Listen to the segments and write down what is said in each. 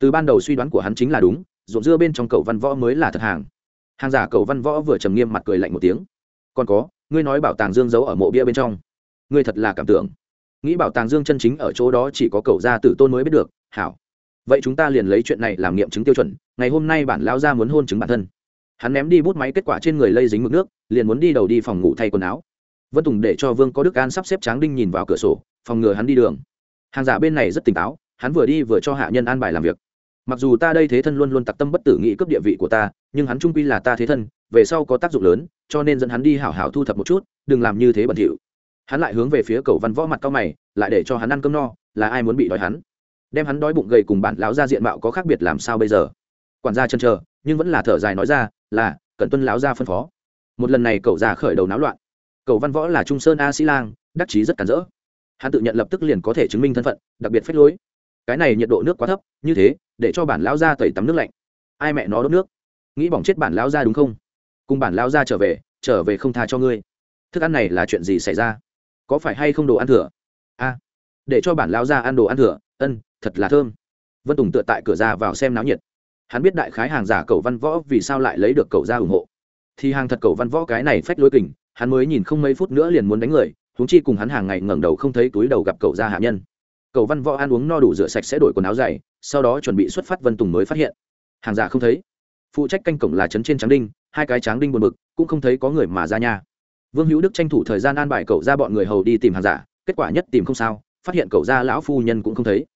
từ ban đầu suy đoán của hắn chính là đúng, ruộng dưa bên trong cầu văn võ mới là thật hàng. Hàng giả cầu văn võ vừa trầm nghiêm mặt cười lạnh một tiếng. Còn có, ngươi nói bảo tàng dương giấu ở mộ bia bên trong. Ngươi thật là cảm tưởng. Nghĩ bảo tàng dương chân chính ở chỗ đó chỉ có cầu gia tử tôn mới biết được, hảo. Vậy chúng ta liền lấy chuyện này làm nghiệm chứng tiêu chuẩn, ngày hôm nay bản lao ra muốn hôn chứng bản thân. Hắn ném đi bút máy kết quả trên người lây dính mực nước, liền muốn đi đầu đi phòng ngủ thay quần áo. Vân tùng để cho vương có đức an sắp xếp tráng đinh nhìn vào cửa sổ, phòng ngừa hắn đi đường. Hàng giả bên này rất tỉnh táo, hắn vừa đi vừa cho hạ nhân an bài làm việc mặc dù ta đây thế thân luôn luôn tặc tâm bất tử nghĩ cướp địa vị của ta, nhưng hắn trung quy là ta thế thân, về sau có tác dụng lớn, cho nên dẫn hắn đi hảo hảo thu thập một chút, đừng làm như thế bẩn thỉu. Hắn lại hướng về phía cầu văn võ mặt cao mày, lại để cho hắn ăn cơm no, là ai muốn bị đói hắn? Đem hắn đói bụng gầy cùng bản lão gia diện mạo có khác biệt làm sao bây giờ? Quản gia chân chờ, nhưng vẫn là thở dài nói ra, là cần tuân lão gia phân phó. Một lần này cậu già khởi đầu náo loạn. Cậu văn võ là trung sơn a sĩ lang đắc chí rất cản rỡ. Hắn tự nhận lập tức liền có thể chứng minh thân phận, đặc biệt phép lối. Cái này nhiệt độ nước quá thấp, như thế để cho bản lão gia tẩy tắm nước lạnh. Ai mẹ nó đốt nước? Nghĩ bỏng chết bản lão gia đúng không? Cùng bản lão gia trở về trở về không tha cho ngươi. Thức ăn này là chuyện gì xảy ra? Có phải hay không đồ ăn thừa? A, để cho bản lão gia ăn đồ ăn thừa. Ân, thật là thơm. Vân tùng tựa tại cửa ra vào xem náo nhiệt. Hắn biết đại khái hàng giả cầu văn võ vì sao lại lấy được cầu ra ủng hộ. Thì hàng thật cầu văn võ cái này phách lối kình, hắn mới nhìn không mấy phút nữa liền muốn đánh người, huống chi cùng hắn hàng ngày ngẩng đầu không thấy túi đầu gặp cậu ra hạ nhân. Cậu văn võ ăn uống no đủ rửa sạch sẽ đổi quần áo dày sau đó chuẩn bị xuất phát vân tùng mới phát hiện. Hàng giả không thấy. Phụ trách canh cổng là trấn trên tráng đinh, hai cái tráng đinh buồn bực, cũng không thấy có người mà ra nhà vương hữu đức tranh thủ thời gian an bài cậu ra bọn người hầu đi tìm hàng giả, kết quả nhất tìm không sao, phát hiện cậu ra lão phu nhân cũng không thấy.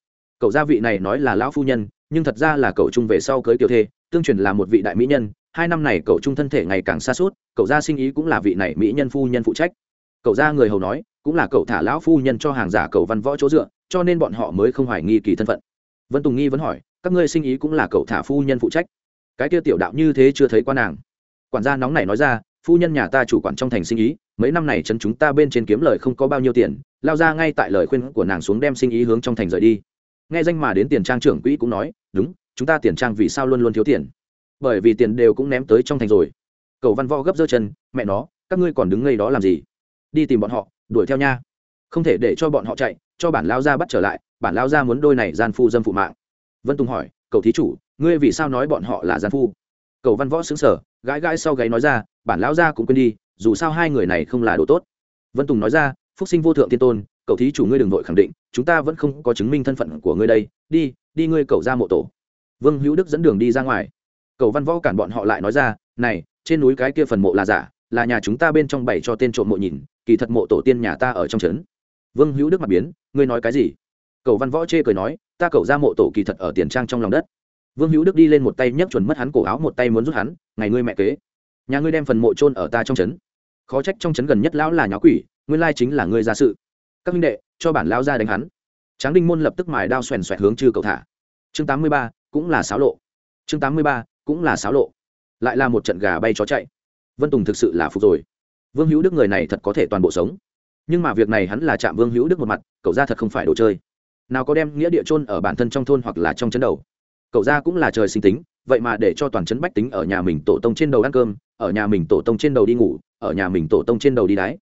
Cậu gia vị này nói là lão phu nhân, nhưng thật ra là cậu trung về sau cưới tiểu thê, tương truyền là một vị đại mỹ nhân, hai năm này cậu trung thân thể ngày càng xa suốt cậu gia sinh ý cũng là vị này mỹ nhân phu nhân phụ trách. Cậu gia người hầu nói, cũng là cậu thả lão phu nhân cho hàng giả cậu văn võ chỗ dựa, cho nên bọn họ mới không hoài nghi kỳ thân phận vân tùng nghi vẫn hỏi, các ngươi sinh ý cũng là cậu thả phu nhân phụ trách. Cái kia tiểu đạo như thế chưa thấy qua nàng. Quản gia nóng này nói ra, phu nhân nhà ta chủ quản trong thành sinh ý, mấy năm này chân chúng ta bên trên kiếm lời không có bao nhiêu tiền, lao ra ngay tại lời khuyên của nàng xuống đem sinh ý hướng trong thành rời đi. Nghe danh mà đến tiền trang trưởng quỹ cũng nói, đúng, chúng ta tiền trang vì sao luôn luôn thiếu tiền? Bởi vì tiền đều cũng ném tới trong thành rồi. Cầu văn võ gấp giơ chân, mẹ nó, các ngươi còn đứng ngay đó làm gì? Đi tìm bọn họ, đuổi theo nha. Không thể để cho bọn họ chạy, cho bản lao ra bắt trở lại bản lao ra muốn đôi này gian phu dâm phụ mạng. Vân tùng hỏi cầu thí chủ, ngươi vì sao nói bọn họ là gian phu? Cầu văn võ xứng sở gãi gãi sau gáy nói ra, bản lao ra cũng quên đi, dù sao hai người này không là đồ tốt. Vân tùng nói ra, phúc sinh vô thượng tiên tôn, cậu thí chủ ngươi đừng vội khẳng định, chúng ta vẫn không có chứng minh thân phận của ngươi đây. Đi đi ngươi cậu ra mộ tổ. Vương hữu đức dẫn đường đi ra ngoài. Cậu văn võ cản bọn họ lại nói ra, này, trên núi cái kia phần mộ là giả, là nhà chúng ta bên trong bày cho tên trộm mộ nhìn, kỳ thật mộ tổ tiên nhà ta ở trong trấn. Vương hữu đức mặt biến, ngươi nói cái gì? Cầu văn võ chê cười nói, ta cầu ra mộ tổ kỳ thật ở tiền trang trong lòng đất. Vương hữu đức đi lên một tay nhấc chuẩn mất hắn cổ áo, một tay muốn rút hắn, ngày ngươi mẹ kế, nhà ngươi đem phần mộ trôn ở ta trong trấn. Khó trách trong trấn gần nhất lão là nháo quỷ, nguyên lai chính là ngươi ra sự. Các minh đệ, cho bản lao ra đánh hắn. Tráng đinh môn lập tức mài đao xoèn xoẹt hướng chư cầu thả. Chương tám mươi ba, cũng là xáo lộ. Chương tám mươi ba, cũng là xáo lộ. Lại là một trận gà bay chó chạy. Vân tùng thực sự là phục rồi. Vương hữu đức người này thật có thể toàn bộ sống. Nhưng mà việc này hắn là chạm vương hữu đức một mặt, cậu ra thật không phải đồ chơi nào có đem nghĩa địa chôn ở bản thân trong thôn hoặc là trong chấn đầu. Cậu ra cũng là trời sinh tính, vậy mà để cho toàn chấn bách tính ở nhà mình tổ tông trên đầu ăn cơm, ở nhà mình tổ tông trên đầu đi ngủ, ở nhà mình tổ tông trên đầu đi đáy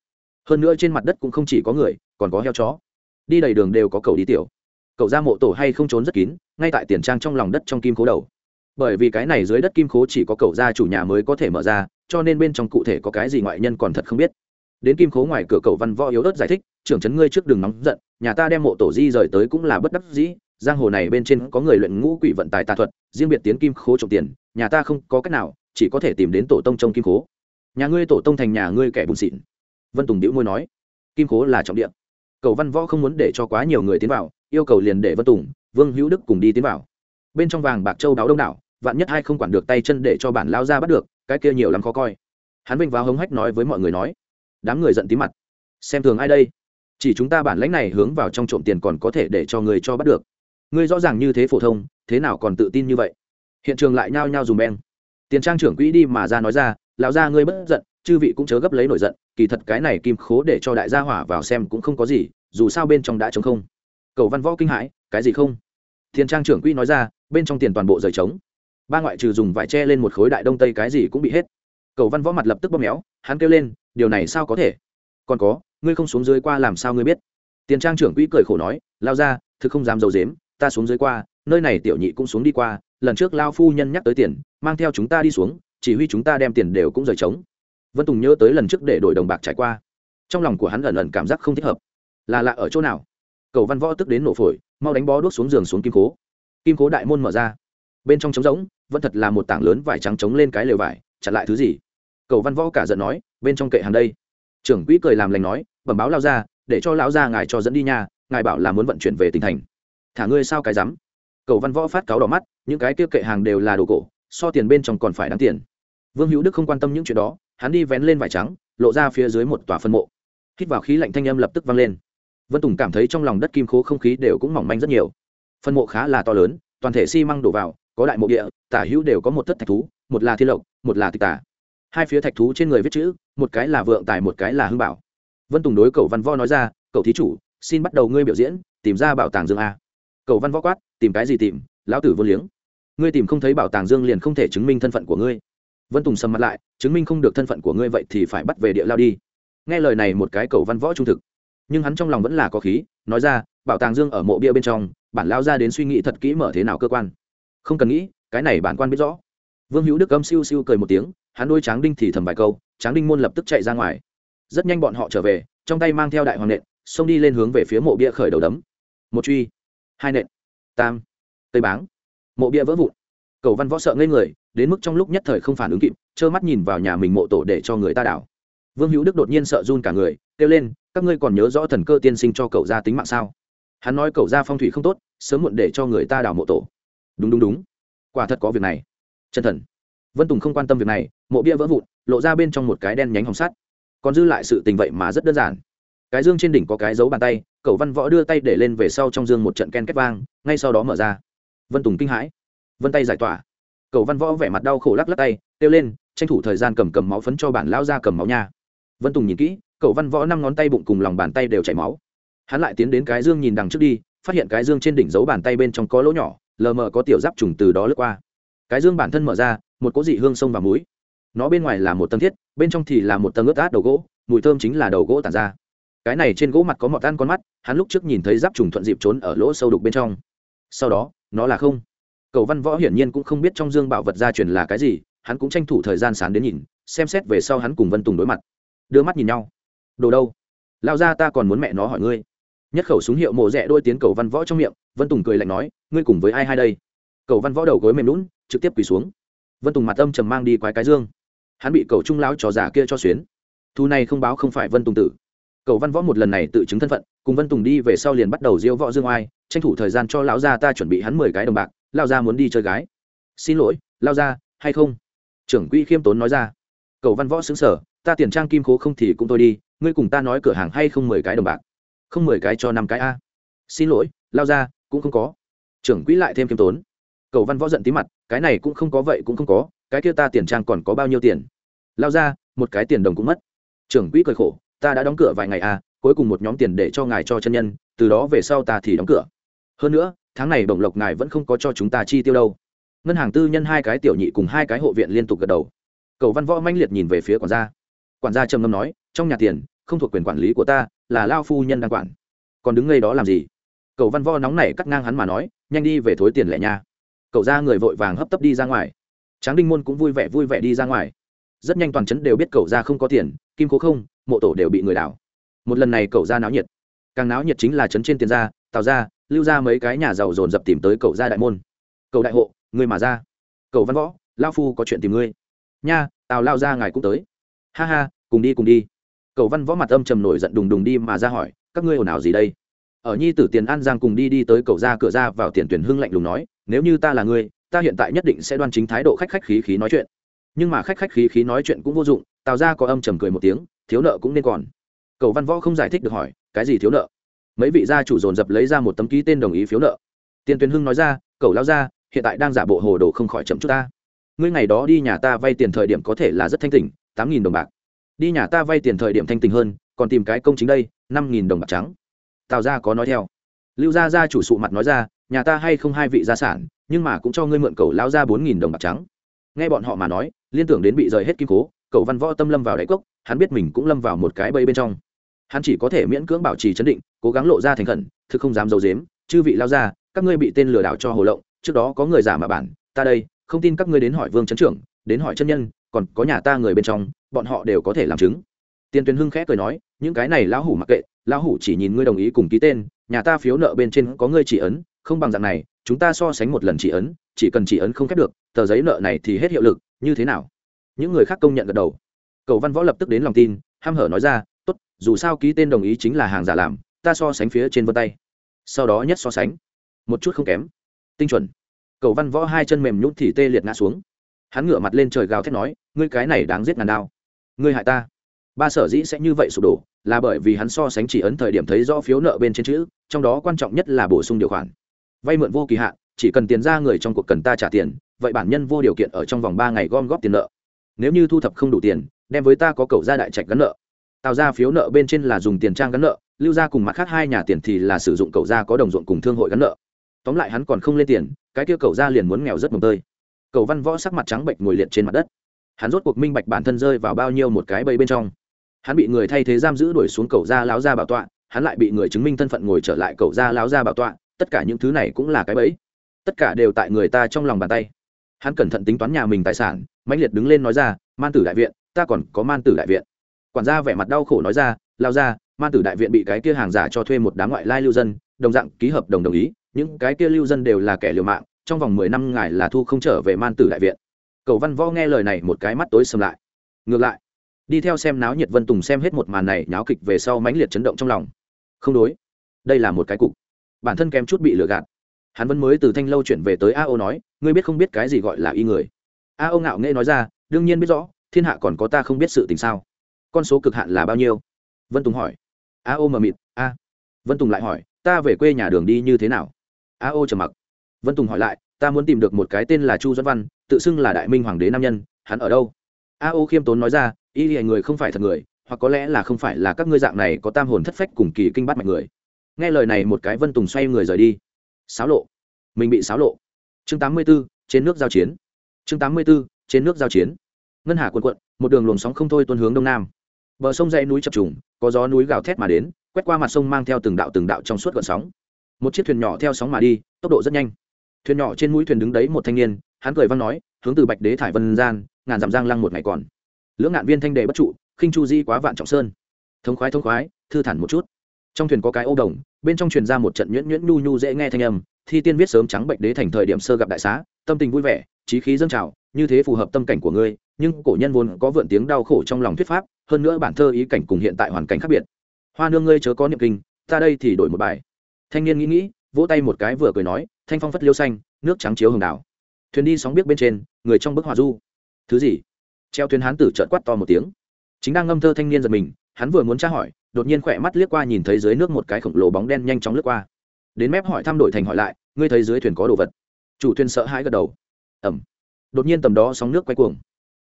hơn nữa trên mặt đất cũng không chỉ có người, còn có heo chó. Đi đầy đường đều có cầu đi tiểu. Cậu ra mộ tổ hay không trốn rất kín, ngay tại tiền trang trong lòng đất trong kim cố đầu. Bởi vì cái này dưới đất kim khố chỉ có cậu gia chủ nhà mới có thể mở ra, cho nên bên trong cụ thể có cái gì ngoại nhân còn thật không biết đến kim khố ngoài cửa cầu văn võ yếu ớt giải thích, trưởng trấn ngươi trước đường nóng giận, nhà ta đem mộ tổ di rời tới cũng là bất đắc dĩ, giang hồ này bên trên có người luyện ngũ quỷ vận tài tà thuật, riêng biệt tiến kim khố trộm tiền, nhà ta không có cách nào, chỉ có thể tìm đến tổ tông trong kim khố. Nhà ngươi tổ tông thành nhà ngươi kẻ bùn xịn. Vân tùng đĩu môi nói, kim khố là trọng địa. Cầu văn võ không muốn để cho quá nhiều người tiến vào, yêu cầu liền để vân tùng, vương hữu đức cùng đi tiến vào. Bên trong vàng bạc châu đáo đông đảo, vạn nhất hai không quản được tay chân để cho bản lao ra bắt được, cái kia nhiều lắm khó coi. Hắn vinh vào hống hách nói với mọi người nói đám người giận tí mặt. Xem thường ai đây? Chỉ chúng ta bản lãnh này hướng vào trong trộm tiền còn có thể để cho người cho bắt được. Ngươi rõ ràng như thế phổ thông, thế nào còn tự tin như vậy? Hiện trường lại nhao nhao dùm beng. Tiền trang trưởng quỹ đi mà ra nói ra, lão ra ngươi bất giận, chư vị cũng chớ gấp lấy nổi giận, kỳ thật cái này kim khố để cho đại gia hỏa vào xem cũng không có gì, dù sao bên trong đã trống không. Cầu văn võ kinh hãi, cái gì không? Thiên trang trưởng quỹ nói ra, bên trong tiền toàn bộ rời trống. Ba ngoại trừ dùng vải tre lên một khối đại đông tây cái gì cũng bị hết cầu văn võ mặt lập tức bóp méo, hắn kêu lên, điều này sao có thể? Còn có, ngươi không xuống dưới qua làm sao ngươi biết? Tiền trang trưởng quỹ cười khổ nói, lao ra, thực không dám dầu dếm ta xuống dưới qua, nơi này tiểu nhị cũng xuống đi qua, lần trước lao phu nhân nhắc tới tiền, mang theo chúng ta đi xuống, chỉ huy chúng ta đem tiền đều cũng rời trống. Vân tùng nhớ tới lần trước để đổi đồng bạc trải qua, trong lòng của hắn ẩn ẩn cảm giác không thích hợp. Là lạ ở chỗ nào? Cầu văn võ tức đến nổ phổi, mau đánh bó đuốc xuống giường xuống kim cố kim cố đại môn mở ra. Bên trong trống rỗng, vẫn thật là một tảng lớn vải trắng trống lên cái lều vải chặn lại thứ gì? Cầu văn võ cả giận nói, bên trong kệ hàng đây. Trưởng quỹ cười làm lành nói, bẩm báo lao ra để cho lão ra ngài cho dẫn đi nhà ngài bảo là muốn vận chuyển về tỉnh thành. Thả ngươi sao cái rắm cầu văn võ phát cáo đỏ mắt, những cái kia kệ hàng đều là đồ cổ, so tiền bên trong còn phải đáng tiền. Vương hữu đức không quan tâm những chuyện đó, hắn đi vén lên vải trắng, lộ ra phía dưới một tòa phân mộ. Hít vào khí lạnh thanh âm lập tức vang lên. Vân tùng cảm thấy trong lòng đất kim khố không khí đều cũng mỏng manh rất nhiều. Phân mộ khá là to lớn, toàn thể xi măng đổ vào có đại mộ địa, tả hữu đều có một thất thạch thú, một là thiên lộc, một là tịch tả hai phía thạch thú trên người viết chữ, một cái là vượng tài, một cái là hưng bảo. Vân tùng đối cầu văn võ nói ra cậu thí chủ, xin bắt đầu ngươi biểu diễn, tìm ra bảo tàng dương a. Cầu văn võ quát, tìm cái gì tìm? Lão tử vô liếng. Ngươi tìm không thấy bảo tàng dương liền không thể chứng minh thân phận của ngươi. Vân tùng sầm mặt lại, chứng minh không được thân phận của ngươi vậy thì phải bắt về địa lao đi. Nghe lời này một cái cầu văn võ trung thực. Nhưng hắn trong lòng vẫn là có khí, nói ra, bảo tàng dương ở mộ bia bên trong, bản lao ra đến suy nghĩ thật kỹ mở thế nào cơ quan không cần nghĩ, cái này bản quan biết rõ. Vương hữu đức âm siêu siêu cười một tiếng, hắn đôi tráng đinh thì thầm vài câu, tráng đinh môn lập tức chạy ra ngoài. Rất nhanh bọn họ trở về, trong tay mang theo đại hoàng nện, xông đi lên hướng về phía mộ bia khởi đầu đấm. Một truy, hai nện, tam, tây báng. Mộ bia vỡ vụn. Cầu văn võ sợ ngây người, đến mức trong lúc nhất thời không phản ứng kịp, trơ mắt nhìn vào nhà mình mộ tổ để cho người ta đảo. Vương hữu đức đột nhiên sợ run cả người, kêu lên, các ngươi còn nhớ rõ thần cơ tiên sinh cho cậu ra tính mạng sao? Hắn nói, cậu ra phong thủy không tốt, sớm muộn để cho người ta đảo mộ tổ đúng đúng đúng. Quả thật có việc này. Chân thần. Vân tùng không quan tâm việc này, mộ bia vỡ vụn, lộ ra bên trong một cái đen nhánh hồng sắt. Còn dư lại sự tình vậy mà rất đơn giản. Cái dương trên đỉnh có cái dấu bàn tay cậu văn võ đưa tay để lên về sau trong dương một trận ken kết vang, ngay sau đó mở ra. Vân tùng kinh hãi. Vân tay giải tỏa. Cậu văn võ vẻ mặt đau khổ lắc lắc tay, kêu lên, tranh thủ thời gian cầm cầm máu phấn cho bản lao ra cầm máu nha. Vân tùng nhìn kỹ cậu văn võ năm ngón tay bụng cùng lòng bàn tay đều chảy máu. Hắn lại tiến đến cái dương nhìn đằng trước đi, phát hiện cái dương trên đỉnh dấu bàn tay bên trong có lỗ nhỏ lờ mờ có tiểu giáp trùng từ đó lướt qua. Cái dương bản thân mở ra, một cỗ dị hương sông và muối nó bên ngoài là một tầng thiết, bên trong thì là một tầng ướt át đầu gỗ, mùi thơm chính là đầu gỗ tàn ra. Cái này trên gỗ mặt có mọt ăn con mắt, hắn lúc trước nhìn thấy giáp trùng thuận dịp trốn ở lỗ sâu đục bên trong. Sau đó, nó là không. Cầu văn võ hiển nhiên cũng không biết trong dương bảo vật gia truyền là cái gì, hắn cũng tranh thủ thời gian sán đến nhìn, xem xét về sau hắn cùng vân tùng đối mặt. Đưa mắt nhìn nhau. Đồ đâu? Lao ra ta còn muốn mẹ nó hỏi ngươi nhất khẩu súng hiệu mộ rẽ đôi tiến cầu văn võ trong miệng, vân tùng cười lạnh nói, ngươi cùng với ai hai đây? Cầu văn võ đầu gối mềm lún trực tiếp quỳ xuống. Vân tùng mặt âm trầm mang đi quái cái dương. Hắn bị cầu trung lão trò giả kia cho xuyến. Thu này không báo không phải vân tùng tử. Cầu văn võ một lần này tự chứng thân phận, cùng vân tùng đi về sau liền bắt đầu diễu võ dương oai, tranh thủ thời gian cho lão gia ta chuẩn bị hắn mười cái đồng bạc lao gia muốn đi chơi gái. Xin lỗi lao gia, hay không? Trưởng quỹ khiêm tốn nói ra. Cầu văn võ xứng sở ta tiền trang kim khố không thì cũng thôi đi, ngươi cùng ta nói cửa hàng hay không mười cái đồng bạc? Không mười cái cho năm cái a. Xin lỗi, lao ra, cũng không có. Trưởng quỹ lại thêm kiêm tốn. Cầu văn võ giận tí mặt, cái này cũng không có vậy cũng không có, cái kia ta tiền trang còn có bao nhiêu tiền? Lao ra, một cái tiền đồng cũng mất. Trưởng quỹ cười khổ, ta đã đóng cửa vài ngày à cuối cùng một nhóm tiền để cho ngài cho chân nhân, từ đó về sau ta thì đóng cửa. Hơn nữa, tháng này bổng lộc ngài vẫn không có cho chúng ta chi tiêu đâu. Ngân hàng tư nhân hai cái tiểu nhị cùng hai cái hộ viện liên tục gật đầu. Cầu văn võ manh liệt nhìn về phía quản gia. Quản gia trầm ngâm nói, trong nhà tiền, không thuộc quyền quản lý của ta là lao phu nhân đang quản. Còn đứng ngay đó làm gì? Cầu văn võ nóng này cắt ngang hắn mà nói, nhanh đi về thối tiền lẻ nha. Cậu ra người vội vàng hấp tấp đi ra ngoài. Tráng đinh môn cũng vui vẻ vui vẻ đi ra ngoài. Rất nhanh toàn trấn đều biết cậu ra không có tiền, kim cố không, mộ tổ đều bị người đảo. Một lần này cậu ra náo nhiệt. Càng náo nhiệt chính là trấn trên tiền ra tào ra lưu ra mấy cái nhà giàu dồn dập tìm tới cậu ra đại môn. Cậu đại hộ, người mà ra. Cậu văn võ, lao phu có chuyện tìm ngươi. Nha, tào lao ra ngài cũng tới. Ha ha, cùng đi cùng đi. Cầu văn võ mặt âm trầm nổi giận đùng đùng đi mà ra hỏi, các ngươi ồn ào gì đây? Ở nhi tử tiền an giang cùng đi đi tới cầu ra cửa ra vào tiền tuyển hưng lạnh lùng nói, nếu như ta là ngươi, ta hiện tại nhất định sẽ đoan chính thái độ khách khách khí khí nói chuyện. Nhưng mà khách khách khí khí nói chuyện cũng vô dụng, tào ra có âm trầm cười một tiếng, thiếu nợ cũng nên còn. Cầu văn võ không giải thích được hỏi, cái gì thiếu nợ? Mấy vị gia chủ dồn dập lấy ra một tấm ký tên đồng ý phiếu nợ. Tiền tuyển hưng nói ra cầu lao ra hiện tại đang giả bộ hồ đồ không khỏi chậm chút ta. Ngươi ngày đó đi nhà ta vay tiền thời điểm có thể là rất thanh tỉnh, tám nghìn đồng bạc đi nhà ta vay tiền thời điểm thanh tình hơn, còn tìm cái công chính đây, năm nghìn đồng bạc trắng. Tào gia có nói theo. Lưu gia gia chủ sụ mặt nói ra, nhà ta hay không hai vị gia sản, nhưng mà cũng cho ngươi mượn cầu lao ra bốn nghìn đồng bạc trắng. Nghe bọn họ mà nói, liên tưởng đến bị rời hết kim cố, cậu văn võ tâm lâm vào đáy cốc, hắn biết mình cũng lâm vào một cái bẫy bên trong. Hắn chỉ có thể miễn cưỡng bảo trì chấn định, cố gắng lộ ra thành khẩn, thực không dám d i ấ u dếm chư vị lao ra các ngươi bị tên lừa đảo cho hồ lộng, trước đó có người giả mà bản, ta đây, không tin các ngươi đến hỏi vương trấn trưởng, đến hỏi chân nhân còn có nhà ta người bên trong, bọn họ đều có thể làm chứng. Tiền tuyến hưng khẽ cười nói, những cái này lão hủ mặc kệ, lão hủ chỉ nhìn ngươi đồng ý cùng ký tên, nhà ta phiếu nợ bên trên có ngươi chỉ ấn, không bằng dạng này, chúng ta so sánh một lần chỉ ấn, chỉ cần chỉ ấn không khép được, tờ giấy nợ này thì hết hiệu lực, như thế nào? Những người khác công nhận gật đầu. Cầu văn võ lập tức đến lòng tin, ham hở nói ra, tốt, dù sao ký tên đồng ý chính là hàng giả làm, ta so sánh phía trên vân tay. Sau đó nhất so sánh. Một chút không kém. Tinh chuẩn. Cầu văn võ hai chân mềm nhún thì tê liệt ngã xuống hắn ngửa mặt lên trời gào thét nói, ngươi cái này đáng giết ngàn đao. Ngươi hại ta. Ba sở dĩ sẽ như vậy sụp đổ, là bởi vì hắn so sánh chỉ ấn thời điểm thấy rõ phiếu nợ bên trên chữ, trong đó quan trọng nhất là bổ sung điều khoản. Vay mượn vô kỳ hạn, chỉ cần tiền ra người trong cuộc cần ta trả tiền, vậy bản nhân vô điều kiện ở trong vòng ba ngày gom góp tiền nợ. Nếu như thu thập không đủ tiền, đem với ta có cầu ra đại trạch gắn nợ. Tạo ra phiếu nợ bên trên là dùng tiền trang gắn nợ, lưu ra cùng mặt khác hai nhà tiền thì là sử dụng cầu ra có đồng ruộng cùng thương hội gắn nợ. Tóm lại hắn còn không lên tiền, cái kia cầu ra liền muốn nghèo rất mồm tơi cầu văn võ sắc mặt trắng bệnh ngồi liệt trên mặt đất. Hắn rốt cuộc minh bạch bản thân rơi vào bao nhiêu một cái bẫy bên trong. Hắn bị người thay thế giam giữ đuổi xuống cầu ra láo ra bảo tọa, hắn lại bị người chứng minh thân phận ngồi trở lại cầu ra láo ra bảo tọa, tất cả những thứ này cũng là cái bẫy. Tất cả đều tại người ta trong lòng bàn tay. Hắn cẩn thận tính toán nhà mình tài sản, mãnh liệt đứng lên nói ra, man tử đại viện, ta còn có man tử đại viện. Quản gia vẻ mặt đau khổ nói ra lao ra man tử đại viện bị cái kia hàng giả cho thuê một đám ngoại lai lưu dân, đồng dạng ký hợp đồng đồng ý, những cái kia lưu dân đều là kẻ liều mạng trong vòng mười năm ngài là thu không trở về man tử đại viện. Cầu văn võ nghe lời này một cái mắt tối sầm lại. Ngược lại, đi theo xem náo nhiệt vân tùng xem hết một màn này, náo kịch về sau mãnh liệt chấn động trong lòng. Không đối, đây là một cái cục. Bản thân kém chút bị lừa gạt. Hắn vẫn mới từ thanh lâu chuyển về tới a ô nói, ngươi biết không biết cái gì gọi là y người? A ô ngạo nghễ nói ra, đương nhiên biết rõ, thiên hạ còn có ta không biết sự tình sao? Con số cực hạn là bao nhiêu? Vân tùng hỏi. A ô mờ mịt, a. Vân tùng lại hỏi, ta về quê nhà đường đi như thế nào? A ô trầm mặc vân tùng hỏi lại, ta muốn tìm được một cái tên là chu doãn văn, tự xưng là đại minh hoàng đế nam nhân, hắn ở đâu? A ô khiêm tốn nói ra, y hệ người không phải thật người, hoặc có lẽ là không phải là các ngươi dạng này có tam hồn thất phách cùng kỳ kinh bắt mạch người. Nghe lời này, một cái vân tùng xoay người rời đi. Xáo lộ, mình bị xáo lộ. Chương tám mươi b ố trên nước giao chiến. Chương tám mươi b ố trên nước giao chiến. Ngân hà quần quận một đường luồng sóng không thôi tuân hướng đông nam. Bờ sông dãy núi chập trùng, có gió núi gào thét mà đến, quét qua mặt sông mang theo từng đạo từng đạo trong suốt gọn sóng. Một chiếc thuyền nhỏ theo sóng mà đi, tốc độ rất nhanh thuyền nhỏ trên mũi thuyền đứng đấy một thanh niên, hắn cười văn nói, hướng từ bạch đế thải vân gian, ngàn dặm giang lăng một ngày còn. Lưỡng ngạn viên thanh đề bất trụ, khinh chu di quá vạn trọng sơn. Thống khoái thống khoái, thư thản một chút. Trong thuyền có cái ô đồng, bên trong truyền ra một trận nhuyễn nhuyễn nhu nhu dễ nghe thanh âm, thi tiên viết sớm trắng bạch đế thành thời điểm sơ gặp đại xá, tâm tình vui vẻ, trí khí dâng trào, như thế phù hợp tâm cảnh của ngươi, nhưng cổ nhân vốn có vượn tiếng đau khổ trong lòng thuyết pháp, hơn nữa bản thơ ý cảnh cùng hiện tại hoàn cảnh khác biệt. Hoa nương ngươi chớ có niệm kinh, ta đây thì đổi một bài. Thanh niên nghĩ nghĩ vỗ tay một cái vừa cười nói, thanh phong phất liêu xanh, nước trắng chiếu hồng đảo. Thuyền đi sóng biết bên trên, người trong bức hòa du. Thứ gì? Treo thuyền hán tử trợn quát to một tiếng. Chính đang ngâm thơ thanh niên giật mình, hắn vừa muốn tra hỏi, đột nhiên khỏe mắt liếc qua nhìn thấy dưới nước một cái khổng lồ bóng đen nhanh chóng lướt qua. Đến mép hỏi thăm đổi thành hỏi lại, ngươi thấy dưới thuyền có đồ vật? Chủ thuyền sợ hãi gật đầu. Ẩm đột nhiên tầm đó sóng nước quay cuồng.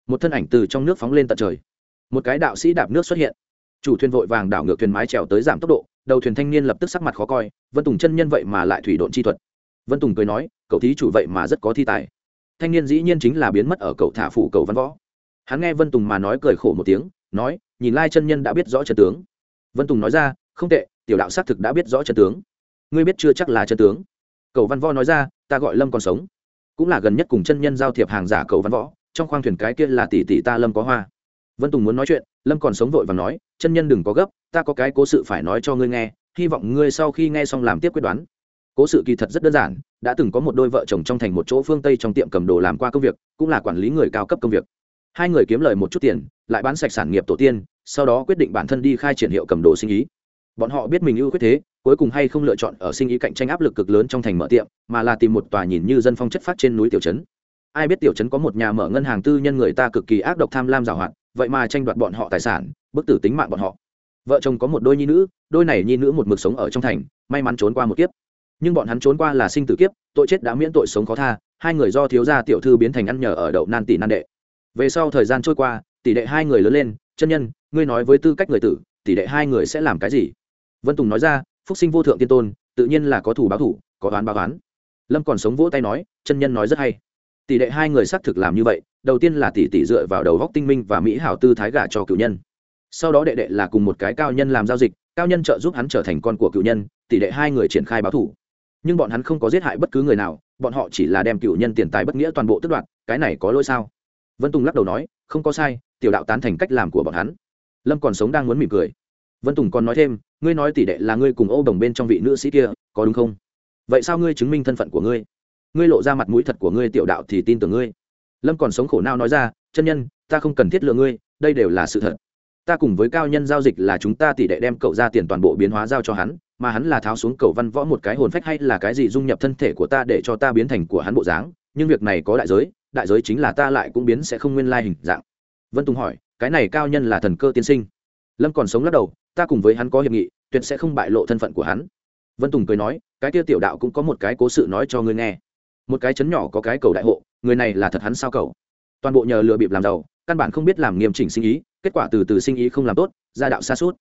Một thân ảnh từ trong nước phóng lên tận trời. Một cái đạo sĩ đạp nước xuất hiện chủ thuyền vội vàng đảo ngược thuyền mái trèo tới giảm tốc độ, đầu thuyền thanh niên lập tức sắc mặt khó coi, vân tùng chân nhân vậy mà lại thủy độn chi thuật. Vân tùng cười nói, cậu thí chủ vậy mà rất có thi tài. Thanh niên dĩ nhiên chính là biến mất ở cậu thả phủ cầu văn võ. Hắn nghe vân tùng mà nói cười khổ một tiếng, nói, nhìn lai chân nhân đã biết rõ trận tướng. Vân tùng nói ra, không tệ, tiểu đạo xác thực đã biết rõ trận tướng. Ngươi biết chưa chắc là trận tướng. Cầu văn võ nói ra, ta gọi lâm còn sống. Cũng là gần nhất cùng chân nhân giao thiệp hàng giả cầu văn võ, trong khoang thuyền cái kia là tỷ tỷ ta lâm có hoa vân tùng muốn nói chuyện, lâm còn sống vội và nói, chân nhân đừng có gấp, ta có cái cố sự phải nói cho ngươi nghe, hy vọng ngươi sau khi nghe xong làm tiếp quyết đoán. Cố sự kỳ thật rất đơn giản, đã từng có một đôi vợ chồng trong thành một chỗ phương tây trong tiệm cầm đồ làm qua công việc, cũng là quản lý người cao cấp công việc. Hai người kiếm lời một chút tiền, lại bán sạch sản nghiệp tổ tiên, sau đó quyết định bản thân đi khai triển hiệu cầm đồ sinh ý. Bọn họ biết mình ưu quyết thế, cuối cùng hay không lựa chọn ở sinh ý cạnh tranh áp lực cực lớn trong thành mở tiệm, mà là tìm một tòa nhìn như dân phong chất phát trên núi tiểu trấn. Ai biết tiểu trấn có một nhà mở ngân hàng tư nhân người ta cực kỳ ác độc tham lam giảo hoạt vậy mà tranh đoạt bọn họ tài sản, bức tử tính mạng bọn họ. Vợ chồng có một đôi nhi nữ, đôi này nhi nữ một mực sống ở trong thành, may mắn trốn qua một kiếp. Nhưng bọn hắn trốn qua là sinh tử kiếp, tội chết đã miễn tội sống khó tha, hai người do thiếu gia tiểu thư biến thành ăn nhờ ở đậu nan tỷ nan đệ. Về sau thời gian trôi qua, tỷ đệ hai người lớn lên, chân nhân, ngươi nói với tư cách người tử, tỷ đệ hai người sẽ làm cái gì? Vân tùng nói ra, phúc sinh vô thượng tiên tôn, tự nhiên là có thủ báo thủ, có oán báo oán. Lâm còn sống vỗ tay nói, chân nhân nói rất hay tỷ đệ hai người xác thực làm như vậy, đầu tiên là tỷ tỷ dựa vào đầu góc tinh minh và mỹ hảo tư thái gả cho cựu nhân. Sau đó đệ đệ là cùng một cái cao nhân làm giao dịch, cao nhân trợ giúp hắn trở thành con của cựu nhân, tỷ đệ hai người triển khai báo thủ. Nhưng bọn hắn không có giết hại bất cứ người nào, bọn họ chỉ là đem cựu nhân tiền tài bất nghĩa toàn bộ tức đoạt, cái này có lỗi sao? Vân tùng lắc đầu nói, không có sai, tiểu đạo tán thành cách làm của bọn hắn. Lâm còn sống đang muốn mỉm cười. Vân tùng còn nói thêm, ngươi nói tỷ đệ là ngươi cùng ô đồng bên trong vị nữ sĩ kia, có đúng không? Vậy sao ngươi chứng minh thân phận của ngươi? Ngươi lộ ra mặt mũi thật của ngươi tiểu đạo thì tin tưởng ngươi. Lâm còn sống khổ nao nói ra, chân nhân, ta không cần thiết lựa ngươi, đây đều là sự thật. Ta cùng với cao nhân giao dịch là chúng ta tỷ đệ đem cậu ra tiền toàn bộ biến hóa giao cho hắn, mà hắn là tháo xuống cầu văn võ một cái hồn phách hay là cái gì dung nhập thân thể của ta để cho ta biến thành của hắn bộ dáng, nhưng việc này có đại giới đại giới chính là ta lại cũng biến sẽ không nguyên lai hình dạng. Vân tùng hỏi, cái này cao nhân là thần cơ tiên sinh? Lâm còn sống lắc đầu, ta cùng với hắn có hiệp nghị, tuyệt sẽ không bại lộ thân phận của hắn. Vân tùng cười nói, cái tiêu tiểu đạo cũng có một cái cố sự nói cho ngươi nghe một cái chấn nhỏ có cái cầu đại hộ, người này là thật hắn sao cầu toàn bộ nhờ lừa bịp làm giàu, căn bản không biết làm nghiêm chỉnh sinh ý, kết quả từ từ sinh ý không làm tốt gia đạo xa suốt.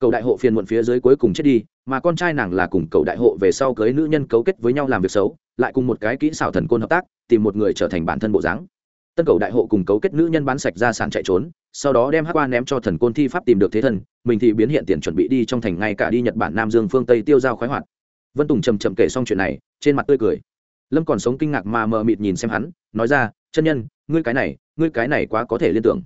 Cầu đại hộ phiền muộn phía dưới cuối cùng chết đi, mà con trai nàng là cùng cầu đại hộ về sau cưới nữ nhân cấu kết với nhau làm việc xấu, lại cùng một cái kỹ xảo thần côn hợp tác, tìm một người trở thành bản thân bộ dáng. Tân cầu đại hộ cùng cấu kết nữ nhân bán sạch ra sản chạy trốn, sau đó đem hắc qua ném cho thần côn thi pháp tìm được thế thân, mình thì biến hiện tiền chuẩn bị đi trong thành ngay cả đi nhật bản, nam dương phương tây tiêu giao khoái hoạt. Vân tùng trầm trầm kể xong chuyện này, trên mặt tươi cười lâm còn sống kinh ngạc mà mờ mịt nhìn xem hắn, nói ra, chân nhân, ngươi cái này, ngươi cái này quá có thể liên tưởng.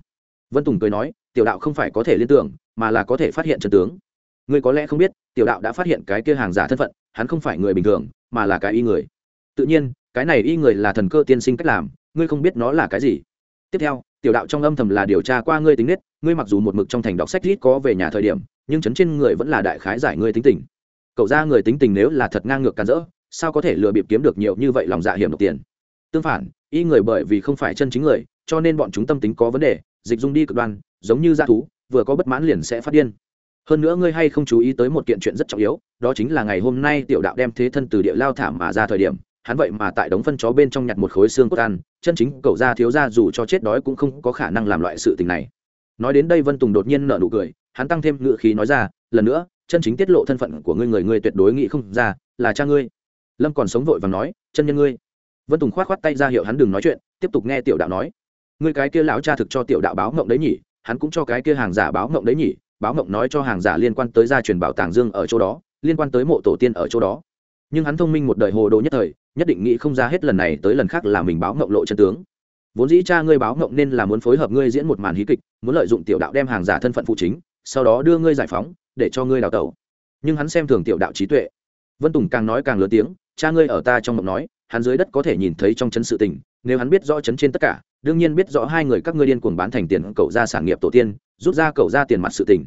Vân tùng cười nói, tiểu đạo không phải có thể liên tưởng, mà là có thể phát hiện chân tướng. Ngươi có lẽ không biết, tiểu đạo đã phát hiện cái kia hàng giả thân phận, hắn không phải người bình thường, mà là cái y người. Tự nhiên, cái này y người là thần cơ tiên sinh cách làm, ngươi không biết nó là cái gì. Tiếp theo, tiểu đạo trong âm thầm là điều tra qua ngươi tính nết, ngươi mặc dù một mực trong thành đọc sách rít có về nhà thời điểm, nhưng chấn trên người vẫn là đại khái giải ngươi tính tình. Cậu ra người tính tình nếu là thật ngang ngược càn rỡ sao có thể lừa bịp kiếm được nhiều như vậy lòng dạ hiểm độc tiền? Tương phản, y người bởi vì không phải chân chính người, cho nên bọn chúng tâm tính có vấn đề, dịch dung đi cực đoan, giống như g thú, vừa có bất mãn liền sẽ phát điên. Hơn nữa ngươi hay không chú ý tới một kiện chuyện rất trọng yếu, đó chính là ngày hôm nay tiểu đạo đem thế thân từ địa lao thảm mà ra thời điểm, hắn vậy mà tại đống phân chó bên trong nhặt một khối xương cốt ăn, chân chính cậu ra thiếu ra dù cho chết đói cũng không có khả năng làm loại sự tình này. Nói đến đây vân tùng đột nhiên nở nụ cười, hắn tăng thêm ngựa khí nói ra, lần nữa, chân chính tiết lộ thân phận của ngươi người, ngươi tuyệt đối nghĩ không ra, là cha ngươi lâm còn sống vội và nói, chân nhân ngươi. Vân tùng k h o á t k h o á t tay ra hiệu hắn đừng nói chuyện, tiếp tục nghe tiểu đạo nói. Ngươi cái kia lão cha thực cho tiểu đạo báo mộng đấy nhỉ, hắn cũng cho cái kia hàng giả báo mộng đấy nhỉ, báo mộng nói cho hàng giả liên quan tới gia truyền bảo tàng dương ở chỗ đó, liên quan tới mộ tổ tiên ở chỗ đó. Nhưng hắn thông minh một đời hồ đồ nhất thời, nhất định nghĩ không ra hết lần này tới lần khác là mình báo mộng lộ chân tướng. Vốn dĩ cha ngươi báo mộng nên là muốn phối hợp ngươi diễn một màn hí kịch, muốn lợi dụng tiểu đạo đem hàng giả thân phận phụ chính, sau đó đưa ngươi giải phóng, để cho ngươi đào tẩu. Nhưng hắn xem thường tiểu đạo trí tuệ vân tùng càng nói càng lớn tiếng, cha ngươi ở ta trong mộng nói, hắn dưới đất có thể nhìn thấy trong chấn sự tình, nếu hắn biết rõ chấn trên tất cả, đương nhiên biết rõ hai người các ngươi điên cuồng bán thành tiền cậu ra sản nghiệp tổ tiên, rút ra cậu ra tiền mặt sự tình.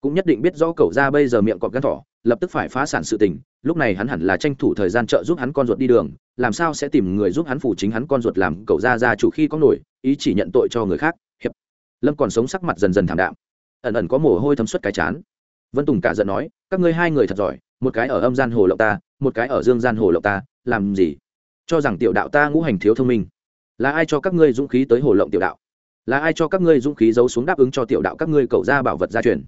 Cũng nhất định biết rõ cậu ra bây giờ miệng cọp gắn thỏ, lập tức phải phá sản sự tình, lúc này hắn hẳn là tranh thủ thời gian trợ giúp hắn con ruột đi đường, làm sao sẽ tìm người giúp hắn phủ chính hắn con ruột làm cậu ra ra chủ khi có nổi, ý chỉ nhận tội cho người khác, hiệp. Lâm còn sống sắc mặt dần dần thảm đạm. Ẩn ẩn có mồ hôi thấm suất cái chán. Vân tùng cả giận nói, các ngươi hai người thật giỏi một cái ở âm gian hồ lộng ta, một cái ở dương gian hồ lộng ta, làm gì? Cho rằng tiểu đạo ta ngũ hành thiếu thông minh. Là ai cho các ngươi dũng khí tới hồ lộng tiểu đạo? Là ai cho các ngươi dũng khí giấu xuống đáp ứng cho tiểu đạo các ngươi cậu ra bảo vật gia truyền?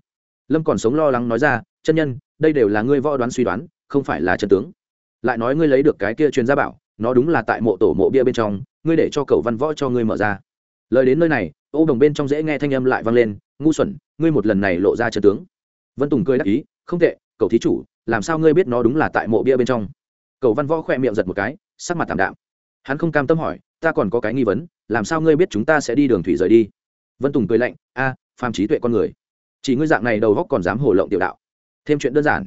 Lâm còn sống lo lắng nói ra, chân nhân, đây đều là ngươi võ đoán suy đoán, không phải là chân tướng. Lại nói ngươi lấy được cái kia truyền gia bảo, nó đúng là tại mộ tổ mộ bia bên trong, ngươi để cho cậu văn võ cho ngươi mở ra. Lời đến nơi này, ô đồng bên trong dễ nghe thanh âm lại vang lên, ngu xuẩn, ngươi một lần này lộ ra chân tướng. Vân tùng cười đắc ý, không tệ cậu thí chủ làm sao ngươi biết nó đúng là tại mộ bia bên trong? Cậu văn võ khỏe miệng giật một cái sắc mặt thảm đạm. Hắn không cam tâm hỏi ta còn có cái nghi vấn làm sao ngươi biết chúng ta sẽ đi đường thủy rời đi? Vân tùng cười lạnh a à, phàm trí tuệ con người. Chỉ ngươi dạng này đầu góc còn dám hổ lộng tiểu đạo. Thêm chuyện đơn giản.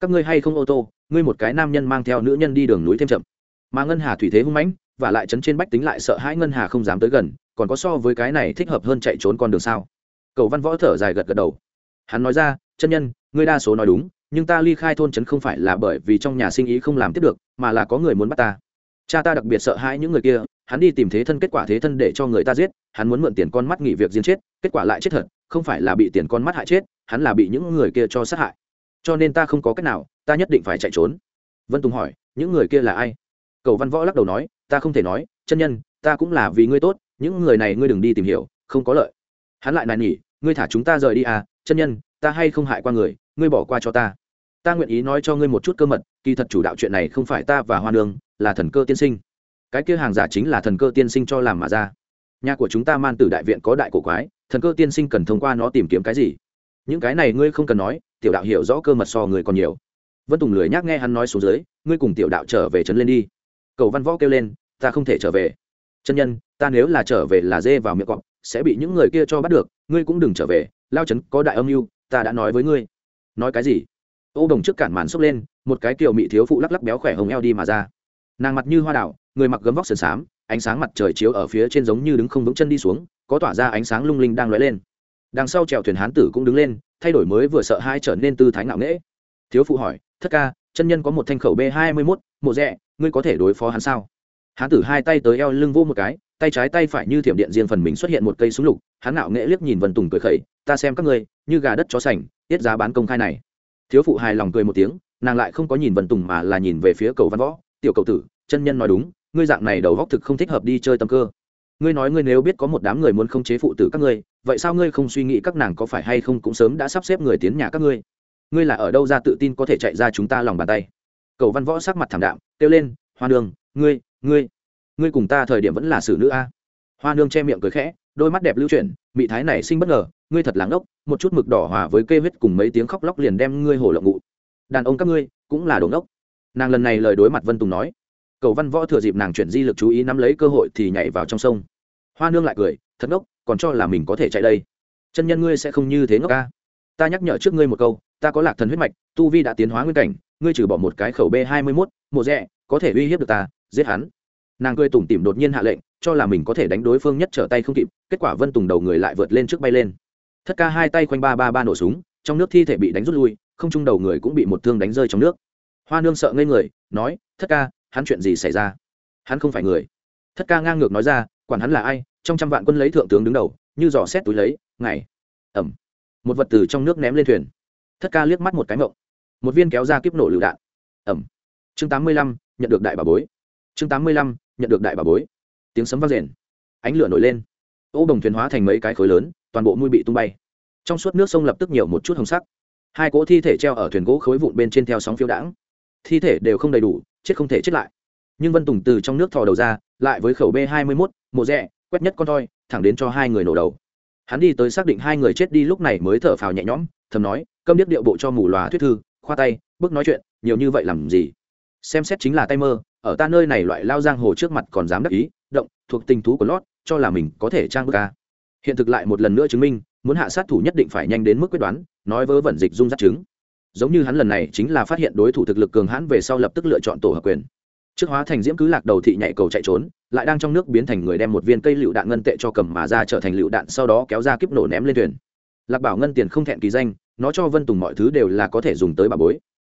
Các ngươi hay không ô tô ngươi một cái nam nhân mang theo nữ nhân đi đường núi thêm chậm. Mà ngân hà thủy thế hung mãnh và lại chấn trên bách tính lại sợ hãi ngân hà không dám tới gần còn có so với cái này thích hợp hơn chạy trốn con đường sao? Cầu văn võ thở dài gật gật đầu. Hắn nói ra chân nhân ngươi đa số nói đúng nhưng ta ly khai thôn trấn không phải là bởi vì trong nhà sinh ý không làm tiếp được, mà là có người muốn bắt ta. Cha ta đặc biệt sợ hãi những người kia, hắn đi tìm thế thân kết quả thế thân để cho người ta giết, hắn muốn mượn tiền con mắt nghỉ việc riêng chết, kết quả lại chết thật, không phải là bị tiền con mắt hại chết, hắn là bị những người kia cho sát hại. Cho nên ta không có cách nào, ta nhất định phải chạy trốn. Vân tùng hỏi, những người kia là ai? Cầu văn võ lắc đầu nói, ta không thể nói, chân nhân, ta cũng là vì ngươi tốt, những người này ngươi đừng đi tìm hiểu, không có lợi. Hắn lại nài nỉ, ngươi thả chúng ta rời đi à chân nhân, ta hay không hại qua người, ngươi bỏ qua cho ta ta nguyện ý nói cho ngươi một chút cơ mật, kỳ thật chủ đạo chuyện này không phải ta và hoa nương, là thần cơ tiên sinh. Cái kia hàng giả chính là thần cơ tiên sinh cho làm mà ra. Nhà của chúng ta man tử đại viện có đại cổ quái, thần cơ tiên sinh cần thông qua nó tìm kiếm cái gì? Những cái này ngươi không cần nói, tiểu đạo hiểu rõ cơ mật so người còn nhiều. Vân tùng lười nhác nghe hắn nói xuống dưới, ngươi cùng tiểu đạo trở về trấn lên đi. Cầu văn võ kêu lên, ta không thể trở về. Chân nhân, ta nếu là trở về là dê vào miệng cọp, sẽ bị những người kia cho bắt được, ngươi cũng đừng trở về, lao trấn có đại âm mưu, ta đã nói với ngươi. Nói cái gì? Ô đồng trước cản màn xốc lên, một cái kiều mị thiếu phụ lắc lắc béo khỏe hồng eo đi mà ra. Nàng mặt như hoa đảo người mặc gấm vóc sườn xám, ánh sáng mặt trời chiếu ở phía trên giống như đứng không vững chân đi xuống, có tỏa ra ánh sáng lung linh đang lóe lên. Đằng sau trèo thuyền hán tử cũng đứng lên, thay đổi mới vừa sợ hai trở nên tư thái ngạo nghễ. Thiếu phụ hỏi, thất ca, chân nhân có một thanh khẩu b hai mươi mốt, mộ rẽ ngươi có thể đối phó hắn sao? Hán tử hai tay tới eo lưng vô một cái, tay trái tay phải như thiểm điện riêng phần mình xuất hiện một cây súng lục. Hắn ngạo nghễ liếc nhìn vần tùng cười khẩy, ta xem các ngươi, như gà đất chó sành, tiết giá bán công khai này thiếu phụ hài lòng cười một tiếng nàng lại không có nhìn vân tùng mà là nhìn về phía cầu văn võ. Tiểu cầu tử chân nhân nói đúng ngươi dạng này đầu góc thực không thích hợp đi chơi tâm cơ. Ngươi nói ngươi nếu biết có một đám người muốn không chế phụ tử các ngươi vậy sao ngươi không suy nghĩ các nàng có phải hay không cũng sớm đã sắp xếp người tiến nhà các ngươi? Ngươi là ở đâu ra tự tin có thể chạy ra chúng ta lòng bàn tay? Cầu văn võ sắc mặt thảm đạm kêu lên hoa đường, ngươi ngươi ngươi cùng ta thời điểm vẫn là xử nữ a hoa nương che miệng cười khẽ, đôi mắt đẹp lưu chuyển, mị thái này sinh bất ngờ, ngươi thật láng ốc một chút mực đỏ hòa với kê huyết cùng mấy tiếng khóc lóc liền đem ngươi hổ lộng ngụ. Đàn ông các ngươi cũng là đồn ốc nàng lần này lời đối mặt vân tùng nói. Cầu văn võ thừa dịp nàng chuyển di lực chú ý nắm lấy cơ hội thì nhảy vào trong sông. Hoa nương lại cười, thật ngốc, còn cho là mình có thể chạy đây. Chân nhân ngươi sẽ không như thế ngốc ca. Ta nhắc nhở trước ngươi một câu, ta có lạc thần huyết mạch, tu vi đã tiến hóa nguyên cảnh, ngươi trừ bỏ một cái khẩu b hai mươi mốt mùa rẽ có thể uy hiếp được ta, giết hắn. Nàng cười tủm tỉm đột nhiên hạ lệnh cho là mình có thể đánh đối phương nhất trở tay không kịp, kết quả vân tùng đầu người lại vượt lên trước bay lên. Thất ca hai tay quanh ba ba ba nổ súng, trong nước thi thể bị đánh rút lui, không trung đầu người cũng bị một thương đánh rơi trong nước. Hoa nương sợ ngây người, nói, thất ca, hắn chuyện gì xảy ra? Hắn không phải người. Thất ca ngang ngược nói ra, quản hắn là ai, trong trăm vạn quân lấy thượng tướng đứng đầu, như dò xét túi lấy ngày ẩm. Một vật từ trong nước ném lên thuyền. Thất ca liếc mắt một cái mộng. Một viên kéo ra kiếp nổ lựu đạn. Ẩm. Chương tám mươi lăm, nhận được đại bà bối. Chương tám mươi lăm, nhận được đại bà bối tiếng sấm vang rền, ánh lửa nổi lên. Ô đồng thuyền hóa thành mấy cái khối lớn, toàn bộ mũi bị tung bay. Trong suốt nước sông lập tức nhiều một chút hồng sắc. Hai cỗ thi thể treo ở thuyền gỗ khối vụn bên trên theo sóng phiêu đãng. Thi thể đều không đầy đủ, chết không thể chết lại. Nhưng vân tùng từ trong nước thò đầu ra, lại với khẩu b hai mươi mốt, mộ rẽ quét nhất con thoi, thẳng đến cho hai người nổ đầu. Hắn đi tới xác định hai người chết đi lúc này mới thở phào nhẹ nhõm, thầm nói, câm điếc điệu bộ cho mù lòa thuyết thư, khoa tay, bước nói chuyện, nhiều như vậy làm gì? Xem xét chính là tay mơ, ở ta nơi này loại lao giang hồ trước mặt còn dám đắc ý thuộc tình thú của lót, cho là mình có thể trang bức ca hiện thực lại một lần nữa chứng minh, muốn hạ sát thủ nhất định phải nhanh đến mức quyết đoán, nói vớ vẩn dịch dung dắt chứng. Giống như hắn lần này chính là phát hiện đối thủ thực lực cường hãn về sau lập tức lựa chọn tổ hợp quyền. Trước hóa thành diễm cứ lạc đầu thị nhảy cầu chạy trốn, lại đang trong nước biến thành người đem một viên cây lựu đạn ngân tệ cho cầm mà ra trở thành lựu đạn sau đó kéo ra kiếp nổ ném lên thuyền. Lạc bảo ngân tiền không thẹn kỳ danh, nó cho vân tùng mọi thứ đều là có thể dùng tới bà bối.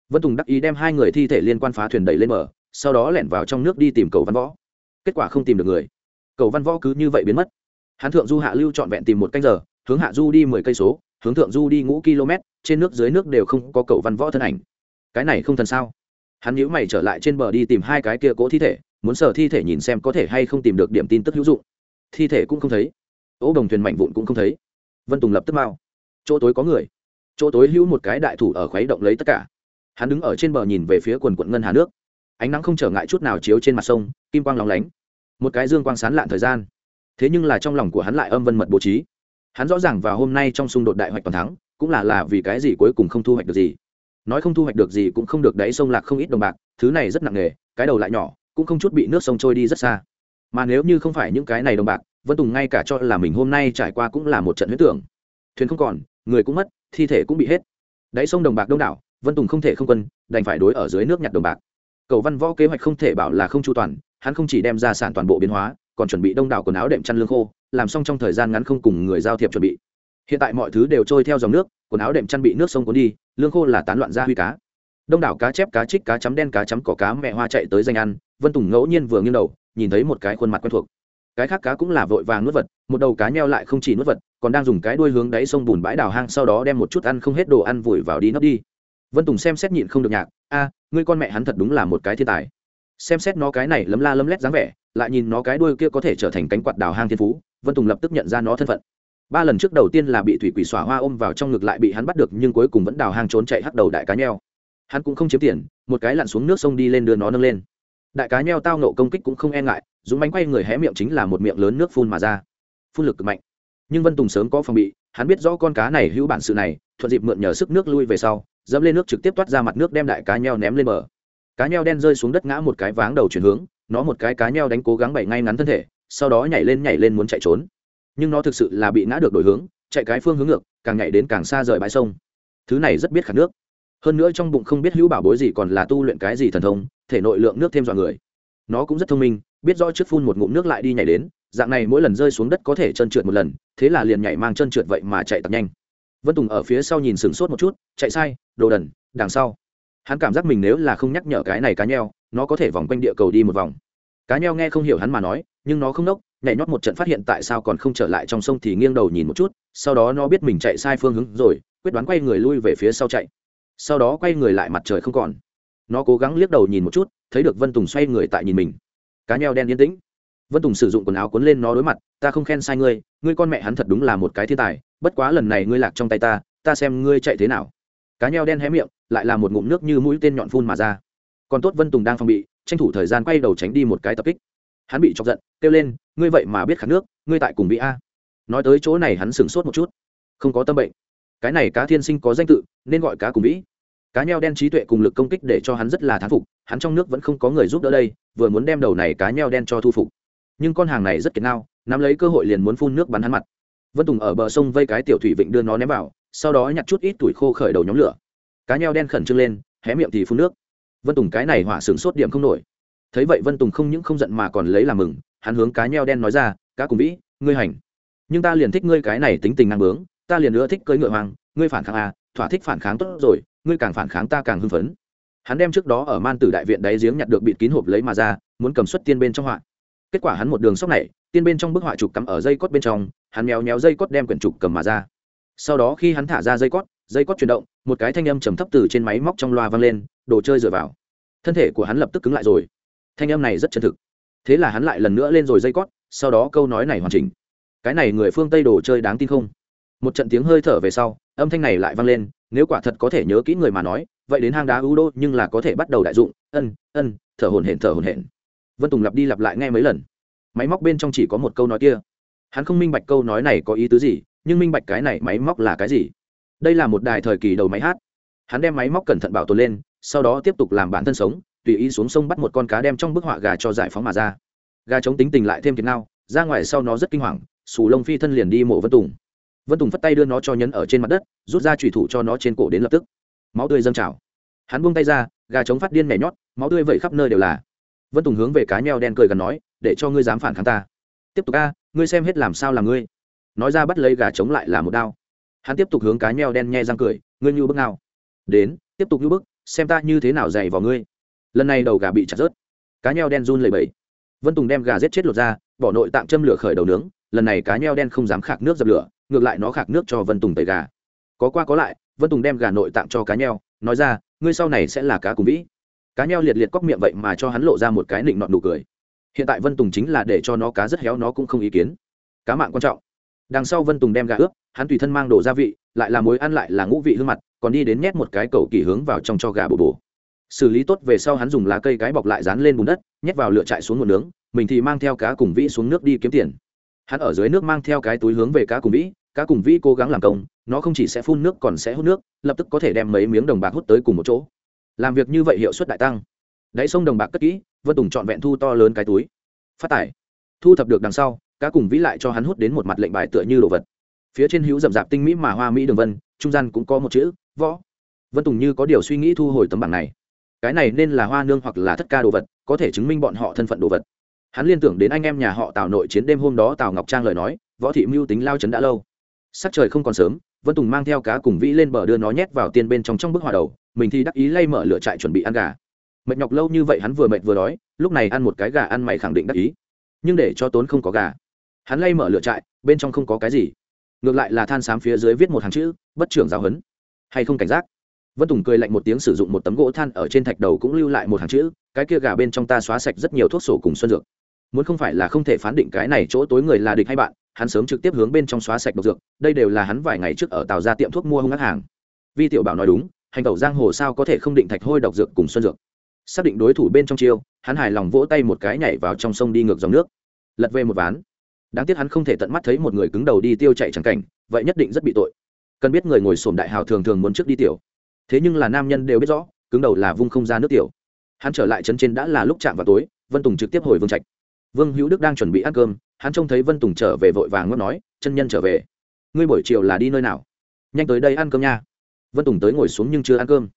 Vân tùng đắc ý đem hai người thi thể liên quan phá thuyền đẩy lên bờ, sau đó lẻn vào trong nước đi tìm cầu văn võ. Kết quả không tìm được người cầu văn võ cứ như vậy biến mất. Hắn thượng du hạ lưu trọn vẹn tìm một canh giờ, hướng hạ du đi mười cây số, hướng thượng du đi ngũ km, trên nước dưới nước đều không có cầu văn võ thân ảnh. Cái này không thần sao? Hắn nhíu mày trở lại trên bờ đi tìm hai cái kia cố thi thể, muốn sờ thi thể nhìn xem có thể hay không tìm được điểm tin tức hữu dụng. Thi thể cũng không thấy. Ố đồng thuyền mảnh vụn cũng không thấy. Vân tùng lập tức mau. Chỗ tối có người. Chỗ tối hữu một cái đại thủ ở khuấy động lấy tất cả. Hắn đứng ở trên bờ nhìn về phía quần quận ngân hà nước. Ánh nắng không trở ngại chút nào chiếu trên mặt sông, kim quang lóng lánh một cái dương quang sán lạn thời gian. Thế nhưng là trong lòng của hắn lại âm vân mật bố trí. Hắn rõ ràng vào hôm nay trong xung đột đại hoạch toàn thắng, cũng là là vì cái gì cuối cùng không thu hoạch được gì. Nói không thu hoạch được gì cũng không được đáy sông lạc không ít đồng bạc, thứ này rất nặng nề, cái đầu lại nhỏ, cũng không chút bị nước sông trôi đi rất xa. Mà nếu như không phải những cái này đồng bạc, vân tùng ngay cả cho là mình hôm nay trải qua cũng là một trận huyết tưởng. Thuyền không còn, người cũng mất, thi thể cũng bị hết. Đáy sông đồng bạc đông đảo, vân tùng không thể không quân, đành phải đối ở dưới nước nhặt đồng bạc. Cầu văn võ kế hoạch không thể bảo là không chu toàn hắn không chỉ đem ra sản toàn bộ biến hóa, còn chuẩn bị đông đảo quần áo đệm chăn lương khô, làm xong trong thời gian ngắn không cùng người giao thiệp chuẩn bị. Hiện tại mọi thứ đều trôi theo dòng nước, quần áo đệm chăn bị nước sông cuốn đi, lương khô là tán loạn ra huy cá. Đông đảo cá chép, cá trích cá chấm đen, cá chấm cỏ, cá mẹ hoa chạy tới danh ăn, vân tùng ngẫu nhiên vừa nghiêng đầu, nhìn thấy một cái khuôn mặt quen thuộc. Cái khác cá cũng là vội vàng nuốt vật, một đầu cá nheo lại không chỉ nuốt vật, còn đang dùng cái đuôi hướng đáy sông bùn bãi đào hang sau đó đem một chút ăn không hết đồ ăn vùi vào đi nấp đi. Vân tùng xem xét nhịn không được nhạc, a, ngươi con mẹ hắn thật đúng là một cái thiên tài xem xét nó cái này lấm la lấm lét dáng vẻ, lại nhìn nó cái đuôi kia có thể trở thành cánh quạt đào hang thiên phú, vân tùng lập tức nhận ra nó thân phận. Ba lần trước đầu tiên là bị thủy quỷ xỏa hoa ôm vào trong ngực lại bị hắn bắt được, nhưng cuối cùng vẫn đào hang trốn chạy hắt đầu đại cá nheo. Hắn cũng không chiếm tiền, một cái lặn xuống nước sông đi lên đưa nó nâng lên. Đại cá nheo tao nộ công kích cũng không e ngại, dũng bánh quay người hé miệng chính là một miệng lớn nước phun mà ra. Phun lực cực mạnh. Nhưng vân tùng sớm có phòng bị, hắn biết rõ con cá này hữu bản sự này, thuận dịp mượn nhờ sức nước lui về sau, dẫm lên nước trực tiếp toát ra mặt nước đem đại cá nheo ném lên bờ cá nheo đen rơi xuống đất ngã một cái váng đầu chuyển hướng, nó một cái cá nheo đánh cố gắng bày ngay ngắn thân thể, sau đó nhảy lên nhảy lên muốn chạy trốn. Nhưng nó thực sự là bị ngã được đổi hướng, chạy cái phương hướng ngược, càng nhảy đến càng xa rời bãi sông. Thứ này rất biết khát nước. Hơn nữa trong bụng không biết hữu bảo bối gì còn là tu luyện cái gì thần thông, thể nội lượng nước thêm dọa người. Nó cũng rất thông minh, biết rõ trước phun một ngụm nước lại đi nhảy đến, dạng này mỗi lần rơi xuống đất có thể chân trượt một lần, thế là liền nhảy mang chân trượt vậy mà chạy tập nhanh. Vân tùng ở phía sau nhìn sửng sốt một chút, chạy sai, đồ đần, đằng sau hắn cảm giác mình nếu là không nhắc nhở cái này cá nheo, nó có thể vòng quanh địa cầu đi một vòng. Cá nheo nghe không hiểu hắn mà nói, nhưng nó không nốc, nhảy nhót một trận phát hiện tại sao còn không trở lại trong sông thì nghiêng đầu nhìn một chút, sau đó nó biết mình chạy sai phương hướng rồi, quyết đoán quay người lui về phía sau chạy. Sau đó quay người lại mặt trời không còn. Nó cố gắng liếc đầu nhìn một chút, thấy được vân tùng xoay người tại nhìn mình. Cá nheo đen yên tĩnh. Vân tùng sử dụng quần áo cuốn lên nó đối mặt, ta không khen sai ngươi ngươi con mẹ hắn thật đúng là một cái thiên tài, bất quá lần này ngươi lạc trong tay ta ta xem ngươi chạy thế nào. Cá nheo đen hé miệng lại là một ngụm nước như mũi tên nhọn phun mà ra. Còn tốt vân tùng đang phòng bị, tranh thủ thời gian quay đầu tránh đi một cái tập kích. Hắn bị chọc giận, kêu lên, ngươi vậy mà biết khát nước, ngươi tại cùng bị a. Nói tới chỗ này hắn sửng sốt một chút. Không có tâm bệnh. Cái này cá thiên sinh có danh tự, nên gọi cá cùng vĩ. Cá nheo đen trí tuệ cùng lực công kích để cho hắn rất là thán phục, hắn trong nước vẫn không có người giúp đỡ đây, vừa muốn đem đầu này cá nheo đen cho thu phục. Nhưng con hàng này rất kiệt nao, nắm lấy cơ hội liền muốn phun nước bắn hắn mặt. Vân tùng ở bờ sông vây cái tiểu thủy vịnh đưa nó ném vào, sau đó nhặt chút ít tuổi khô khởi đầu nhóm lửa cá nheo đen khẩn trương lên, hé miệng thì phun nước. Vân tùng cái này hỏa sướng sốt điểm không nổi. Thấy vậy vân tùng không những không giận mà còn lấy làm mừng, hắn hướng cá nheo đen nói ra, cá cùng vĩ, ngươi hành. Nhưng ta liền thích ngươi cái này tính tình năng bướng, ta liền nữa thích cưỡi ngựa hoàng ngươi phản kháng à thỏa thích phản kháng tốt rồi, ngươi càng phản kháng ta càng hưng phấn. Hắn đem trước đó ở man tử đại viện đáy giếng nhặt được bịt kín hộp lấy mà ra, muốn cầm xuất tiên bên trong họa. Kết quả hắn một đường sóc này, tiên bên trong bức họa trục cắm ở dây cót bên trong, hắn méo méo dây cót đem quyển trục cầm mà ra. Sau đó khi hắn thả ra dây cót dây cót chuyển động, một cái thanh âm trầm thấp từ trên máy móc trong loa vang lên, đồ chơi dựa vào. Thân thể của hắn lập tức cứng lại rồi. Thanh âm này rất chân thực. Thế là hắn lại lần nữa lên rồi dây cót, sau đó câu nói này hoàn chỉnh. Cái này người phương tây đồ chơi đáng tin không? Một trận tiếng hơi thở về sau, âm thanh này lại vang lên, nếu quả thật có thể nhớ kỹ người mà nói, vậy đến hang đá ưu đô nhưng là có thể bắt đầu đại dụng, ân ân, thở hồn hển, thở hồn hển. Vân tùng lặp đi lặp lại nghe mấy lần. Máy móc bên trong chỉ có một câu nói kia. Hắn không minh bạch câu nói này có ý tứ gì, nhưng minh bạch cái này máy móc là cái gì đây là một đài thời kỳ đầu máy hát. Hắn đem máy móc cẩn thận bảo tồn lên, sau đó tiếp tục làm bản thân sống, tùy ý xuống sông bắt một con cá đem trong bức họa gà cho giải phóng mà ra. Gà chống tính tình lại thêm kiệt nào ra ngoài sau nó rất kinh hoàng sù lông phi thân liền đi mộ vân tùng. Vân tùng phất tay đưa nó cho nhấn ở trên mặt đất, rút ra trùy thủ cho nó trên cổ đến lập tức. Máu tươi dâng trào. Hắn buông tay ra, gà chống phát điên nhảy nhót, máu tươi vẩy khắp nơi đều là. Vân tùng hướng về cá nheo đen cười gần nói, để cho ngươi dám phản kháng ta. Tiếp tục a, ngươi xem hết làm sao là ngươi. Nói ra bắt lấy gà chống lại là một đao hắn tiếp tục hướng cá nheo đen nhe răng cười, ngươi như bức nào? Đến, tiếp tục như bức, xem ta như thế nào dày vào ngươi. Lần này đầu gà bị chặt rớt. Cá nheo đen run lầy bẫy vân tùng đem gà giết chết lột ra, bỏ nội tạm châm lửa khởi đầu nướng, lần này cá nheo đen không dám khạc nước dập lửa, ngược lại nó khạc nước cho vân tùng tẩy gà. Có qua có lại, vân tùng đem gà nội tạm cho cá nheo, nói ra, ngươi sau này sẽ là cá cùng vĩ. Cá nheo liệt liệt cóc miệng vậy mà cho hắn lộ ra một cái nịnh nọt nụ cười. Hiện tại vân tùng chính là để cho nó cá rất héo nó cũng không ý kiến. Cá mạng quan trọng đằng sau vân tùng đem gà ướp, hắn tùy thân mang đồ gia vị, lại là mối ăn lại là ngũ vị hương mặt, còn đi đến nhét một cái cầu kỳ hướng vào trong cho gà bổ bổ. Xử lý tốt về sau hắn dùng lá cây cái bọc lại dán lên bùn đất, nhét vào lửa chạy xuống một nướng, mình thì mang theo cá cùng vĩ xuống nước đi kiếm tiền. Hắn ở dưới nước mang theo cái túi hướng về cá cùng vĩ, cá cùng vĩ cố gắng làm công, nó không chỉ sẽ phun nước còn sẽ hút nước, lập tức có thể đem mấy miếng đồng bạc hút tới cùng một chỗ. Làm việc như vậy hiệu suất đại tăng. Đáy sông đồng bạc cất kỹ, vân tùng trọn vẹn thu to lớn cái túi. Phát tải. Thu thập được đằng sau cá cùng vĩ lại cho hắn hút đến một mặt lệnh bài tựa như đồ vật. Phía trên hữu rậm rạp tinh mỹ mà hoa mỹ đường vân, trung gian cũng có một chữ, võ. Vân tùng như có điều suy nghĩ thu hồi tấm bảng này. Cái này nên là hoa nương hoặc là thất ca đồ vật, có thể chứng minh bọn họ thân phận đồ vật. Hắn liên tưởng đến anh em nhà họ tào nội chiến đêm hôm đó tào ngọc trang lời nói, võ thị mưu tính lao chấn đã lâu. Sắc trời không còn sớm, vân tùng mang theo cá cùng vĩ lên bờ đưa nó nhét vào tiên bên trong trong bức hòa đầu, mình thì đắc ý lay mở lửa trại chuẩn bị ăn gà. Mệt nhọc lâu như vậy hắn vừa mệt vừa đói, lúc này ăn một cái gà ăn mày khẳng định đắc ý. Nhưng để cho tốn không có gà hắn lay mở lửa trại, bên trong không có cái gì. Ngược lại là than xám phía dưới viết một hàng chữ, bất trưởng giáo hấn hay không cảnh giác? Vân tùng cười lạnh một tiếng sử dụng một tấm gỗ than ở trên thạch đầu cũng lưu lại một hàng chữ, cái kia gà bên trong ta xóa sạch rất nhiều thuốc sổ cùng xuân dược. Muốn không phải là không thể phán định cái này chỗ tối người là địch hay bạn, hắn sớm trực tiếp hướng bên trong xóa sạch độc dược, đây đều là hắn vài ngày trước ở tàu ra tiệm thuốc mua hung ác hàng. Vi tiểu bảo nói đúng, hành tẩu giang hồ sao có thể không định thạch hôi độc dược cùng xuân dược. Xác định đối thủ bên trong chiêu, hắn hài lòng vỗ tay một cái nhảy vào trong sông đi ngược dòng nước. Lật về một ván đáng tiếc hắn không thể tận mắt thấy một người cứng đầu đi tiêu chạy chẳng cảnh, vậy nhất định rất bị tội. Cần biết người ngồi sổm đại hào thường thường muốn trước đi tiểu. Thế nhưng là nam nhân đều biết rõ, cứng đầu là vung không ra nước tiểu. Hắn trở lại trấn trên đã là lúc chạm vào tối, vân tùng trực tiếp hồi vương trạch. Vương hữu đức đang chuẩn bị ăn cơm, hắn trông thấy vân tùng trở về vội vàng ngót nói, chân nhân trở về. Ngươi buổi chiều là đi nơi nào? Nhanh tới đây ăn cơm nha. Vân tùng tới ngồi xuống nhưng chưa ăn cơm.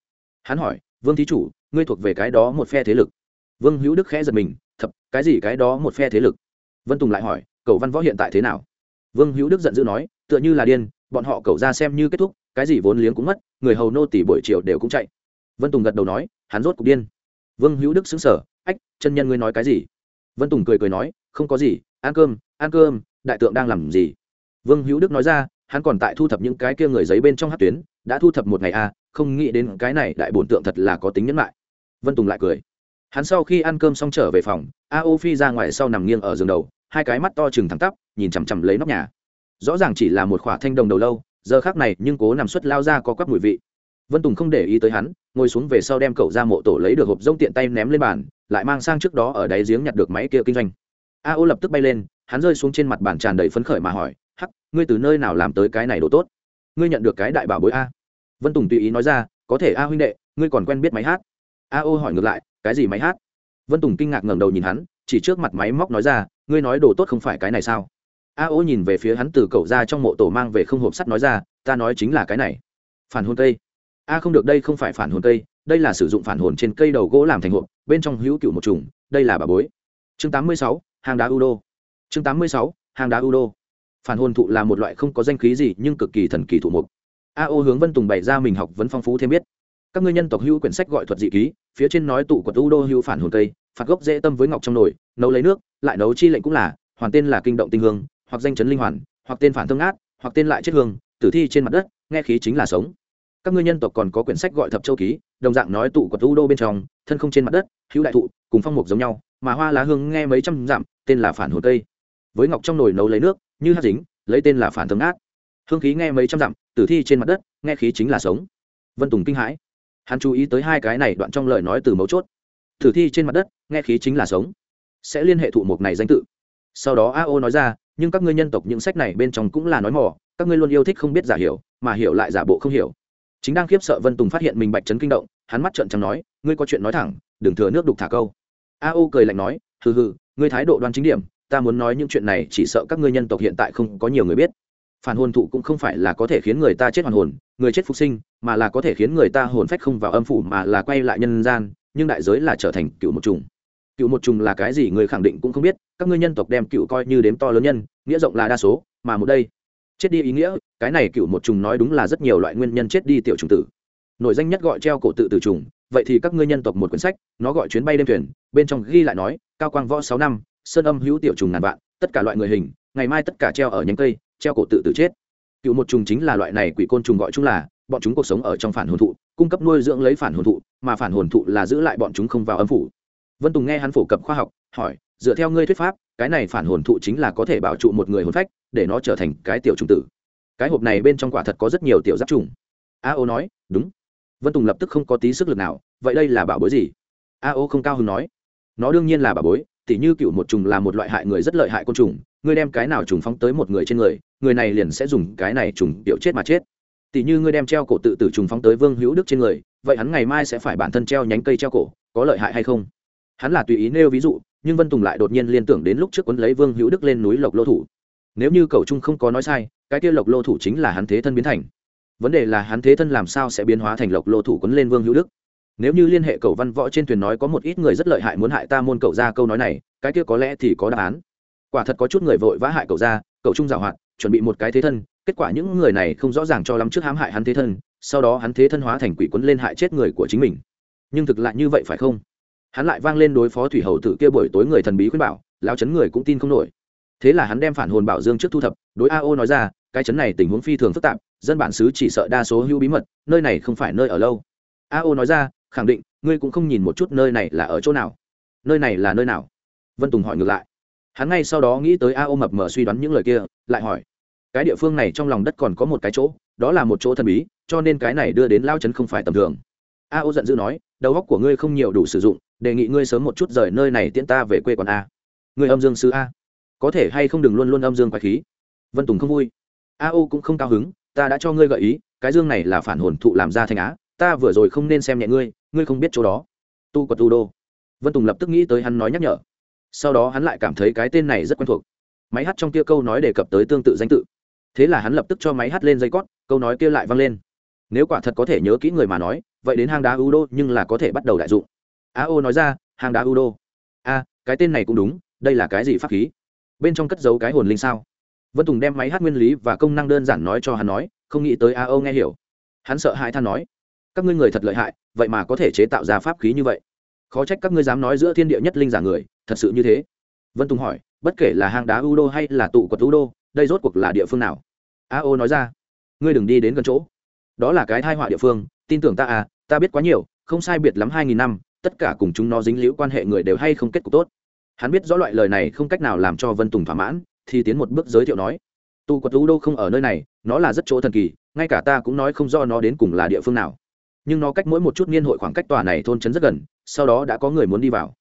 Hắn hỏi, vương thí chủ, ngươi thuộc về cái đó một phe thế lực? Vương hữu đức khẽ giật mình, thập, cái gì cái đó một phe thế lực? Vân tùng lại hỏi cậu văn võ hiện tại thế nào? Vương hữu đức giận dữ nói tựa như là điên bọn họ cậu ra xem như kết thúc cái gì vốn liếng cũng mất người hầu nô tỷ buổi chiều đều cũng chạy. Vân tùng gật đầu nói hắn rốt cục điên. Vương hữu đức xứng sở ách chân nhân ngươi nói cái gì? Vân tùng cười cười nói không có gì ăn cơm ăn cơm đại tượng đang làm gì? Vương hữu đức nói ra hắn còn tại thu thập những cái kia người giấy bên trong hát tuyến đã thu thập một ngày a à, không nghĩ đến cái này đại bổn tượng thật là có tính nhẫn lại vân tùng lại cười hắn sau khi ăn cơm xong trở về phòng a ô phi ra ngoài sau nằm nghiêng ở giường đầu hai cái mắt to chừng thẳng tắp, nhìn chằm chằm lấy nóc nhà. Rõ ràng chỉ là một khỏa thanh đồng đầu lâu, giờ khác này nhưng cố nằm suất lao ra có quắp mùi vị. Vân tùng không để ý tới hắn, ngồi xuống về sau đem cậu ra mộ tổ lấy được hộp rông tiện tay ném lên bàn, lại mang sang trước đó ở đáy giếng nhặt được máy kia kinh doanh. A ô lập tức bay lên, hắn rơi xuống trên mặt bàn tràn đầy phấn khởi mà hỏi, hắc, ngươi từ nơi nào làm tới cái này đồ tốt? Ngươi nhận được cái đại bảo bối a? Vân tùng tùy ý nói ra, có thể a huynh đệ, ngươi còn quen biết máy hát? A ô hỏi ngược lại, cái gì máy hát? Vân tùng kinh ngạc ngẩng đầu nhìn hắn, chỉ trước mặt máy móc nói ra ngươi nói đồ tốt không phải cái này sao? A ô nhìn về phía hắn từ cậu ra trong mộ tổ mang về không hộp sắt nói ra, ta nói chính là cái này. Phản hồn cây. A không được, đây không phải phản hồn cây, đây là sử dụng phản hồn trên cây đầu gỗ làm thành hộp, bên trong hữu cựu một trùng đây là bà bối. Chương tám mươi sáu, hàng đá u đô chương tám mươi sáu, hàng đá u đô phản hồn thụ là một loại không có danh khí gì, nhưng cực kỳ thần kỳ thụ mục. A ô hướng vân tùng bày ra mình học vấn phong phú thêm biết. Các ngươi nhân tộc hữu quyển sách gọi thuật dị ký, phía trên nói tụ quật u đô hữu phản hồn cây phạt gốc dễ tâm với ngọc trong nồi, nấu lấy nước, lại nấu chi lệnh cũng là hoàn tên là kinh động tinh hương, hoặc danh chấn linh hoàn, hoặc tên phản thương át hoặc tên lại chết hương, tử thi trên mặt đất, nghe khí chính là sống. Các ngươi nhân tộc còn có quyển sách gọi thập châu ký, đồng dạng nói tụ quật u đô bên trong, thân không trên mặt đất, hữu đại thụ, cùng phong mục giống nhau, mà hoa lá hương nghe mấy trăm dặm, tên là phản hồ tây với ngọc trong nồi nấu lấy nước, như hát dính, lấy tên là phản thương át hương khí nghe mấy trăm dặm, tử thi trên mặt đất, nghe khí chính là sống. Vân tùng kinh hãi. Hắn chú ý tới hai cái này đoạn trong lời nói từ mấu chốt. Thử thi trên mặt đất, nghe khí chính là sống. Sẽ liên hệ thụ mục này danh tự. Sau đó a o nói ra, nhưng các ngươi nhân tộc những sách này bên trong cũng là nói mỏ các ngươi luôn yêu thích không biết giả hiểu, mà hiểu lại giả bộ không hiểu. Chính đang khiếp sợ vân tùng phát hiện mình bạch trấn kinh động, hắn mắt trợn trắng nói, ngươi có chuyện nói thẳng, đừng thừa nước đục thả câu. A o cười lạnh nói, hừ hừ, ngươi thái độ đoan chính điểm, ta muốn nói những chuyện này chỉ sợ các ngươi nhân tộc hiện tại không có nhiều người biết. Phản hồn thụ cũng không phải là có thể khiến người ta chết hoàn hồn, người chết phục sinh, mà là có thể khiến người ta hồn phách không vào âm phủ mà là quay lại nhân gian nhưng đại giới là trở thành cựu một trùng cựu một trùng là cái gì người khẳng định cũng không biết, các ngươi nhân tộc đem cựu coi như đếm to lớn nhân, nghĩa rộng là đa số, mà một đây, chết đi ý nghĩa, cái này cựu một trùng nói đúng là rất nhiều loại nguyên nhân chết đi tiểu trùng tử. Nội danh nhất gọi treo cổ tự tử trùng vậy thì các ngươi nhân tộc một quyển sách, nó gọi chuyến bay đêm thuyền, bên trong ghi lại nói, cao quang võ sáu năm, sơn âm hữu tiểu trùng ngàn vạn, tất cả loại người hình, ngày mai tất cả treo ở nhánh cây, treo cổ tự tử chết. Cựu một trùng chính là loại này quỷ côn trùng gọi chúng là, bọn chúng cuộc sống ở trong phản hồn thụ cung cấp nuôi dưỡng lấy phản hồn thụ, mà phản hồn thụ là giữ lại bọn chúng không vào âm phủ. Vân tùng nghe hắn phổ cập khoa học, hỏi, dựa theo ngươi thuyết pháp, cái này phản hồn thụ chính là có thể bảo trụ một người hồn phách, để nó trở thành cái tiểu trùng tử? Cái hộp này bên trong quả thật có rất nhiều tiểu giáp trùng. A ô nói, đúng. Vân tùng lập tức không có tí sức lực nào, vậy đây là bảo bối gì? A ô không cao hứng nói, nó đương nhiên là bảo bối, tỉ như cựu một trùng là một loại hại người rất lợi hại côn trùng, ngươi đem cái nào trùng phóng tới một người trên người người này liền sẽ dùng cái này trùng tiểu chết mà chết tỉ như ngươi đem treo cổ tự tử trùng phóng tới vương hữu đức trên người, vậy hắn ngày mai sẽ phải bản thân treo nhánh cây treo cổ, có lợi hại hay không? Hắn là tùy ý nêu ví dụ, nhưng vân tùng lại đột nhiên liên tưởng đến lúc trước quấn lấy vương hữu đức lên núi lộc lô thủ. Nếu như cầu trung không có nói sai, cái kia lộc lô thủ chính là hắn thế thân biến thành. Vấn đề là hắn thế thân làm sao sẽ biến hóa thành lộc lô thủ quấn lên vương hữu đức? Nếu như liên hệ cầu văn võ trên thuyền nói có một ít người rất lợi hại muốn hại ta môn cậu ra câu nói này, cái kia có lẽ thì có đáp án. Quả thật có chút người vội vã hại cậu ra, cậu trung giảo hoạt chuẩn bị một cái thế thân, kết quả những người này không rõ ràng cho lắm trước hãm hại hắn thế thân, sau đó hắn thế thân hóa thành quỷ quấn lên hại chết người của chính mình. Nhưng thực lại như vậy phải không? Hắn lại vang lên đối phó thủy hầu tử kia buổi tối người thần bí khuyên bảo lao chấn người cũng tin không nổi. Thế là hắn đem phản hồn bảo dương trước thu thập, đối a o nói ra, cái chấn này tình huống phi thường phức tạp, dân bản xứ chỉ sợ đa số hữu bí mật, nơi này không phải nơi ở lâu. A o nói ra, khẳng định, ngươi cũng không nhìn một chút nơi này là ở chỗ nào. Nơi này là nơi nào? Vân tùng hỏi ngược lại hắn ngay sau đó nghĩ tới a ô mập mờ suy đoán những lời kia, lại hỏi, cái địa phương này trong lòng đất còn có một cái chỗ, đó là một chỗ thần bí, cho nên cái này đưa đến lao chấn không phải tầm thường. A ô giận dữ nói, đầu óc của ngươi không nhiều đủ sử dụng, đề nghị ngươi sớm một chút rời nơi này tiễn ta về quê quán a. Người âm dương sư a? Có thể hay không đừng luôn luôn âm dương quái khí? Vân tùng không vui. A ô cũng không cao hứng, ta đã cho ngươi gợi ý, cái dương này là phản hồn thụ làm ra thanh á, ta vừa rồi không nên xem nhẹ ngươi ngươi không biết chỗ đó. Tu quật tu đô. Vân tùng lập tức nghĩ tới hắn nói nhắc nhở sau đó hắn lại cảm thấy cái tên này rất quen thuộc. Máy hát trong kia câu nói đề cập tới tương tự danh tự. Thế là hắn lập tức cho máy hát lên dây cót, câu nói kia lại vang lên. Nếu quả thật có thể nhớ kỹ người mà nói, vậy đến hang đá u đô nhưng là có thể bắt đầu đại dụng. A ô nói ra, hang đá u đô a, cái tên này cũng đúng, đây là cái gì pháp khí? Bên trong cất giấu cái hồn linh sao? Vân tùng đem máy hát nguyên lý và công năng đơn giản nói cho hắn nói, không nghĩ tới a ô nghe hiểu. Hắn sợ hãi than nói, các ngươi người thật lợi hại, vậy mà có thể chế tạo ra pháp khí như vậy. Khó trách các ngươi dám nói giữa thiên địa nhất linh giả người thật sự như thế? Vân tùng hỏi, bất kể là hang đá u đô hay là tụ quật u đô đây rốt cuộc là địa phương nào? A ô nói ra, ngươi đừng đi đến gần chỗ. Đó là cái thai họa địa phương, tin tưởng ta à ta biết quá nhiều, không sai biệt lắm hai nghìn năm, tất cả cùng chúng nó dính liễu quan hệ người đều hay không kết cục tốt. Hắn biết rõ loại lời này không cách nào làm cho vân tùng thỏa mãn, thì tiến một bước giới thiệu nói, tụ quật u đô không ở nơi này, nó là rất chỗ thần kỳ, ngay cả ta cũng nói không do nó đến cùng là địa phương nào. Nhưng nó cách mỗi một chút niên hội khoảng cách tòa này thôn trấn rất gần, sau đó đã có người muốn đi vào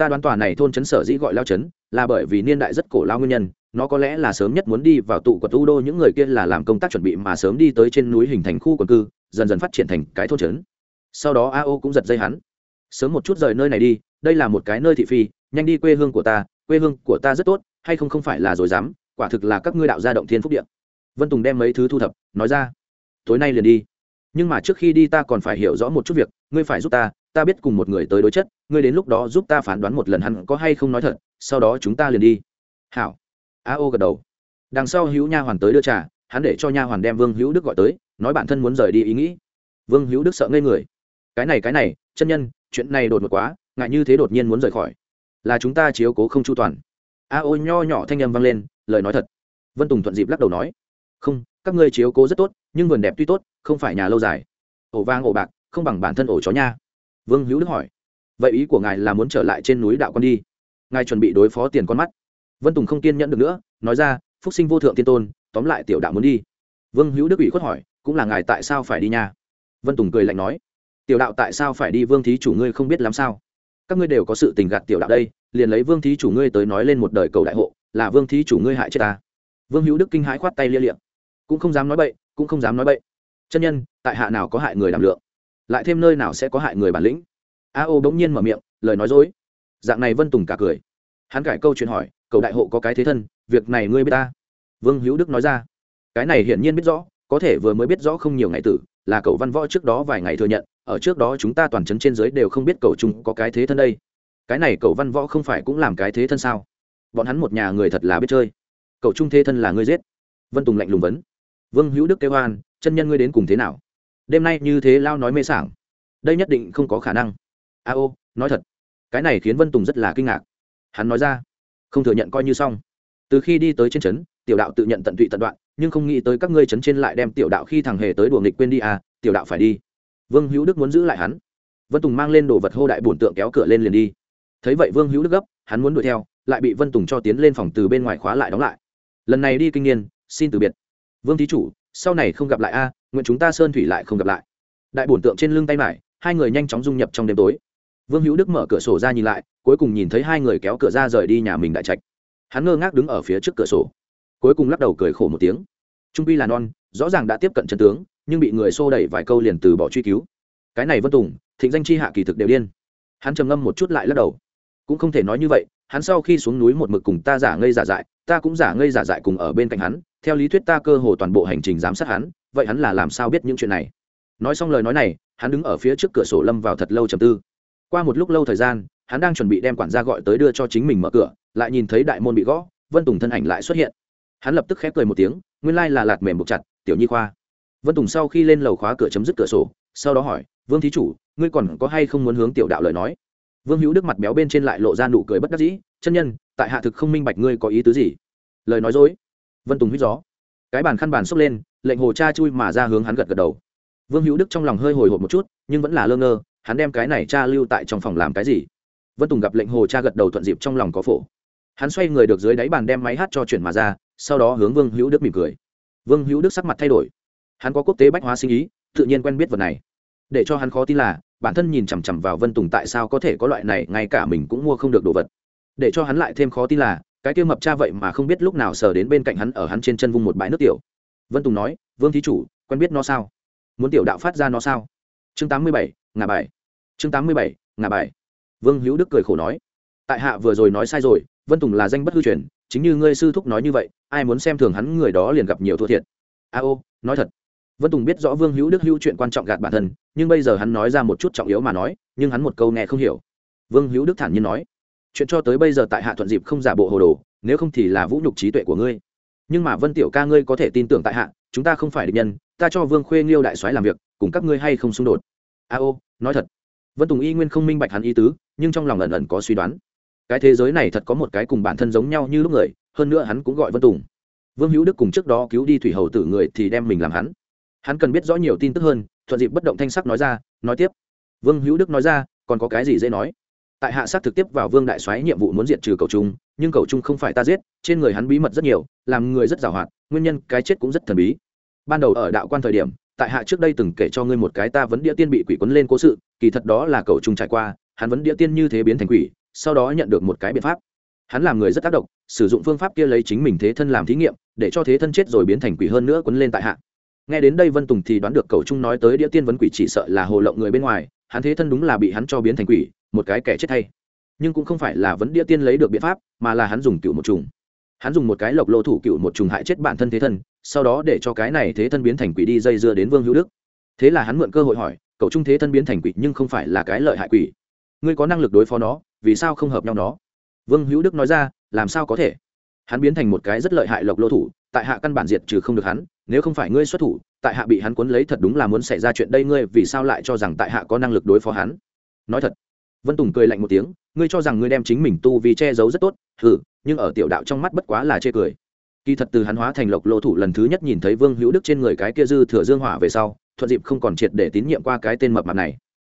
ta đoán tòa này thôn trấn sở dĩ gọi lao trấn là bởi vì niên đại rất cổ lao nguyên nhân, nó có lẽ là sớm nhất muốn đi vào tụ quật u đô, những người kia là làm công tác chuẩn bị mà sớm đi tới trên núi hình thành khu quần cư, dần dần phát triển thành cái thôn trấn sau đó a o cũng giật dây hắn. Sớm một chút rời nơi này đi, đây là một cái nơi thị phi, nhanh đi quê hương của ta, quê hương của ta rất tốt, hay không không phải là rồi dám, quả thực là các ngươi đạo gia động thiên phúc điện vân tùng đem mấy thứ thu thập, nói ra, tối nay liền đi. Nhưng mà trước khi đi ta còn phải hiểu rõ một chút việc, ngươi phải giúp ta ta biết cùng một người tới đối chất, ngươi đến lúc đó giúp ta phán đoán một lần hắn có hay không nói thật, sau đó chúng ta liền đi. Hảo. A ô gật đầu. Đằng sau hữu nha hoàn tới đưa trà, hắn để cho nha hoàn đem vương hữu đức gọi tới, nói bản thân muốn rời đi ý nghĩ. Vương hữu đức sợ ngây người. Cái này cái này, chân nhân, chuyện này đột ngột quá, ngại như thế đột nhiên muốn rời khỏi. Là chúng ta chiếu cố không chu toàn. A ô nho nhỏ thanh â m vang lên, lời nói thật. Vân tùng thuận dịp lắc đầu nói. Không, các ngươi chiếu cố rất tốt, nhưng vườn đẹp tuy tốt, không phải nhà lâu dài. Ổ vang ổ bạc, không bằng bản thân ổ chó nha vương hữu đức hỏi, vậy ý của ngài là muốn trở lại trên núi đạo con đi? Ngài chuẩn bị đối phó tiền con mắt. Vân tùng không kiên nhẫn được nữa, nói ra, phúc sinh vô thượng tiên tôn, tóm lại tiểu đạo muốn đi. Vương hữu đức ủy khuất hỏi, cũng là ngài tại sao phải đi nha? Vân tùng cười lạnh nói, tiểu đạo tại sao phải đi vương thí chủ ngươi không biết làm sao? Các ngươi đều có sự tình gạt tiểu đạo đây, liền lấy vương thí chủ ngươi tới nói lên một đời cầu đại hộ, là vương thí chủ ngươi hại chết ta. Vương hữu đức kinh hãi khoát tay lia liệm cũng không dám nói bậy, cũng không dám nói bậy. Chân nhân, tại hạ nào có hại người làm lượng? Lại thêm nơi nào sẽ có hại người bản lĩnh. A ô bỗng nhiên mở miệng, lời nói dối. Dạng này vân tùng cả cười. Hắn cải câu chuyện hỏi cậu đại hộ có cái thế thân, việc này ngươi biết ta? Vương hữu đức nói ra, cái này hiển nhiên biết rõ, có thể vừa mới biết rõ không nhiều ngày tử, là cậu văn võ trước đó vài ngày thừa nhận, ở trước đó chúng ta toàn trấn trên giới đều không biết cậu trung có cái thế thân đây. Cái này cậu văn võ không phải cũng làm cái thế thân sao? Bọn hắn một nhà người thật là biết chơi. Cậu trung thế thân là ngươi giết. Vân tùng lạnh lùng vấn. Vương hữu đức kêu hoan chân nhân ngươi đến cùng thế nào? Đêm nay như thế lao nói mê sảng. Đây nhất định không có khả năng. A ô, nói thật, cái này khiến vân tùng rất là kinh ngạc. Hắn nói ra, không thừa nhận coi như xong. Từ khi đi tới trên trấn, tiểu đạo tự nhận tận tụy tận đoạn, nhưng không nghĩ tới các ngươi trấn trên lại đem tiểu đạo khi thằng hề tới đùa nghịch quên đi à tiểu đạo phải đi. Vương hữu đức muốn giữ lại hắn. Vân tùng mang lên đồ vật hô đại bổn tượng kéo cửa lên liền đi. Thấy vậy vương hữu đức gấp, hắn muốn đuổi theo, lại bị vân tùng cho tiến lên phòng từ bên ngoài khóa lại đóng lại. Lần này đi kinh niên, xin từ biệt. Vương thí chủ sau này không gặp lại a, nguyện chúng ta sơn thủy lại không gặp lại. Đại bổn tượng trên lưng tay mải, hai người nhanh chóng dung nhập trong đêm tối. Vương hữu đức mở cửa sổ ra nhìn lại, cuối cùng nhìn thấy hai người kéo cửa ra rời đi nhà mình đại trạch. Hắn ngơ ngác đứng ở phía trước cửa sổ. Cuối cùng lắc đầu cười khổ một tiếng. Trung pi là non, rõ ràng đã tiếp cận chân tướng, nhưng bị người xô đẩy vài câu liền từ bỏ truy cứu. Cái này vân tùng, thịnh danh chi hạ kỳ thực đều điên. Hắn trầm ngâm một chút lại lắc đầu. Cũng không thể nói như vậy hắn sau khi xuống núi một mực cùng ta giả ngây giả dại, ta cũng giả ngây giả dại cùng ở bên cạnh hắn, theo lý thuyết ta cơ hồ toàn bộ hành trình giám sát hắn, vậy hắn là làm sao biết những chuyện này? Nói xong lời nói này, hắn đứng ở phía trước cửa sổ lâm vào thật lâu trầm tư. Qua một lúc lâu thời gian, hắn đang chuẩn bị đem quản gia gọi tới đưa cho chính mình mở cửa, lại nhìn thấy đại môn bị gõ, vân tùng thân ảnh lại xuất hiện. Hắn lập tức khép cười một tiếng, nguyên lai là lạt mềm buộc chặt, tiểu nhi khoa. Vân tùng sau khi lên lầu khóa cửa chấm dứt cửa sổ, sau đó hỏi, vương thí chủ, ngươi còn có hay không muốn hướng tiểu đạo lời nói? Vương hữu đức mặt béo bên trên lại lộ ra nụ cười bất đắc dĩ, chân nhân, tại hạ thực không minh bạch ngươi có ý tứ gì? Lời nói dối. Vân tùng huýt gió. Cái bàn khăn bàn xốc lên, lệnh hồ cha chui mà ra hướng hắn gật gật đầu. Vương hữu đức trong lòng hơi hồi hộp một chút, nhưng vẫn là lơ ngơ, hắn đem cái này cha lưu tại trong phòng làm cái gì? Vân tùng gặp lệnh hồ cha gật đầu thuận dịp trong lòng có phổ. Hắn xoay người được dưới đáy bàn đem máy hát cho chuyển mà ra, sau đó hướng vương hữu đức mỉm cười. Vương hữu đức sắc mặt thay đổi. Hắn có quốc tế bách hóa sinh ý, tự nhiên quen biết vật này. Để cho hắn khó tin là bản thân nhìn chằm chằm vào vân tùng tại sao có thể có loại này, ngay cả mình cũng mua không được đồ vật. Để cho hắn lại thêm khó tin là, cái kia mập cha vậy mà không biết lúc nào sờ đến bên cạnh hắn ở hắn trên chân vung một bãi nước tiểu. Vân tùng nói, vương thí chủ, quen biết nó sao? Muốn tiểu đạo phát ra nó sao? Chương tám mươi bảy ngà bài. Chương tám mươi bảy ngà bài. Vương hữu đức cười khổ nói, tại hạ vừa rồi nói sai rồi, vân tùng là danh bất hư truyền, chính như ngươi sư thúc nói như vậy, ai muốn xem thường hắn người đó liền gặp nhiều thua thiệt. A ô, nói thật vân tùng biết rõ vương hữu đức hữu chuyện quan trọng gạt bản thân, nhưng bây giờ hắn nói ra một chút trọng yếu mà nói, nhưng hắn một câu nghe không hiểu. Vương hữu đức thản nhiên nói, chuyện cho tới bây giờ tại hạ thuận dịp không giả bộ hồ đồ, nếu không thì là vũ nhục trí tuệ của ngươi. Nhưng mà vân tiểu ca ngươi có thể tin tưởng tại hạ, chúng ta không phải địch nhân, ta cho vương khuê nghiêu đại soái làm việc, cùng các ngươi hay không xung đột? A ô, nói thật. Vân tùng y nguyên không minh bạch hắn ý tứ, nhưng trong lòng ẩn ẩn có suy đoán. Cái thế giới này thật có một cái cùng bản thân giống nhau như lúc người, hơn nữa hắn cũng gọi vân tùng. Vương hữu đức cùng trước đó cứu đi thủy hầu tử người thì đem mình làm hắn hắn cần biết rõ nhiều tin tức hơn, thuận dịp bất động thanh sắc nói ra, nói tiếp. Vương hữu đức nói ra, còn có cái gì dễ nói? Tại hạ sát thực tiếp vào vương đại soái nhiệm vụ muốn diệt trừ cầu trung, nhưng cầu trung không phải ta giết, trên người hắn bí mật rất nhiều, làm người rất giàu hoạt nguyên nhân cái chết cũng rất thần bí. Ban đầu ở đạo quan thời điểm, tại hạ trước đây từng kể cho ngươi một cái ta vấn đĩa tiên bị quỷ quấn lên cố sự, kỳ thật đó là cầu trung trải qua, hắn vấn đĩa tiên như thế biến thành quỷ, sau đó nhận được một cái biện pháp. Hắn làm người rất tác động, sử dụng phương pháp kia lấy chính mình thế thân làm thí nghiệm, để cho thế thân chết rồi biến thành quỷ hơn nữa quấn lên tại hạ nghe đến đây vân tùng thì đoán được cầu trung nói tới đĩa tiên vấn quỷ chỉ sợ là hồ lộng người bên ngoài, hắn thế thân đúng là bị hắn cho biến thành quỷ, một cái kẻ chết thay. Nhưng cũng không phải là vấn đĩa tiên lấy được biện pháp, mà là hắn dùng cựu một trùng. Hắn dùng một cái lộc lô thủ cựu một trùng hại chết bản thân thế thân, sau đó để cho cái này thế thân biến thành quỷ đi dây dưa đến vương hữu đức. Thế là hắn mượn cơ hội hỏi cậu trung thế thân biến thành quỷ nhưng không phải là cái lợi hại quỷ? Ngươi có năng lực đối phó nó, vì sao không hợp nhau nó? Vương hữu đức nói ra, làm sao có thể? Hắn biến thành một cái rất lợi hại lộc lô thủ tại hạ căn bản diệt trừ không được hắn, nếu không phải ngươi xuất thủ, tại hạ bị hắn cuốn lấy thật đúng là muốn xảy ra chuyện đây ngươi vì sao lại cho rằng tại hạ có năng lực đối phó hắn? Nói thật. Vân tùng cười lạnh một tiếng, ngươi cho rằng ngươi đem chính mình tu vì che giấu rất tốt, hừ, nhưng ở tiểu đạo trong mắt bất quá là chê cười. Kỳ thật từ hắn hóa thành lộc lô thủ lần thứ nhất nhìn thấy vương hữu đức trên người cái kia dư thừa dương hỏa về sau, thuận dịp không còn triệt để tín nhiệm qua cái tên mập mặt này.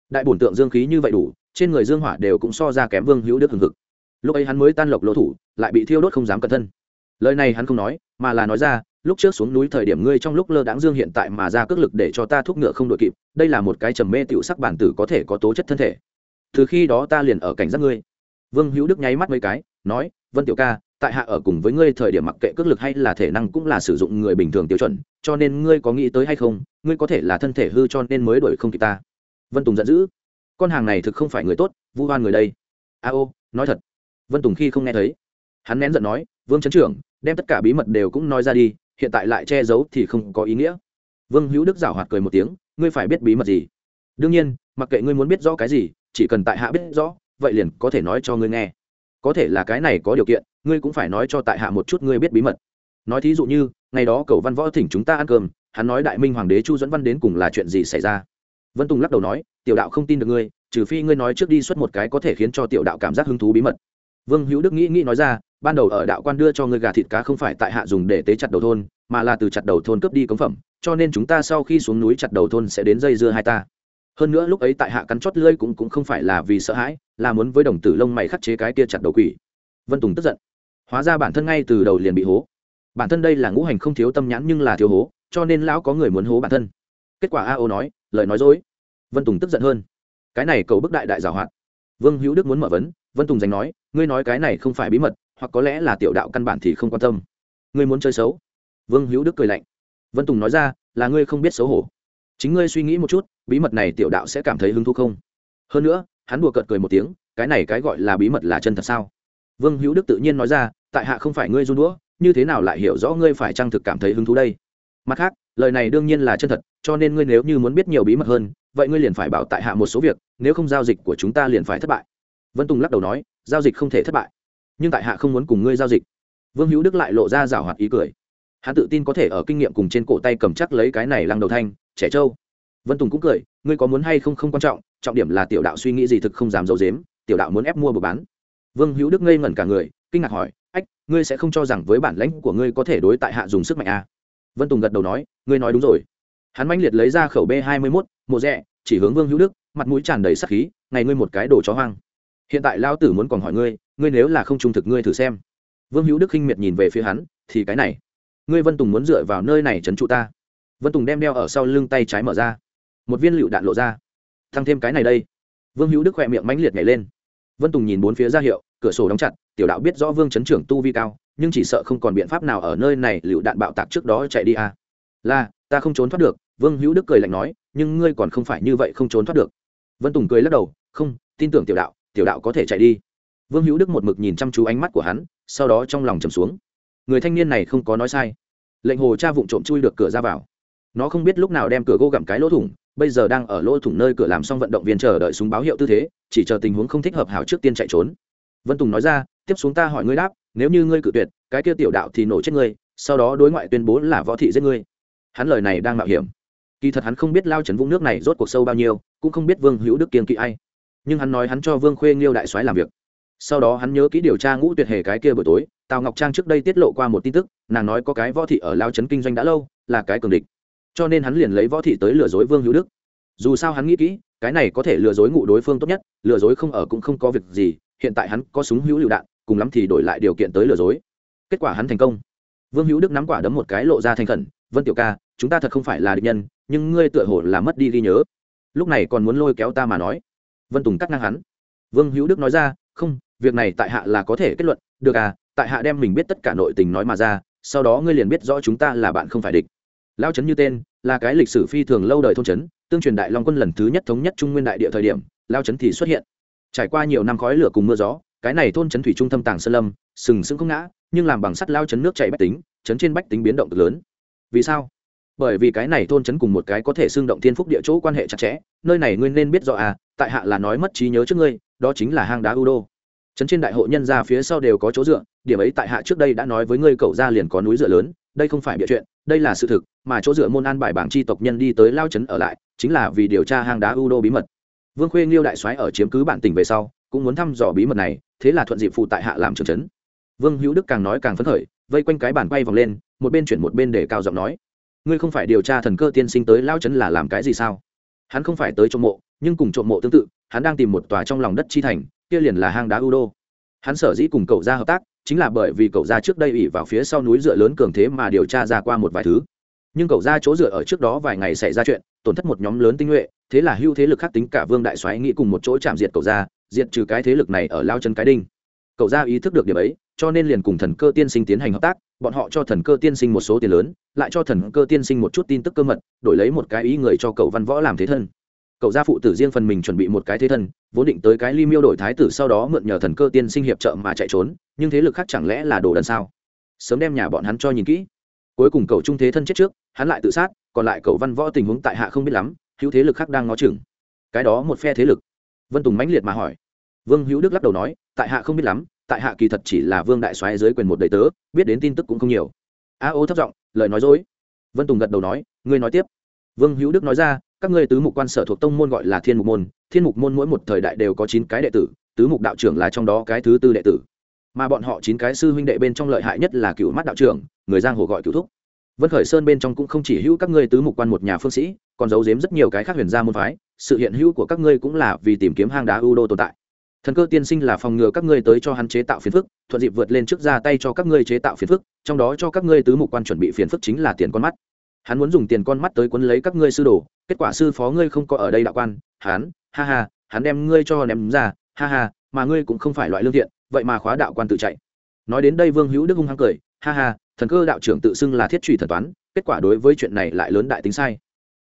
Đại bổn tượng dương khí như vậy đủ, trên người dương hỏa đều cũng so ra kém vương hữu đức hừng hực. Lúc ấy hắn mới tan lộc lô thủ, lại bị thiêu đốt không dám cẩn thân lời này hắn không nói, mà là nói ra, lúc trước xuống núi thời điểm ngươi trong lúc lơ đãng dương hiện tại mà ra cước lực để cho ta thúc ngựa không đội kịp, đây là một cái trầm mê tiểu sắc bản tử có thể có tố chất thân thể. Từ khi đó ta liền ở cảnh giác ngươi. Vương hữu đức nháy mắt mấy cái, nói, vân tiểu ca, tại hạ ở cùng với ngươi thời điểm mặc kệ cước lực hay là thể năng cũng là sử dụng người bình thường tiêu chuẩn, cho nên ngươi có nghĩ tới hay không, ngươi có thể là thân thể hư cho nên mới đuổi không kịp ta. Vân tùng giận dữ, con hàng này thực không phải người tốt, vu oan người đây. A ô, nói thật. Vân tùng khi không nghe thấy, hắn nén giận nói vương trấn trưởng, đem tất cả bí mật đều cũng nói ra đi, hiện tại lại che giấu thì không có ý nghĩa. Vương hữu đức giảo hoạt cười một tiếng, ngươi phải biết bí mật gì? Đương nhiên, mặc kệ ngươi muốn biết rõ cái gì, chỉ cần tại hạ biết rõ, vậy liền có thể nói cho ngươi nghe. Có thể là cái này có điều kiện, ngươi cũng phải nói cho tại hạ một chút ngươi biết bí mật. Nói thí dụ như, ngày đó cầu văn võ thỉnh chúng ta ăn cơm, hắn nói đại minh hoàng đế chu dẫn văn đến cùng là chuyện gì xảy ra? Vân tùng lắc đầu nói, tiểu đạo không tin được ngươi, trừ phi ngươi nói trước đi xuất một cái có thể khiến cho tiểu đạo cảm giác hứng thú bí mật. Vương hữu đức nghĩ nghĩ nói ra ban đầu ở đạo quan đưa cho ngươi gà thịt cá không phải tại hạ dùng để tế chặt đầu thôn, mà là từ chặt đầu thôn cướp đi cống phẩm, cho nên chúng ta sau khi xuống núi chặt đầu thôn sẽ đến dây dưa hai ta. Hơn nữa lúc ấy tại hạ cắn chót lưỡi cũng cũng không phải là vì sợ hãi, là muốn với đồng tử lông mày khắc chế cái kia chặt đầu quỷ. Vân tùng tức giận. Hóa ra bản thân ngay từ đầu liền bị hố. Bản thân đây là ngũ hành không thiếu tâm nhãn nhưng là thiếu hố, cho nên lão có người muốn hố bản thân. Kết quả a ô nói, lời nói dối. Vân tùng tức giận hơn. Cái này cầu bức đại đại giảo hoạt. Vương hữu đức muốn mở vấn, vân tùng giành nói, ngươi nói cái này không phải bí mật hoặc có lẽ là tiểu đạo căn bản thì không quan tâm. Ngươi muốn chơi xấu? Vương hữu đức cười lạnh. Vân tùng nói ra, là ngươi không biết xấu hổ. Chính ngươi suy nghĩ một chút, bí mật này tiểu đạo sẽ cảm thấy hứng thú không? Hơn nữa, hắn đùa cợt cười một tiếng, cái này cái gọi là bí mật là chân thật sao? Vương hữu đức tự nhiên nói ra, tại hạ không phải ngươi run đũa, như thế nào lại hiểu rõ ngươi phải trang thực cảm thấy hứng thú đây? Mặt khác, lời này đương nhiên là chân thật, cho nên ngươi nếu như muốn biết nhiều bí mật hơn, vậy ngươi liền phải bảo tại hạ một số việc, nếu không giao dịch của chúng ta liền phải thất bại. Vân tùng lắc đầu nói, giao dịch không thể thất bại nhưng tại hạ không muốn cùng ngươi giao dịch. Vương hữu đức lại lộ ra rảo hoạt ý cười. Hắn tự tin có thể ở kinh nghiệm cùng trên cổ tay cầm chắc lấy cái này lăng đầu thanh, trẻ trâu. Vân tùng cũng cười, ngươi có muốn hay không không quan trọng trọng điểm là tiểu đạo suy nghĩ gì thực không dám giấu dếm tiểu đạo muốn ép mua buộc bán. Vương hữu đức ngây ngẩn cả người, kinh ngạc hỏi, ách, ngươi sẽ không cho rằng với bản lãnh của ngươi có thể đối tại hạ dùng sức mạnh à? vân tùng gật đầu nói, ngươi nói đúng rồi. Hắn mãnh liệt lấy ra khẩu b hai mươi mốt, mộ rẽ chỉ hướng vương hữu đức, mặt mũi tràn đầy sắc khí, ngày ngươi một cái đồ chó hoang. Hiện tại lao tử muốn còn hỏi ngươi ngươi nếu là không trung thực ngươi thử xem. Vương hữu đức khinh miệt nhìn về phía hắn, thì cái này. Ngươi vân tùng muốn dựa vào nơi này trấn trụ ta. Vân tùng đem đeo ở sau lưng tay trái mở ra. Một viên lựu đạn lộ ra. Thăng thêm cái này đây. Vương hữu đức khỏe miệng mãnh liệt nhảy lên. Vân tùng nhìn bốn phía ra hiệu, cửa sổ đóng chặt, tiểu đạo biết rõ vương chấn trưởng tu vi cao, nhưng chỉ sợ không còn biện pháp nào ở nơi này lựu đạn bạo tạc trước đó chạy đi à. là, ta không trốn thoát được, vương hữu đức cười lạnh nói, nhưng ngươi còn không phải như vậy không trốn thoát được. Vân tùng cười lắc đầu, không, tin tưởng tiểu đạo tiểu đạo có thể chạy đi vương hữu đức một mực nhìn chăm chú ánh mắt của hắn, sau đó trong lòng trầm xuống. Người thanh niên này không có nói sai. Lệnh hồ cha vụng trộm chui được cửa ra vào. Nó không biết lúc nào đem cửa gỗ gặm cái lỗ thủng, bây giờ đang ở lỗ thủng nơi cửa làm xong vận động viên chờ đợi súng báo hiệu tư thế, chỉ chờ tình huống không thích hợp hảo trước tiên chạy trốn. Vân tùng nói ra, tiếp xuống ta hỏi ngươi đáp, nếu như ngươi cự tuyệt, cái kia tiểu đạo thì nổ chết ngươi, sau đó đối ngoại tuyên bố là võ thị giết ngươi. Hắn lời này đang mạo hiểm. Kỳ thật hắn không biết lao trấn vũng nước này rốt cuộc sâu bao nhiêu, cũng không biết vương hữu đức kiên kỵ ai. Nhưng hắn nói hắn cho vương khuê nghiêu đại soái làm việc sau đó hắn nhớ kỹ điều tra ngũ tuyệt hề cái kia buổi tối, tào ngọc trang trước đây tiết lộ qua một tin tức, nàng nói có cái võ thị ở lao trấn kinh doanh đã lâu, là cái cường địch. Cho nên hắn liền lấy võ thị tới lừa dối vương hữu đức. Dù sao hắn nghĩ kỹ, cái này có thể lừa dối ngụ đối phương tốt nhất, lừa dối không ở cũng không có việc gì, hiện tại hắn có súng hữu lựu đạn, cùng lắm thì đổi lại điều kiện tới lừa dối. Kết quả hắn thành công. Vương hữu đức nắm quả đấm một cái lộ ra thành khẩn, vân tiểu ca, chúng ta thật không phải là địch nhân, nhưng ngươi tựa hồ là mất đi ghi nhớ. Lúc này còn muốn lôi kéo ta mà nói. Vân tùng cắt ngang hắn. Vương hữu đức nói ra, không việc này tại hạ là có thể kết luận, được à tại hạ đem mình biết tất cả nội tình nói mà ra, sau đó ngươi liền biết rõ chúng ta là bạn không phải địch. Lao trấn như tên, là cái lịch sử phi thường lâu đời thôn trấn tương truyền đại long quân lần thứ nhất thống nhất trung nguyên đại địa thời điểm lao trấn thì xuất hiện. Trải qua nhiều năm khói lửa cùng mưa gió, cái này thôn trấn thủy trung thâm tàng sơn lâm, sừng sững không ngã, nhưng làm bằng sắt lao trấn nước chảy bách tính trấn trên bách tính biến động cực lớn. Vì sao? Bởi vì cái này thôn trấn cùng một cái có thể xương động thiên phúc địa chỗ quan hệ chặt chẽ, nơi này ngươi nên biết rõ à tại hạ là nói mất trí nhớ trước ngươi, đó chính là hang đá u đô trấn trên đại hội nhân ra phía sau đều có chỗ dựa, điểm ấy tại hạ trước đây đã nói với ngươi cậu ra liền có núi dựa lớn, đây không phải bịa chuyện, đây là sự thực, mà chỗ dựa môn an bài bảng chi tộc nhân đi tới lao trấn ở lại, chính là vì điều tra hang đá u đô bí mật. Vương khuê nghiêu đại soái ở chiếm cứ bản tỉnh về sau, cũng muốn thăm dò bí mật này, thế là thuận dịp phụ tại hạ làm trưởng trấn. Vương hữu đức càng nói càng phấn khởi, vây quanh cái bàn quay vòng lên, một bên chuyển một bên để cao giọng nói. Ngươi không phải điều tra thần cơ tiên sinh tới lao trấn là làm cái gì sao? Hắn không phải tới trộm mộ, nhưng cùng trộm mộ tương tự, hắn đang tìm một tòa trong lòng đất chi thành kia liền là hang đá u đô hắn sở dĩ cùng cậu ra hợp tác, chính là bởi vì cậu ra trước đây ủy vào phía sau núi dựa lớn cường thế mà điều tra ra qua một vài thứ. Nhưng cậu ra chỗ dựa ở trước đó vài ngày xảy ra chuyện, tổn thất một nhóm lớn tinh nhuệ, thế là hưu thế lực khác tính cả vương đại soái nghĩ cùng một chỗ chạm diệt cậu ra, diệt trừ cái thế lực này ở lao chân cái đinh. Cậu ra ý thức được điểm ấy, cho nên liền cùng thần cơ tiên sinh tiến hành hợp tác, bọn họ cho thần cơ tiên sinh một số tiền lớn, lại cho thần cơ tiên sinh một chút tin tức cơ mật, đổi lấy một cái ý người cho cậu văn võ làm thế thân cậu gia phụ tử riêng phần mình chuẩn bị một cái thế thân, vốn định tới cái ly miêu đổi thái tử sau đó mượn nhờ thần cơ tiên sinh hiệp trợ mà chạy trốn, nhưng thế lực khác chẳng lẽ là đồ đần sao? Sớm đem nhà bọn hắn cho nhìn kỹ. Cuối cùng cậu trung thế thân chết trước, hắn lại tự sát, còn lại cậu văn võ tình huống tại hạ không biết lắm, hữu thế lực khác đang ngó chừng. Cái đó một phe thế lực. Vân tùng mãnh liệt mà hỏi. Vương hữu đức lắc đầu nói, tại hạ không biết lắm, tại hạ kỳ thật chỉ là vương đại soái dưới quyền một đầy tớ, biết đến tin tức cũng không nhiều. A ô thất giọng, lời nói dối. Vân tùng gật đầu nói, ngươi nói tiếp vương hữu đức nói ra, các ngươi tứ mục quan sở thuộc tông môn gọi là thiên mục môn, thiên mục môn mỗi một thời đại đều có chín cái đệ tử, tứ mục đạo trưởng là trong đó cái thứ tư đệ tử. Mà bọn họ chín cái sư huynh đệ bên trong lợi hại nhất là cựu mắt đạo trưởng, người giang hồ gọi cựu thúc. Vân khởi sơn bên trong cũng không chỉ hữu các ngươi tứ mục quan một nhà phương sĩ, còn giấu giếm rất nhiều cái khác huyền gia môn phái, sự hiện hữu của các ngươi cũng là vì tìm kiếm hang đá u đô tồn tại. Thần cơ tiên sinh là phòng ngừa các ngươi tới cho hắn chế tạo phiền phức, thuận dịp vượt lên trước ra tay cho các ngươi chế tạo phiền phức, trong đó cho các ngươi tứ mục quan chuẩn bị phiền phức chính là tiền con mắt hắn muốn dùng tiền con mắt tới quấn lấy các ngươi sư đồ, kết quả sư phó ngươi không có ở đây đạo quan, hắn, ha ha, hắn đem ngươi cho ném ra, ha ha, mà ngươi cũng không phải loại lương thiện, vậy mà khóa đạo quan tự chạy. Nói đến đây vương hữu đức hung hăng cười, ha ha, thần cơ đạo trưởng tự xưng là thiết truy thần toán, kết quả đối với chuyện này lại lớn đại tính sai.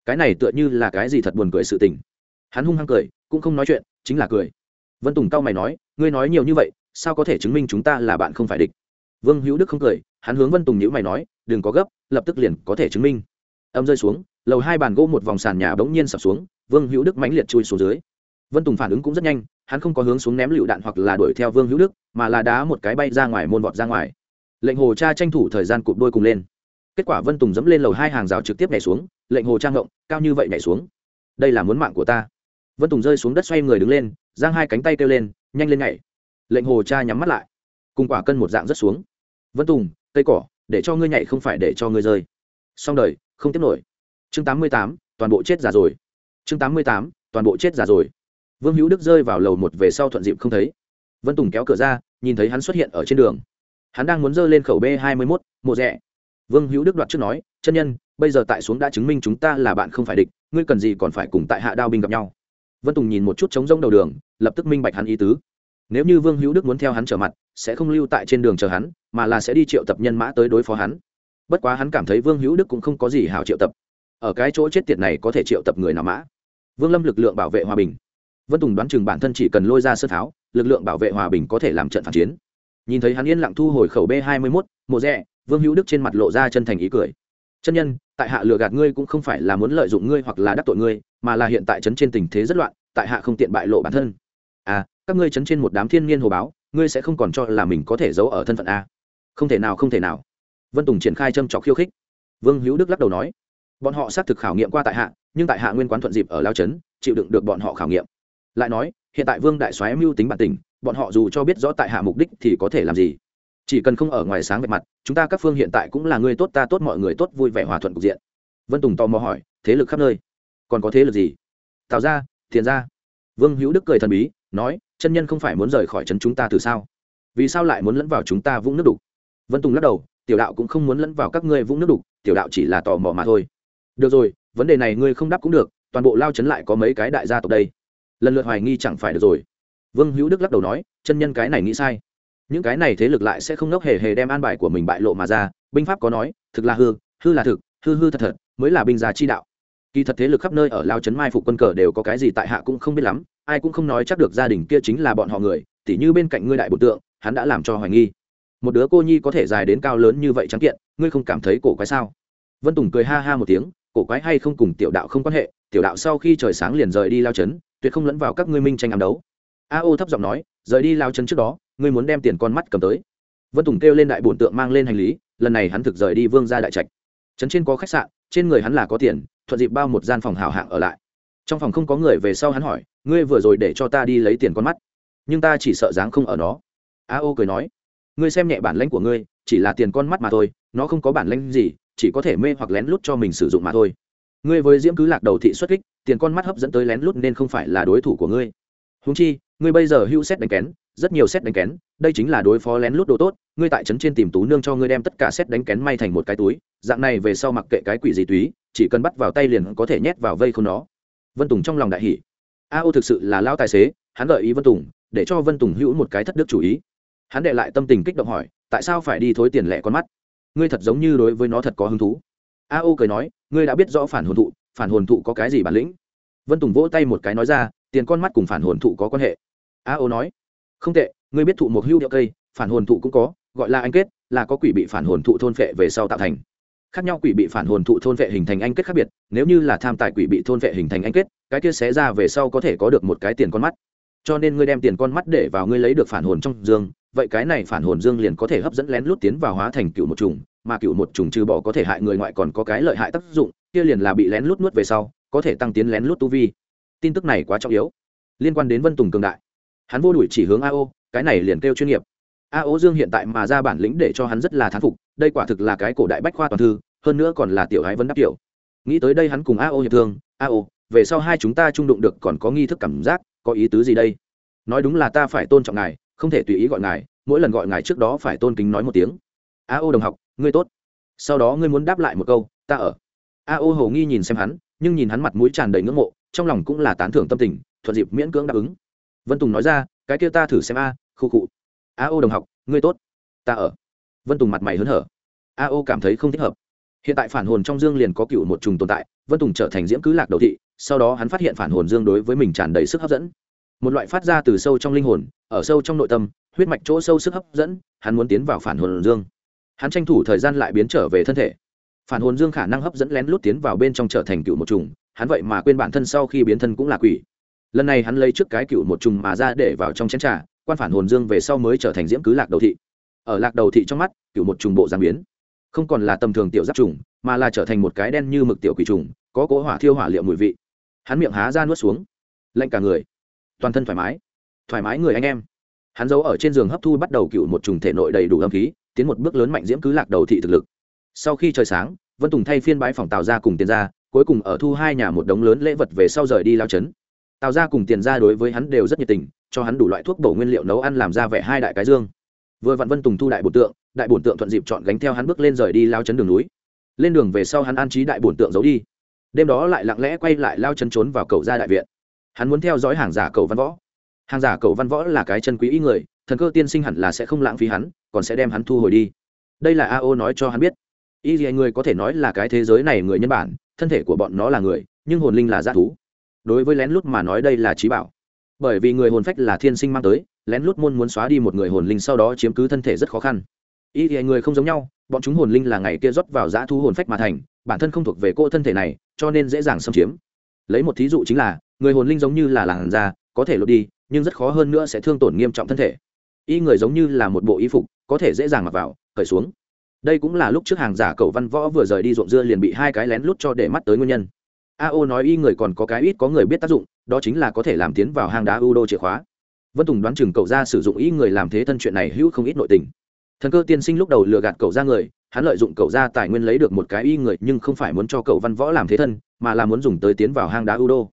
Cái này tựa như là cái gì thật buồn cười sự tình. Hắn hung hăng cười, cũng không nói chuyện, chính là cười. Vân tùng cao mày nói, ngươi nói nhiều như vậy, sao có thể chứng minh chúng ta là bạn không phải địch? Vương hữu đức không cười, hắn hướng vân tùng nhữ mày nói, đừng có gấp, lập tức liền có thể chứng minh âm rơi xuống, lầu hai bàn gỗ một vòng sàn nhà bỗng nhiên sập xuống, vương hữu đức mãnh liệt chui xuống dưới. Vân tùng phản ứng cũng rất nhanh, hắn không có hướng xuống ném lựu đạn hoặc là đuổi theo vương hữu đức, mà là đá một cái bay ra ngoài môn vọt ra ngoài. Lệnh hồ cha tranh thủ thời gian cụp đôi cùng lên. Kết quả vân tùng dẫm lên lầu hai hàng rào trực tiếp nhảy xuống, lệnh hồ trang ngộng, cao như vậy nhảy xuống? Đây là muốn mạng của ta. Vân tùng rơi xuống đất xoay người đứng lên, giang hai cánh tay kêu lên, nhanh lên nhảy. Lệnh hồ cha nhắm mắt lại. Cùng quả cân một dạng rất xuống. Vân tùng, cây cỏ, để cho ngươi nhảy không phải để cho ngươi rơi. Xong đời không tiếp nổi. Chương tám mươi tám, toàn bộ chết già rồi. Chương tám mươi tám, toàn bộ chết già rồi. Vương hữu đức rơi vào lầu một về sau thuận dịp không thấy. Vân tùng kéo cửa ra, nhìn thấy hắn xuất hiện ở trên đường. Hắn đang muốn dơ lên khẩu b hai mươi mốt, mộ rẽ vương hữu đức đoạt trước nói, chân nhân, bây giờ tại xuống đã chứng minh chúng ta là bạn không phải địch, ngươi cần gì còn phải cùng tại hạ đao binh gặp nhau. Vân tùng nhìn một chút trống rông đầu đường, lập tức minh bạch hắn ý tứ. Nếu như vương hữu đức muốn theo hắn trở mặt, sẽ không lưu tại trên đường chờ hắn, mà là sẽ đi triệu tập nhân mã tới đối phó hắn bất quá hắn cảm thấy vương hữu đức cũng không có gì hảo triệu tập ở cái chỗ chết tiệt này có thể triệu tập người nào mã vương lâm lực lượng bảo vệ hòa bình vân tùng đoán chừng bản thân chỉ cần lôi ra sơ tháo lực lượng bảo vệ hòa bình có thể làm trận phản chiến nhìn thấy hắn yên lặng thu hồi khẩu b hai mươi mốt, mộ rẽ vương hữu đức trên mặt lộ ra chân thành ý cười. Chân nhân, tại hạ lừa gạt ngươi cũng không phải là muốn lợi dụng ngươi hoặc là đắc tội ngươi, mà là hiện tại trấn trên tình thế rất loạn, tại hạ không tiện bại lộ bản thân. À các ngươi trấn trên một đám thiên niên hồ báo, ngươi sẽ không còn cho là mình có thể giấu ở thân phận a. Không thể nào, không thể nào vân tùng triển khai châm trọc khiêu khích vương hữu đức lắc đầu nói bọn họ xác thực khảo nghiệm qua tại hạ nhưng tại hạ nguyên quán thuận dịp ở lao trấn chịu đựng được bọn họ khảo nghiệm lại nói hiện tại vương đại soái mưu tính bản tình bọn họ dù cho biết rõ tại hạ mục đích thì có thể làm gì chỉ cần không ở ngoài sáng về mặt chúng ta các phương hiện tại cũng là người tốt ta tốt mọi người tốt vui vẻ hòa thuận cục diện vân tùng tò mò hỏi thế lực khắp nơi còn có thế lực gì tạo ra thiền ra vương hữu đức cười thần bí nói chân nhân không phải muốn rời khỏi trấn chúng ta từ sao vì sao lại muốn lẫn vào chúng ta vũng nước đục vân tùng lắc đầu tiểu đạo cũng không muốn lẫn vào các ngươi vũng nước đục, tiểu đạo chỉ là tò mò mà thôi. Được rồi, vấn đề này ngươi không đáp cũng được, toàn bộ lao trấn lại có mấy cái đại gia tộc đây. Lần lượt hoài nghi chẳng phải được rồi. Vương hữu đức lắc đầu nói, chân nhân cái này nghĩ sai. Những cái này thế lực lại sẽ không ngốc hề hề đem an bài của mình bại lộ mà ra, binh pháp có nói, thực là hư hư là thực, hư hư thật thật, mới là binh gia chi đạo. Kỳ thật thế lực khắp nơi ở lao trấn mai phục quân cờ đều có cái gì tại hạ cũng không biết lắm, ai cũng không nói chắc được gia đình kia chính là bọn họ người, tỉ như bên cạnh ngươi đại bộ tượng, hắn đã làm cho hoài nghi một đứa cô nhi có thể dài đến cao lớn như vậy trắng kiện, ngươi không cảm thấy cổ quái sao? Vân tùng cười ha ha một tiếng, cổ quái hay không cùng tiểu đạo không quan hệ, tiểu đạo sau khi trời sáng liền rời đi lao trấn, tuyệt không lẫn vào các ngươi minh tranh ám đấu. A ô thấp giọng nói, rời đi lao trấn trước đó, ngươi muốn đem tiền con mắt cầm tới. Vân tùng kêu lên đại bổn tượng mang lên hành lý, lần này hắn thực rời đi vương ra đại trạch. Trấn trên có khách sạn, trên người hắn là có tiền, thuận dịp bao một gian phòng hào hạng ở lại. Trong phòng không có người về sau hắn hỏi, ngươi vừa rồi để cho ta đi lấy tiền con mắt, nhưng ta chỉ sợ dáng không ở nó. A ô cười nói ngươi xem nhẹ bản lãnh của ngươi, chỉ là tiền con mắt mà thôi, nó không có bản lãnh gì, chỉ có thể mê hoặc lén lút cho mình sử dụng mà thôi. Ngươi với diễm cứ lạc đầu thị xuất kích, tiền con mắt hấp dẫn tới lén lút nên không phải là đối thủ của ngươi. Húng chi, ngươi bây giờ hữu xét đánh kén, rất nhiều xét đánh kén, đây chính là đối phó lén lút đồ tốt, ngươi tại trấn trên tìm tú nương cho ngươi đem tất cả xét đánh kén may thành một cái túi, dạng này về sau mặc kệ cái quỷ gì túy chỉ cần bắt vào tay liền có thể nhét vào vây không nó. Vân tùng trong lòng đại hỷ a ô thực sự là lao tài xế, hắn gợi ý vân tùng, để cho vân tùng hữu một cái thất đức chủ ý hắn đệ lại tâm tình kích động hỏi, tại sao phải đi thối tiền lẻ con mắt? Ngươi thật giống như đối với nó thật có hứng thú. A ô cười nói, ngươi đã biết rõ phản hồn thụ, phản hồn thụ có cái gì bản lĩnh? Vân tùng vỗ tay một cái nói ra, tiền con mắt cùng phản hồn thụ có quan hệ. A ô nói, không tệ, ngươi biết thụ một hưu điệu cây, phản hồn thụ cũng có, gọi là anh kết, là có quỷ bị phản hồn thụ thôn phệ về sau tạo thành. Khác nhau quỷ bị phản hồn thụ thôn vệ hình thành anh kết khác biệt, nếu như là tham tài quỷ bị thôn vệ hình thành anh kết, cái kia xé ra về sau có thể có được một cái tiền con mắt. Cho nên ngươi đem tiền con mắt để vào ngươi lấy được phản hồn trong dương vậy cái này phản hồn dương liền có thể hấp dẫn lén lút tiến vào hóa thành cựu một trùng mà cựu một trùng trừ bỏ có thể hại người ngoại còn có cái lợi hại tác dụng kia liền là bị lén lút nuốt về sau có thể tăng tiến lén lút tu vi. Tin tức này quá trọng yếu. Liên quan đến vân tùng cường đại. Hắn vô đuổi chỉ hướng a o, cái này liền kêu chuyên nghiệp. A o dương hiện tại mà ra bản lĩnh để cho hắn rất là thán phục đây quả thực là cái cổ đại bách khoa toàn thư hơn nữa còn là tiểu ái vân đắc tiểu. Nghĩ tới đây hắn cùng a o hiệp thương a o, về sau hai chúng ta trung đụng được còn có nghi thức cảm giác có ý tứ gì đây? Nói đúng là ta phải tôn trọng ngài không thể tùy ý gọi ngài, mỗi lần gọi ngài trước đó phải tôn kính nói một tiếng. A ô đồng học, ngươi tốt. Sau đó ngươi muốn đáp lại một câu, ta ở. A ô hầu nghi nhìn xem hắn, nhưng nhìn hắn mặt mũi tràn đầy ngưỡng mộ, trong lòng cũng là tán thưởng tâm tình, thuận dịp miễn cưỡng đáp ứng. Vân tùng nói ra, cái kia ta thử xem a, khu cụ a ô đồng học, ngươi tốt. Ta ở. Vân tùng mặt mày hớn hở. A ô cảm thấy không thích hợp. Hiện tại phản hồn trong dương liền có cựu một trùng tồn tại, vân tùng trở thành diễm cứ lạc đầu thị, sau đó hắn phát hiện phản hồn dương đối với mình tràn đầy sức hấp dẫn một loại phát ra từ sâu trong linh hồn, ở sâu trong nội tâm, huyết mạch chỗ sâu sức hấp dẫn, hắn muốn tiến vào phản hồn dương. Hắn tranh thủ thời gian lại biến trở về thân thể. Phản hồn dương khả năng hấp dẫn lén lút tiến vào bên trong trở thành cựu một trùng hắn vậy mà quên bản thân sau khi biến thân cũng là quỷ. Lần này hắn lấy trước cái cựu một trùng mà ra để vào trong chén trà, quan phản hồn dương về sau mới trở thành diễm cứ lạc đầu thị. Ở lạc đầu thị trong mắt, cựu một trùng bộ giang biến. Không còn là tầm thường tiểu giáp trùng mà là trở thành một cái đen như mực tiểu quỷ trùng có cỗ hỏa thiêu hỏa liệu mùi vị. Hắn miệng há ra nuốt xuống. Lạnh cả người toàn thân thoải mái. Thoải mái người anh em. Hắn giấu ở trên giường hấp thu bắt đầu cựu một trùng thể nội đầy đủ âm khí, tiến một bước lớn mạnh diễm cứ lạc đầu thị thực lực. Sau khi trời sáng, vân tùng thay phiên bãi phòng tào ra cùng tiền ra cuối cùng ở thu hai nhà một đống lớn lễ vật về sau rời đi lao trấn. Tào ra cùng tiền ra đối với hắn đều rất nhiệt tình, cho hắn đủ loại thuốc bổ nguyên liệu nấu ăn làm ra vẻ hai đại cái dương. Vừa vặn vân tùng thu đại bổn tượng, đại bổn tượng thuận dịp chọn gánh theo hắn bước lên rời đi lao chấn đường núi. Lên đường về sau hắn an trí đại bổn tượng giấu đi. Đêm đó lại lặng lẽ quay lại lao trấn trốn vào cầu ra đại viện hắn muốn theo dõi hàng giả cầu văn võ. Hàng giả cầu văn võ là cái chân quý ý người, thần cơ tiên sinh hẳn là sẽ không lãng phí hắn, còn sẽ đem hắn thu hồi đi. Đây là a o nói cho hắn biết. Y gì người có thể nói là cái thế giới này người nhân bản, thân thể của bọn nó là người, nhưng hồn linh là g thú. Đối với lén lút mà nói đây là trí bảo. Bởi vì người hồn phách là thiên sinh mang tới, lén lút môn muốn xóa đi một người hồn linh sau đó chiếm cứ thân thể rất khó khăn. Y thì người không giống nhau, bọn chúng hồn linh là ngày kia rót vào dã thu hồn phách mà thành, bản thân không thuộc về cô thân thể này, cho nên dễ dàng xâm chiếm lấy một thí dụ chính là, người hồn linh giống như là làn da, có thể lột đi, nhưng rất khó hơn nữa sẽ thương tổn nghiêm trọng thân thể. Y người giống như là một bộ y phục, có thể dễ dàng mặc vào khởi xuống. Đây cũng là lúc trước hàng giả cầu văn võ vừa rời đi ruộng dưa liền bị hai cái lén lút cho để mắt tới nguyên nhân. Ao nói y người còn có cái ít có người biết tác dụng, đó chính là có thể làm tiến vào hang đá u đô chìa khóa. Vân tùng đoán chừng cậu ra sử dụng y người làm thế thân chuyện này hữu không ít nội tình. Thần cơ tiên sinh lúc đầu lừa gạt cậu ra người, hắn lợi dụng cậu ra tài nguyên lấy được một cái y người, nhưng không phải muốn cho cậu văn võ làm thế thân mà là muốn dùng tới tiến vào hang đá u đô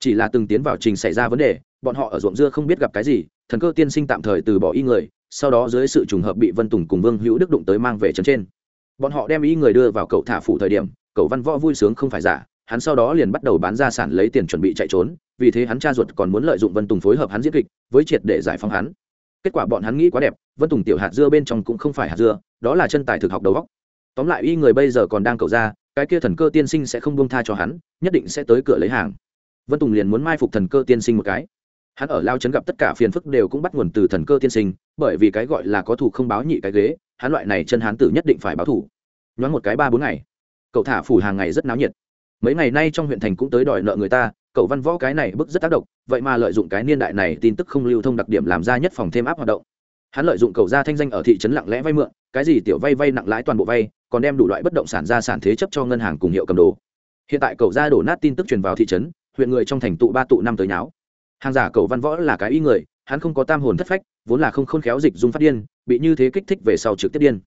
chỉ là từng tiến vào trình xảy ra vấn đề, bọn họ ở ruộng dưa không biết gặp cái gì, thần cơ tiên sinh tạm thời từ bỏ y người, sau đó dưới sự trùng hợp bị vân tùng cùng vương hữu đức đụng tới mang về trấn trên. Bọn họ đem y người đưa vào cậu thả phủ thời điểm, cậu văn võ vui sướng không phải giả, hắn sau đó liền bắt đầu bán gia sản lấy tiền chuẩn bị chạy trốn, vì thế hắn cha ruột còn muốn lợi dụng vân tùng phối hợp hắn diễn kịch, với triệt để giải phóng hắn. Kết quả bọn hắn nghĩ quá đẹp, vân tùng tiểu hạt dưa bên trong cũng không phải hạt dưa, đó là chân tài thực học đầu góc tóm lại y người bây giờ còn đang cầu ra cái kia thần cơ tiên sinh sẽ không buông tha cho hắn, nhất định sẽ tới cửa lấy hàng. Vân tùng liền muốn mai phục thần cơ tiên sinh một cái. Hắn ở lao trấn gặp tất cả phiền phức đều cũng bắt nguồn từ thần cơ tiên sinh, bởi vì cái gọi là có thủ không báo nhị cái ghế, hắn loại này chân hắn tử nhất định phải báo thủ. Nhoáng một cái ba bốn ngày, cậu thả phủ hàng ngày rất náo nhiệt. Mấy ngày nay trong huyện thành cũng tới đòi nợ người ta, cậu văn võ cái này bức rất tác động, vậy mà lợi dụng cái niên đại này tin tức không lưu thông đặc điểm làm ra nhất phòng thêm áp hoạt động hắn lợi dụng cầu gia thanh danh ở thị trấn lặng lẽ vay mượn, cái gì tiểu vay vay nặng lãi toàn bộ vay, còn đem đủ loại bất động sản ra sản thế chấp cho ngân hàng cùng hiệu cầm đồ. Hiện tại cầu gia đổ nát tin tức truyền vào thị trấn, huyện người trong thành tụ ba tụ năm tới nháo. Hàng giả cầu văn võ là cái ý người, hắn không có tam hồn thất phách, vốn là không khôn khéo dịch dung phát điên, bị như thế kích thích về sau trực tiếp điên.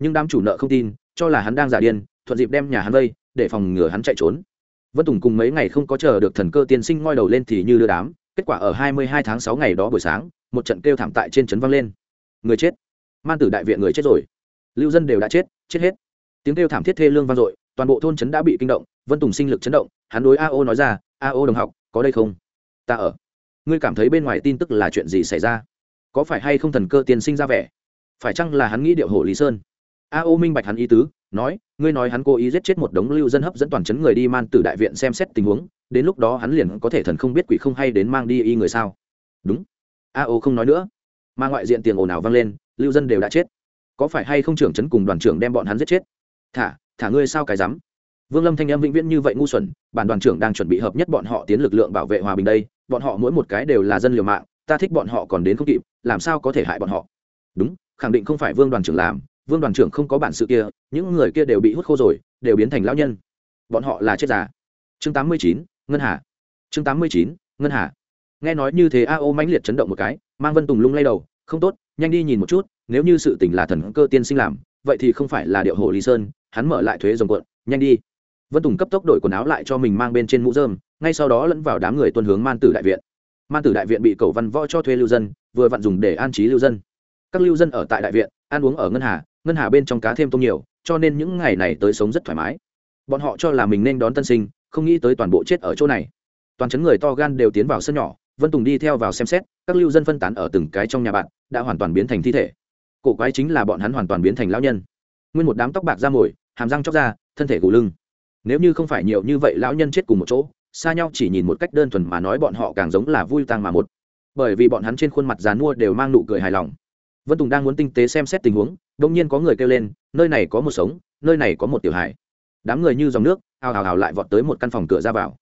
Nhưng đám chủ nợ không tin, cho là hắn đang giả điên, thuận dịp đem nhà hắn vây, để phòng ngừa hắn chạy trốn. Vân tùng cùng mấy ngày không có chờ được thần cơ tiên sinh ngoi đầu lên thì như đưa đám, kết quả ở hai mươi hai tháng sáu ngày đó buổi sáng, một trận kêu thảm tại trên trấn vang lên người chết. Man tử đại viện người chết rồi. Lưu dân đều đã chết chết hết. Tiếng kêu thảm thiết thê lương vang dội, toàn bộ thôn trấn đã bị kinh động, vân tùng sinh lực chấn động, hắn đối a O nói ra, a O đồng học, có đây không? Ta ở. Ngươi cảm thấy bên ngoài tin tức là chuyện gì xảy ra? Có phải hay không thần cơ tiên sinh ra vẻ? Phải chăng là hắn nghĩ điệu hổ lý sơn? A O minh bạch hắn ý tứ, nói, ngươi nói hắn cố ý giết chết một đống lưu dân hấp dẫn toàn chấn người đi man tử đại viện xem xét tình huống, đến lúc đó hắn liền có thể thần không biết quỷ không hay đến mang đi y người sao? Đúng. A O không nói nữa mà ngoại diện tiền ồn ào vang lên, lưu dân đều đã chết. Có phải hay không trưởng chấn cùng đoàn trưởng đem bọn hắn giết chết? Thả thả ngươi sao cái dám vương lâm thanh em vĩnh viễn như vậy ngu xuẩn, bản đoàn trưởng đang chuẩn bị hợp nhất bọn họ tiến lực lượng bảo vệ hòa bình đây, bọn họ mỗi một cái đều là dân liều mạng, ta thích bọn họ còn đến không kịp, làm sao có thể hại bọn họ? Đúng, khẳng định không phải vương đoàn trưởng làm, vương đoàn trưởng không có bản sự kia, những người kia đều bị hút khô rồi, đều biến thành lão nhân. Bọn họ là chết già chương tám mươi chín, ngân hà. Chương tám mươi chín, ngân hà. Nghe nói như thế a ô mãnh liệt chấn động một cái, mang vân tùng lung lay đầu không tốt, nhanh đi nhìn một chút, nếu như sự tình là thần cơ tiên sinh làm, vậy thì không phải là điệu hồ lý sơn, hắn mở lại thuế dòng cuộn, nhanh đi. Vân tùng cấp tốc đổi quần áo lại cho mình mang bên trên mũ dơm ngay sau đó lẫn vào đám người tuân hướng man tử đại viện. Man tử đại viện bị cầu văn võ cho thuê lưu dân, vừa vặn dùng để an trí lưu dân. Các lưu dân ở tại đại viện, ăn uống ở ngân hà ngân hà bên trong cá thêm tôm nhiều, cho nên những ngày này tới sống rất thoải mái. Bọn họ cho là mình nên đón tân sinh, không nghĩ tới toàn bộ chết ở chỗ này. Toàn chấn người to gan đều tiến vào sân nhỏ vân tùng đi theo vào xem xét, các lưu dân phân tán ở từng cái trong nhà bạn, đã hoàn toàn biến thành thi thể. Cổ quái chính là bọn hắn hoàn toàn biến thành lão nhân. Nguyên một đám tóc bạc ra mồi, hàm răng chóc ra thân thể gù lưng. Nếu như không phải nhiều như vậy lão nhân chết cùng một chỗ, xa nhau chỉ nhìn một cách đơn thuần mà nói bọn họ càng giống là vui tang mà một. Bởi vì bọn hắn trên khuôn mặt dàn mua đều mang nụ cười hài lòng. Vân tùng đang muốn tinh tế xem xét tình huống, đột nhiên có người kêu lên, nơi này có một sống, nơi này có một tiểu hải đám người như dòng nước ào ào ào lại vọt tới một căn phòng cửa ra vào.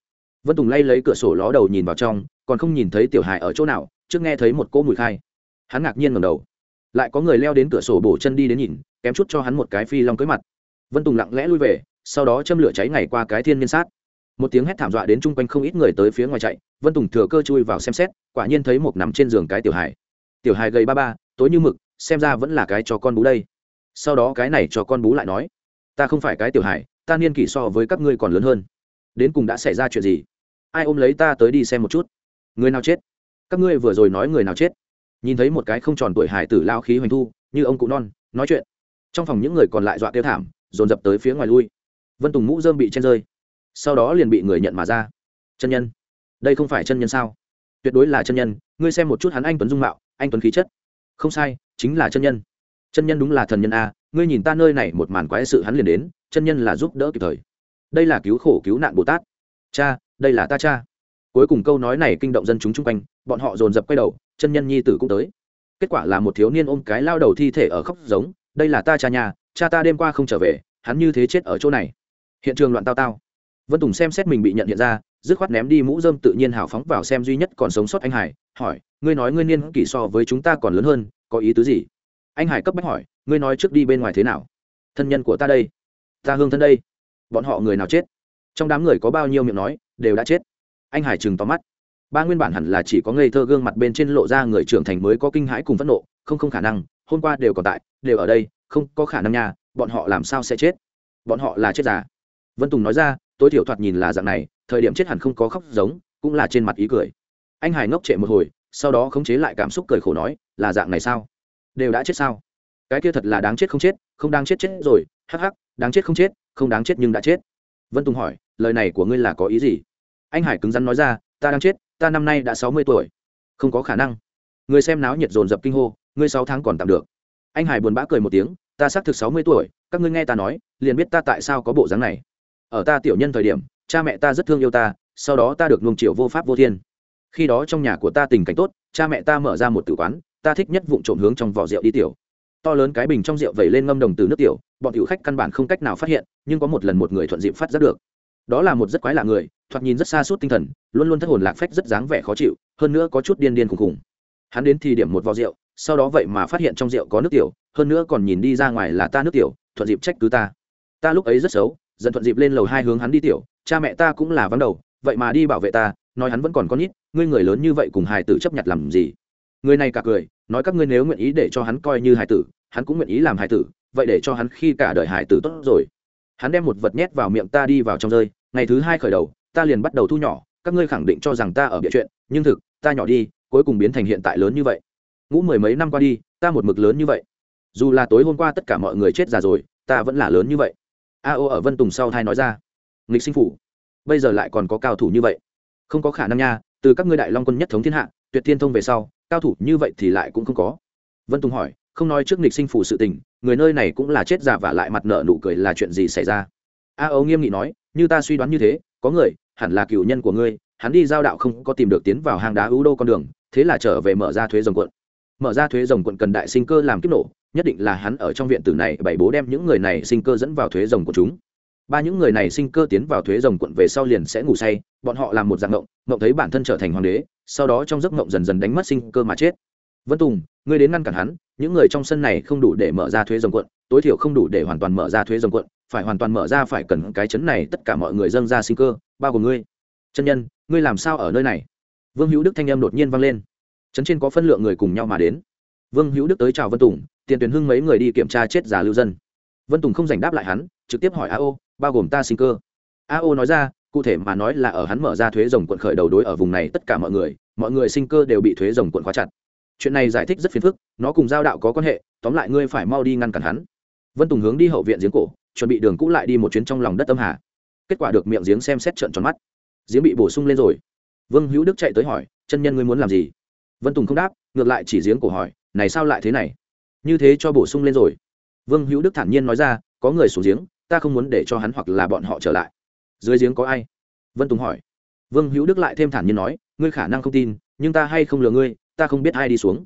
Vân tùng lay lấy cửa sổ ló đầu nhìn vào trong còn không nhìn thấy tiểu hải ở chỗ nào, trước nghe thấy một cỗ mùi khai. Hắn ngạc nhiên ngầm đầu. Lại có người leo đến cửa sổ bổ chân đi đến nhìn, kém chút cho hắn một cái phi long cưới mặt. Vân tùng lặng lẽ lui về, sau đó châm lửa cháy ngày qua cái thiên niên sát. Một tiếng hét thảm dọa đến chung quanh không ít người tới phía ngoài chạy, vân tùng thừa cơ chui vào xem xét, quả nhiên thấy một nằm trên giường cái tiểu hải tiểu hải gầy ba ba, tối như mực, xem ra vẫn là cái cho con bú đây. Sau đó cái này cho con bú lại nói, ta không phải cái tiểu hải ta niên kỷ so với các ngươi còn lớn hơn. Đến cùng đã xảy ra chuyện gì? Ai ôm lấy ta tới đi xem một chút? Người nào chết? Các ngươi vừa rồi nói người nào chết? Nhìn thấy một cái không tròn tuổi hải tử lao khí hoành thu, như ông cụ non, nói chuyện. Trong phòng những người còn lại dọa tiêu thảm, dồn dập tới phía ngoài lui. Vân tùng mũ dơm bị chen rơi. Sau đó liền bị người nhận mà ra. Chân nhân. Đây không phải chân nhân sao? Tuyệt đối là chân nhân, ngươi xem một chút hắn anh tuấn dung mạo, anh tuấn khí chất. Không sai, chính là chân nhân. Chân nhân đúng là thần nhân a, ngươi nhìn ta nơi này một màn quái sự hắn liền đến, chân nhân là giúp đỡ kịp thời. Đây là cứu khổ cứu nạn bồ tát. Cha, đây là ta cha cuối cùng câu nói này kinh động dân chúng chung quanh, bọn họ dồn dập quay đầu, chân nhân nhi tử cũng tới. Kết quả là một thiếu niên ôm cái lao đầu thi thể ở khóc giống, đây là ta cha nhà, cha ta đêm qua không trở về, hắn như thế chết ở chỗ này. Hiện trường loạn tao tao. Vân tùng xem xét mình bị nhận hiện ra, dứt khoát ném đi mũ dơm tự nhiên hào phóng vào xem duy nhất còn sống sót anh hải, hỏi, ngươi nói ngươi niên kỷ so với chúng ta còn lớn hơn, có ý tứ gì? Anh hải cấp bách hỏi, ngươi nói trước đi bên ngoài thế nào? Thân nhân của ta đây, ta hương thân đây, bọn họ người nào chết? Trong đám người có bao nhiêu miệng nói, đều đã chết anh hải chừng tóm mắt. Ba nguyên bản hẳn là chỉ có ngây thơ gương mặt bên trên lộ ra người trưởng thành mới có kinh hãi cùng phẫn nộ, không không khả năng, hôm qua đều còn tại, đều ở đây, không có khả năng nha, bọn họ làm sao sẽ chết? Bọn họ là chết già vân tùng nói ra, tối thiểu thoạt nhìn là dạng này, thời điểm chết hẳn không có khóc giống, cũng là trên mặt ý cười. Anh hải ngốc trệ một hồi, sau đó khống chế lại cảm xúc cười khổ nói, là dạng này sao? Đều đã chết sao? Cái kia thật là đáng chết không chết, không đáng chết chết rồi, hắc hắc, đáng chết không chết, không đáng chết nhưng đã chết. Vân tùng hỏi, lời này của ngươi là có ý gì? Anh hải cứng rắn nói ra, ta đang chết, ta năm nay đã sáu mươi tuổi. Không có khả năng. Người xem náo nhiệt dồn dập kinh hô, ngươi sáu tháng còn tạm được. Anh hải buồn bã cười một tiếng, ta xác thực sáu mươi tuổi, các ngươi nghe ta nói, liền biết ta tại sao có bộ dáng này. Ở ta tiểu nhân thời điểm, cha mẹ ta rất thương yêu ta, sau đó ta được nuông triệu vô pháp vô thiên. Khi đó trong nhà của ta tình cảnh tốt, cha mẹ ta mở ra một tử quán, ta thích nhất vụ trộm hướng trong vỏ rượu đi tiểu. To lớn cái bình trong rượu vẩy lên ngâm đồng từ nước tiểu, bọn tiểu khách căn bản không cách nào phát hiện, nhưng có một lần một người thuận dịp phát giác được đó là một rất quái lạ người, thoạt nhìn rất xa suốt tinh thần, luôn luôn thất hồn lạc phách rất dáng vẻ khó chịu, hơn nữa có chút điên điên khùng khùng. Hắn đến thì điểm một vò rượu, sau đó vậy mà phát hiện trong rượu có nước tiểu, hơn nữa còn nhìn đi ra ngoài là ta nước tiểu, thuận dịp trách cứ ta. Ta lúc ấy rất xấu dần thuận dịp lên lầu hai hướng hắn đi tiểu, cha mẹ ta cũng là vắng đầu, vậy mà đi bảo vệ ta, nói hắn vẫn còn con nít, ngươi người lớn như vậy cùng hài tử chấp nhận làm gì? Người này cả cười, nói các ngươi nếu nguyện ý để cho hắn coi như hài tử, hắn cũng nguyện ý làm hài tử, vậy để cho hắn khi cả đời hài tử tốt rồi hắn đem một vật nhét vào miệng ta đi vào trong rơi, ngày thứ hai khởi đầu, ta liền bắt đầu thu nhỏ, các ngươi khẳng định cho rằng ta ở bịa chuyện, nhưng thực, ta nhỏ đi, cuối cùng biến thành hiện tại lớn như vậy. Ngũ mười mấy năm qua đi, ta một mực lớn như vậy. Dù là tối hôm qua tất cả mọi người chết già rồi, ta vẫn là lớn như vậy. A ô ở vân tùng sau thai nói ra. Nghịch sinh phủ, bây giờ lại còn có cao thủ như vậy. Không có khả năng nha, từ các ngươi đại long quân nhất thống thiên hạ, tuyệt thiên thông về sau, cao thủ như vậy thì lại cũng không có. Vân tùng hỏi, không nói trước nghịch sinh phủ sự tình người nơi này cũng là chết già và lại mặt nợ nụ cười là chuyện gì xảy ra? A ấu nghiêm nghị nói, như ta suy đoán như thế, có người, hẳn là cựu nhân của ngươi, hắn đi giao đạo không có tìm được tiến vào hang đá ưu đô con đường, thế là trở về mở ra thuế rồng quận. Mở ra thuế rồng quận cần đại sinh cơ làm kích nổ, nhất định là hắn ở trong viện tử này, bảy bố đem những người này sinh cơ dẫn vào thuế rồng của chúng. Ba những người này sinh cơ tiến vào thuế rồng quận về sau liền sẽ ngủ say, bọn họ làm một dạng ngộng ngộng thấy bản thân trở thành hoàng đế, sau đó trong giấc ngộng dần dần đánh mất sinh cơ mà chết. Vân tùng, ngươi đến ngăn cản hắn những người trong sân này không đủ để mở ra thuế rồng quận tối thiểu không đủ để hoàn toàn mở ra thuế rồng quận phải hoàn toàn mở ra phải cần cái chấn này, tất cả mọi người dâng ra sinh cơ, bao gồm ngươi. Chân nhân, ngươi làm sao ở nơi này? Vương hữu đức thanh âm đột nhiên vang lên. Chấn trên có phân lượng người cùng nhau mà đến. Vương hữu đức tới chào vân tùng, tiền tuyển hưng mấy người đi kiểm tra chết giả lưu dân. Vân tùng không giành đáp lại hắn, trực tiếp hỏi a o, bao gồm ta sinh cơ. A o nói ra, cụ thể mà nói là ở hắn mở ra thuế rồng quận khởi đầu đối ở vùng này tất cả mọi người mọi người sinh cơ đều bị thuế rồng quận khóa chặt chuyện này giải thích rất phiền phức, nó cùng giao đạo có quan hệ, tóm lại ngươi phải mau đi ngăn cản hắn. Vân tùng hướng đi hậu viện giếng cổ, chuẩn bị đường cũ lại đi một chuyến trong lòng đất âm hà. Kết quả được miệng giếng xem xét trận tròn mắt. Giếng bị bổ sung lên rồi. Vương hữu đức chạy tới hỏi, chân nhân ngươi muốn làm gì? Vân tùng không đáp, ngược lại chỉ giếng cổ hỏi, này sao lại thế này? Như thế cho bổ sung lên rồi. Vương hữu đức thản nhiên nói ra, có người xuống giếng, ta không muốn để cho hắn hoặc là bọn họ trở lại. Dưới giếng có ai? Vân tùng hỏi. Vương hữu đức lại thêm thản nhiên nói, ngươi khả năng không tin, nhưng ta hay không lừa ngươi ta không biết ai đi xuống.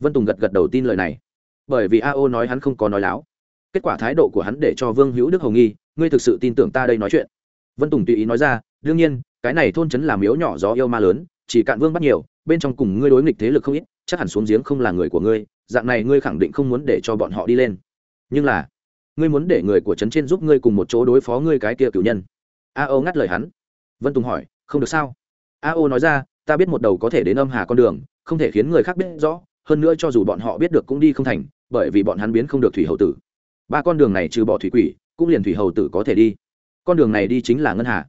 Vân tùng gật gật đầu tin lời này. Bởi vì a o nói hắn không có nói láo. Kết quả thái độ của hắn để cho vương hữu đức hầu nghi, ngươi thực sự tin tưởng ta đây nói chuyện? Vân tùng tùy ý nói ra, đương nhiên, cái này thôn trấn làm miếu nhỏ gió yêu ma lớn, chỉ cạn vương bắt nhiều, bên trong cùng ngươi đối nghịch thế lực không ít, chắc hẳn xuống giếng không là người của ngươi, dạng này ngươi khẳng định không muốn để cho bọn họ đi lên. Nhưng là, ngươi muốn để người của trấn trên giúp ngươi cùng một chỗ đối phó ngươi cái kia cử nhân. A o ngắt lời hắn. Vân tùng hỏi, không được sao? A o nói ra, ta biết một đầu có thể đến âm hà con đường không thể khiến người khác biết rõ, hơn nữa cho dù bọn họ biết được cũng đi không thành, bởi vì bọn hắn biến không được thủy hậu tử. Ba con đường này trừ bỏ thủy quỷ, cũng liền thủy hầu tử có thể đi. Con đường này đi chính là ngân hà.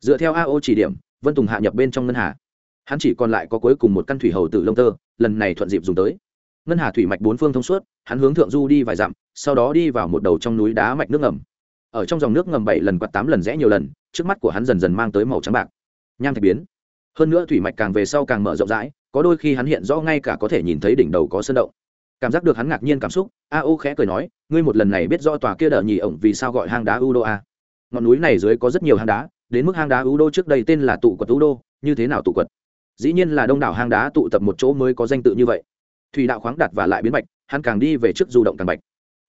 Dựa theo ao chỉ điểm, vân tùng hạ nhập bên trong ngân hà. Hắn chỉ còn lại có cuối cùng một căn thủy hầu tử lông tơ, lần này thuận dịp dùng tới. Ngân hà thủy mạch bốn phương thông suốt, hắn hướng thượng du đi vài dặm, sau đó đi vào một đầu trong núi đá mạch nước ngầm. Ở trong dòng nước ngầm bảy lần quạt tám lần rẽ nhiều lần, trước mắt của hắn dần dần mang tới màu trắng bạc. Nham thạch biến. Hơn nữa thủy mạch càng về sau càng mở rộng rãi có đôi khi hắn hiện rõ ngay cả có thể nhìn thấy đỉnh đầu có sơn động. Cảm giác được hắn ngạc nhiên cảm xúc, a ô khẽ cười nói, ngươi một lần này biết rõ tòa kia đờ nhì ổng vì sao gọi hang đá u đô a? Ngọn núi này dưới có rất nhiều hang đá, đến mức hang đá u đô trước đây tên là tụ quật u đô như thế nào tụ quật? Dĩ nhiên là đông đảo hang đá tụ tập một chỗ mới có danh tự như vậy. Thủy đạo khoáng đặt và lại biến bạch, hắn càng đi về trước du động càng bạch.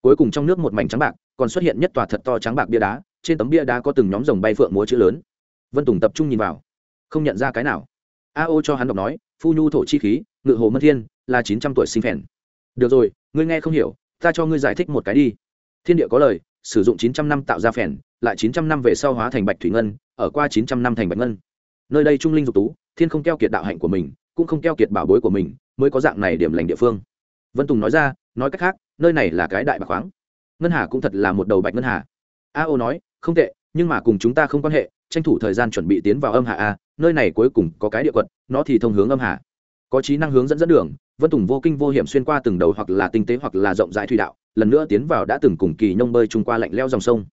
Cuối cùng trong nước một mảnh trắng bạc, còn xuất hiện nhất tòa thật to trắng bạc bia đá, trên tấm bia đá có từng nhóm rồng bay phượng múa chữ lớn. Vân tùng tập trung nhìn vào, không nhận ra cái nào. A ô cho hắn đọc nói phu nhu thổ chi khí, ngự hồ mân thiên, là chín trăm tuổi sinh phèn. Được rồi, ngươi nghe không hiểu, ta cho ngươi giải thích một cái đi. Thiên địa có lời, sử dụng chín trăm năm tạo ra phèn, lại chín trăm năm về sau hóa thành bạch thủy ngân, ở qua chín trăm năm thành bạch ngân. Nơi đây trung linh dục tú, thiên không keo kiệt đạo hạnh của mình, cũng không keo kiệt bảo bối của mình, mới có dạng này điểm lành địa phương. Vân tùng nói ra, nói cách khác, nơi này là cái đại bạc khoáng. Ngân hà cũng thật là một đầu bạch ngân hà. A ô nói, không tệ, nhưng mà cùng chúng ta không quan hệ, tranh thủ thời gian chuẩn bị tiến vào âm hạ a nơi này cuối cùng có cái địa quật, nó thì thông hướng âm hạ có trí năng hướng dẫn dẫn đường, vân tùng vô kinh vô hiểm xuyên qua từng đầu hoặc là tinh tế hoặc là rộng rãi thủy đạo, lần nữa tiến vào đã từng cùng kỳ nông bơi chung qua lạnh leo dòng sông.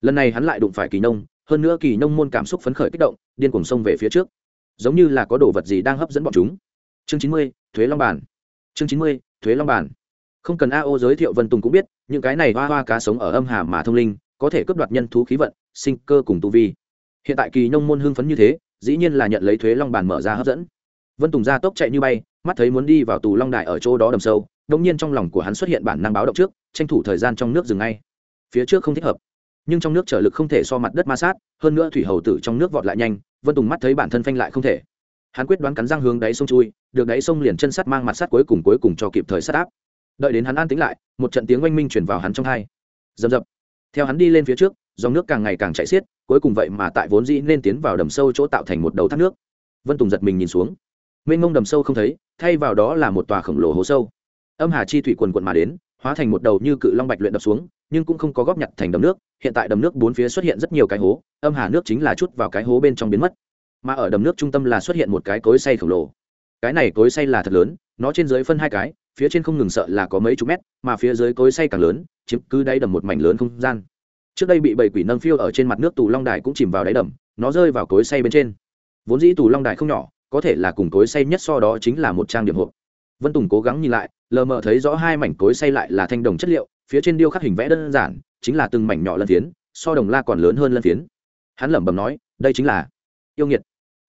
Lần này hắn lại đụng phải kỳ nông hơn nữa kỳ nông môn cảm xúc phấn khởi kích động, điên cuồng sông về phía trước. Giống như là có đồ vật gì đang hấp dẫn bọn chúng. Chương chín mươi, thuế long bản. Chương chín mươi, thuế long bản. Không cần a giới thiệu vân tùng cũng biết, những cái này hoa hoa cá sống ở âm hà mà thông linh, có thể cướp đoạt nhân thú khí vận, sinh cơ cùng tu vi. Hiện tại kỳ nông môn hưng phấn như thế dĩ nhiên là nhận lấy thuế long bàn mở ra hấp dẫn. Vân tùng ra tốc chạy như bay, mắt thấy muốn đi vào tù long đại ở chỗ đó đầm sâu đông nhiên trong lòng của hắn xuất hiện bản năng báo động trước, tranh thủ thời gian trong nước dừng ngay. Phía trước không thích hợp, nhưng trong nước trở lực không thể so mặt đất ma sát, hơn nữa thủy hầu tử trong nước vọt lại nhanh, vân tùng mắt thấy bản thân phanh lại không thể. Hắn quyết đoán cắn răng hướng đáy sông chui, được đáy sông liền chân sắt mang mặt sắt cuối cùng cuối cùng cho kịp thời sát áp. Đợi đến hắn an tính lại, một trận tiếng oanh minh chuyển vào hắn trong hai. Dầm dập theo hắn đi lên phía trước dòng nước càng ngày càng chạy xiết, cuối cùng vậy mà tại vốn dĩ nên tiến vào đầm sâu chỗ tạo thành một đầu thác nước. Vân tùng giật mình nhìn xuống. Mênh mông đầm sâu không thấy, thay vào đó là một tòa khổng lồ hố sâu. Âm hà chi thủy quần quận mà đến, hóa thành một đầu như cự long bạch luyện đập xuống, nhưng cũng không có góp nhặt thành đầm nước. Hiện tại đầm nước bốn phía xuất hiện rất nhiều cái hố, âm hà nước chính là chút vào cái hố bên trong biến mất. Mà ở đầm nước trung tâm là xuất hiện một cái cối say khổng lồ. Cái này cối say là thật lớn, nó trên dưới phân hai cái, phía trên không ngừng sợ là có mấy chục mét, mà phía dưới cối say càng lớn, chiếm cứ đáy đầm một mảnh lớn không gian trước đây bị bầy quỷ nâng phiêu ở trên mặt nước tù long đài cũng chìm vào đáy đầm, nó rơi vào cối say bên trên. Vốn dĩ tù long đài không nhỏ, có thể là cùng cối say nhất so đó chính là một trang điểm hộp vân tùng cố gắng nhìn lại, lờ mờ thấy rõ hai mảnh cối say lại là thanh đồng chất liệu, phía trên điêu khắc hình vẽ đơn giản, chính là từng mảnh nhỏ lân phiến, so đồng la còn lớn hơn lân phiến. Hắn lẩm bẩm nói, đây chính là yêu nghiệt.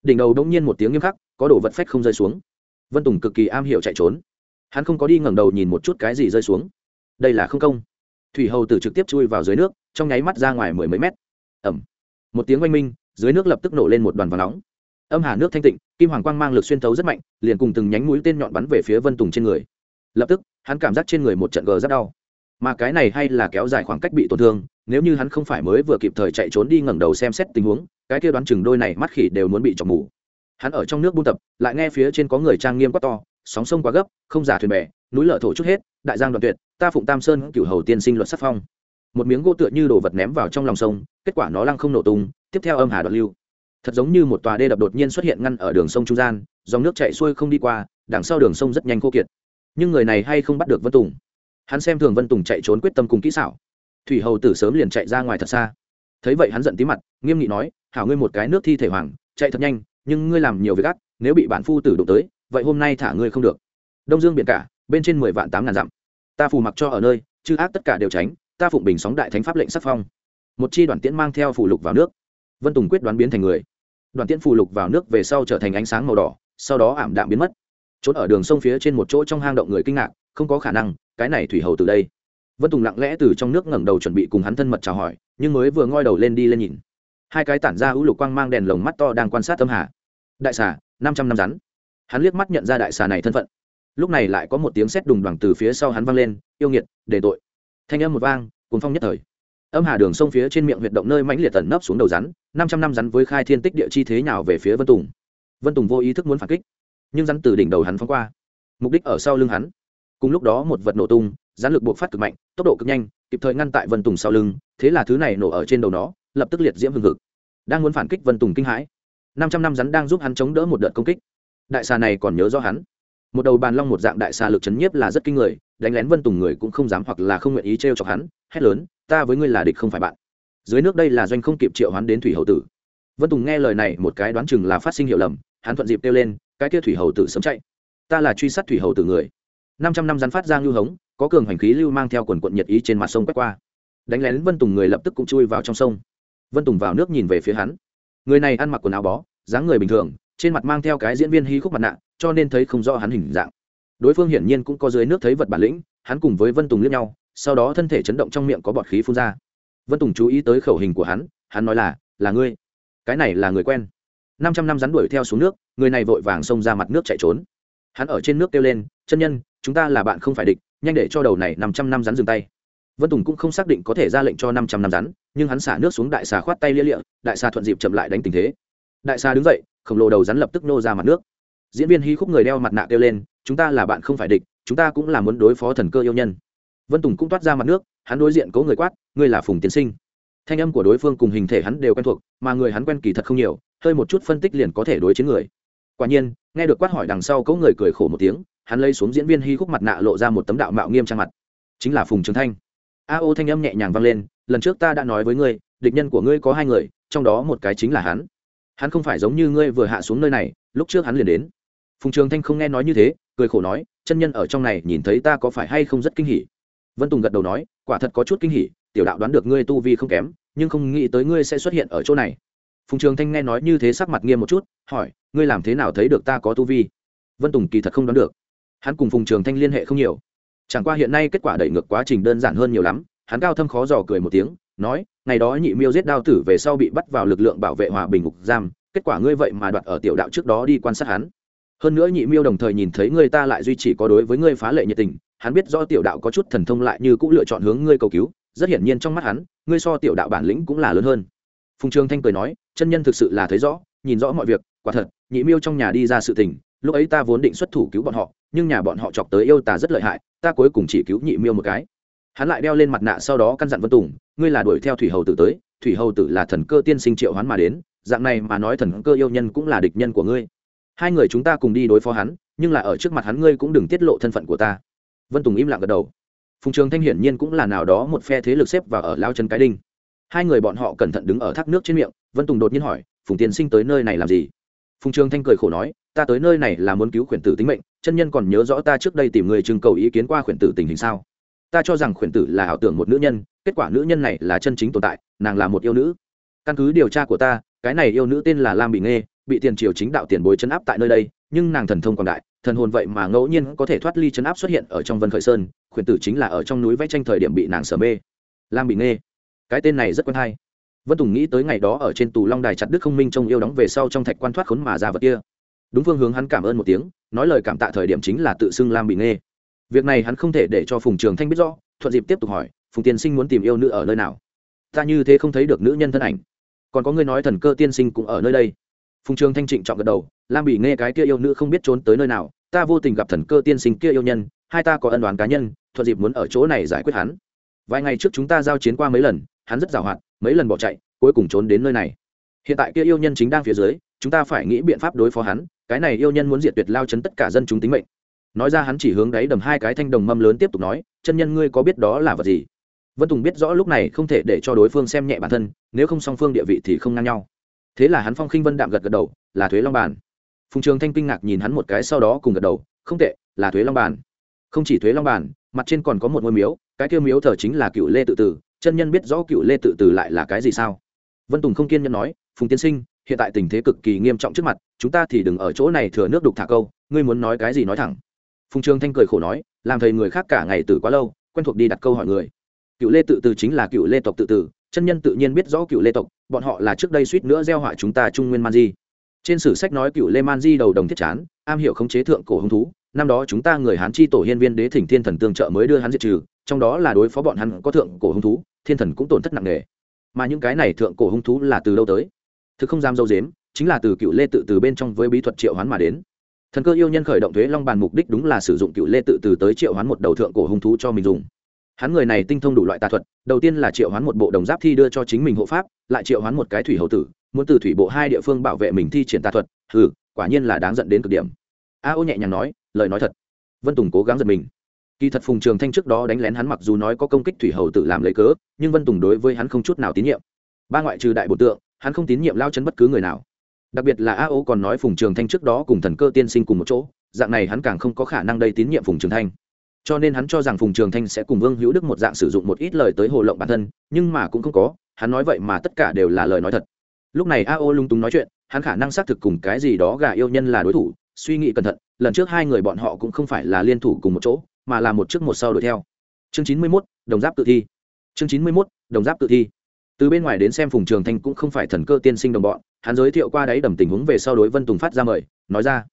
Đỉnh đầu đông nhiên một tiếng nghiêm khắc, có đồ vật phách không rơi xuống. Vân tùng cực kỳ am hiểu chạy trốn. Hắn không có đi ngẩng đầu nhìn một chút cái gì rơi xuống. Đây là không công thủy hầu tử trực tiếp chui vào dưới nước, trong nháy mắt ra ngoài mười mấy mét. Ẩm một tiếng oanh minh, dưới nước lập tức nổ lên một đoàn vàng nóng. Âm hà nước thanh tịnh, kim hoàng quang mang lực xuyên thấu rất mạnh, liền cùng từng nhánh mũi tên nhọn bắn về phía vân tùng trên người. Lập tức, hắn cảm giác trên người một trận gờ rất đau. Mà cái này hay là kéo dài khoảng cách bị tổn thương, nếu như hắn không phải mới vừa kịp thời chạy trốn đi ngẩng đầu xem xét tình huống, cái kia đoán chừng đôi này mắt khỉ đều muốn bị chọc mù. Hắn ở trong nước buôn tập, lại nghe phía trên có người trang nghiêm quá to, sóng sông quá gấp, không giả thuyền bè núi lở thổ chút hết, đại giang đoạn tuyệt, ta phụng tam sơn cửu hầu tiên sinh luật sắc phong. Một miếng gỗ tựa như đồ vật ném vào trong lòng sông, kết quả nó lăng không nổ tung, tiếp theo âm hà đoạn lưu. Thật giống như một tòa đê đập đột nhiên xuất hiện ngăn ở đường sông trung gian, dòng nước chạy xuôi không đi qua, đằng sau đường sông rất nhanh khô kiệt. Nhưng người này hay không bắt được vân tùng? Hắn xem thường vân tùng chạy trốn quyết tâm cùng kỹ xảo. Thủy hầu tử sớm liền chạy ra ngoài thật xa. Thấy vậy hắn giận tí mặt, nghiêm nghị nói, hảo ngươi một cái nước thi thể hoàng, chạy thật nhanh, nhưng ngươi làm nhiều việc ác, nếu bị bản phu tử đụng tới, vậy hôm nay thả ngươi không được. Đông dương biển cả bên trên mười vạn tám ngàn dặm. Ta phù mặc cho ở nơi, chư ác tất cả đều tránh, ta phụng bình sóng đại thánh pháp lệnh sắc phong. Một chi đoàn tiễn mang theo phù lục vào nước. Vân tùng quyết đoán biến thành người. Đoàn tiễn phù lục vào nước về sau trở thành ánh sáng màu đỏ, sau đó ảm đạm biến mất. Trốn ở đường sông phía trên một chỗ trong hang động người kinh ngạc, không có khả năng, cái này thủy hầu từ đây. Vân tùng lặng lẽ từ trong nước ngẩng đầu chuẩn bị cùng hắn thân mật chào hỏi, nhưng mới vừa ngoi đầu lên đi lên nhìn. Hai cái tản ra u lục quang mang đèn lồng mắt to đang quan sát tâm hà. Đại xà, năm trăm năm rắn. Hắn liếc mắt nhận ra đại xà này thân phận lúc này lại có một tiếng sét đùng đoằng từ phía sau hắn vang lên, yêu nghiệt, để tội. Thanh âm một vang cuốn phong nhất thời. Âm hà đường sông phía trên miệng huyệt động nơi mãnh liệt tẩn nấp xuống đầu rắn, năm trăm năm rắn với khai thiên tích địa chi thế nào về phía vân tùng. Vân tùng vô ý thức muốn phản kích, nhưng rắn từ đỉnh đầu hắn phóng qua. Mục đích ở sau lưng hắn. Cùng lúc đó một vật nổ tung, rắn lực buộc phát cực mạnh, tốc độ cực nhanh, kịp thời ngăn tại vân tùng sau lưng, thế là thứ này nổ ở trên đầu nó, lập tức liệt diễm hừng hực. Đang muốn phản kích vân tùng kinh hãi, năm trăm năm rắn đang giúp hắn chống đỡ một đợt công kích. Đại xà này còn nhớ rõ hắn một đầu bàn long một dạng đại xà lực chấn nhiếp là rất kinh người, đánh lén vân tùng người cũng không dám hoặc là không nguyện ý t r e o chọc hắn, hét lớn, ta với ngươi là địch không phải bạn. Dưới nước đây là doanh không kịp triệu hắn đến thủy hậu tử. Vân tùng nghe lời này một cái đoán chừng là phát sinh hiệu lầm, hắn thuận dịp kêu lên, cái kia thủy hầu tử sớm chạy. Ta là truy sát thủy hầu tử người. Năm trăm năm rắn phát ra ngưu hống, có cường hành khí lưu mang theo quần quận nhiệt ý trên mặt sông quét qua. Đánh lén vân tùng người lập tức cũng chui vào trong sông. Vân tùng vào nước nhìn về phía hắn. Người này ăn mặc quần áo bó, dáng người bình thường, trên mặt mang theo cái diễn viên hí khúc mặt nạ cho nên thấy không rõ hắn hình dạng. Đối phương hiển nhiên cũng có dưới nước thấy vật bản lĩnh, hắn cùng với vân tùng liếc nhau, sau đó thân thể chấn động trong miệng có bọt khí phun ra. Vân tùng chú ý tới khẩu hình của hắn hắn nói là là ngươi. Cái này là người quen. Năm trăm năm rắn đuổi theo xuống nước, người này vội vàng xông ra mặt nước chạy trốn. Hắn ở trên nước kêu lên, chân nhân, chúng ta là bạn không phải địch, nhanh để cho đầu này năm trăm năm rắn dừng tay. Vân tùng cũng không xác định có thể ra lệnh cho năm trăm năm rắn, nhưng hắn xả nước xuống đại xà khoát tay lia lịa, đại xà thuận dịp chậm lại đánh tình thế. Đại xà đứng dậy, khổng lồ đầu rắn lập tức nô ra mặt nước diễn viên hí khúc người đeo mặt nạ kêu lên, chúng ta là bạn không phải địch, chúng ta cũng là muốn đối phó thần cơ yêu nhân. Vân tùng cũng toát ra mặt nước, hắn đối diện cố người quát, ngươi là phùng tiến sinh. Thanh âm của đối phương cùng hình thể hắn đều quen thuộc, mà người hắn quen kỳ thật không nhiều, hơi một chút phân tích liền có thể đối chiến người. Quả nhiên, nghe được quát hỏi đằng sau cố người cười khổ một tiếng, hắn lấy xuống diễn viên hy khúc mặt nạ lộ ra một tấm đạo mạo nghiêm trang mặt. Chính là phùng trường thanh. A ô thanh âm nhẹ nhàng vang lên, lần trước ta đã nói với ngươi, địch nhân của ngươi có hai người, trong đó một cái chính là hắn. Hắn không phải giống như ngươi vừa hạ xuống nơi này, lúc trước hắn liền đến phùng trường thanh không nghe nói như thế, cười khổ nói, chân nhân ở trong này nhìn thấy ta có phải hay không rất kinh hỉ? Vân tùng gật đầu nói, quả thật có chút kinh hỉ, tiểu đạo đoán được ngươi tu vi không kém, nhưng không nghĩ tới ngươi sẽ xuất hiện ở chỗ này. Phùng trường thanh nghe nói như thế sắc mặt nghiêm một chút, hỏi, ngươi làm thế nào thấy được ta có tu vi? Vân tùng kỳ thật không đoán được. Hắn cùng phùng trường thanh liên hệ không nhiều. Chẳng qua hiện nay kết quả đẩy ngược quá trình đơn giản hơn nhiều lắm, hắn cao thâm khó dò cười một tiếng, nói, ngày đó nhị miêu giết đao tử về sau bị bắt vào lực lượng bảo vệ hòa bình ngục giam, kết quả ngươi vậy mà đoạt ở tiểu đạo trước đó đi quan sát hắn hơn nữa nhị miêu đồng thời nhìn thấy người ta lại duy trì có đối với ngươi phá lệ nhiệt tình, hắn biết do tiểu đạo có chút thần thông lại như cũng lựa chọn hướng ngươi cầu cứu, rất hiển nhiên trong mắt hắn, ngươi so tiểu đạo bản lĩnh cũng là lớn hơn. Phùng trường thanh cười nói, chân nhân thực sự là thấy rõ, nhìn rõ mọi việc, quả thật, nhị miêu trong nhà đi ra sự tình, lúc ấy ta vốn định xuất thủ cứu bọn họ, nhưng nhà bọn họ chọc tới yêu ta rất lợi hại, ta cuối cùng chỉ cứu nhị miêu một cái. Hắn lại đeo lên mặt nạ sau đó căn dặn vân tùng, ngươi là đuổi theo thủy hầu tử tới, thủy hầu tử là thần cơ tiên sinh triệu hoán mà đến, dạng này mà nói thần cơ yêu nhân cũng là địch nhân của ngươi hai người chúng ta cùng đi đối phó hắn, nhưng là ở trước mặt hắn ngươi cũng đừng tiết lộ thân phận của ta. Vân tùng im lặng gật đầu. Phùng trường thanh hiển nhiên cũng là nào đó một phe thế lực xếp vào ở lao chân cái đinh. Hai người bọn họ cẩn thận đứng ở thác nước trên miệng, vân tùng đột nhiên hỏi, phùng tiên sinh tới nơi này làm gì? Phùng trường thanh cười khổ nói, ta tới nơi này là muốn cứu khuyển tử tính mệnh, chân nhân còn nhớ rõ ta trước đây tìm người trưng cầu ý kiến qua khuyển tử tình hình sao? Ta cho rằng khuyển tử là ảo tưởng một nữ nhân, kết quả nữ nhân này là chân chính tồn tại, nàng là một yêu nữ. Căn cứ điều tra của ta, cái này yêu nữ tên là lam bị nghê bị tiền triều chính đạo tiền bối chấn áp tại nơi đây, nhưng nàng thần thông quảng đại, thần hồn vậy mà ngẫu nhiên có thể thoát ly chấn áp xuất hiện ở trong vân khởi sơn, khuyển tử chính là ở trong núi vẽ tranh thời điểm bị nàng sở mê. Lam bị nghe cái tên này rất quen hay. Vân tùng nghĩ tới ngày đó ở trên tù long đài chặt đức không minh trông yêu đóng về sau trong thạch quan thoát khốn mà ra vật kia. Đúng phương hướng hắn cảm ơn một tiếng, nói lời cảm tạ thời điểm chính là tự xưng lam bị nghe việc này hắn không thể để cho phùng trường thanh biết rõ, thuận dịp tiếp tục hỏi, phùng tiên sinh muốn tìm yêu nữ ở nơi nào? Ta như thế không thấy được nữ nhân thân ảnh. Còn có người nói thần cơ tiên sinh cũng ở nơi đây phùng trường thanh trịnh trọng gật đầu, lam bị nghe cái kia yêu nữ không biết trốn tới nơi nào, ta vô tình gặp thần cơ tiên sinh kia yêu nhân, hai ta có ân đoán cá nhân, thuận dịp muốn ở chỗ này giải quyết hắn. Vài ngày trước chúng ta giao chiến qua mấy lần, hắn rất giàu hoạt mấy lần bỏ chạy, cuối cùng trốn đến nơi này. Hiện tại kia yêu nhân chính đang phía dưới, chúng ta phải nghĩ biện pháp đối phó hắn, cái này yêu nhân muốn diệt tuyệt lao chấn tất cả dân chúng tính mệnh. Nói ra hắn chỉ hướng đáy đầm hai cái thanh đồng mâm lớn tiếp tục nói, chân nhân ngươi có biết đó là vật gì? Vân tùng biết rõ lúc này không thể để cho đối phương xem nhẹ bản thân, nếu không song phương địa vị thì không ngang nhau thế là hắn phong khinh vân đạm gật gật đầu, là thuế long bàn. Phùng trường thanh kinh ngạc nhìn hắn một cái sau đó cùng gật đầu, không tệ, là thuế long bàn. Không chỉ thuế long bàn, mặt trên còn có một ngôi miếu, cái kêu miếu thờ chính là cựu lê tự tử, chân nhân biết rõ cựu lê tự tử lại là cái gì sao? Vân tùng không kiên nhân nói, phùng tiên sinh, hiện tại tình thế cực kỳ nghiêm trọng trước mặt, chúng ta thì đừng ở chỗ này thừa nước đục thả câu, ngươi muốn nói cái gì nói thẳng. Phùng trường thanh cười khổ nói, làm thầy người khác cả ngày từ quá lâu, quen thuộc đi đặt câu hỏi người. Cựu lê tự tử chính là cựu lê tộc tự tử, chân nhân tự nhiên biết rõ cựu lê tộc bọn họ là trước đây suýt nữa gieo họa chúng ta trung nguyên man di. Trên sử sách nói cựu lê man di đầu đồng thiết chán, am hiểu khống chế thượng cổ hứng thú. Năm đó chúng ta người hán chi tổ hiên viên đế thỉnh thiên thần tương trợ mới đưa hắn diệt trừ, trong đó là đối phó bọn hắn có thượng cổ hứng thú, thiên thần cũng tổn thất nặng nề. Mà những cái này thượng cổ hứng thú là từ đâu tới? Thực không dám dâu dếm, chính là từ cựu lê tự từ bên trong với bí thuật triệu hoán mà đến. Thần cơ yêu nhân khởi động thuế long bàn mục đích đúng là sử dụng cựu lê tự từ tới triệu hoán một đầu thượng cổ hung thú cho mình dùng hắn người này tinh thông đủ loại tà thuật, đầu tiên là triệu hoán một bộ đồng giáp thi đưa cho chính mình hộ pháp, lại triệu hoán một cái thủy hậu tử, muốn từ thủy bộ hai địa phương bảo vệ mình thi triển tà thuật ừ quả nhiên là đáng dẫn đến cực điểm. A ô nhẹ nhàng nói, lời nói thật. Vân tùng cố gắng giật mình. Kỳ thật phùng trường thanh trước đó đánh lén hắn mặc dù nói có công kích thủy hầu tử làm lấy cớ, nhưng vân tùng đối với hắn không chút nào tín nhiệm. Ba ngoại trừ đại bộ tượng, hắn không tín nhiệm lao chấn bất cứ người nào. Đặc biệt là a ô còn nói phùng trường thanh trước đó cùng thần cơ tiên sinh cùng một chỗ, dạng này hắn càng không có khả năng đây tín nhiệm phùng trường thanh cho nên hắn cho rằng phùng trường thanh sẽ cùng vương hữu đức một dạng sử dụng một ít lời tới hồ lộng bản thân, nhưng mà cũng không có, hắn nói vậy mà tất cả đều là lời nói thật. Lúc này a ô lung túng nói chuyện, hắn khả năng xác thực cùng cái gì đó gà yêu nhân là đối thủ, suy nghĩ cẩn thận, lần trước hai người bọn họ cũng không phải là liên thủ cùng một chỗ, mà là một trước một sau đuổi theo. Chương chín mươi mốt, đồng giáp tự thi. Chương chín mươi mốt, đồng giáp tự thi. Từ bên ngoài đến xem phùng trường thanh cũng không phải thần cơ tiên sinh đồng bọn, hắn giới thiệu qua đấy đầm tình huống về sau đối vân tùng phát ra mời, nói ra,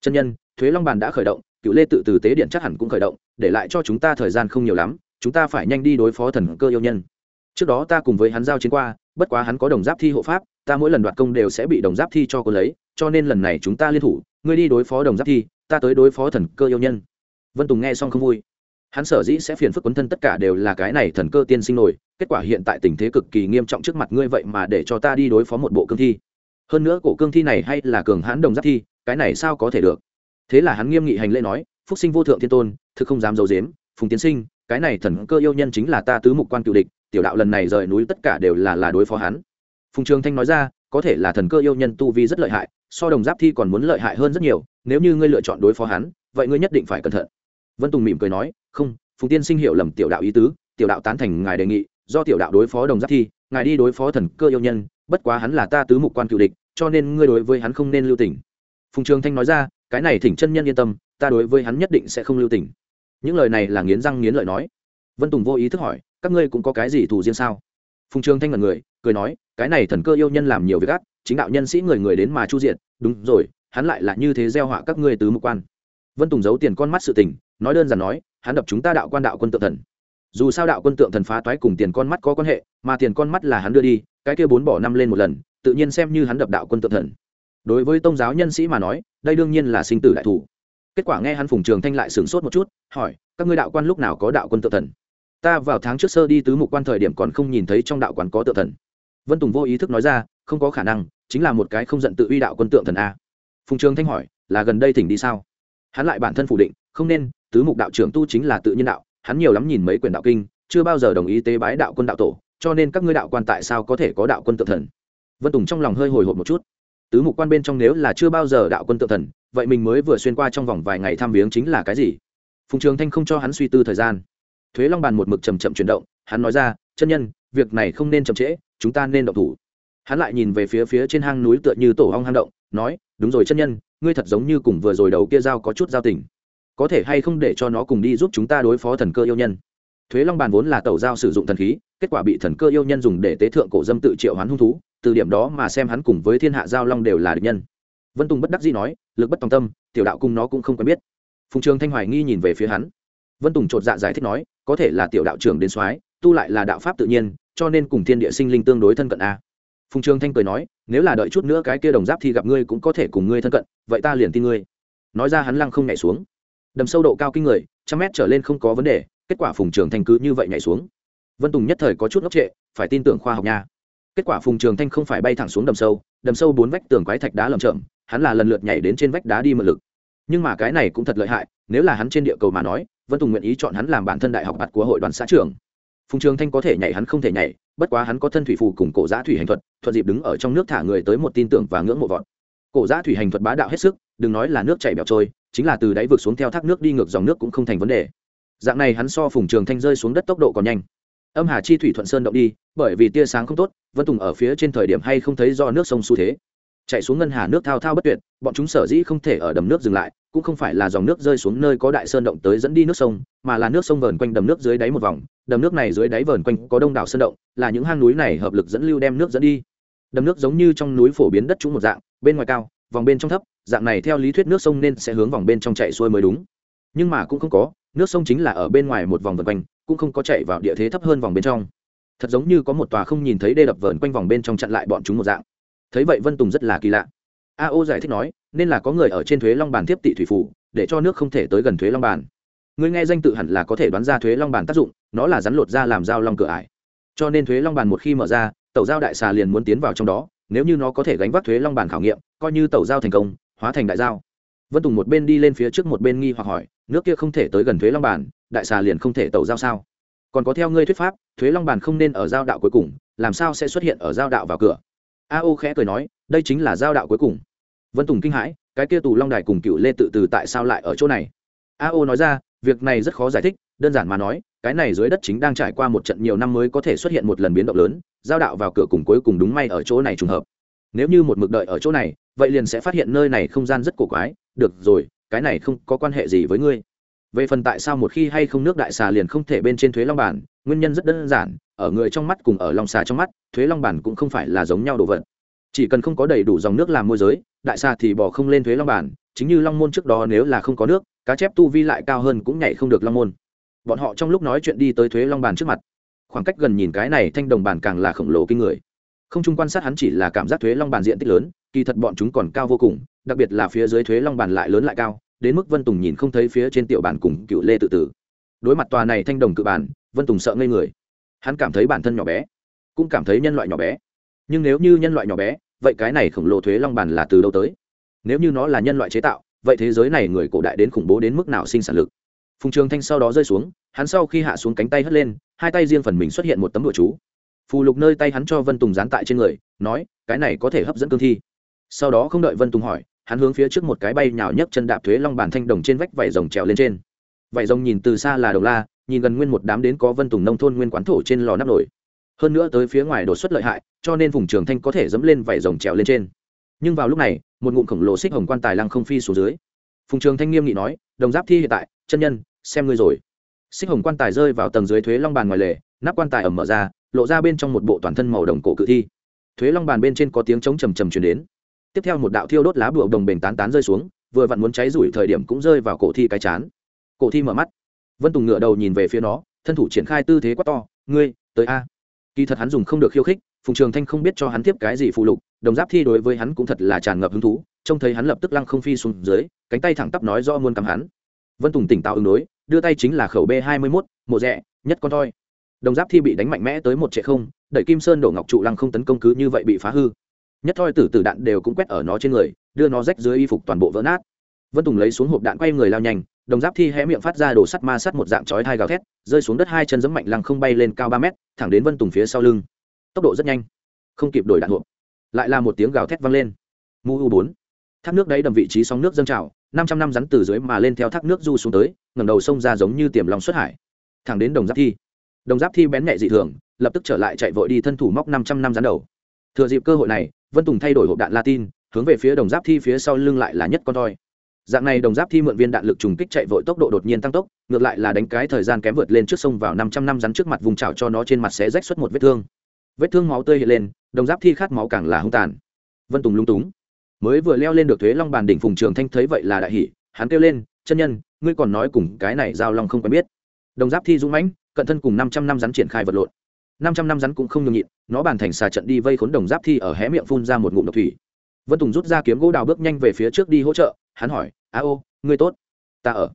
chân nhân, thuế long bàn đã khởi động, cựu lê tự từ tế điện chắc hẳn cũng khởi động để lại cho chúng ta thời gian không nhiều lắm, chúng ta phải nhanh đi đối phó thần cơ yêu nhân. Trước đó ta cùng với hắn giao chiến qua, bất quá hắn có đồng giáp thi hộ pháp, ta mỗi lần đoạt công đều sẽ bị đồng giáp thi cho cô lấy, cho nên lần này chúng ta liên thủ, ngươi đi đối phó đồng giáp thi, ta tới đối phó thần cơ yêu nhân. Vân tùng nghe xong không vui. Hắn sở dĩ sẽ phiền phức quấn thân tất cả đều là cái này thần cơ tiên sinh nổi, kết quả hiện tại tình thế cực kỳ nghiêm trọng trước mặt ngươi vậy mà để cho ta đi đối phó một bộ cương thi. Hơn nữa cổ cương thi này hay là cường hãn đồng giáp thi, cái này sao có thể được? Thế là hắn nghiêm nghị hành lễ nói phúc sinh vô thượng thiên tôn, thực không dám d i ấ u dếm phùng tiến sinh, cái này thần cơ yêu nhân chính là ta tứ mục quan cựu địch, tiểu đạo lần này rời núi tất cả đều là là đối phó hắn. Phùng trường thanh nói ra, có thể là thần cơ yêu nhân tu vi rất lợi hại, so đồng giáp thi còn muốn lợi hại hơn rất nhiều, nếu như ngươi lựa chọn đối phó hắn, vậy ngươi nhất định phải cẩn thận. Vân tùng mỉm cười nói, không, phùng tiên sinh hiểu lầm tiểu đạo ý tứ, tiểu đạo tán thành ngài đề nghị, do tiểu đạo đối phó đồng giáp thi, ngài đi đối phó thần cơ yêu nhân, bất quá hắn là ta tứ mục quan cựu địch, cho nên ngươi đối với hắn không nên lưu tình. Phùng trường thanh nói ra, cái này thỉnh chân nhân yên tâm ta đối với hắn nhất định sẽ không lưu tình. Những lời này là nghiến răng nghiến lợi nói. Vân tùng vô ý thức hỏi, các ngươi cũng có cái gì thù riêng sao? Phùng trường thanh ngần người, cười nói, cái này thần cơ yêu nhân làm nhiều việc ác, chính đạo nhân sĩ người người đến mà chu diện đúng rồi, hắn lại là như thế gieo họa các ngươi tứ mục quan. Vân tùng giấu tiền con mắt sự tình, nói đơn giản nói, hắn đập chúng ta đạo quan đạo quân tượng thần. Dù sao đạo quân tượng thần phá toái cùng tiền con mắt có quan hệ, mà tiền con mắt là hắn đưa đi, cái kia bốn bỏ năm lên một lần, tự nhiên xem như hắn đập đạo quân tượng thần. Đối với tôn giáo nhân sĩ mà nói, đây đương nhiên là sinh tử đại thủ kết quả nghe hắn phùng trường thanh lại sửng sốt một chút, hỏi, các ngươi đạo quan lúc nào có đạo quân tự thần? Ta vào tháng trước sơ đi tứ mục quan thời điểm còn không nhìn thấy trong đạo quán có tự thần. Vân tùng vô ý thức nói ra, không có khả năng, chính là một cái không giận tự uy đạo quân tượng thần a. Phùng trường thanh hỏi, là gần đây thỉnh đi sao? Hắn lại bản thân phủ định, không nên, tứ mục đạo trưởng tu chính là tự nhiên đạo, hắn nhiều lắm nhìn mấy quyển đạo kinh, chưa bao giờ đồng ý tế bái đạo quân đạo tổ, cho nên các ngươi đạo quan tại sao có thể có đạo quân tự thần? Vân tùng trong lòng hơi hồi hộp một chút, tứ mục quan bên trong nếu là chưa bao giờ đạo quân tự thần vậy mình mới vừa xuyên qua trong vòng vài ngày thăm viếng chính là cái gì? Phùng trường thanh không cho hắn suy tư thời gian. Thuế long bàn một mực chầm chậm chuyển động, hắn nói ra, chân nhân, việc này không nên chậm trễ, chúng ta nên động thủ. Hắn lại nhìn về phía phía trên hang núi tựa như tổ hong hang động, nói, đúng rồi chân nhân, ngươi thật giống như cùng vừa rồi đầu kia dao có chút giao tình. Có thể hay không để cho nó cùng đi giúp chúng ta đối phó thần cơ yêu nhân? Thuế long bàn vốn là tàu giao sử dụng thần khí, kết quả bị thần cơ yêu nhân dùng để tế thượng cổ dâm tự triệu hoán hung thú, từ điểm đó mà xem hắn cùng với thiên hạ giao long đều là địch nhân vân tùng bất đắc dĩ nói lực bất tòng tâm tiểu đạo cùng nó cũng không quen biết phùng trường thanh hoài nghi nhìn về phía hắn vân tùng chột dạ giải thích nói có thể là tiểu đạo trưởng đến soái tu lại là đạo pháp tự nhiên cho nên cùng thiên địa sinh linh tương đối thân cận a phùng trường thanh cười nói nếu là đợi chút nữa cái kia đồng giáp thì gặp ngươi cũng có thể cùng ngươi thân cận vậy ta liền tin ngươi nói ra hắn lăng không nhảy xuống đầm sâu độ cao kinh người trăm mét trở lên không có vấn đề kết quả phùng trường thanh cứ như vậy nhảy xuống vân tùng nhất thời có chút ngốc trệ phải tin tưởng khoa học nha kết quả phùng trường thanh không phải bay thẳng xuống đầm sâu đầm sâu bốn vách tường quái thạch đá lầm chậm hắn là lần lượt nhảy đến trên vách đá đi mượn lực. Nhưng mà cái này cũng thật lợi hại, nếu là hắn trên địa cầu mà nói, vân tùng nguyện ý chọn hắn làm bản thân đại học bạt của hội đoàn xã trưởng. Phùng trường thanh có thể nhảy hắn không thể nhảy, bất quá hắn có thân thủy phù cùng cổ giã thủy hành thuật, thuận dịp đứng ở trong nước thả người tới một tin tưởng và ngưỡng mộ vọt. Cổ giã thủy hành thuật bá đạo hết sức, đừng nói là nước chảy bẹo trôi, chính là từ đáy vực xuống theo thác nước đi ngược dòng nước cũng không thành vấn đề. Dạng này hắn so phùng trường thanh rơi xuống đất tốc độ còn nhanh. Âm hà chi thủy thuận sơn động đi, bởi vì tia sáng không tốt, vân tùng ở phía trên thời điểm hay không thấy do nước sông xu thế chạy xuống ngân hà nước thao thao bất tuyệt, bọn chúng sở dĩ không thể ở đầm nước dừng lại, cũng không phải là dòng nước rơi xuống nơi có đại sơn động tới dẫn đi nước sông, mà là nước sông vờn quanh đầm nước dưới đáy một vòng. Đầm nước này dưới đáy vờn quanh có đông đảo sơn động, là những hang núi này hợp lực dẫn lưu đem nước dẫn đi. Đầm nước giống như trong núi phổ biến đất trũng một dạng, bên ngoài cao, vòng bên trong thấp, dạng này theo lý thuyết nước sông nên sẽ hướng vòng bên trong chạy xuôi mới đúng. Nhưng mà cũng không có, nước sông chính là ở bên ngoài một vòng vần quanh, cũng không có chạy vào địa thế thấp hơn vòng bên trong. Thật giống như có một tòa không nhìn thấy đê đập vờn quanh vòng bên trong chặn lại bọn chúng một dạng thấy vậy vân tùng rất là kỳ lạ. A ô giải thích nói, nên là có người ở trên thuế long bàn tiếp tị thủy phủ, để cho nước không thể tới gần thuế long bàn. Người nghe danh tự hẳn là có thể đoán ra thuế long bàn tác dụng, nó là rắn lột ra làm dao long cửa ải. Cho nên thuế long bàn một khi mở ra tàu giao đại xà liền muốn tiến vào trong đó, nếu như nó có thể gánh vác thuế long bàn khảo nghiệm, coi như tàu giao thành công, hóa thành đại giao. Vân tùng một bên đi lên phía trước một bên nghi hoặc hỏi, nước kia không thể tới gần thuế long bàn, đại xà liền không thể tàu giao sao? Còn có theo ngươi thuyết pháp, thuế long bàn không nên ở giao đạo cuối cùng, làm sao sẽ xuất hiện ở giao đạo vào cửa? A ô khẽ cười nói, đây chính là giao đạo cuối cùng. Vân tùng kinh hãi, cái kia tù long đài cùng cựu lê tự từ tại sao lại ở chỗ này? A ô nói ra, việc này rất khó giải thích, đơn giản mà nói, cái này dưới đất chính đang trải qua một trận nhiều năm mới có thể xuất hiện một lần biến động lớn, giao đạo vào cửa cùng cuối cùng đúng may ở chỗ này trùng hợp. Nếu như một mực đợi ở chỗ này, vậy liền sẽ phát hiện nơi này không gian rất cổ quái, được rồi, cái này không có quan hệ gì với ngươi. Về phần tại sao một khi hay không nước đại xà liền không thể bên trên thuế long bản nguyên nhân rất đơn giản, ở người trong mắt cùng ở long xà trong mắt, thuế long bản cũng không phải là giống nhau đồ vật. Chỉ cần không có đầy đủ dòng nước làm môi giới, đại xà thì bỏ không lên thuế long bản, chính như long môn trước đó nếu là không có nước, cá chép tu vi lại cao hơn cũng nhảy không được long môn. Bọn họ trong lúc nói chuyện đi tới thuế long bàn trước mặt. Khoảng cách gần nhìn cái này thanh đồng bàn càng là khổng lồ kinh người. Không chung quan sát hắn chỉ là cảm giác thuế long bàn diện tích lớn, kỳ thật bọn chúng còn cao vô cùng, đặc biệt là phía dưới thuế long bàn lại lớn lại cao, đến mức vân tùng nhìn không thấy phía trên tiểu bàn cùng cựu lê tự tử. Đối mặt tòa này thanh đồng cự bàn vân tùng sợ ngây người. Hắn cảm thấy bản thân nhỏ bé, cũng cảm thấy nhân loại nhỏ bé. Nhưng nếu như nhân loại nhỏ bé, vậy cái này khổng lồ thuế long bàn là từ đâu tới? Nếu như nó là nhân loại chế tạo, vậy thế giới này người cổ đại đến khủng bố đến mức nào sinh sản lực? Phùng trường thanh sau đó rơi xuống, hắn sau khi hạ xuống cánh tay hất lên, hai tay riêng phần mình xuất hiện một tấm đồ chú. Phù lục nơi tay hắn cho vân tùng dán tại trên người, nói, cái này có thể hấp dẫn cương thi. Sau đó không đợi vân tùng hỏi, hắn hướng phía trước một cái bay nhào nhấc chân đạp thuế long bàn thanh đồng trên vách vải rồng trèo lên trên. Vải rồng nhìn từ xa là đồng la nhìn gần nguyên một đám đến có vân tùng nông thôn nguyên quán thổ trên lò nắp nổi. Hơn nữa tới phía ngoài đột xuất lợi hại, cho nên vùng trường thanh có thể dẫm lên vảy rồng trèo lên trên. Nhưng vào lúc này, một ngụm khổng lồ xích hồng quan tài lăng không phi xuống dưới. Phùng trường thanh nghiêm nghị nói, đồng giáp thi hiện tại, chân nhân, xem ngươi rồi. Xích hồng quan tài rơi vào tầng dưới thuế long bàn ngoài lề, nắp quan tài ẩm mở ra, lộ ra bên trong một bộ toàn thân màu đồng cổ cự thi. Thuế long bàn bên trên có tiếng trống trầm trầm chuyển đến. Tiếp theo một đạo thiêu đốt lá bùa đồng bền tán tán rơi xuống, vừa vặn muốn cháy rủi thời điểm cũng rơi vào cổ thi cái chán. Cổ thi mở mắt vân tùng ngựa đầu nhìn về phía nó, thân thủ triển khai tư thế quá to, ngươi, tới a. Kỳ thật hắn dùng không được khiêu khích, phùng trường thanh không biết cho hắn tiếp cái gì phụ lục, đồng giáp thi đối với hắn cũng thật là tràn ngập hứng thú, trông thấy hắn lập tức lăng không phi xuống dưới, cánh tay thẳng tắp nói do muôn cắm hắn. Vân tùng tỉnh táo ứng đối, đưa tay chính là khẩu b hai mươi mốt, mộ rẽ nhất con thoi. Đồng giáp thi bị đánh mạnh mẽ tới một trệ không, đẩy kim sơn đổ ngọc trụ lăng không tấn công cứ như vậy bị phá hư. Nhất thoi tử tử đạn đều cũng quét ở nó trên người, đưa nó rách dưới y phục toàn bộ vỡ nát. Vân tùng lấy xuống hộp đạn quay người lao nhanh đồng giáp thi hé miệng phát ra đổ sắt ma sắt một dạng chói hai gào thét, rơi xuống đất hai chân giấm mạnh lăng không bay lên cao ba mét, thẳng đến vân tùng phía sau lưng. Tốc độ rất nhanh, không kịp đổi đạn hộp, lại là một tiếng gào thét vang lên. Mu u bốn, thác nước đấy đầm vị trí sóng nước dâng trào, năm trăm năm rắn từ dưới mà lên theo thác nước du xuống tới, ngẩng đầu sông ra giống như tiềm lòng xuất hải, thẳng đến đồng giáp thi. Đồng giáp thi bén nhẹ dị thường, lập tức trở lại chạy vội đi thân thủ móc năm trăm năm rắn đầu. Thừa dịp cơ hội này, vân tùng thay đổi hộp đạn latin, hướng về phía đồng giáp thi phía sau lưng lại là nhất con Toi dạng này đồng giáp thi mượn viên đạn lực trùng kích chạy vội tốc độ đột nhiên tăng tốc, ngược lại là đánh cái thời gian kém vượt lên trước sông vào năm trăm năm rắn trước mặt vùng trào cho nó trên mặt sẽ rách xuất một vết thương. Vết thương máu tươi hiện lên, đồng giáp thi khát máu càng là hung tàn. Vân tùng lung túng. Mới vừa leo lên được thuế long bàn đỉnh phùng trường thanh thấy vậy là đại hỷ hắn kêu lên, chân nhân, ngươi còn nói cùng cái này giao long không quen biết. Đồng giáp thi dũng mãnh, cận thân cùng năm trăm năm rắn triển khai vật lộn. Năm trăm năm rắn cũng không nhường nhịn, nó bàn thành xà trận đi vây khốn đồng giáp thi ở hé miệng phun ra một ngụm độc thủy. Vân tùng rút ra kiếm gỗ đào bước nhanh về phía trước đi hỗ trợ hắn hỏi, a ô, ngươi tốt, ta ở.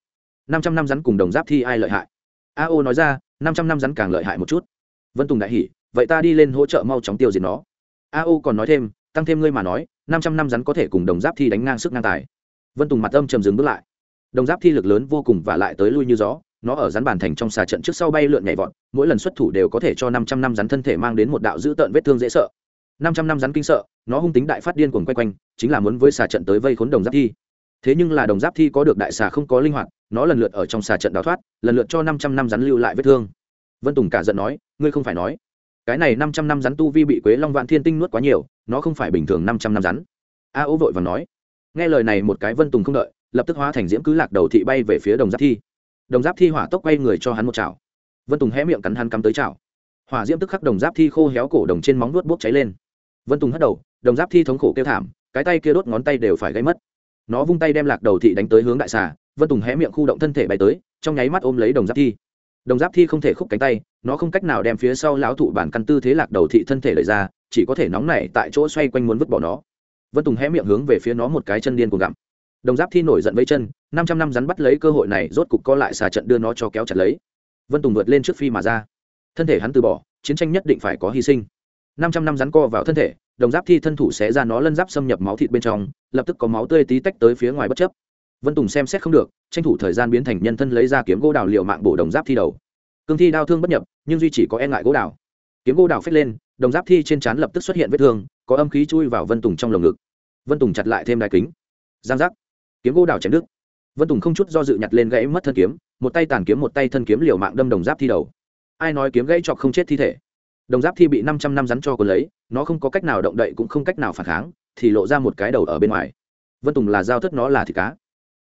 Năm trăm năm rắn cùng đồng giáp thi ai lợi hại? A ô nói ra, năm trăm năm rắn càng lợi hại một chút. Vân tùng đại hỉ, vậy ta đi lên hỗ trợ mau chóng tiêu diệt nó. A ô còn nói thêm, tăng thêm ngươi mà nói, năm trăm năm rắn có thể cùng đồng giáp thi đánh ngang sức ngang tài. Vân tùng mặt âm trầm dừng bước lại. Đồng giáp thi lực lớn vô cùng và lại tới lui như gió, nó ở rắn bàn thành trong xà trận trước sau bay lượn nhảy vọt, mỗi lần xuất thủ đều có thể cho năm trăm năm rắn thân thể mang đến một đạo dữ tợn vết thương dễ sợ. năm trăm năm rắn kinh sợ, nó hung tính đại phát điên cuồng quay quanh, chính là muốn với xà trận tới vây khốn đồng giáp thi thế nhưng là đồng giáp thi có được đại xà không có linh hoạt, nó lần lượt ở trong xà trận đào thoát, lần lượt cho năm trăm năm rắn lưu lại vết thương. Vân tùng cả giận nói, ngươi không phải nói, cái này năm trăm năm rắn tu vi bị quế long vạn thiên tinh nuốt quá nhiều, nó không phải bình thường năm trăm năm rắn. A ố vội và nói. Nghe lời này một cái vân tùng không đợi, lập tức hóa thành diễm cứ lạc đầu thị bay về phía đồng giáp thi. Đồng giáp thi hỏa tốc quay người cho hắn một chảo. Vân tùng hé miệng cắn hắn cắm tới chảo. Hỏa diễm tức khắc đồng giáp thi khô héo cổ đồng trên móng nuốt bốc cháy lên. Vân tùng hất đầu, đồng giáp thi thống khổ kêu thảm, cái tay kia đốt ngón tay đều phải gây mất nó vung tay đem lạc đầu thị đánh tới hướng đại xà, vân tùng hé miệng khu động thân thể bay tới, trong nháy mắt ôm lấy đồng giáp thi. Đồng giáp thi không thể khúc cánh tay, nó không cách nào đem phía sau lão thụ bản căn tư thế lạc đầu thị thân thể lời ra, chỉ có thể nóng nảy tại chỗ xoay quanh muốn vứt bỏ nó. Vân tùng hé miệng hướng về phía nó một cái chân điên cuồng gặm. Đồng giáp thi nổi giận với chân, năm trăm năm rắn bắt lấy cơ hội này, rốt cục co lại xà trận đưa nó cho kéo chặt lấy. Vân tùng vượt lên trước phi mà ra. Thân thể hắn từ bỏ, chiến tranh nhất định phải có hy sinh. Năm trăm năm rắn co vào thân thể đồng giáp thi thân thủ sẽ ra nó lân giáp xâm nhập máu thịt bên trong, lập tức có máu tươi tí tách tới phía ngoài bất chấp. Vân tùng xem xét không được, tranh thủ thời gian biến thành nhân thân lấy ra kiếm gỗ đào liệu mạng bổ đồng giáp thi đầu. Cương thi đau thương bất nhập, nhưng duy chỉ có e ngại gỗ đào. Kiếm gỗ đào phết lên, đồng giáp thi trên trán lập tức xuất hiện vết thương, có âm khí chui vào vân tùng trong lồng ngực. Vân tùng chặt lại thêm đai kính. Giang giác. Kiếm gỗ đào chém đứt. Vân tùng không chút do dự nhặt lên gãy mất thân kiếm, một tay tàn kiếm một tay thân kiếm liều mạng đâm đồng giáp thi đầu. Ai nói kiếm gãy chọc không chết thi thể? Đồng giáp thi bị năm trăm năm rắn cho cuốn lấy, nó không có cách nào động đậy cũng không cách nào phản kháng, thì lộ ra một cái đầu ở bên ngoài. Vân tùng là giao thất nó là thịt cá.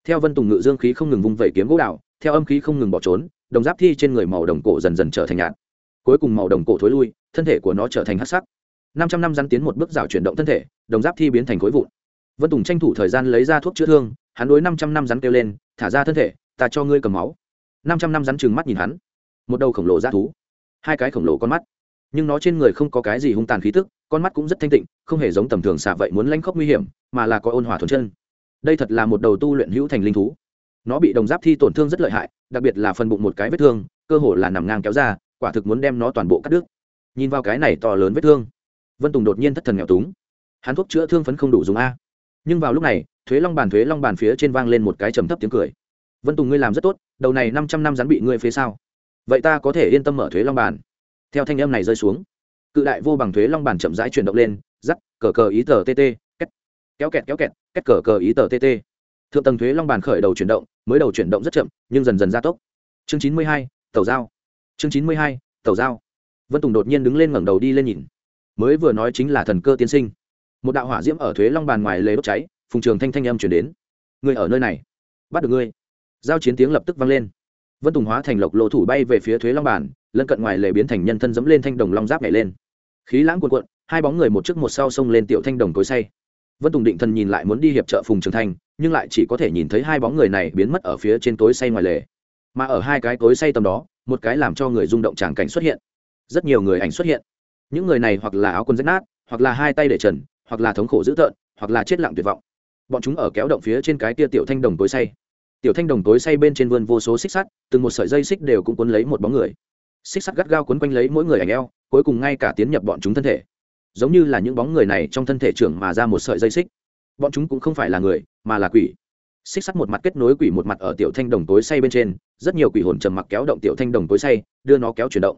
Theo vân tùng ngự dương khí không ngừng vung vẩy kiếm gỗ đạo theo âm khí không ngừng bỏ trốn, đồng giáp thi trên người màu đồng cổ dần dần trở thành nhạt. Cuối cùng màu đồng cổ thối lui, thân thể của nó trở thành hắc sắc. năm trăm năm rắn tiến một bước rào chuyển động thân thể, đồng giáp thi biến thành khối vụn. Vân tùng tranh thủ thời gian lấy ra thuốc chữa thương, hắn đối năm trăm năm rắn kêu lên, thả ra thân thể, ta cho ngươi cầm máu. năm trăm năm rắn trừng mắt nhìn hắn. Một đầu khổng lồ ra thú. Hai cái khổng lồ con mắt nhưng nó trên người không có cái gì hung tàn khí tức, con mắt cũng rất thanh tịnh, không hề giống tầm thường xạ vậy muốn lanh khóc nguy hiểm, mà là có ôn hòa thuần chân. Đây thật là một đầu tu luyện hữu thành linh thú. Nó bị đồng giáp thi tổn thương rất lợi hại, đặc biệt là phần bụng một cái vết thương, cơ hồ là nằm ngang kéo ra, quả thực muốn đem nó toàn bộ cắt đứt. Nhìn vào cái này to lớn vết thương, vân tùng đột nhiên thất thần nghèo túng. Hắn thuốc chữa thương phấn không đủ dùng a. Nhưng vào lúc này, thuế long bàn, thuế long bàn phía trên vang lên một cái trầm thấp tiếng cười. Vân tùng ngươi làm rất tốt, đầu này năm trăm năm rắn bị ngươi phía sau vậy ta có thể yên tâm mở thuế long bàn theo thanh âm này rơi xuống, cự đại vô bằng thuế long bàn chậm rãi chuyển động lên dắt cờ cờ ý tờ tt két, kéo kẹt kéo kẹt, két cờ cờ ý tờ tt thượng tầng thuế long bàn khởi đầu chuyển động, mới đầu chuyển động rất chậm, nhưng dần dần gia tốc. Chương chín mươi hai tàu giao. Chương chín mươi hai tàu giao. Vân tùng đột nhiên đứng lên ngẩng đầu đi lên nhìn. Mới vừa nói chính là thần cơ tiên sinh. Một đạo hỏa diễm ở thuế long bàn ngoài lề đốt cháy, phùng trường thanh thanh âm chuyển đến. Người ở nơi này. Bắt được ngươi. Giao chiến tiếng lập tức vang lên. Vân tùng hóa thành lộc lộ thủ bay về phía thuế long bàn lân cận ngoài lề biến thành nhân thân dẫm lên thanh đồng long giáp nhảy lên. Khí lãng cuồn cuộn, hai bóng người một trước một sau xông lên tiểu thanh đồng cối say. Vân tùng định thần nhìn lại muốn đi hiệp trợ phùng trường thanh nhưng lại chỉ có thể nhìn thấy hai bóng người này biến mất ở phía trên tối say ngoài lề. Mà ở hai cái tối say tầm đó, một cái làm cho người rung động tràng cảnh xuất hiện. Rất nhiều người ảnh xuất hiện. Những người này hoặc là áo quần rách nát, hoặc là hai tay để trần, hoặc là thống khổ dữ tợn, hoặc là chết lặng tuyệt vọng. Bọn chúng ở kéo động phía trên cái tia tiểu thanh đồng tối say. Tiểu thanh đồng tối say bên trên vươn vô số xích sắt, từng một sợi dây xích đều cũng cuốn lấy một bóng người xích sắt gắt gao quấn quanh lấy mỗi người ảnh eo, cuối cùng ngay cả tiến nhập bọn chúng thân thể. Giống như là những bóng người này trong thân thể trưởng mà ra một sợi dây xích. Bọn chúng cũng không phải là người, mà là quỷ. Xích sắt một mặt kết nối quỷ một mặt ở tiểu thanh đồng tối say bên trên, rất nhiều quỷ hồn trầm mặc kéo động tiểu thanh đồng tối say, đưa nó kéo chuyển động.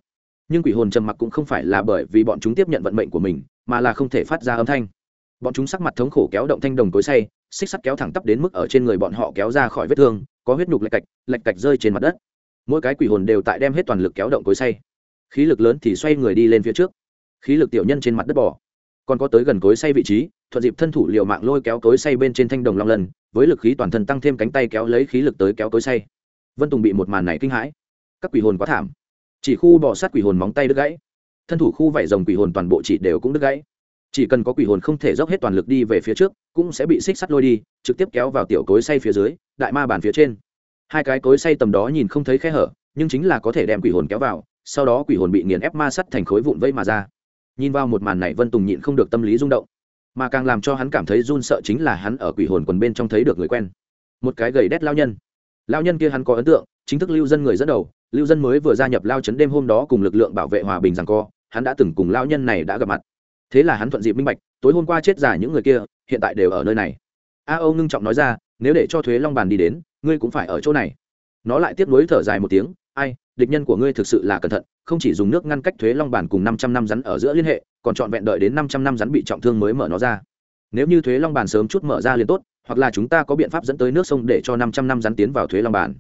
Nhưng quỷ hồn trầm mặc cũng không phải là bởi vì bọn chúng tiếp nhận vận mệnh của mình, mà là không thể phát ra âm thanh. Bọn chúng sắc mặt thống khổ kéo động thanh đồng tối say, xích sắt kéo thẳng tắp đến mức ở trên người bọn họ kéo ra khỏi vết thương, có huyết nhục lạch cạch lạch cạch rơi trên mặt đất mỗi cái quỷ hồn đều tại đem hết toàn lực kéo động cối say. Khí lực lớn thì xoay người đi lên phía trước. Khí lực tiểu nhân trên mặt đất bỏ còn có tới gần cối say vị trí, thuận dịp thân thủ liều mạng lôi kéo cối say bên trên thanh đồng long lần, với lực khí toàn thân tăng thêm cánh tay kéo lấy khí lực tới kéo cối say. Vân tùng bị một màn này kinh hãi. Các quỷ hồn quá thảm. Chỉ khu bỏ sát quỷ hồn móng tay đứt gãy. Thân thủ khu vảy rồng quỷ hồn toàn bộ chỉ đều cũng đứt gãy. Chỉ cần có quỷ hồn không thể dốc hết toàn lực đi về phía trước, cũng sẽ bị xích sắt lôi đi, trực tiếp kéo vào tiểu cối say phía dưới, đại ma bàn phía trên hai cái cối say tầm đó nhìn không thấy khe hở, nhưng chính là có thể đem quỷ hồn kéo vào, sau đó quỷ hồn bị nghiền ép ma sắt thành khối vụn vây mà ra. Nhìn vào một màn này, vân tùng nhịn không được tâm lý rung động. Mà càng làm cho hắn cảm thấy run sợ chính là hắn ở quỷ hồn quần bên trong thấy được người quen. Một cái gầy đét lao nhân. Lao nhân kia hắn có ấn tượng, chính thức lưu dân người dẫn đầu, lưu dân mới vừa gia nhập lao trấn đêm hôm đó cùng lực lượng bảo vệ hòa bình rằng co, hắn đã từng cùng lao nhân này đã gặp mặt. Thế là hắn thuận dịp minh bạch, tối hôm qua chết giả những người kia, hiện tại đều ở nơi này a âu ngưng trọng nói ra, nếu để cho thuế long bàn đi đến, ngươi cũng phải ở chỗ này. Nó lại tiếp nối thở dài một tiếng, ai, địch nhân của ngươi thực sự là cẩn thận, không chỉ dùng nước ngăn cách thuế long bàn cùng năm trăm năm rắn ở giữa liên hệ, còn trọn vẹn đợi đến năm trăm năm rắn bị trọng thương mới mở nó ra. Nếu như thuế long bàn sớm chút mở ra liền tốt, hoặc là chúng ta có biện pháp dẫn tới nước sông để cho năm trăm năm rắn tiến vào thuế long bàn.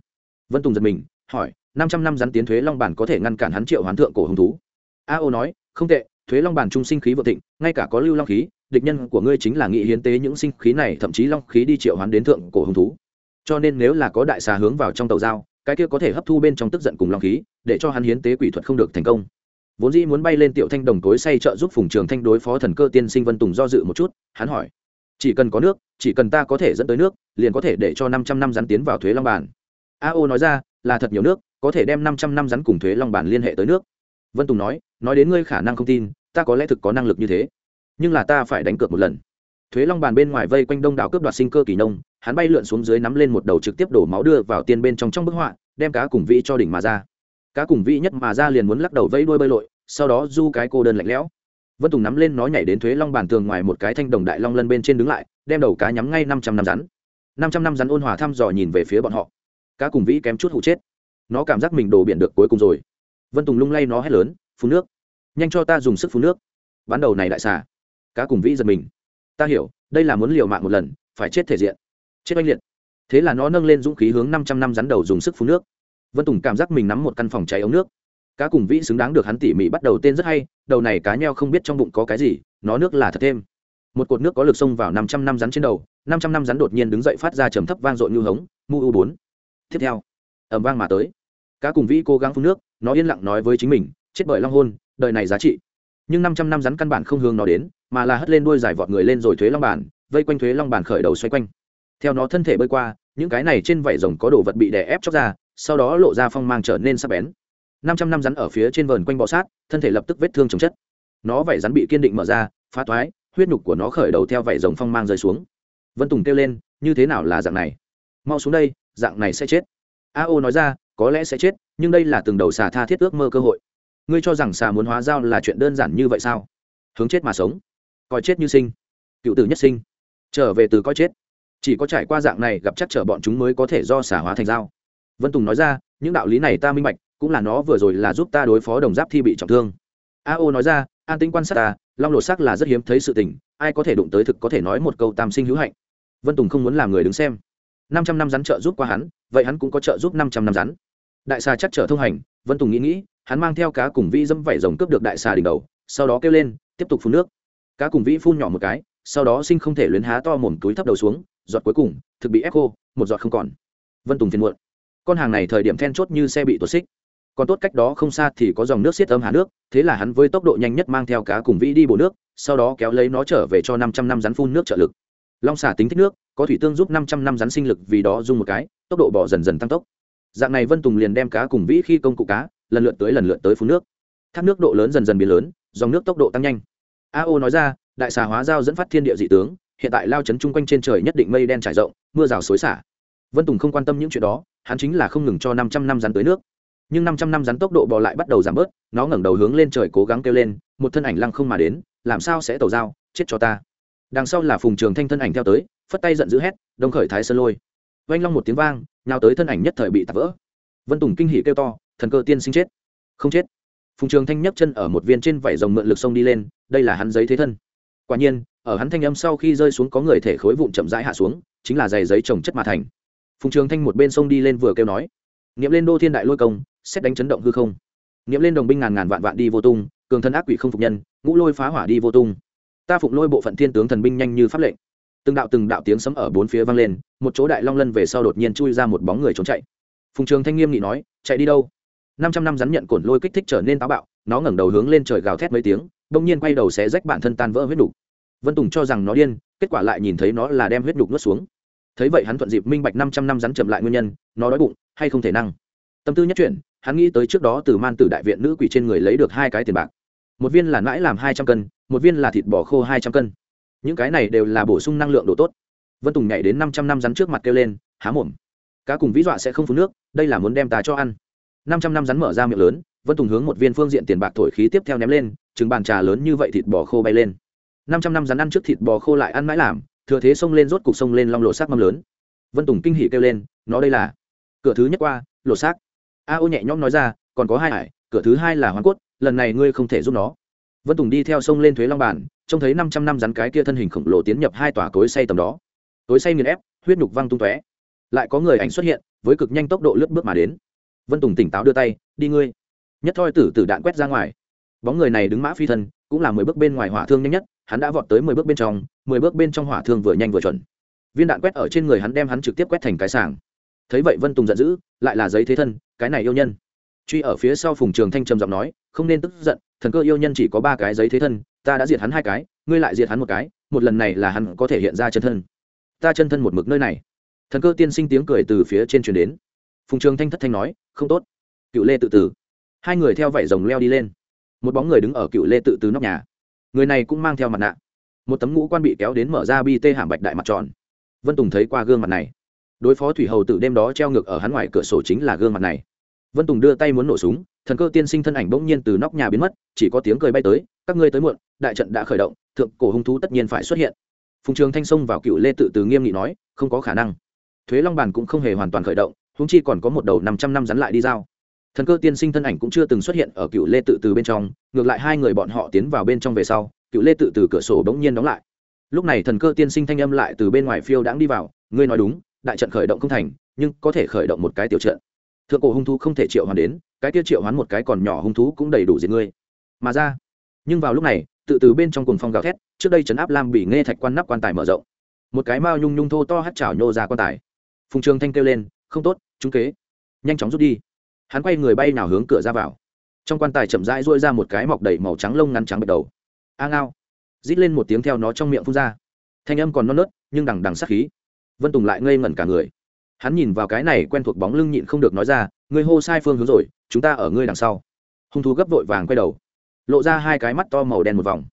Vân tùng giật mình, hỏi, năm trăm năm rắn tiến thuế long bàn có thể ngăn cản hắn triệu hoán thượng cổ hứng thú? A ô nói, không tệ thuế long bàn trung sinh khí vượng thịnh, ngay cả có lưu long khí, địch nhân của ngươi chính là nghị hiến tế những sinh khí này, thậm chí long khí đi triệu hoán đến thượng cổ hứng thú. Cho nên nếu là có đại xà hướng vào trong tàu dao cái kia có thể hấp thu bên trong tức giận cùng long khí, để cho hắn hiến tế quỷ thuật không được thành công. Vốn dĩ muốn bay lên tiểu thanh đồng tối say trợ giúp phùng trường thanh đối phó thần cơ tiên sinh vân tùng do dự một chút, hắn hỏi, chỉ cần có nước, chỉ cần ta có thể dẫn tới nước, liền có thể để cho năm trăm năm rắn tiến vào thuế long bản a ô nói ra, là thật nhiều nước, có thể đem năm trăm năm rắn cùng thuế long bản liên hệ tới nước vân tùng nói nói đến ngươi khả năng không tin, ta có lẽ thực có năng lực như thế. Nhưng là ta phải đánh cược một lần. Thuế long bàn bên ngoài vây quanh đông đảo cướp đoạt sinh cơ kỳ nông, hắn bay lượn xuống dưới nắm lên một đầu trực tiếp đổ máu đưa vào tiên bên trong trong bức họa, đem cá cùng vĩ cho đỉnh mà ra. Cá cùng vĩ nhất mà ra liền muốn lắc đầu vẫy đuôi bơi lội, sau đó du cái cô đơn lạnh lẽo. Vân tùng nắm lên nó nhảy đến thuế long bàn tường ngoài một cái thanh đồng đại long lân bên trên đứng lại, đem đầu cá nhắm ngay năm trăm năm rắn. Năm trăm năm rắn ôn hòa thăm dò nhìn về phía bọn họ. Cá cùng vĩ kém chút hụ chết. Nó cảm giác mình đổ biển được cuối cùng rồi vân tùng lung lay nó hét lớn, phun nước! Nhanh cho ta dùng sức phun nước! Bán đầu này đại xà! Cá cùng vĩ giật mình! Ta hiểu, đây là muốn liều mạng một lần, phải chết thể diện! Chết oanh liệt! Thế là nó nâng lên dũng khí hướng năm trăm năm rắn đầu dùng sức phun nước. Vân tùng cảm giác mình nắm một căn phòng cháy ống nước. Cá cùng vĩ xứng đáng được hắn tỉ mỉ bắt đầu tên rất hay, đầu này cá nheo không biết trong bụng có cái gì, nó nước là thật thêm. Một cột nước có lực xông vào năm trăm năm rắn trên đầu, năm trăm năm rắn đột nhiên đứng dậy phát ra trầm thấp vang dội như hống, mu u bốn. Tiếp theo ẩm vang mà tới. Cá cùng vĩ cố gắng phun nước nó yên lặng nói với chính mình, chết bởi long hôn, đời này giá trị. Nhưng năm trăm năm rắn căn bản không hướng nó đến, mà là hất lên đuôi dài vọt người lên rồi thuế long bản vây quanh thuế long bản khởi đầu xoay quanh. Theo nó thân thể bơi qua, những cái này trên vảy rồng có đồ vật bị đè ép chóc ra, sau đó lộ ra phong mang trở nên sắc bén. Năm trăm năm rắn ở phía trên vườn quanh bọ sát, thân thể lập tức vết thương chồng chất. Nó vảy rắn bị kiên định mở ra, phá toái, huyết nhục của nó khởi đầu theo vảy rồng phong mang rơi xuống. Vân tùng kêu lên, như thế nào là dạng này? Mau xuống đây, dạng này sẽ chết. A ô nói ra có lẽ sẽ chết, nhưng đây là từng đầu xà tha thiết ước mơ cơ hội. Ngươi cho rằng xà muốn hóa dao là chuyện đơn giản như vậy sao? Hướng chết mà sống. Coi chết như sinh. Cựu tử nhất sinh. Trở về từ coi chết. Chỉ có trải qua dạng này gặp chắc trở bọn chúng mới có thể do xả hóa thành dao. Vân tùng nói ra, những đạo lý này ta minh bạch, cũng là nó vừa rồi là giúp ta đối phó đồng giáp thi bị trọng thương. A ô nói ra, an tính quan sát ta, long lột sắc là rất hiếm thấy sự tình, ai có thể đụng tới thực có thể nói một câu tam sinh hữu hạnh. Vân tùng không muốn làm người đứng xem năm trăm năm rắn trợ giúp qua hắn, vậy hắn cũng có trợ giúp năm trăm năm rắn. Đại xà chắc trở thông hành, vân tùng nghĩ nghĩ, hắn mang theo cá cùng vĩ dẫm vẩy rồng cướp được đại xà đỉnh đầu, sau đó kêu lên, tiếp tục phun nước. Cá cùng vĩ phun nhỏ một cái, sau đó sinh không thể luyến há to mồm túi thấp đầu xuống, giọt cuối cùng, thực bị ép khô, một giọt không còn. Vân tùng phiền muộn. Con hàng này thời điểm then chốt như xe bị tuột xích. Còn tốt cách đó không xa thì có dòng nước xiết âm hà nước, thế là hắn với tốc độ nhanh nhất mang theo cá cùng vĩ đi bổ nước, sau đó kéo lấy nó trở về cho năm trăm năm rắn phun nước trợ lực long xả tính thích nước, có thủy tương giúp năm trăm năm rắn sinh lực vì đó dùng một cái, tốc độ bỏ dần dần tăng tốc. Dạng này vân tùng liền đem cá cùng vĩ khi công cụ cá, lần lượt tới lần lượt tới phun nước. Thác nước độ lớn dần dần biến lớn, dòng nước tốc độ tăng nhanh. A O nói ra, đại xà hóa giao dẫn phát thiên địa dị tướng, hiện tại lao chấn chung quanh trên trời nhất định mây đen trải rộng, mưa rào xối xả. Vân tùng không quan tâm những chuyện đó, hắn chính là không ngừng cho năm trăm năm rắn tới nước. Nhưng năm trăm năm rắn tốc độ bò lại bắt đầu giảm bớt, nó ngẩng đầu hướng lên trời cố gắng kêu lên, một thân ảnh lăng không mà đến, làm sao sẽ tẩu dao chết cho ta đằng sau là phùng trường thanh thân ảnh theo tới, phất tay giận dữ hét đông khởi thái sơn lôi. Vanh long một tiếng vang nào tới thân ảnh nhất thời bị tạp vỡ. Vân tùng kinh hỉ kêu to, thần cơ tiên sinh chết. Không chết. Phùng trường thanh nhấc chân ở một viên trên vảy rồng mượn lực sông đi lên, đây là hắn giấy thế thân. Quả nhiên, ở hắn thanh âm sau khi rơi xuống có người thể khối vụn chậm rãi hạ xuống, chính là giày giấy trồng chất mà thành. Phùng trường thanh một bên sông đi lên vừa kêu nói nghiệm lên đô thiên đại lôi công, xét đánh chấn động hư không. Nghiệm lên đồng binh ngàn ngàn vạn vạn đi vô tung, cường thân ác quỷ không phục nhân, ngũ lôi phá hỏa đi vô tung ta phụng lôi bộ phận thiên tướng thần binh nhanh như pháp lệnh. Từng đạo từng đạo tiếng sấm ở bốn phía vang lên, một chỗ đại long lân về sau đột nhiên chui ra một bóng người trốn chạy. Phùng trường thanh nghiêm nghị nói, chạy đi đâu? Năm trăm năm rắn nhận cổn lôi kích thích trở nên táo bạo, nó ngẩng đầu hướng lên trời gào thét mấy tiếng đông nhiên quay đầu xé rách bản thân tan vỡ huyết đục vân tùng cho rằng nó điên, kết quả lại nhìn thấy nó là đem huyết đục nuốt xuống. Thấy vậy hắn thuận dịp minh bạch năm trăm năm rắn chậm lại nguyên nhân, nó đói bụng, hay không thể năng. Tâm tư nhất chuyển, hắn nghĩ tới trước đó từ man tử đại viện nữ quỷ trên người lấy được hai cái tiền bạc một viên là nãi làm hai trăm cân, một viên là thịt bò khô hai trăm cân. Những cái này đều là bổ sung năng lượng độ tốt. Vân tùng nhảy đến năm trăm năm rắn trước mặt kêu lên, há mồm, cá cùng vĩ dọa sẽ không phun nước, đây là muốn đem ta cho ăn. năm trăm năm rắn mở ra miệng lớn, vân tùng hướng một viên phương diện tiền bạc thổi khí tiếp theo ném lên chừng bàn trà lớn như vậy thịt bò khô bay lên. năm trăm năm rắn ăn trước thịt bò khô lại ăn mãi làm, thừa thế xông lên rốt cục xông lên long lộ xác mâm lớn. Vân tùng kinh hỉ kêu lên, nó đây là, cửa thứ nhất qua lộ xác. A ô nhẹ nhõm nói ra, còn có hai hải cửa thứ hai là hoàn cốt lần này ngươi không thể giúp nó. Vân tùng đi theo sông lên thuế long bản, trông thấy năm trăm năm rắn cái kia thân hình khổng lồ tiến nhập hai tòa cối say tầm đó. Cối say nghiền ép, huyết nhục văng tung tóe. Lại có người ảnh xuất hiện, với cực nhanh tốc độ lướt bước mà đến. Vân tùng tỉnh táo đưa tay, đi ngươi. Nhất thoi tử tử đạn quét ra ngoài. Bóng người này đứng mã phi thân, cũng là mười bước bên ngoài hỏa thương nhanh nhất, hắn đã vọt tới mười bước bên trong, mười bước bên trong hỏa thương vừa nhanh vừa chuẩn. Viên đạn quét ở trên người hắn đem hắn trực tiếp quét thành cái sàng. Thấy vậy vân tùng giận dữ, lại là giấy thế thân, cái này yêu nhân truy ở phía sau phùng trường thanh trầm giọng nói, không nên tức giận, thần cơ yêu nhân chỉ có ba cái giấy thế thân, ta đã diệt hắn hai cái, ngươi lại diệt hắn một cái, một lần này là hắn có thể hiện ra chân thân. Ta chân thân một mực nơi này. Thần cơ tiên sinh tiếng cười từ phía trên truyền đến. Phùng trường thanh thất thanh nói, không tốt. Cựu lê tự tử. Hai người theo vảy rồng leo đi lên. Một bóng người đứng ở cựu lê tự tử nóc nhà. Người này cũng mang theo mặt nạ. Một tấm ngũ quan bị kéo đến mở ra bi tê hàm bạch đại mặt tròn. Vân tùng thấy qua gương mặt này. Đối phó thủy hầu tử đêm đó treo ngược ở hắn ngoài cửa sổ chính là gương mặt này vân tùng đưa tay muốn nổ súng, thần cơ tiên sinh thân ảnh bỗng nhiên từ nóc nhà biến mất, chỉ có tiếng cười bay tới, các ngươi tới muộn, đại trận đã khởi động, thượng cổ hung thú tất nhiên phải xuất hiện. Phùng trường thanh xông vào cựu lê tự từ nghiêm nghị nói, không có khả năng. Thuế long bàn cũng không hề hoàn toàn khởi động húng chi còn có một đầu năm trăm năm rắn lại đi giao. Thần cơ tiên sinh thân ảnh cũng chưa từng xuất hiện ở cựu lê tự từ bên trong, ngược lại hai người bọn họ tiến vào bên trong về sau, cựu lê tự từ cửa sổ bỗng nhiên đóng lại. Lúc này thần cơ tiên sinh thanh âm lại từ bên ngoài phiêu đãng đi vào, ngươi nói đúng, đại trận khởi động không thành, nhưng có thể khởi động một cái tiểu trận thượng cổ hung thú không thể triệu hoán đến, cái kia triệu hoán một cái còn nhỏ hung thú cũng đầy đủ diệt ngươi. Mà ra, nhưng vào lúc này, tự từ bên trong cuồng phong gào thét, trước đây trấn áp lam bị nghe thạch quan nắp quan tài mở rộng. Một cái mao nhung nhung thô to hắt chảo nhô ra quan tài. Phùng trường thanh kêu lên, không tốt chúng kế. Nhanh chóng rút đi. Hắn quay người bay nào hướng cửa ra vào. Trong quan tài chậm rãi rôi ra một cái mọc đầy màu trắng lông ngắn trắng bật đầu. A ngao, rít lên một tiếng theo nó trong miệng phun ra. Thanh âm còn non nớt, nhưng đằng đằng sắc khí. Vân tùng lại ngây ngẩn cả người hắn nhìn vào cái này quen thuộc bóng lưng nhịn không được nói ra, ngươi hô sai phương hướng rồi, chúng ta ở ngươi đằng sau. Hung thú gấp vội vàng quay đầu, lộ ra hai cái mắt to màu đen một vòng.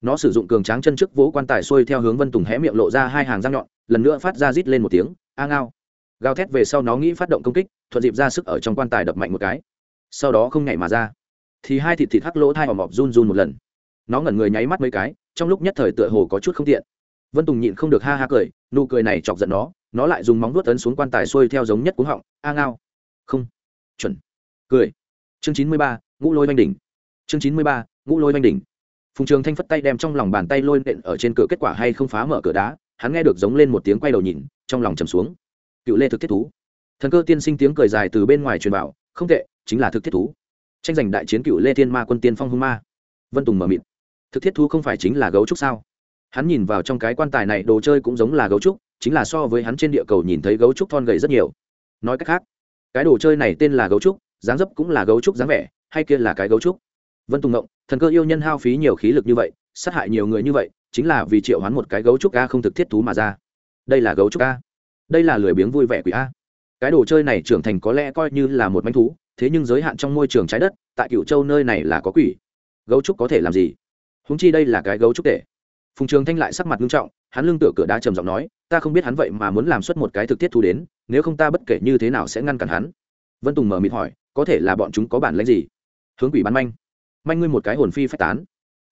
Nó sử dụng cường tráng chân trước vỗ quan tài xuôi theo hướng vân tùng hé miệng lộ ra hai hàng răng nhọn, lần nữa phát ra rít lên một tiếng, a ngao. Gào thét về sau nó nghĩ phát động công kích, thuận dịp ra sức ở trong quan tài đập mạnh một cái. Sau đó không nhảy mà ra. Thì hai thịt thịt hắc lỗ thai ỏm ọp run run một lần. Nó ngẩn người nháy mắt mấy cái, trong lúc nhất thời tựa hồ có chút không tiện. Vân tùng nhịn không được ha ha cười, nụ cười này chọc giận nó nó lại dùng móng vuốt tấn xuống quan tài xuôi theo giống nhất cú họng, a ngao. Không. Chuẩn. Cười. Chương chín mươi ba, ngũ lôi oanh đỉnh. Chương chín mươi ba, ngũ lôi oanh đỉnh. Phùng trường thanh phất tay đem trong lòng bàn tay lôi nện ở trên cửa kết quả hay không phá mở cửa đá, hắn nghe được giống lên một tiếng quay đầu nhìn, trong lòng trầm xuống. Cựu lê thực thiết thú. Thần cơ tiên sinh tiếng cười dài từ bên ngoài truyền bảo không tệ, chính là thực thiết thú. Tranh giành đại chiến cựu lê thiên ma quân tiên phong hung ma. Vân tùng mờ mịt. Thực thiết thú không phải chính là gấu trúc sao? Hắn nhìn vào trong cái quan tài này, đồ chơi cũng giống là gấu trúc, chính là so với hắn trên địa cầu nhìn thấy gấu trúc thon gầy rất nhiều. Nói cách khác, cái đồ chơi này tên là gấu trúc, dáng dấp cũng là gấu trúc dáng vẻ, hay kia là cái gấu trúc. Vân tùng ngộng, thần cơ yêu nhân hao phí nhiều khí lực như vậy, sát hại nhiều người như vậy, chính là vì triệu hoán một cái gấu trúc a không thực thiết thú mà ra. Đây là gấu trúc a. Đây là lười biếng vui vẻ quỷ a. Cái đồ chơi này trưởng thành có lẽ coi như là một manh thú, thế nhưng giới hạn trong môi trường trái đất, tại cựu châu nơi này là có quỷ. Gấu trúc có thể làm gì? Húng chi đây là cái gấu trúc tể phùng trường thanh lại sắc mặt nghiêm trọng hắn lưng tựa cửa đá trầm giọng nói ta không biết hắn vậy mà muốn làm xuất một cái thực tiết thu đến nếu không ta bất kể như thế nào sẽ ngăn cản hắn. Vân tùng mở mịt hỏi có thể là bọn chúng có bản lãnh gì? Hướng quỷ bắn manh. Manh ngươi một cái hồn phi phách tán.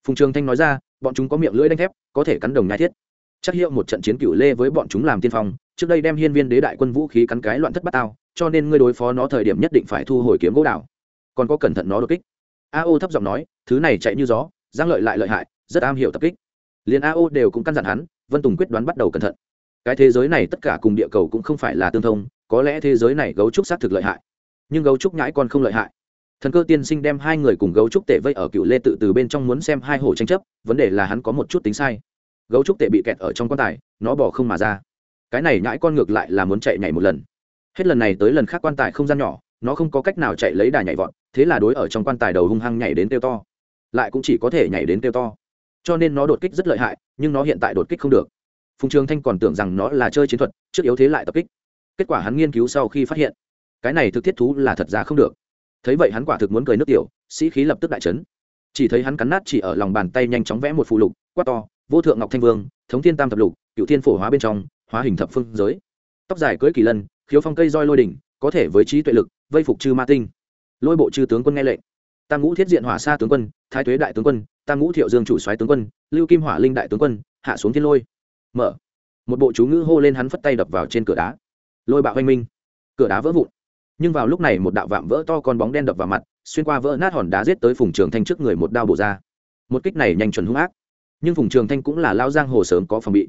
Phùng trường thanh nói ra bọn chúng có miệng lưỡi đanh thép có thể cắn đồng nhai thiết. Chắc hiệu một trận chiến cựu lê với bọn chúng làm tiên phong trước đây đem hiên viên đế đại quân vũ khí cắn cái loạn thất bát tao cho nên ngươi đối phó nó thời điểm nhất định phải thu hồi kiếm gỗ đảo, còn có cẩn thận nó đột kích. A ô thấp giọng nói thứ này chạy như gió giang lợi lại lợi hại rất am hiểu tập kích liền a đều cũng căn dặn hắn, vân tùng quyết đoán bắt đầu cẩn thận. Cái thế giới này tất cả cùng địa cầu cũng không phải là tương thông, có lẽ thế giới này gấu trúc xác thực lợi hại. Nhưng gấu trúc nhãi còn không lợi hại. Thần cơ tiên sinh đem hai người cùng gấu trúc tể vây ở cựu lê tự từ bên trong muốn xem hai hồ tranh chấp, vấn đề là hắn có một chút tính sai. Gấu trúc tể bị kẹt ở trong quan tài, nó bỏ không mà ra. Cái này nhãi con ngược lại là muốn chạy nhảy một lần. Hết lần này tới lần khác quan tài không gian nhỏ, nó không có cách nào chạy lấy đà nhảy vọt, thế là đối ở trong quan tài đầu hung hăng nhảy đến tiêu to. Lại cũng chỉ có thể nhảy đến tiêu to cho nên nó đột kích rất lợi hại, nhưng nó hiện tại đột kích không được. Phùng trường thanh còn tưởng rằng nó là chơi chiến thuật, trước yếu thế lại tập kích. Kết quả hắn nghiên cứu sau khi phát hiện, cái này thực thiết thú là thật ra không được. Thấy vậy hắn quả thực muốn cười nước tiểu, sĩ khí lập tức đại trấn chỉ thấy hắn cắn nát chỉ ở lòng bàn tay nhanh chóng vẽ một phù lục, quát to, vô thượng ngọc thanh vương, thống thiên tam thập lục, cựu thiên phổ hóa bên trong, hóa hình thập phương giới. Tóc dài cưỡi kỳ lân, khiếu phong cây roi lôi đỉnh, có thể với trí tuệ lực, vây phục chư ma tinh. Lôi bộ chư tướng quân nghe lệnh. Tam ngũ thiết diện hỏa xa tướng quân, thái tuế đại tướng quân tam ngũ thiệu dương chủ soái tướng quân, lưu kim hỏa linh đại tướng quân, hạ xuống thiên lôi. Mở. Một bộ chú ngữ hô lên hắn phất tay đập vào trên cửa đá. Lôi bạo hoanh minh. Cửa đá vỡ vụn. Nhưng vào lúc này một đạo vạm vỡ to con bóng đen đập vào mặt, xuyên qua vỡ nát hòn đá giết tới phùng trường thanh trước người một đao bổ ra. Một kích này nhanh chuẩn hung ác. Nhưng phùng trường thanh cũng là lao giang hồ sớm có phòng bị.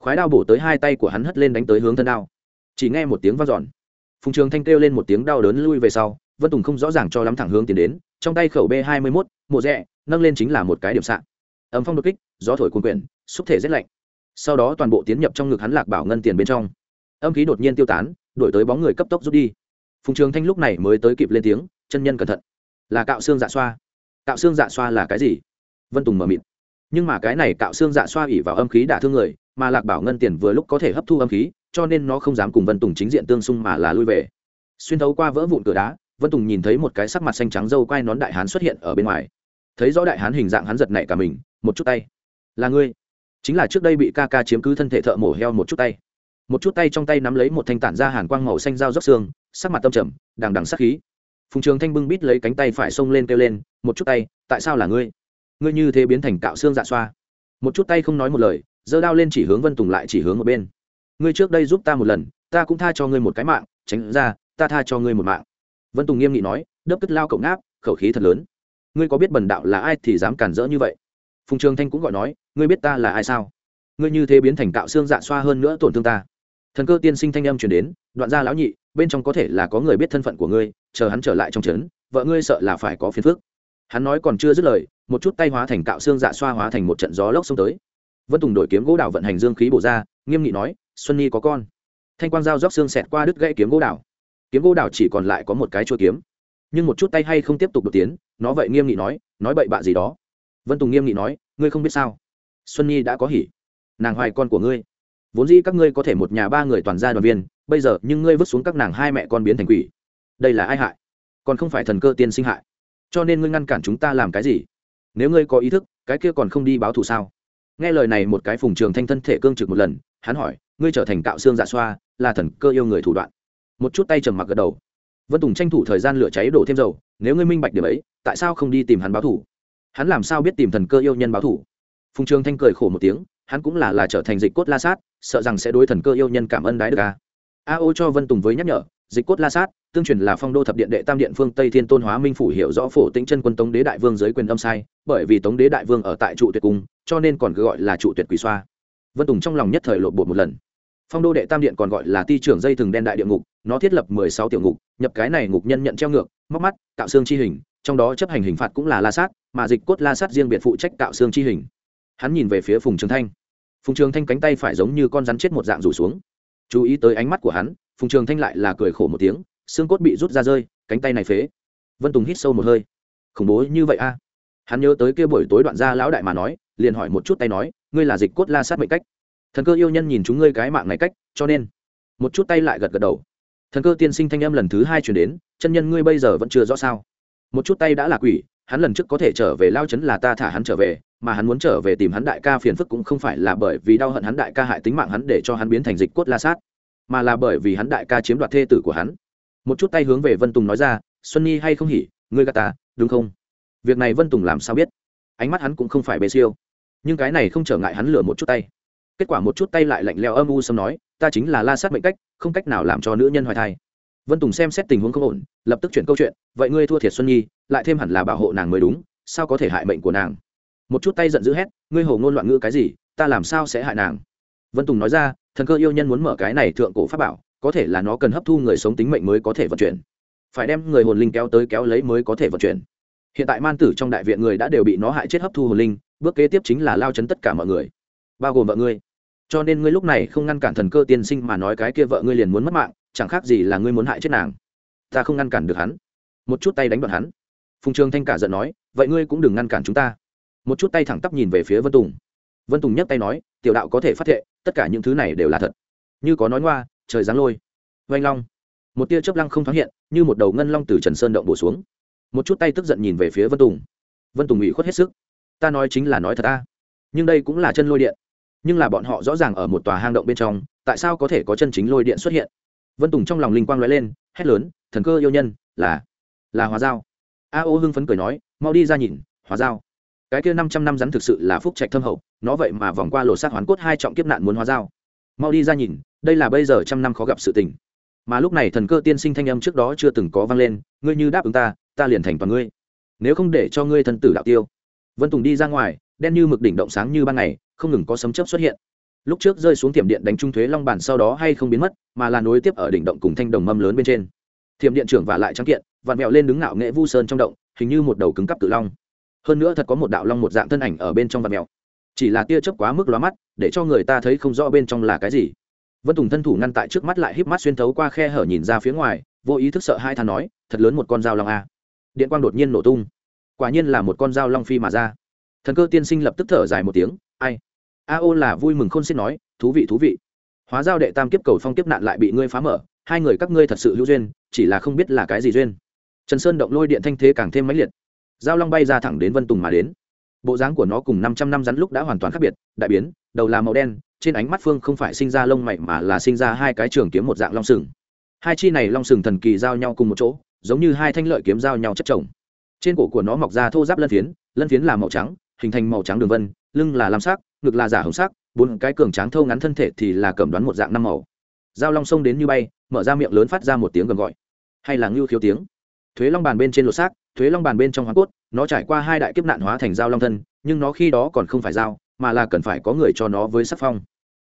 Khoái đao bổ tới hai tay của hắn hất lên đánh tới hướng thân đao. Chỉ nghe một tiếng v a n giòn phùng trường thanh kêu lên một tiếng đau đớn lui về sau, vân tùng không rõ ràng cho lắm thẳng hướng tiến đến, trong tay khẩu b hai mươi mốt, mộ rẽ nâng lên chính là một cái điểm s ấm phong đột kích, gió thổi cuồn quyển, xúc thể rét lạnh. Sau đó toàn bộ tiến nhập trong ngực hắn lạc bảo ngân tiền bên trong. Âm khí đột nhiên tiêu tán đổi tới bóng người cấp tốc rút đi. Phùng trường thanh lúc này mới tới kịp lên tiếng, chân nhân cẩn thận. Là cạo xương dạ xoa. Cạo xương dạ xoa là cái gì? Vân tùng mờ mịt. Nhưng mà cái này cạo xương dạ xoa ỉ vào âm khí đả thương người, mà lạc bảo ngân tiền vừa lúc có thể hấp thu âm khí, cho nên nó không dám cùng vân tùng chính diện tương xung mà là lui về. Xuyên thấu qua vỡ vụn cửa đá, vân tùng nhìn thấy một cái sắc mặt xanh trắng dâu quai nón đại hán xuất hiện ở bên ngoài thấy rõ đại hán hình dạng hắn giật nảy cả mình, một chút tay. Là ngươi. Chính là trước đây bị ca ca chiếm cứ thân thể thợ mổ heo một chút tay. Một chút tay trong tay nắm lấy một thanh tản ra hàn quang màu xanh dao dốc xương, sắc mặt tâm trầm, đằng đằng sắc khí. Phùng trường thanh bưng bít lấy cánh tay phải xông lên kêu lên, một chút tay, tại sao là ngươi? Ngươi như thế biến thành cạo xương dạ xoa. Một chút tay không nói một lời, giơ đao lên chỉ hướng vân tùng lại chỉ hướng một bên. Ngươi trước đây giúp ta một lần, ta cũng tha cho ngươi một cái mạng, tránh ra, ta tha cho ngươi một mạng. Vân tùng nghiêm nghị nói, đớp cất lao cậu ngáp, khẩu khí thật lớn ngươi có biết bần đạo là ai thì dám cản rỡ như vậy? Phùng trường thanh cũng gọi nói, ngươi biết ta là ai sao? Ngươi như thế biến thành cạo xương dạ xoa hơn nữa tổn thương ta. Thần cơ tiên sinh thanh âm chuyển đến, đoạn gia lão nhị, bên trong có thể là có người biết thân phận của ngươi, chờ hắn trở lại trong trấn, vợ ngươi sợ là phải có phiền phức. Hắn nói còn chưa dứt lời, một chút tay hóa thành cạo xương dạ xoa hóa thành một trận gió lốc xông tới. Vân tùng đổi kiếm gỗ đào vận hành dương khí bổ ra, nghiêm nghị nói, xuân nhi có con. Thanh quang dao róc xương xẹt qua đứt gãy kiếm gỗ đào kiếm gỗ đào chỉ còn lại có một cái chuôi kiếm nhưng một chút tay hay không tiếp tục đột tiến, nó vậy nghiêm nghị nói nói bậy bạ gì đó. Vân tùng nghiêm nghị nói, ngươi không biết sao? Xuân nhi đã có hỉ. Nàng hoài con của ngươi. Vốn dĩ các ngươi có thể một nhà ba người toàn gia đoàn viên, bây giờ nhưng ngươi vứt xuống các nàng hai mẹ con biến thành quỷ. Đây là ai hại? Còn không phải thần cơ tiên sinh hại. Cho nên ngươi ngăn cản chúng ta làm cái gì? Nếu ngươi có ý thức, cái kia còn không đi báo thù sao? Nghe lời này một cái phùng trường thanh thân thể cương trực một lần, hắn hỏi, ngươi trở thành cạo xương dạ xoa, là thần cơ yêu người thủ đoạn. Một chút tay trầm mặc gật đầu vân tùng tranh thủ thời gian lửa cháy đổ thêm dầu, nếu ngươi minh bạch điểm ấy, tại sao không đi tìm hắn báo thủ? Hắn làm sao biết tìm thần cơ yêu nhân báo thủ? Phùng trường thanh cười khổ một tiếng, hắn cũng là là trở thành dịch cốt la sát, sợ rằng sẽ đối thần cơ yêu nhân cảm ơn đái được a. A ô cho vân tùng với nhắc nhở, dịch cốt la sát, tương truyền là phong đô thập điện đệ tam điện phương tây thiên tôn hóa minh phủ hiểu rõ phổ tĩnh chân quân tống đế đại vương dưới quyền âm sai, bởi vì tống đế đại vương ở tại trụ tuyệt cung, cho nên còn cứ gọi là trụ tuyệt quỷ xoa. Vân tùng trong lòng nhất thời lộn bột một lần. Phong đô đệ tam điện còn gọi là ti trưởng dây thừng đen đại địa ngục, nó thiết lập mười sáu tiểu ngục nhập cái này ngục nhân nhận treo ngược, móc mắt, cạo xương chi hình, trong đó chấp hành hình phạt cũng là la sát, mà dịch cốt la sát riêng biệt phụ trách cạo xương chi hình. Hắn nhìn về phía phùng trường thanh. Phùng trường thanh cánh tay phải giống như con rắn chết một dạng rủ xuống. Chú ý tới ánh mắt của hắn, phùng trường thanh lại là cười khổ một tiếng, xương cốt bị rút ra rơi, cánh tay này phế. Vân tùng hít sâu một hơi. Khủng bố như vậy a. Hắn nhớ tới kia buổi tối đoạn ra lão đại mà nói, liền hỏi một chút tay nói, ngươi là dịch cốt la sát mệnh cách? Thần cơ yêu nhân nhìn chúng ngươi cái mạng này cách, cho nên. Một chút tay lại gật gật đầu thần cơ tiên sinh thanh âm lần thứ hai chuyển đến, chân nhân ngươi bây giờ vẫn chưa rõ sao? Một chút tay đã là quỷ, hắn lần trước có thể trở về lao chấn là ta thả hắn trở về, mà hắn muốn trở về tìm hắn đại ca phiền phức cũng không phải là bởi vì đau hận hắn đại ca hại tính mạng hắn để cho hắn biến thành dịch cốt la sát, mà là bởi vì hắn đại ca chiếm đoạt thê tử của hắn. Một chút tay hướng về vân tùng nói ra, xuân nhi hay không hỉ, ngươi gà ta, đúng không? Việc này vân tùng làm sao biết? Ánh mắt hắn cũng không phải bề siêu, nhưng cái này không trở ngại hắn lừa một chút tay kết quả một chút tay lại lạnh leo âm u xâm nói, ta chính là la sát mệnh cách, không cách nào làm cho nữ nhân hoài thai. Vân tùng xem xét tình huống không ổn, lập tức chuyển câu chuyện, vậy ngươi thua thiệt xuân nhi, lại thêm hẳn là bảo hộ nàng mới đúng, sao có thể hại mệnh của nàng? Một chút tay giận dữ hét, ngươi hồ ngôn loạn ngữ cái gì, ta làm sao sẽ hại nàng? Vân tùng nói ra, thần cơ yêu nhân muốn mở cái này thượng cổ pháp bảo, có thể là nó cần hấp thu người sống tính mệnh mới có thể vận chuyển. Phải đem người hồn linh kéo tới kéo lấy mới có thể vận chuyển. Hiện tại man tử trong đại viện người đã đều bị nó hại chết hấp thu hồn linh, bước kế tiếp chính là lao chấn tất cả mọi người, bao gồm vợ ngươi cho nên ngươi lúc này không ngăn cản thần cơ tiên sinh mà nói cái kia vợ ngươi liền muốn mất mạng, chẳng khác gì là ngươi muốn hại chết nàng. Ta không ngăn cản được hắn. Một chút tay đánh đoạn hắn. Phùng trường thanh cả giận nói, vậy ngươi cũng đừng ngăn cản chúng ta. Một chút tay thẳng tắp nhìn về phía vân tùng. Vân tùng nhấc tay nói, tiểu đạo có thể phát thệ, tất cả những thứ này đều là thật. Như có nói ngoa, trời giáng lôi. Vanh long. Một tia chớp lăng không thoáng hiện, như một đầu ngân long từ trần sơn động bổ xuống. Một chút tay tức giận nhìn về phía vân tùng. Vân tùng ủy khuất hết sức. Ta nói chính là nói thật ta nhưng đây cũng là chân lôi điện nhưng là bọn họ rõ ràng ở một tòa hang động bên trong, tại sao có thể có chân chính lôi điện xuất hiện? Vân tùng trong lòng linh quang l ó e lên, hét lớn, thần cơ yêu nhân, là là hóa dao a ô hưng phấn cười nói, mau đi ra nhìn hóa dao cái kia năm trăm năm rắn thực sự là phúc trạch thâm hậu, nó vậy mà vòng qua lột xác hoán cốt hai trọng kiếp nạn muốn hóa dao mau đi ra nhìn, đây là bây giờ trăm năm khó gặp sự tình. Mà lúc này thần cơ tiên sinh thanh âm trước đó chưa từng có vang lên, ngươi như đáp ứng ta ta liền thành toàn ngươi. Nếu không để cho ngươi thân tử đạo tiêu. Vân tùng đi ra ngoài đen như mực đỉnh động sáng như ban ngày, không ngừng có sấm chớp xuất hiện. Lúc trước rơi xuống thiểm điện đánh trung thuế long bản sau đó hay không biến mất, mà là nối tiếp ở đỉnh động cùng thanh đồng mâm lớn bên trên. Thiểm điện trưởng và lại trắng kiện, vặn mẹo lên đứng ngạo nghệ vu sơn trong động, hình như một đầu cứng cắp tự long. Hơn nữa thật có một đạo long một dạng thân ảnh ở bên trong vặn mẹo chỉ là tia chớp quá mức lóa mắt, để cho người ta thấy không rõ bên trong là cái gì. Vân tùng thân thủ ngăn tại trước mắt lại híp mắt xuyên thấu qua khe hở nhìn ra phía ngoài, vô ý thức sợ hai than nói, thật lớn một con dao long a. Điện quang đột nhiên nổ tung. Quả nhiên là một con dao long phi mà ra thần cơ tiên sinh lập tức thở dài một tiếng, ai? A ô là vui mừng khôn xin nói, thú vị thú vị. Hóa giao đệ tam kiếp cầu phong kiếp nạn lại bị ngươi phá mở, hai người các ngươi thật sự hữu duyên, chỉ là không biết là cái gì duyên. Trần sơn động lôi điện thanh thế càng thêm mãnh liệt. Giao long bay ra thẳng đến vân tùng mà đến. Bộ dáng của nó cùng năm trăm năm rắn lúc đã hoàn toàn khác biệt, đại biến, đầu là màu đen, trên ánh mắt phương không phải sinh ra lông mày mà là sinh ra hai cái trường kiếm một dạng long sừng. Hai chi này long sừng thần kỳ giao nhau cùng một chỗ, giống như hai thanh lợi kiếm giao nhau chất chồng. Trên cổ của nó mọc ra thô giáp lân phiến lân phiến là màu trắng hình thành màu trắng đường vân, lưng là lam sắc, ngực là giả hồng sắc, bốn cái cường tráng thâu ngắn thân thể thì là cẩm đoán một dạng năm màu. Giao long sông đến như bay, mở ra miệng lớn phát ra một tiếng gầm gọi. Hay là ngưu khiếu tiếng. Thuế long bàn bên trên lột xác, thuế long bàn bên trong hoa cốt, nó trải qua hai đại kiếp nạn hóa thành giao long thân, nhưng nó khi đó còn không phải giao, mà là cần phải có người cho nó với sắc phong.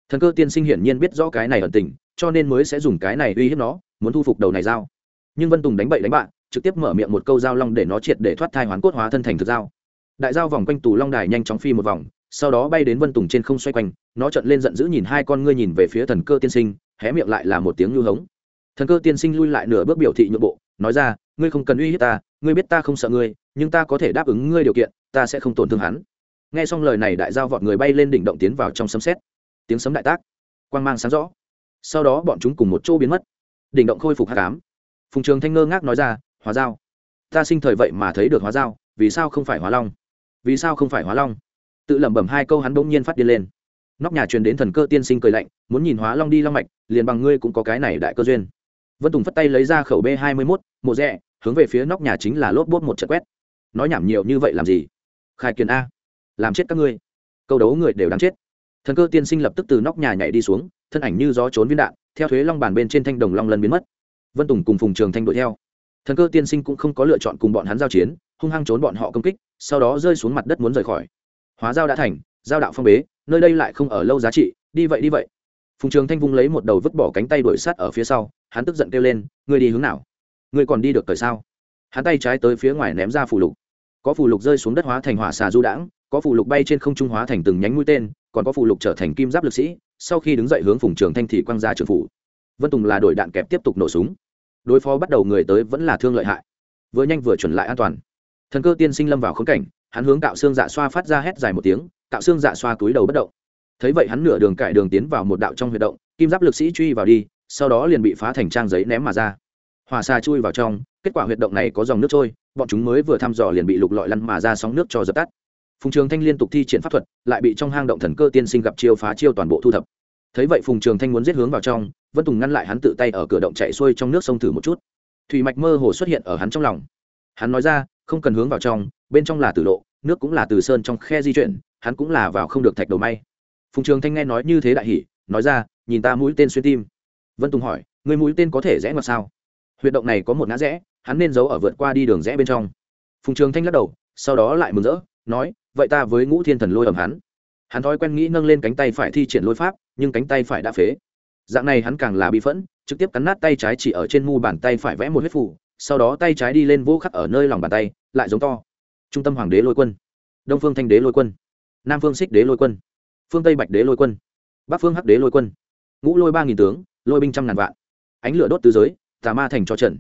Thần cơ tiên sinh hiển nhiên biết rõ cái này ẩn tình, cho nên mới sẽ dùng cái này uy hiếp nó, muốn thu phục đầu này dao nhưng vân tùng đánh bậy đánh bạn trực tiếp mở miệng một câu dao long để nó triệt để thoát thai hoán cốt hóa thân thành thực dao đại dao vòng quanh tù long đài nhanh chóng phi một vòng, sau đó bay đến vân tùng trên không xoay quanh, nó trận lên giận dữ nhìn hai con ngươi nhìn về phía thần cơ tiên sinh, hé miệng lại là một tiếng lưu hống. Thần cơ tiên sinh lui lại nửa bước biểu thị nhượng bộ, nói ra, ngươi không cần uy hiếp ta, ngươi biết ta không sợ ngươi, nhưng ta có thể đáp ứng ngươi điều kiện, ta sẽ không tổn thương hắn. Nghe xong lời này đại giao vọt người bay lên đỉnh động tiến vào trong sấm xét tiếng sấm đại tác, quang mang sáng rõ. Sau đó bọn chúng cùng một chỗ biến mất. Đỉnh động khôi phục hạ cám phùng trường thanh ngơ ngác nói ra, hóa dao ta sinh thời vậy mà thấy được hóa dao vì sao không phải hóa long? Vì sao không phải hóa long? Tự lẩm bẩm hai câu hắn bỗng nhiên phát điên lên. Nóc nhà truyền đến thần cơ tiên sinh cười lạnh, muốn nhìn hóa long đi long mạch, liền bằng ngươi cũng có cái này đại cơ duyên. Vân tùng phất tay lấy ra khẩu b hai mươi mốt, mộ rẽ hướng về phía nóc nhà chính là lốp bốt một trận quét. Nói nhảm nhiều như vậy làm gì? Khai kiền a. Làm chết các ngươi. Câu đấu người đều đáng chết. Thần cơ tiên sinh lập tức từ nóc nhà nhảy đi xuống, thân ảnh như gió trốn viên đạn, theo thuế long bàn bên trên thanh đồng long lần biến mất. Vân tùng cùng phùng trường thanh đuổi theo. Thần cơ tiên sinh cũng không có lựa chọn cùng bọn hắn giao chiến hung hăng trốn bọn họ công kích, sau đó rơi xuống mặt đất muốn rời khỏi. Hóa giao đã thành, giao đạo phong bế, nơi đây lại không ở lâu giá trị, đi vậy đi vậy. Phùng trường thanh vung lấy một đầu vứt bỏ cánh tay đuổi sát ở phía sau, hắn tức giận kêu lên, ngươi đi hướng nào? Ngươi còn đi được thời sao? Hắn tay trái tới phía ngoài ném ra phù lục. Có phù lục rơi xuống đất hóa thành hỏa xà du đãng, có phù lục bay trên không trung hóa thành từng nhánh mũi tên, còn có phù lục trở thành kim giáp lực sĩ, sau khi đứng dậy hướng phùng trường thanh thì quăng ra trường phủ. Vân tùng là đội đạn kẹp tiếp tục nổ súng. Đối phó bắt đầu người tới vẫn là thương lợi hại. Vừa nhanh vừa chuẩn lại an toàn thần cơ tiên sinh lâm vào khống cảnh, hắn hướng cạo xương dạ xoa phát ra hét dài một tiếng, cạo xương dạ xoa túi đầu bất động. Thấy vậy hắn nửa đường cải đường tiến vào một đạo trong huyệt động, kim giáp lực sĩ truy vào đi, sau đó liền bị phá thành trang giấy ném mà ra. Hòa xa chui vào trong, kết quả huyệt động này có dòng nước trôi, bọn chúng mới vừa thăm dò liền bị lục lọi lăn mà ra sóng nước cho dập tắt. Phùng trường thanh liên tục thi triển pháp thuật, lại bị trong hang động thần cơ tiên sinh gặp chiêu phá chiêu toàn bộ thu thập. Thấy vậy phùng trường thanh muốn giết hướng vào trong vân tùng ngăn lại hắn tự tay ở cửa động chạy xuôi trong nước sông thử một chút. Thủy mạch mơ hồ xuất hiện ở hắn trong lòng hắn nói ra, không cần hướng vào trong, bên trong là tử lộ, nước cũng là từ sơn trong khe di chuyển, hắn cũng là vào không được thạch đầu may. Phùng trường thanh nghe nói như thế đại hỉ, nói ra, nhìn ta mũi tên xuyên tim. Vân tùng hỏi, người mũi tên có thể rẽ ngoặt sao? Huyệt động này có một ngã rẽ, hắn nên giấu ở vượt qua đi đường rẽ bên trong. Phùng trường thanh lắc đầu, sau đó lại mừng rỡ, nói, vậy ta với ngũ thiên thần lôi ẩm hắn. Hắn thói quen nghĩ nâng lên cánh tay phải thi triển lôi pháp, nhưng cánh tay phải đã phế. Dạng này hắn càng là bị phẫn, trực tiếp cắn nát tay trái chỉ ở trên mu bàn tay phải vẽ một huyết phủ sau đó tay trái đi lên vô khắc ở nơi lòng bàn tay, lại giống to. Trung tâm hoàng đế lôi quân. Đông phương thanh đế lôi quân. Nam phương xích đế lôi quân. Phương tây bạch đế lôi quân. Bắc phương hắc đế lôi quân. Ngũ lôi ba nghìn tướng, lôi binh trăm ngàn vạn. Ánh lửa đốt tứ giới, tà ma thành cho trần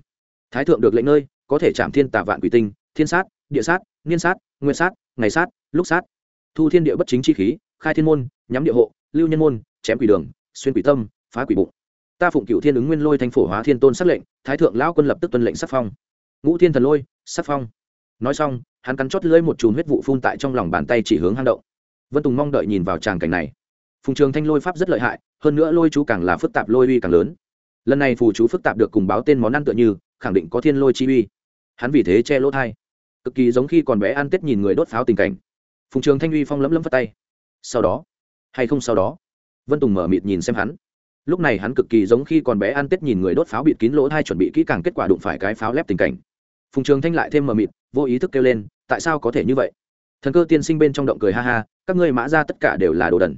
thái thượng được lệnh nơi, có thể chạm thiên tà vạn quỷ tinh, thiên sát, địa sát, niên sát, nguyên sát, ngày sát, lúc sát. Thu thiên địa bất chính chi khí, khai thiên môn, nhắm địa hộ, lưu nhân môn, chém quỷ đường, xuyên quỷ tâm, phá quỷ bụng ta phụng cựu thiên ứng nguyên lôi thanh phổ hóa thiên tôn sắc lệnh, thái thượng lão quân lập tức tuân lệnh sắc phong. Ngũ thiên thần lôi, sắc phong. Nói xong, hắn cắn chót lưỡi một chùm huyết vụ phun tại trong lòng bàn tay chỉ hướng hang động. Vân tùng mong đợi nhìn vào tràng cảnh này. Phùng trường thanh lôi pháp rất lợi hại, hơn nữa lôi chú càng là phức tạp lôi uy càng lớn. Lần này phù chú phức tạp được cùng báo tên món ăn tựa như, khẳng định có thiên lôi chi uy. Hắn vì thế che lỗ thai. Cực kỳ giống khi còn bé ăn tết nhìn người đốt pháo tình cảnh. Phùng trường thanh uy phong lấm lấm phất tay. Sau đó, hay không sau đó? Vân tùng mở mịt nhìn xem hắn lúc này hắn cực kỳ giống khi còn bé ăn tết nhìn người đốt pháo bịt kín lỗ thai chuẩn bị kỹ càng kết quả đụng phải cái pháo lép tình cảnh. Phùng trường thanh lại thêm mờ mịt, vô ý thức kêu lên, tại sao có thể như vậy? Thần cơ tiên sinh bên trong động cười ha ha, các ngươi mã ra tất cả đều là đồ đần.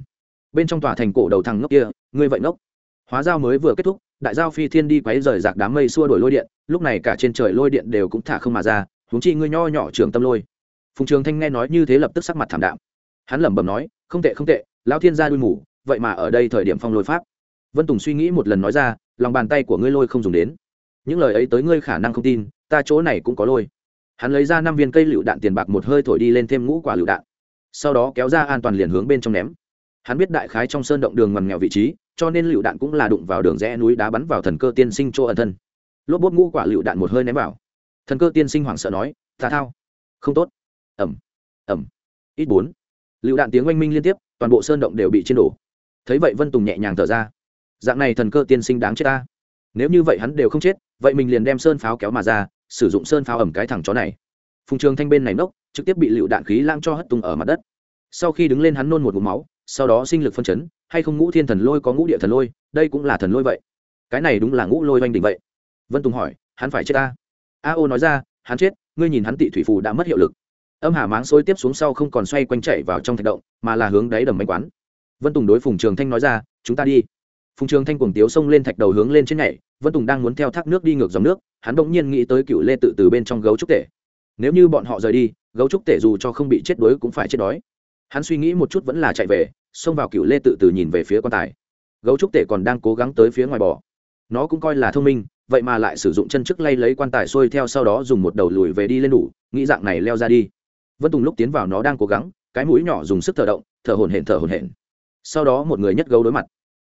Bên trong tòa thành cổ đầu thằng ngốc kia, ngươi vậy ngốc. Hóa giao mới vừa kết thúc, đại giao phi thiên đi quấy rời rạc đám mây xua đổi lôi điện, lúc này cả trên trời lôi điện đều cũng thả không mà ra, huống chi ngươi nho nhỏ trường tâm lôi. Phùng trường thanh nghe nói như thế lập tức sắc mặt thảm đạm. Hắn lẩm bẩm nói, không tệ không tệ, lão thiên gia đuôi mù, vậy mà ở đây thời điểm phong lôi pháp vân tùng suy nghĩ một lần nói ra, lòng bàn tay của ngươi lôi không dùng đến. Những lời ấy tới ngươi khả năng không tin, ta chỗ này cũng có lôi. Hắn lấy ra năm viên cây lựu đạn tiền bạc một hơi thổi đi lên thêm ngũ quả lựu đạn. Sau đó kéo ra an toàn liền hướng bên trong ném. Hắn biết đại khái trong sơn động đường ngoằn nghèo vị trí, cho nên lựu đạn cũng là đụng vào đường rẽ núi đá bắn vào thần cơ tiên sinh chỗ ẩn thân. Lốp bốt ngũ quả lựu đạn một hơi ném vào. Thần cơ tiên sinh hoảng sợ nói, ta thao. Không tốt. Ẩm ẩm ít bốn. Lựu đạn tiếng oanh minh liên tiếp, toàn bộ sơn động đều bị trên đổ. Thấy vậy vân tùng nhẹ nhàng thở ra dạng này thần cơ tiên sinh đáng chết ta. Nếu như vậy hắn đều không chết, vậy mình liền đem sơn pháo kéo mà ra, sử dụng sơn pháo ẩm cái thằng chó này. Phùng trường thanh bên này nốc, trực tiếp bị lựu đạn khí lang cho hất tung ở mặt đất. Sau khi đứng lên hắn nôn một mụ máu, sau đó sinh lực phân chấn, hay không ngũ thiên thần lôi có ngũ địa thần lôi, đây cũng là thần lôi vậy. Cái này đúng là ngũ lôi oanh đỉnh vậy. Vân tùng hỏi, hắn phải chết ta? A ô nói ra, hắn chết, ngươi nhìn hắn tị thủy phù đã mất hiệu lực. Âm hà máng xối tiếp xuống sau không còn xoay quanh chạy vào trong thạch động, mà là hướng đáy đầm bánh quán. Vân tùng đối phùng trường thanh nói ra, chúng ta đi phùng trường thanh cuồng tiếu xông lên thạch đầu hướng lên trên nhảy, vân tùng đang muốn theo thác nước đi ngược dòng nước, hắn bỗng nhiên nghĩ tới cựu lê tự từ bên trong gấu trúc tể. Nếu như bọn họ rời đi, gấu trúc tể dù cho không bị chết đuối cũng phải chết đói. Hắn suy nghĩ một chút vẫn là chạy về, xông vào cựu lê tự từ nhìn về phía quan tài. Gấu trúc tể còn đang cố gắng tới phía ngoài bò. Nó cũng coi là thông minh, vậy mà lại sử dụng chân trước lay lấy quan tài xuôi theo sau đó dùng một đầu lùi về đi lên đủ, nghĩ dạng này leo ra đi. Vân tùng lúc tiến vào nó đang cố gắng, cái mũi nhỏ dùng sức thở động, thở hồn hển, thở hồn hển. Sau đó một người nhất gấu đối mặt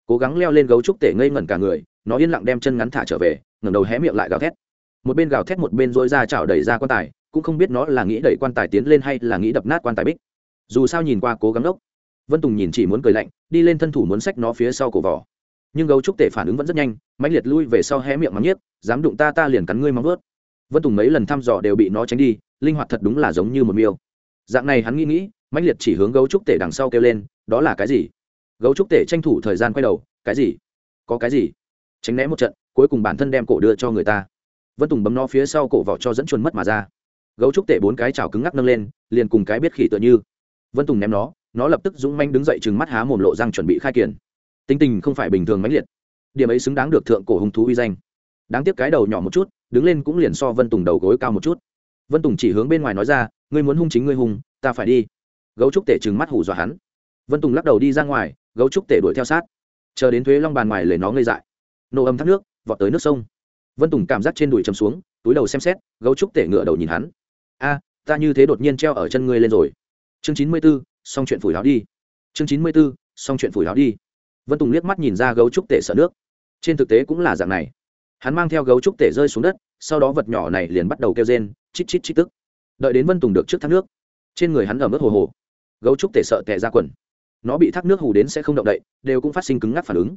cố gắng leo lên gấu trúc tể ngây ngẩn cả người, nó yên lặng đem chân ngắn thả trở về, ngẩng đầu hé miệng lại gào thét. Một bên gào thét một bên dối ra chảo đẩy ra quan tài, cũng không biết nó là nghĩ đẩy quan tài tiến lên hay là nghĩ đập nát quan tài bích. Dù sao nhìn qua cố gắng đốc. Vân tùng nhìn chỉ muốn cười lạnh, đi lên thân thủ muốn xách nó phía sau cổ vỏ. Nhưng gấu trúc tể phản ứng vẫn rất nhanh, mãnh liệt lui về sau hé miệng mắng nhiếc, dám đụng ta ta liền cắn ngươi móng vớt vân tùng mấy lần thăm dò đều bị nó tránh đi, linh hoạt thật đúng là giống như một miêu. Dạng này hắn nghĩ nghĩ, mãnh liệt chỉ hướng gấu trúc tể đằng sau kêu lên, đó là cái gì? Gấu trúc tể tranh thủ thời gian quay đầu, cái gì? Có cái gì? Tránh né một trận, cuối cùng bản thân đem cổ đưa cho người ta. Vân tùng bấm no phía sau cổ vỏ cho dẫn chuồn mất mà ra. Gấu trúc tể bốn cái chảo cứng ngắc nâng lên, liền cùng cái biết khỉ tựa như. Vân tùng ném nó nó lập tức dũng manh đứng dậy chừng mắt há mồm lộ răng chuẩn bị khai kiển. Tính tình không phải bình thường mãnh liệt. Điểm ấy xứng đáng được thượng cổ hung thú uy danh. Đáng tiếc cái đầu nhỏ một chút, đứng lên cũng liền so vân tùng đầu gối cao một chút. Vân tùng chỉ hướng bên ngoài nói ra, ngươi muốn hung chính ngươi hung, ta phải đi. Gấu trúc tể trừng mắt hủ dọa hắn vân tùng lắc đầu đi ra ngoài, gấu trúc tể đuổi theo sát. Chờ đến thuế long bàn ngoài lấy nó ngây dại. Nổ âm thác nước, vọt tới nước sông. Vân tùng cảm giác trên đùi chầm xuống, túi đầu xem xét, gấu trúc tể ngựa đầu nhìn hắn. A, ta như thế đột nhiên treo ở chân ngươi lên rồi. Chương chín mươi b ố xong chuyện phủi láo đi. Chương chín mươi b ố xong chuyện phủi láo đi. Vân tùng liếc mắt nhìn ra gấu trúc tể sợ nước. Trên thực tế cũng là dạng này. Hắn mang theo gấu trúc tể rơi xuống đất, sau đó vật nhỏ này liền bắt đầu kêu rên, chít chít chít tức. Đợi đến vân tùng được trước thác nước, trên người hắn ở mức hồ hồ. Gấu trúc tể sợ tệ ra quần nó bị thác nước hù đến sẽ không động đậy, đều cũng phát sinh cứng ngắc phản ứng.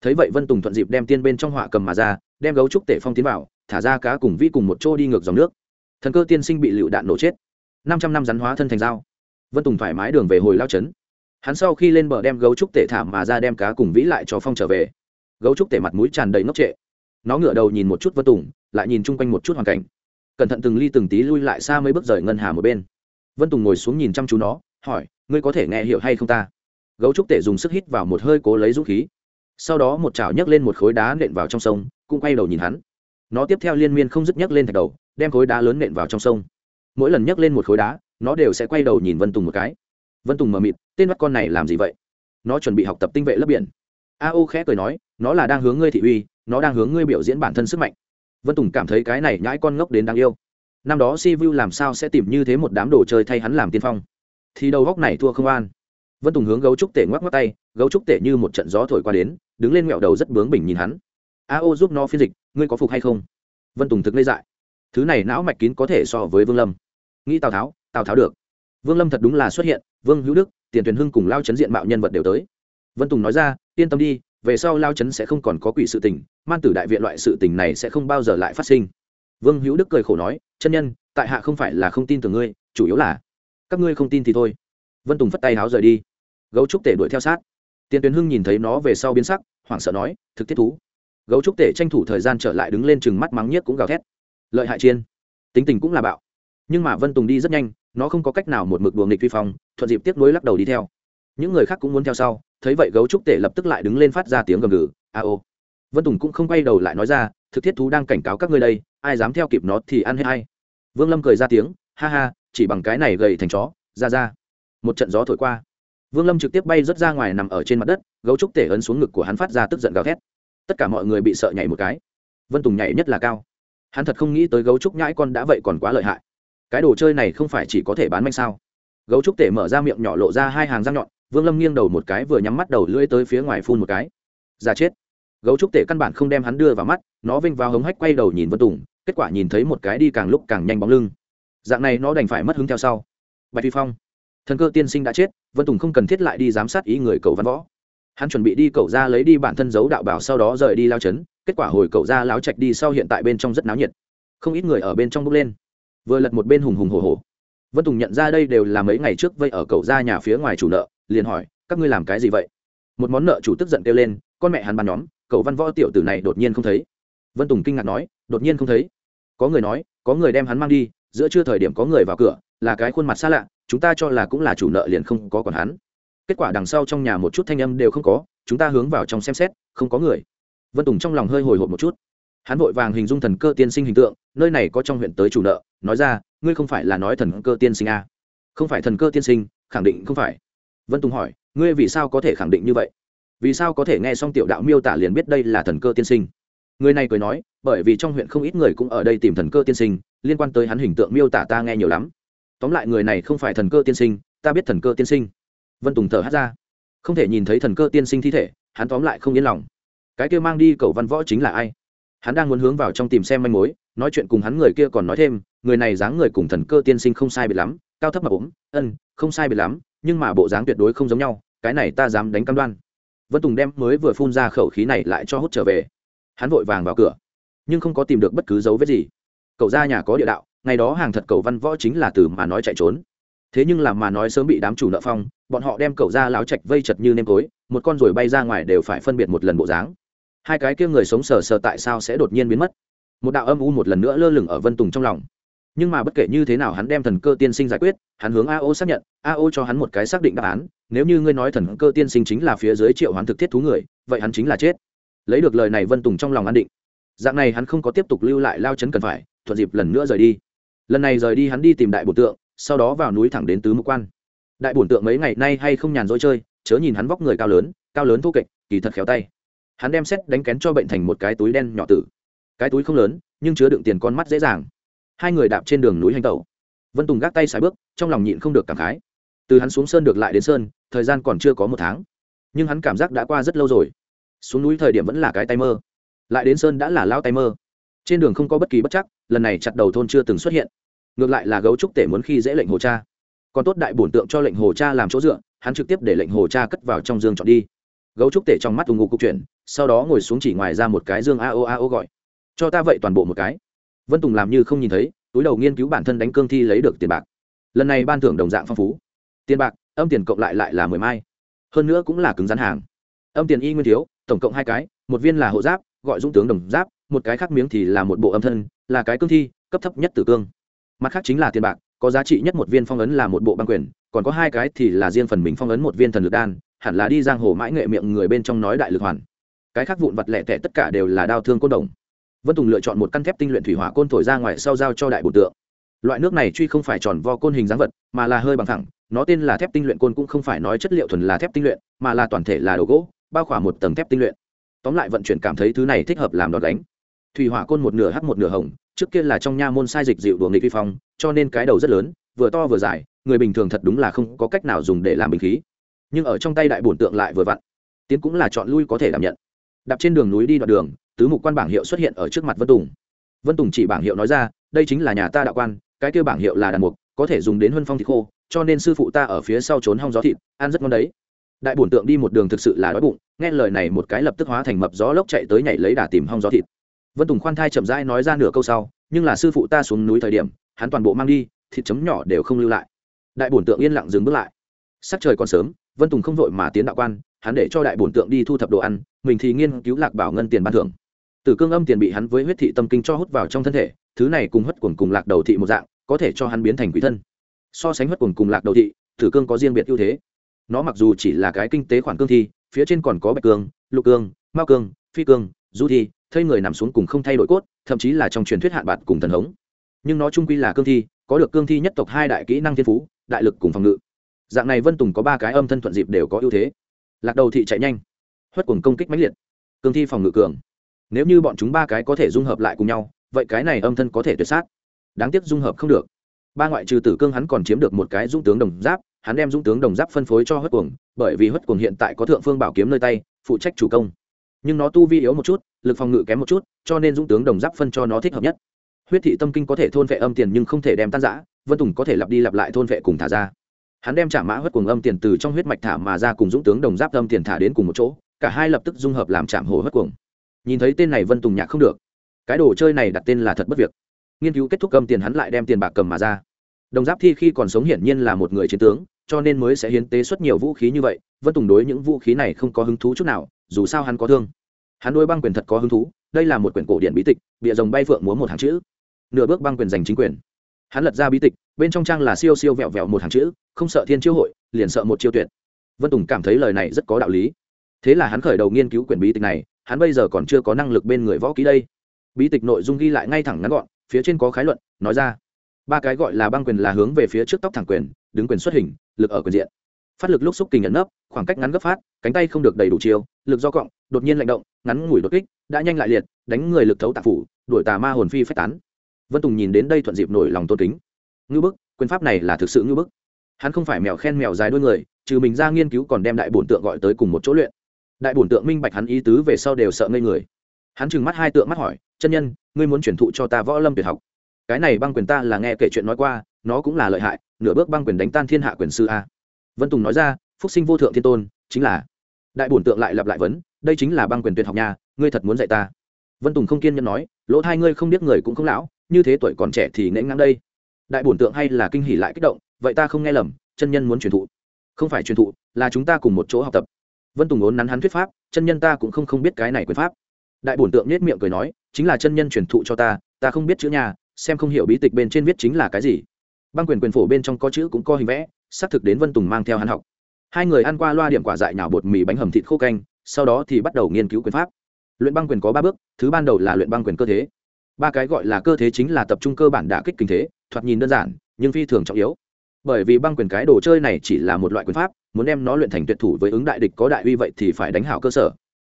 Thấy vậy vân tùng thuận dịp đem tiên bên trong họa cầm mà ra, đem gấu trúc tể phong tiến vào, thả ra cá cùng vi cùng một chỗ đi ngược dòng nước. Thần cơ tiên sinh bị lựu đạn nổ chết. Năm trăm năm rắn hóa thân thành dao. Vân tùng thoải mái đường về hồi lao trấn. Hắn sau khi lên bờ đem gấu trúc tể thảm mà ra đem cá cùng vĩ lại cho phong trở về. Gấu trúc tể mặt mũi tràn đầy ngốc trệ. Nó ngửa đầu nhìn một chút vân tùng, lại nhìn chung quanh một chút hoàn cảnh. Cẩn thận từng ly từng tí lui lại xa mấy bước rời ngân hà một bên. Vân tùng ngồi xuống nhìn chăm chú nó, hỏi, ngươi có thể nghe hiểu hay không ta? Gấu trúc tể dùng sức hít vào một hơi cố lấy dũng khí. Sau đó một chảo nhấc lên một khối đá nện vào trong sông, cũng quay đầu nhìn hắn. Nó tiếp theo liên miên không dứt nhấc lên thạch đầu, đem khối đá lớn nện vào trong sông. Mỗi lần nhấc lên một khối đá, nó đều sẽ quay đầu nhìn vân tùng một cái. Vân tùng mờ mịt, tên mắt con này làm gì vậy? Nó chuẩn bị học tập tinh vệ lớp biển. A ô khẽ cười nói, nó là đang hướng ngươi thị uy, nó đang hướng ngươi biểu diễn bản thân sức mạnh. Vân tùng cảm thấy cái này nhãi con ngốc đến đáng yêu. Năm đó si vu làm sao sẽ tìm như thế một đám đồ chơi thay hắn làm tiên phong? Thì đầu góc này thua không an vân tùng hướng gấu trúc tể ngoắc ngoắc tay, gấu trúc tể như một trận gió thổi qua đến, đứng lên mẹo đầu rất bướng bỉnh nhìn hắn. A ô giúp nó phiên dịch, ngươi có phục hay không? Vân tùng thực lê dại. Thứ này não mạch kín có thể so với vương lâm. Nghĩ tào tháo tào tháo được. Vương lâm thật đúng là xuất hiện, vương hữu đức, tiền tuyền hưng cùng lao chấn diện mạo nhân vật đều tới. Vân tùng nói ra, yên tâm đi, về sau lao chấn sẽ không còn có quỷ sự tình, man tử đại viện loại sự tình này sẽ không bao giờ lại phát sinh. Vương hữu đức cười khổ nói, chân nhân, tại hạ không phải là không tin tưởng ngươi, chủ yếu là, các ngươi không tin thì thôi. Vân tùng phất tay háo rời đi gấu trúc tể đuổi theo sát. Tiền tuyến hưng nhìn thấy nó về sau biến sắc, hoảng sợ nói, thực thiết thú. Gấu trúc tể tranh thủ thời gian trở lại đứng lên chừng mắt mắng nhiếc cũng gào thét. Lợi hại chiên. Tính tình cũng là bạo. Nhưng mà vân tùng đi rất nhanh, nó không có cách nào một mực đuồng nghịch vi phong, thuận dịp tiếp nối lắc đầu đi theo. Những người khác cũng muốn theo sau, thấy vậy gấu trúc tể lập tức lại đứng lên phát ra tiếng gầm gừ, a ô. Vân tùng cũng không quay đầu lại nói ra, thực thiết thú đang cảnh cáo các ngươi đây, ai dám theo kịp nó thì ăn hết hay vương lâm cười ra tiếng, ha ha, chỉ bằng cái này gầy thành chó, ra ra. Một trận gió thổi qua vương lâm trực tiếp bay rớt ra ngoài nằm ở trên mặt đất, gấu trúc tể ấn xuống ngực của hắn phát ra tức giận gào thét. Tất cả mọi người bị sợ nhảy một cái. Vân tùng nhảy nhất là cao. Hắn thật không nghĩ tới gấu trúc nhãi con đã vậy còn quá lợi hại. Cái đồ chơi này không phải chỉ có thể bán manh sao? Gấu trúc tể mở ra miệng nhỏ lộ ra hai hàng răng nhọn, vương lâm nghiêng đầu một cái vừa nhắm mắt đầu lưỡi tới phía ngoài phun một cái. Ra chết. Gấu trúc tể căn bản không đem hắn đưa vào mắt, nó vinh vào hống hách quay đầu nhìn vân tùng, kết quả nhìn thấy một cái đi càng lúc càng nhanh bóng lưng. Dạng này nó đành phải mất hứng theo sau. Bạch phi phong. Thần cơ tiên sinh đã chết vân tùng không cần thiết lại đi giám sát ý người cầu văn võ. Hắn chuẩn bị đi cầu ra lấy đi bản thân giấu đạo bảo sau đó rời đi lao chấn, kết quả hồi cầu ra láo chạch đi sau hiện tại bên trong rất náo nhiệt. Không ít người ở bên trong bước lên. Vừa lật một bên hùng hùng hồ hồ vân tùng nhận ra đây đều là mấy ngày trước vây ở cầu ra nhà phía ngoài chủ nợ, liền hỏi, các ngươi làm cái gì vậy? Một món nợ chủ tức giận kêu lên, con mẹ hắn bàn nhóm, cầu văn võ tiểu tử này đột nhiên không thấy. Vân tùng kinh ngạc nói, đột nhiên không thấy? Có người nói, có người đem hắn mang đi, giữa trưa thời điểm có người vào cửa là cái khuôn mặt xa lạ, chúng ta cho là cũng là chủ nợ liền không có còn hắn. Kết quả đằng sau trong nhà một chút thanh âm đều không có, chúng ta hướng vào trong xem xét, không có người. Vân tùng trong lòng hơi hồi hộp một chút. Hắn vội vàng hình dung thần cơ tiên sinh hình tượng, nơi này có trong huyện tới chủ nợ, nói ra, ngươi không phải là nói thần cơ tiên sinh à? không phải thần cơ tiên sinh, khẳng định không phải. Vân tùng hỏi, ngươi vì sao có thể khẳng định như vậy? Vì sao có thể nghe xong tiểu đạo miêu tả liền biết đây là thần cơ tiên sinh? Người này cười nói, bởi vì trong huyện không ít người cũng ở đây tìm thần cơ tiên sinh, liên quan tới hắn hình tượng miêu tả ta nghe nhiều lắm tóm lại người này không phải thần cơ tiên sinh, ta biết thần cơ tiên sinh. Vân tùng thở hát ra. Không thể nhìn thấy thần cơ tiên sinh thi thể, hắn tóm lại không yên lòng. Cái kia mang đi cầu văn võ chính là ai? Hắn đang muốn hướng vào trong tìm xem manh mối, nói chuyện cùng hắn người kia còn nói thêm, người này dáng người cùng thần cơ tiên sinh không sai biệt lắm, cao thấp mà ốm, ân, không sai biệt lắm, nhưng mà bộ dáng tuyệt đối không giống nhau, cái này ta dám đánh cam đoan. Vân tùng đem mới vừa phun ra khẩu khí này lại cho hút trở về. Hắn vội vàng vào cửa, nhưng không có tìm được bất cứ dấu vết gì. Cậu ra nhà có địa đạo ngày đó hàng thật cậu văn võ chính là từ mà nói chạy trốn. Thế nhưng làm mà nói sớm bị đám chủ nợ phong, bọn họ đem cậu ra láo chạch vây chật như nêm tối, một con rồi bay ra ngoài đều phải phân biệt một lần bộ dáng. Hai cái kia người sống sờ sờ tại sao sẽ đột nhiên biến mất? Một đạo âm u một lần nữa lơ lửng ở vân tùng trong lòng. Nhưng mà bất kể như thế nào hắn đem thần cơ tiên sinh giải quyết, hắn hướng ao xác nhận ao cho hắn một cái xác định đáp án, nếu như ngươi nói thần cơ tiên sinh chính là phía dưới triệu hoán thực thiết thú người, vậy hắn chính là chết. Lấy được lời này vân tùng trong lòng an định. Dạng này hắn không có tiếp tục lưu lại lao chấn cần phải, thuận dịp lần nữa rời đi lần này rời đi hắn đi tìm đại bổn tượng, sau đó vào núi thẳng đến tứ mục quan. Đại bổn tượng mấy ngày nay hay không nhàn rỗi chơi, chớ nhìn hắn vóc người cao lớn cao lớn thô kệch, kỳ thật khéo tay. Hắn đem xét đánh kén cho bệnh thành một cái túi đen nhỏ tử. Cái túi không lớn, nhưng chứa đựng tiền con mắt dễ dàng. Hai người đạp trên đường núi hành tẩu. Vân tùng gác tay xài bước, trong lòng nhịn không được cảm khái. Từ hắn xuống sơn được lại đến sơn, thời gian còn chưa có một tháng. Nhưng hắn cảm giác đã qua rất lâu rồi. Xuống núi thời điểm vẫn là cái tay mơ. Lại đến sơn đã là lao tay mơ trên đường không có bất kỳ bất chắc, lần này chặt đầu thôn chưa từng xuất hiện. Ngược lại là gấu trúc tể muốn khi dễ lệnh hồ cha. Còn tốt đại bổn tượng cho lệnh hồ cha làm chỗ dựa, hắn trực tiếp để lệnh hồ cha cất vào trong dương chọn đi. Gấu trúc tể trong mắt ù ngụ cục chuyển, sau đó ngồi xuống chỉ ngoài ra một cái dương a o a o gọi. Cho ta vậy toàn bộ một cái. Vân tùng làm như không nhìn thấy, túi đầu nghiên cứu bản thân đánh cương thi lấy được tiền bạc. Lần này ban thưởng đồng dạng phong phú. Tiền bạc, âm tiền cộng lại lại là mười mai. Hơn nữa cũng là cứng rắn hàng. Âm tiền y nguyên thiếu, tổng cộng hai cái, một viên là hộ giáp, gọi dũng tướng đồng giáp một cái khác miếng thì là một bộ âm thân, là cái cương thi, cấp thấp nhất tử cương. Mặt khác chính là tiền bạc, có giá trị nhất một viên phong ấn là một bộ băng quyền, còn có hai cái thì là riêng phần mình phong ấn một viên thần lực đan, hẳn là đi giang hồ mãi nghệ miệng người bên trong nói đại lực hoàn. Cái khác vụn vặt lẻ tẻ tất cả đều là đao thương côn đồng. Vân tùng lựa chọn một căn thép tinh luyện thủy hỏa côn thổi ra ngoài sau giao cho đại bột tượng. Loại nước này truy không phải tròn vo côn hình dáng vật, mà là hơi bằng thẳng, nó tên là thép tinh luyện côn cũng không phải nói chất liệu thuần là thép tinh luyện, mà là toàn thể là đồ gỗ, bao khỏa một tầng thép tinh luyện. Tóm lại vận chuyển cảm thấy thứ này thích hợp làm đọt đánh thủy hỏa côn một nửa hắc một nửa hồng, trước kia là trong nha môn sai dịch dịu đùa nghịch vi phong, cho nên cái đầu rất lớn, vừa to vừa dài, người bình thường thật đúng là không có cách nào dùng để làm bình khí. Nhưng ở trong tay đại bổn tượng lại vừa vặn. Tiến cũng là chọn lui có thể đảm nhận. Đạp trên đường núi đi đoạn đường, tứ mục quan bảng hiệu xuất hiện ở trước mặt vân tùng. Vân tùng chỉ bảng hiệu nói ra, đây chính là nhà ta đạo quan, cái kêu bảng hiệu là đàn mục, có thể dùng đến huân phong thịt khô, cho nên sư phụ ta ở phía sau trốn hong gió thịt, ăn rất ngon đấy. Đại bổn tượng đi một đường thực sự là đói bụng, nghe lời này một cái lập tức hóa thành mập gió lốc chạy tới nhảy lấy đà tìm hong gió thịt vân tùng khoan thai chậm rãi nói ra nửa câu sau, nhưng là sư phụ ta xuống núi thời điểm, hắn toàn bộ mang đi, thịt chấm nhỏ đều không lưu lại. Đại bổn tượng yên lặng dừng bước lại. Sắc trời còn sớm, vân tùng không vội mà tiến đạo quan, hắn để cho đại bổn tượng đi thu thập đồ ăn, mình thì nghiên cứu lạc bảo ngân tiền ban thưởng. Tử cương âm tiền bị hắn với huyết thị tâm kinh cho hút vào trong thân thể, thứ này cùng hất cuồng cùng lạc đầu thị một dạng, có thể cho hắn biến thành quỷ thân. So sánh hất cuồng cùng lạc đầu thị, tử cương có riêng biệt ưu thế. Nó mặc dù chỉ là cái kinh tế khoản cương thi, phía trên còn có bạch cương, lục cương, mao cương, phi cương, du thi thây người nằm xuống cùng không thay đổi cốt, thậm chí là trong truyền thuyết hạn bạc cùng thần hống. Nhưng nó trung quy là cương thi, có được cương thi nhất tộc hai đại kỹ năng thiên phú, đại lực cùng phòng ngự. Dạng này vân tùng có ba cái âm thân thuận dịp đều có ưu thế. Lạc đầu thị chạy nhanh, huất cùng công kích mãnh liệt. Cương thi phòng ngự cường. Nếu như bọn chúng ba cái có thể dung hợp lại cùng nhau, vậy cái này âm thân có thể tuyệt sát. Đáng tiếc dung hợp không được. Ba ngoại trừ tử cương hắn còn chiếm được một cái dũng tướng đồng giáp, hắn đem dũng tướng đồng giáp phân phối cho huyết cuồng, bởi vì huyết cuồng hiện tại có thượng phương bảo kiếm nơi tay, phụ trách chủ công nhưng nó tu vi yếu một chút, lực phòng ngự kém một chút, cho nên dũng tướng đồng giáp phân cho nó thích hợp nhất. Huyết thị tâm kinh có thể thôn vệ âm tiền nhưng không thể đem tan giã vân tùng có thể lặp đi lặp lại thôn vệ cùng thả ra. Hắn đem trả mã huyết cuồng âm tiền từ trong huyết mạch thả mà ra cùng dũng tướng đồng giáp âm tiền thả đến cùng một chỗ, cả hai lập tức dung hợp làm chạm hồ huyết cuồng. Nhìn thấy tên này vân tùng nhạc không được. Cái đồ chơi này đặt tên là thật bất việc. Nghiên cứu kết thúc âm tiền hắn lại đem tiền bạc cầm mà ra. Đồng giáp thi khi còn sống hiển nhiên là một người chiến tướng, cho nên mới sẽ hiến tế xuất nhiều vũ khí như vậy. Vân tùng đối những vũ khí này không có hứng thú chút nào dù sao hắn có thương. Hắn đôi băng quyền thật có hứng thú, đây là một quyển cổ điển bí tịch bịa rồng bay phượng múa một hàng chữ. Nửa bước băng quyền giành chính quyền. Hắn lật ra bí tịch, bên trong trang là siêu siêu vẹo vẹo một hàng chữ, không sợ thiên chiêu hội, liền sợ một chiêu tuyệt. Vân tùng cảm thấy lời này rất có đạo lý. Thế là hắn khởi đầu nghiên cứu quyển bí tịch này, hắn bây giờ còn chưa có năng lực bên người võ ký đây. Bí tịch nội dung ghi lại ngay thẳng ngắn gọn, phía trên có khái luận, nói ra. Ba cái gọi là băng quyền là hướng về phía trước tóc thẳng quyền, đứng quyền xuất hình, lực ở quyền diện phát lực lúc xúc kình nhận nấp, khoảng cách ngắn gấp phát, cánh tay không được đầy đủ chiều lực do cọng, đột nhiên lạnh động, ngắn ngủi đột kích, đã nhanh lại liệt, đánh người lực thấu tạp phủ, đuổi tà ma hồn phi phách tán. Vân tùng nhìn đến đây thuận dịp nổi lòng tôn kính. Ngư bức, quyền pháp này là thực sự ngư bức. Hắn không phải mèo khen mèo dài đuôi người, trừ mình ra nghiên cứu còn đem đại bổn tượng gọi tới cùng một chỗ luyện. Đại bổn tượng minh bạch hắn ý tứ về sau đều sợ ngây người. Hắn trừng mắt hai tượng mắt hỏi, chân nhân, ngươi muốn chuyển thụ cho ta võ lâm tuyệt học? Cái này băng quyền ta là nghe kể chuyện nói qua, nó cũng là lợi hại, nửa bước băng quyền đánh tan thiên hạ quyền sư a vân tùng nói ra, phúc sinh vô thượng thiên tôn, chính là đại bổn tượng lại lặp lại vấn, đây chính là băng quyền tuyệt học nhà ngươi thật muốn dạy ta? Vân tùng không kiên nhẫn nói, lỗ hai ngươi không biết người cũng không lão, như thế tuổi còn trẻ thì nễ ngang đây. Đại bổn tượng hay là kinh hỉ lại kích động, vậy ta không nghe lầm, chân nhân muốn truyền thụ. Không phải truyền thụ, là chúng ta cùng một chỗ học tập. Vân tùng ốn nắn hắn thuyết pháp, chân nhân ta cũng không không biết cái này quyền pháp. Đại bổn tượng nết miệng cười nói, chính là chân nhân truyền thụ cho ta ta không biết chữ nhà, xem không hiểu bí tịch bên trên viết chính là cái gì. Băng quyền quyền phổ bên trong có chữ cũng có hình vẽ xác thực đến vân tùng mang theo hắn học. Hai người ăn qua loa điểm quả dại nhào bột mì bánh hầm thịt khô canh, sau đó thì bắt đầu nghiên cứu quyền pháp. Luyện băng quyền có ba bước, thứ ban đầu là luyện băng quyền cơ thế. Ba cái gọi là cơ thế chính là tập trung cơ bản đả kích kinh thế, thoạt nhìn đơn giản, nhưng phi thường trọng yếu. Bởi vì băng quyền cái đồ chơi này chỉ là một loại quyền pháp, muốn đem nó luyện thành tuyệt thủ với ứng đại địch có đại uy vậy thì phải đánh hảo cơ sở.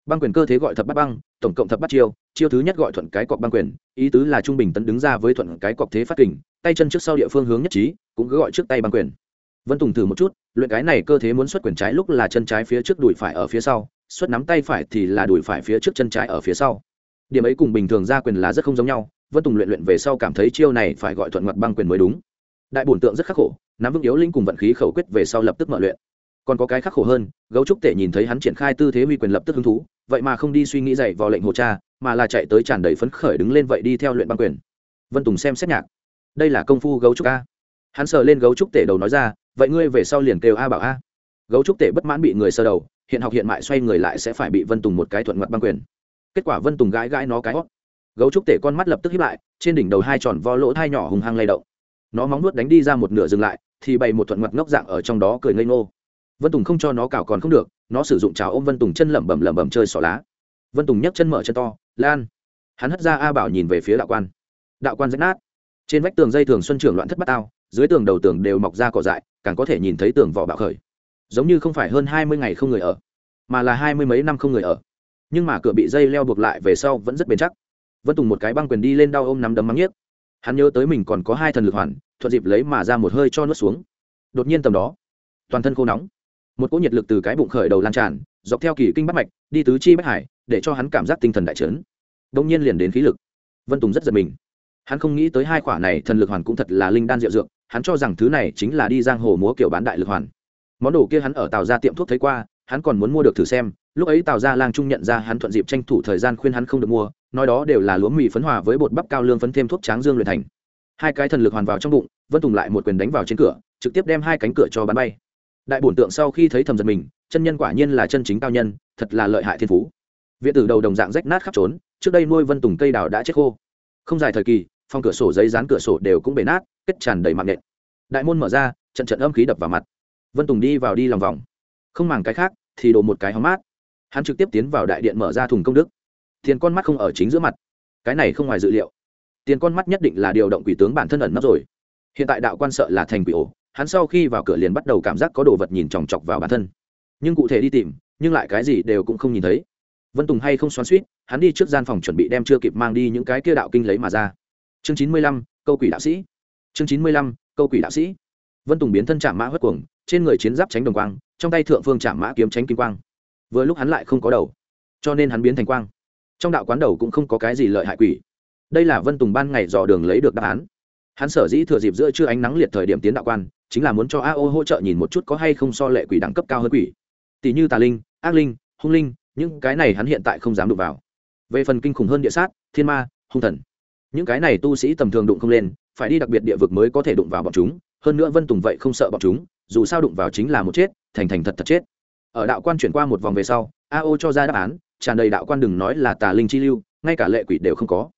Băng quyền cơ thế gọi thập bắt băng, tổng cộng thập bắt chiêu chiêu thứ nhất gọi thuận cái cọc băng quyền, ý tứ là trung bình tấn đứng ra với thuận cái cọc thế phát kình, tay chân trước sau địa phương hướng nhất trí, cũng cứ gọi trước tay băng quyền vân tùng thử một chút, luyện cái này cơ thế muốn xuất quyền trái lúc là chân trái phía trước đùi phải ở phía sau, xuất nắm tay phải thì là đùi phải phía trước chân trái ở phía sau. Điểm ấy cùng bình thường ra quyền là rất không giống nhau, vân tùng luyện luyện về sau cảm thấy chiêu này phải gọi thuận mặt băng quyền mới đúng. Đại bổn tượng rất khắc khổ, nắm vững yếu linh cùng vận khí khẩu quyết về sau lập tức mở luyện. Còn có cái khắc khổ hơn, gấu trúc tể nhìn thấy hắn triển khai tư thế huy quyền lập tức hứng thú, vậy mà không đi suy nghĩ dậy vào lệnh hồ cha, mà là chạy tới tràn đầy phấn khởi đứng lên vậy đi theo luyện băng quyền. Vân tùng xem xét nhạc. Đây là công phu gấu trúc a hắn sờ lên gấu trúc tể đầu nói ra vậy ngươi về sau liền kêu a bảo a. Gấu trúc tể bất mãn bị người sơ đầu, hiện học hiện mại xoay người lại sẽ phải bị vân tùng một cái thuận mặt băng quyền. Kết quả vân tùng gãi gãi nó cái hót. Gấu trúc tể con mắt lập tức hiếp lại, trên đỉnh đầu hai tròn vo lỗ thai nhỏ hùng hăng lay động. Nó móng nuốt đánh đi ra một nửa dừng lại, thì bày một thuận mặt ngốc dạng ở trong đó cười ngây ngô. Vân tùng không cho nó cào còn không được, nó sử dụng trào ôm vân tùng chân lẩm bẩm lẩm bẩm chơi xỏ lá. Vân tùng nhấc chân mở chân to, lan. Hắn hất ra a bảo nhìn về phía đạo quan. Đạo quan rách nát. Trên vách tường dây thường xuân trưởng loạn thất bát ao dưới tường đầu tường đều mọc ra cỏ dại, càng có thể nhìn thấy tường vỏ bạo khởi. Giống như không phải hơn hai mươi ngày không người ở, mà là hai mươi mấy năm không người ở. Nhưng mà cửa bị dây leo buộc lại về sau vẫn rất bền chắc. Vân tùng một cái băng quyền đi lên đau ôm nắm đấm mắng nhiếc. Hắn nhớ tới mình còn có hai thần lực hoàn, thuận dịp lấy mà ra một hơi cho nuốt xuống. Đột nhiên tầm đó, toàn thân khô nóng. Một cỗ nhiệt lực từ cái bụng khởi đầu lan tràn, dọc theo kỳ kinh bắt mạch, đi tứ chi bách hải, để cho hắn cảm giác tinh thần đại trấn đông nhiên liền đến khí lực. Vân tùng rất giật mình. Hắn không nghĩ tới hai khoản này thần lực hoàn cũng thật là linh đan diệu dược hắn cho rằng thứ này chính là đi giang hồ múa kiểu bán đại lực hoàn. Món đồ kia hắn ở tàu ra tiệm thuốc thấy qua, hắn còn muốn mua được thử xem. Lúc ấy tào gia lang trung nhận ra hắn thuận dịp tranh thủ thời gian khuyên hắn không được mua, nói đó đều là lúa mì phấn hòa với bột bắp cao lương phấn thêm thuốc tráng dương luyện thành. Hai cái thần lực hoàn vào trong bụng, vân tùng lại một quyền đánh vào trên cửa, trực tiếp đem hai cánh cửa cho bắn bay. Đại bổn tượng sau khi thấy thầm giật mình, chân nhân quả nhiên là chân chính cao nhân, thật là lợi hại thiên phú. Viện tử đầu đồng dạng rách nát khắp trốn, trước đây nuôi vân tùng cây đào đã chết khô. Không dài thời kỳ phong cửa sổ giấy dán cửa sổ đều cũng bể nát kết tràn đầy mạng nện đại môn mở ra, trận trận âm khí đập vào mặt. Vân tùng đi vào đi lòng vòng. Không màng cái khác, thì đổ một cái hóng mát. Hắn trực tiếp tiến vào đại điện mở ra thùng công đức. Tiền con mắt không ở chính giữa mặt. Cái này không ngoài dự liệu. Tiền con mắt nhất định là điều động quỷ tướng bản thân ẩn nấp rồi. Hiện tại đạo quan sợ là thành quỷ ổ. Hắn sau khi vào cửa liền bắt đầu cảm giác có đồ vật nhìn chòng chọc vào bản thân. Nhưng cụ thể đi tìm, nhưng lại cái gì đều cũng không nhìn thấy. Vân tùng hay không xoắn suýt hắn đi trước gian phòng chuẩn bị đem chưa kịp mang đi những cái kia đạo kinh lấy mà ra. Chương chín mươi lăm, câu quỷ đạo sĩ chương chín mươi lăm, câu quỷ đạo sĩ. Vân tùng biến thân chạm mã huyết cuồng, trên người chiến giáp tránh đồng quang, trong tay thượng phương chạm mã kiếm tránh kim quang. Vừa lúc hắn lại không có đầu, cho nên hắn biến thành quang. Trong đạo quán đầu cũng không có cái gì lợi hại quỷ. Đây là vân tùng ban ngày dò đường lấy được đáp án. Hắn sở dĩ thừa dịp giữa trưa ánh nắng liệt thời điểm tiến đạo quan, chính là muốn cho a o hỗ trợ nhìn một chút có hay không so lệ quỷ đẳng cấp cao hơn quỷ. Tỷ như tà linh, ác linh, hung linh, những cái này hắn hiện tại không dám đụng vào. Về phần kinh khủng hơn địa sát, thiên ma, hung thần. Những cái này tu sĩ tầm thường đụng không lên phải đi đặc biệt địa vực mới có thể đụng vào bọn chúng, hơn nữa vân tùng vậy không sợ bọn chúng, dù sao đụng vào chính là một chết, thành thành thật thật chết. Ở đạo quan chuyển qua một vòng về sau, a ô cho ra đáp án, tràn đầy đạo quan đừng nói là tà linh chi lưu, ngay cả lệ quỷ đều không có.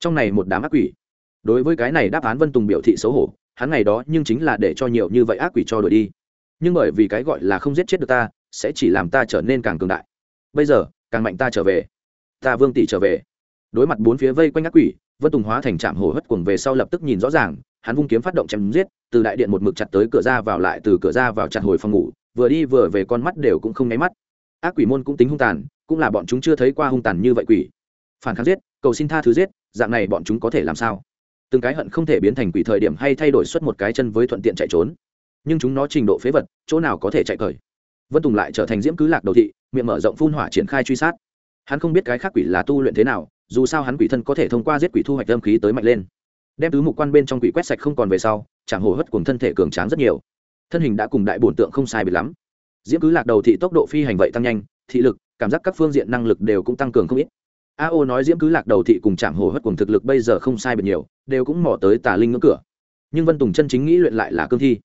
Trong này một đám ác quỷ. Đối với cái này đáp án vân tùng biểu thị xấu hổ, hắn ngày đó nhưng chính là để cho nhiều như vậy ác quỷ cho đổi đi. Nhưng bởi vì cái gọi là không giết chết được ta, sẽ chỉ làm ta trở nên càng cường đại. Bây giờ, càng mạnh ta trở về. Ta vương tỷ trở về. Đối mặt bốn phía vây quanh ác quỷ vân tùng hóa thành trạm hổ hất cuồng về sau lập tức nhìn rõ ràng, hắn vung kiếm phát động chém giết, từ đại điện một mực chặt tới cửa ra vào lại từ cửa ra vào chặt hồi phòng ngủ, vừa đi vừa về con mắt đều cũng không nháy mắt. Ác quỷ môn cũng tính hung tàn, cũng là bọn chúng chưa thấy qua hung tàn như vậy quỷ. Phản kháng giết, cầu xin tha thứ giết, dạng này bọn chúng có thể làm sao? Từng cái hận không thể biến thành quỷ thời điểm hay thay đổi suốt một cái chân với thuận tiện chạy trốn. Nhưng chúng nó trình độ phế vật, chỗ nào có thể chạy cởi vân tùng lại trở thành diễm cứ lạc đầu thị, miệng mở rộng phun hỏa triển khai truy sát. Hắn không biết cái khác quỷ là tu luyện thế nào dù sao hắn quỷ thân có thể thông qua giết quỷ thu hoạch âm khí tới mạnh lên. Đem tứ mục quan bên trong quỷ quét sạch không còn về sau, chẳng hồ hất cùng thân thể cường tráng rất nhiều. Thân hình đã cùng đại bổn tượng không sai biệt lắm. Diễm cứ lạc đầu thị tốc độ phi hành vậy tăng nhanh, thị lực, cảm giác các phương diện năng lực đều cũng tăng cường không ít. A o nói diễm cứ lạc đầu thị cùng chạm hồ hất cùng thực lực bây giờ không sai biệt nhiều, đều cũng mỏ tới tà linh ngưỡng cửa. Nhưng vân tùng chân chính nghĩ luyện lại là cương thi.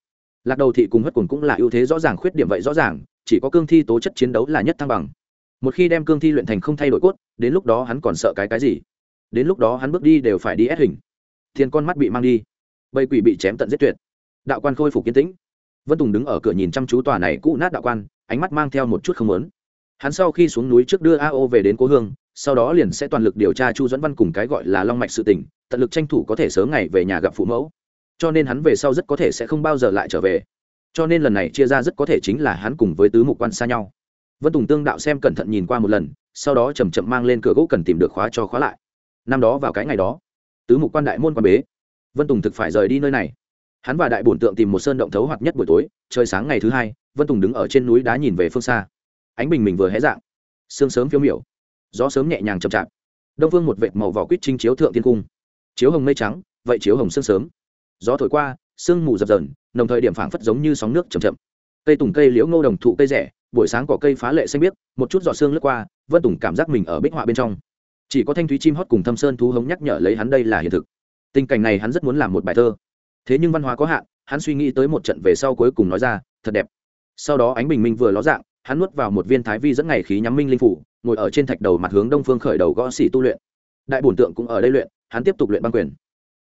Lạc đầu thị cùng hất cùng cũng là ưu thế rõ ràng, khuyết điểm vậy rõ ràng, chỉ có cương thi tố chất chiến đấu là nhất thăng bằng một khi đem cương thi luyện thành không thay đổi cốt, đến lúc đó hắn còn sợ cái cái gì? Đến lúc đó hắn bước đi đều phải đi ép hình. Thiên con mắt bị mang đi. Bầy quỷ bị chém tận giết tuyệt. Đạo quan khôi phục kiến tĩnh. Vân tùng đứng ở cửa nhìn chăm chú tòa này cũ nát đạo quan, ánh mắt mang theo một chút không lớn hắn sau khi xuống núi trước đưa a o về đến cố hương, sau đó liền sẽ toàn lực điều tra chu dẫn văn cùng cái gọi là long mạch sự tình, tận lực tranh thủ có thể sớm ngày về nhà gặp phụ mẫu. Cho nên hắn về sau rất có thể sẽ không bao giờ lại trở về. Cho nên lần này chia ra rất có thể chính là hắn cùng với tứ mục quan xa nhau vân tùng tương đạo xem cẩn thận nhìn qua một lần, sau đó chầm chậm mang lên cửa gỗ cần tìm được khóa cho khóa lại. Năm đó vào cái ngày đó, tứ mục quan đại môn quan bế. Vân tùng thực phải rời đi nơi này. Hắn và đại bổn tượng tìm một sơn động thấu hoạt nhất buổi tối, trời sáng ngày thứ hai, vân tùng đứng ở trên núi đá nhìn về phương xa. Ánh bình mình vừa hé dạng. Sương sớm phiêu miểu. Gió sớm nhẹ nhàng chậm chạp. Đông phương một vệt màu vỏ quýt trinh chiếu thượng thiên cung. Chiếu hồng mây trắng, vậy chiếu hồng sương sớm. Gió thổi qua, sương mù dập dờn, đồng thời điểm phảng phất giống như sóng nước chầm chậm. Cây tùng cây liễu ngô đồng thụ cây rẻ buổi sáng có cây phá lệ xanh biếc, một chút giọt sương lướt qua, vân tùng cảm giác mình ở bích họa bên trong. Chỉ có thanh thúy chim hót cùng thâm sơn thú hống nhắc nhở lấy hắn đây là hiện thực. Tình cảnh này hắn rất muốn làm một bài thơ. Thế nhưng văn hóa có hạn, hắn suy nghĩ tới một trận về sau cuối cùng nói ra, thật đẹp. Sau đó ánh bình minh vừa ló dạng, hắn nuốt vào một viên thái vi dẫn ngày khí nhắm minh linh phủ, ngồi ở trên thạch đầu mặt hướng đông phương khởi đầu gõ xỉ tu luyện. Đại bổn tượng cũng ở đây luyện, hắn tiếp tục luyện băng quyền.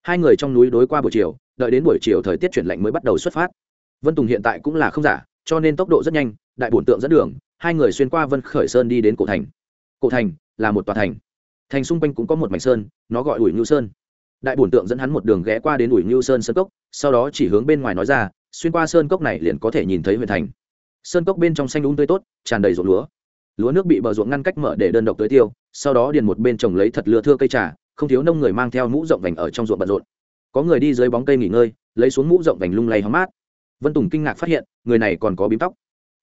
Hai người trong núi đối qua buổi chiều, đợi đến buổi chiều thời tiết chuyển lạnh mới bắt đầu xuất phát. Vân tùng hiện tại cũng là không giả, cho nên tốc độ rất nhanh đại bổn tượng dẫn đường, hai người xuyên qua vân khởi sơn đi đến cổ thành. Cổ thành là một tòa thành. Thành xung quanh cũng có một mảnh sơn, nó gọi ủi ngưu sơn. Đại bổn tượng dẫn hắn một đường ghé qua đến ủi ngưu sơn sơn cốc, sau đó chỉ hướng bên ngoài nói ra, xuyên qua sơn cốc này liền có thể nhìn thấy huyện thành. Sơn cốc bên trong xanh đúng tươi tốt, tràn đầy ruộng lúa. Lúa nước bị bờ ruộng ngăn cách mở để đơn độc tưới tiêu, sau đó điền một bên trồng lấy thật lừa thưa cây trà, không thiếu nông người mang theo mũ rộng vành ở trong ruộng bận rộn. Có người đi dưới bóng cây nghỉ ngơi, lấy xuống mũ rộng vành lung lay hóng mát. Vân tùng kinh ngạc phát hiện, người này còn có bím tóc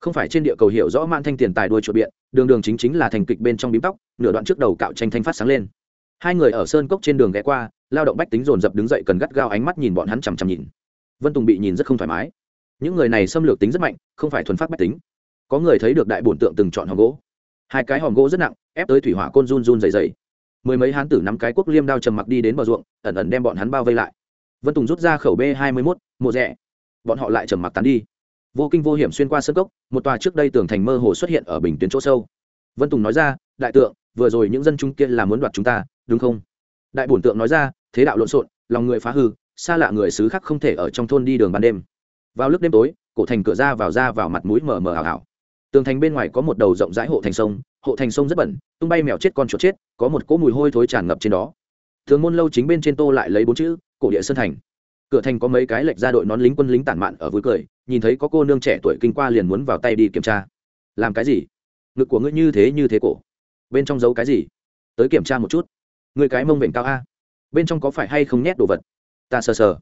không phải trên địa cầu hiểu rõ man thanh tiền tài đuôi chuột biện, đường đường chính chính là thành kịch bên trong bím tóc, nửa đoạn trước đầu cạo tranh thanh phát sáng lên. Hai người ở sơn cốc trên đường ghé qua, lao động bách tính dồn dập đứng dậy cần gắt gao ánh mắt nhìn bọn hắn chằm chằm nhìn. Vân tùng bị nhìn rất không thoải mái. Những người này xâm lược tính rất mạnh, không phải thuần phát bách tính. Có người thấy được đại bổn tượng từng chọn hòm gỗ. Hai cái hòm gỗ rất nặng, ép tới thủy hỏa côn run run dày dày mười mấy hán tử nắm cái quốc liêm đao trầm mặc đi đến bờ ruộng, ẩn ẩn đem bọn hắn bao vây lại. Vân tùng rút ra khẩu b hai mươi mốt, mộ rẽ bọn họ lại trầm mặc tán đi vô kinh vô hiểm xuyên qua sân cốc, một tòa trước đây tường thành mơ hồ xuất hiện ở bình tuyến chỗ sâu. Vân tùng nói ra, đại tượng, vừa rồi những dân chúng kia là muốn đoạt chúng ta, đúng không? Đại bổn tượng nói ra, thế đạo lộn xộn, lòng người phá hư, xa lạ người xứ khác không thể ở trong thôn đi đường ban đêm. Vào lúc đêm tối, cổ thành cửa ra vào ra vào mặt mũi mờ mờ ảo ảo. Tường thành bên ngoài có một đầu rộng rãi hộ thành sông, hộ thành sông rất bẩn, tung bay mèo chết con chuột chết, có một cỗ mùi hôi thối tràn ngập trên đó. Thường môn lâu chính bên trên tô lại lấy bốn chữ, cổ địa sơn thành cửa thành có mấy cái lệch ra đội nón lính quân lính tản mạn ở vui cười, nhìn thấy có cô nương trẻ tuổi kinh qua liền muốn vào tay đi kiểm tra. Làm cái gì? Ngực của ngươi như thế như thế cổ. Bên trong giấu cái gì? Tới kiểm tra một chút. Người cái mông vệnh cao a. Bên trong có phải hay không nhét đồ vật? Ta sờ sờ.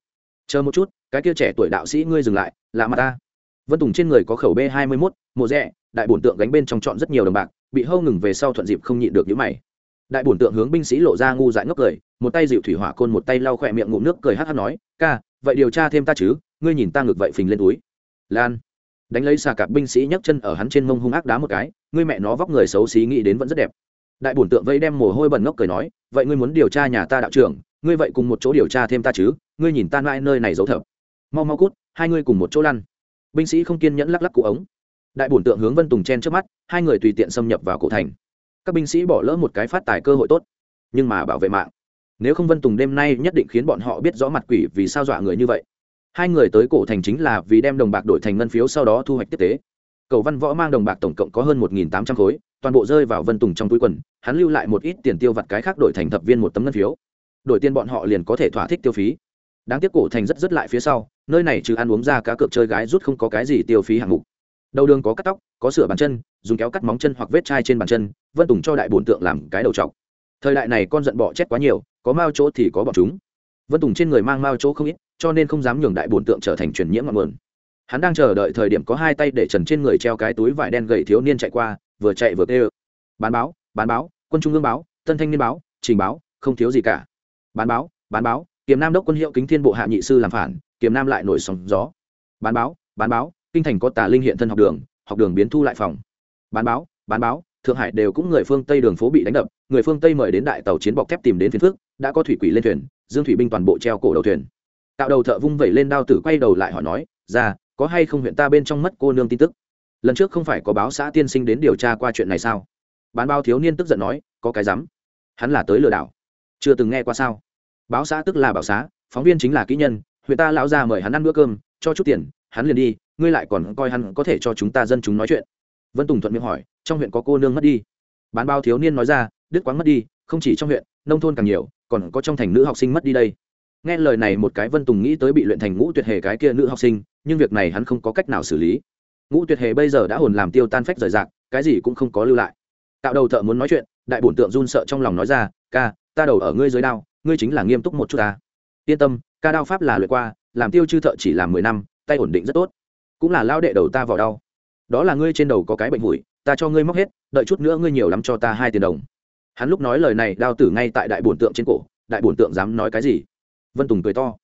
Chờ một chút, cái kia trẻ tuổi đạo sĩ ngươi dừng lại, lạ mặt ta. Vân tùng trên người có khẩu b hai mươi mốt, mộ rẽ đại bổn tượng gánh bên trong chọn rất nhiều đồng bạc, bị hâu ngừng về sau thuận dịp không nhịn được những mày. Đại bổn tượng hướng binh sĩ lộ ra ngu dại ngốc cười một tay dịu thủy hỏa côn một tay lau khỏe miệng ngụm nước cười hát hát nói, ca, vậy điều tra thêm ta chứ, ngươi nhìn ta ngược vậy phình lên túi. Lan, đánh lấy xà cạp binh sĩ nhấc chân ở hắn trên mông hung ác đá một cái, ngươi mẹ nó vóc người xấu xí nghĩ đến vẫn rất đẹp. Đại bổn tượng vây đem mồ hôi bẩn ngốc cười nói, vậy ngươi muốn điều tra nhà ta đạo trưởng, ngươi vậy cùng một chỗ điều tra thêm ta chứ, ngươi nhìn ta mãi nơi này giấu thập. Mau mau cút, hai ngươi cùng một chỗ lăn. Binh sĩ không kiên nhẫn lắc lắc cụ ống. Đại bổn tượng hướng vân tùng chen trước mắt, hai người tùy tiện xâm nhập vào cổ thành. Các binh sĩ bỏ lỡ một cái phát tài cơ hội tốt, nhưng mà bảo vệ mạng nếu không vân tùng đêm nay nhất định khiến bọn họ biết rõ mặt quỷ vì sao dọa người như vậy. Hai người tới cổ thành chính là vì đem đồng bạc đổi thành ngân phiếu sau đó thu hoạch tiếp tế. Cầu văn võ mang đồng bạc tổng cộng có hơn một nghìn tám trăm khối, toàn bộ rơi vào vân tùng trong túi quần, hắn lưu lại một ít tiền tiêu vặt cái khác đổi thành thập viên một tấm ngân phiếu. Đổi tiền bọn họ liền có thể thỏa thích tiêu phí. Đáng tiếc cổ thành rất rất lại phía sau, nơi này trừ ăn uống ra cá cược chơi gái rút không có cái gì tiêu phí hạng mục. Đầu đường có cắt tóc, có sửa bàn chân, dùng kéo cắt móng chân hoặc vết chai trên bàn chân, vân tùng cho đại bổn tượng làm cái đầu t thời đại này con giận bọ chết quá nhiều có mao chỗ thì có bọn chúng. Vân tùng trên người mang mao chỗ không ít, cho nên không dám nhường đại bổn tượng trở thành truyền nhiễm ngọn nguồn. Hắn đang chờ đợi thời điểm có hai tay để trần trên người treo cái túi vải đen gầy thiếu niên chạy qua, vừa chạy vừa kêu. Bán báo bán báo, quân trung ương báo, tân thanh niên báo, trình báo, không thiếu gì cả. Bán báo bán báo, kiềm nam đốc quân hiệu kính thiên bộ hạ nhị sư làm phản, kiềm nam lại nổi sóng gió. Bán báo bán báo, kinh thành có tà linh hiện thân học đường học đường biến thu lại phòng. Bán báo bán báo thượng hải đều cũng người phương tây đường phố bị đánh đập, người phương tây mời đến đại tàu chiến bọc thép tìm đến phiên phước đã có thủy quỷ lên thuyền, dương thủy binh toàn bộ treo cổ đầu thuyền. Tạo đầu thợ vung vẩy lên đao tử quay đầu lại hỏi nói, ra, có hay không huyện ta bên trong mất cô nương tin tức? Lần trước không phải có báo xã tiên sinh đến điều tra qua chuyện này sao? Bán bao thiếu niên tức giận nói, có cái rắm, hắn là tới lừa đảo. Chưa từng nghe qua sao? Báo xã tức là bảo xã, phóng viên chính là kỹ nhân, huyện ta lão ra mời hắn ăn bữa cơm, cho chút tiền, hắn liền đi, ngươi lại còn coi hắn có thể cho chúng ta dân chúng nói chuyện. Vân tùng thuận miệng hỏi trong huyện có cô nương mất đi. Bán bao thiếu niên nói ra, đứt quáng mất đi, không chỉ trong huyện, nông thôn càng nhiều, còn có trong thành nữ học sinh mất đi đây. Nghe lời này một cái vân tùng nghĩ tới bị luyện thành ngũ tuyệt hề cái kia nữ học sinh, nhưng việc này hắn không có cách nào xử lý. Ngũ tuyệt hề bây giờ đã hồn làm tiêu tan phách rời rạc, cái gì cũng không có lưu lại. Tạo đầu thợ muốn nói chuyện, đại bổn tượng run sợ trong lòng nói ra, ca, ta đầu ở ngươi dưới đao, ngươi chính là nghiêm túc một chút ta. Yên tâm, ca đao pháp là luyện qua, làm tiêu chư thợ chỉ làm mười năm, tay ổn định rất tốt. Cũng là lao đệ đầu ta vào đau. Đó là ngươi trên đầu có cái bệnh hủi ta cho ngươi móc hết, đợi chút nữa ngươi nhiều lắm cho ta hai tiền đồng. Hắn lúc nói lời này, đao tử ngay tại đại bổn tượng trên cổ, đại bổn tượng dám nói cái gì? Vân tùng cười to.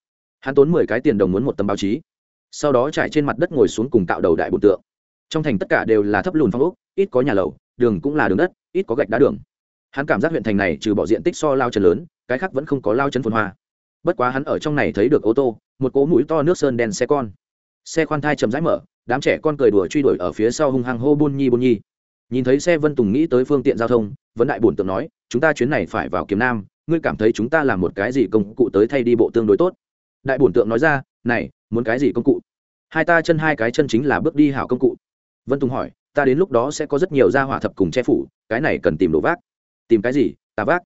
Hắn tốn mười cái tiền đồng muốn một tấm báo chí. Sau đó trải trên mặt đất ngồi xuống cùng tạo đầu đại bổn tượng. Trong thành tất cả đều là thấp lùn phong ốc, ít có nhà lầu, đường cũng là đường đất, ít có gạch đá đường. Hắn cảm giác huyện thành này trừ bỏ diện tích so lao chân lớn, cái khác vẫn không có lao chân phồn hoa. Bất quá hắn ở trong này thấy được ô tô, một cỗ mũi to nước sơn đen xe con. Xe khoan thai chầm rãi mở, đám trẻ con cười đùa truy đuổi ở phía sau hung hăng hô buôn nhi buôn nhi nhìn thấy xe vân tùng nghĩ tới phương tiện giao thông vấn đại bổn tượng nói, chúng ta chuyến này phải vào kiếm nam, ngươi cảm thấy chúng ta làm một cái gì công cụ tới thay đi bộ tương đối tốt? Đại bổn tượng nói ra, này, muốn cái gì công cụ? Hai ta chân hai cái chân chính là bước đi hảo công cụ. Vân tùng hỏi, ta đến lúc đó sẽ có rất nhiều gia hỏa thập cùng che phủ, cái này cần tìm đồ vác. Tìm cái gì? Ta vác.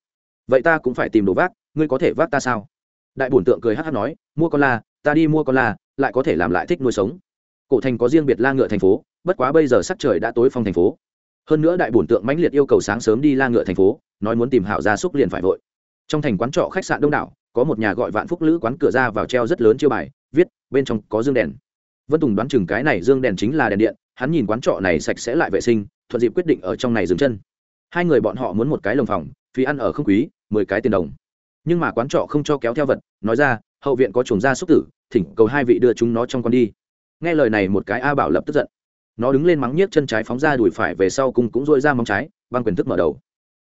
Vậy ta cũng phải tìm đồ vác, ngươi có thể vác ta sao? Đại bổn tượng cười hát hát nói, mua con la, ta đi mua con la, lại có thể làm lại thích nuôi sống. Cổ thành có riêng biệt la ngựa thành phố, bất quá bây giờ sắc trời đã tối phong thành phố hơn nữa đại bổn tượng mãnh liệt yêu cầu sáng sớm đi la ngựa thành phố, nói muốn tìm hảo gia súc liền phải vội. Trong thành quán trọ khách sạn đông đảo, có một nhà gọi vạn phúc lữ quán cửa ra vào treo rất lớn chiêu bài, viết, bên trong có dương đèn. Vân tùng đoán chừng cái này dương đèn chính là đèn điện, hắn nhìn quán trọ này sạch sẽ lại vệ sinh, thuận dịp quyết định ở trong này dừng chân. Hai người bọn họ muốn một cái lồng phòng, phí ăn ở không quý, mười cái tiền đồng. Nhưng mà quán trọ không cho kéo theo vật, nói ra, hậu viện có chuồng gia xúc tử, thỉnh cầu hai vị đưa chúng nó trong con đi. Nghe lời này, một cái a bảo lập tức giận nó đứng lên mắng nhiếc chân trái phóng ra đùi phải về sau cùng cũng dội ra móng trái, băng quyền thức mở đầu.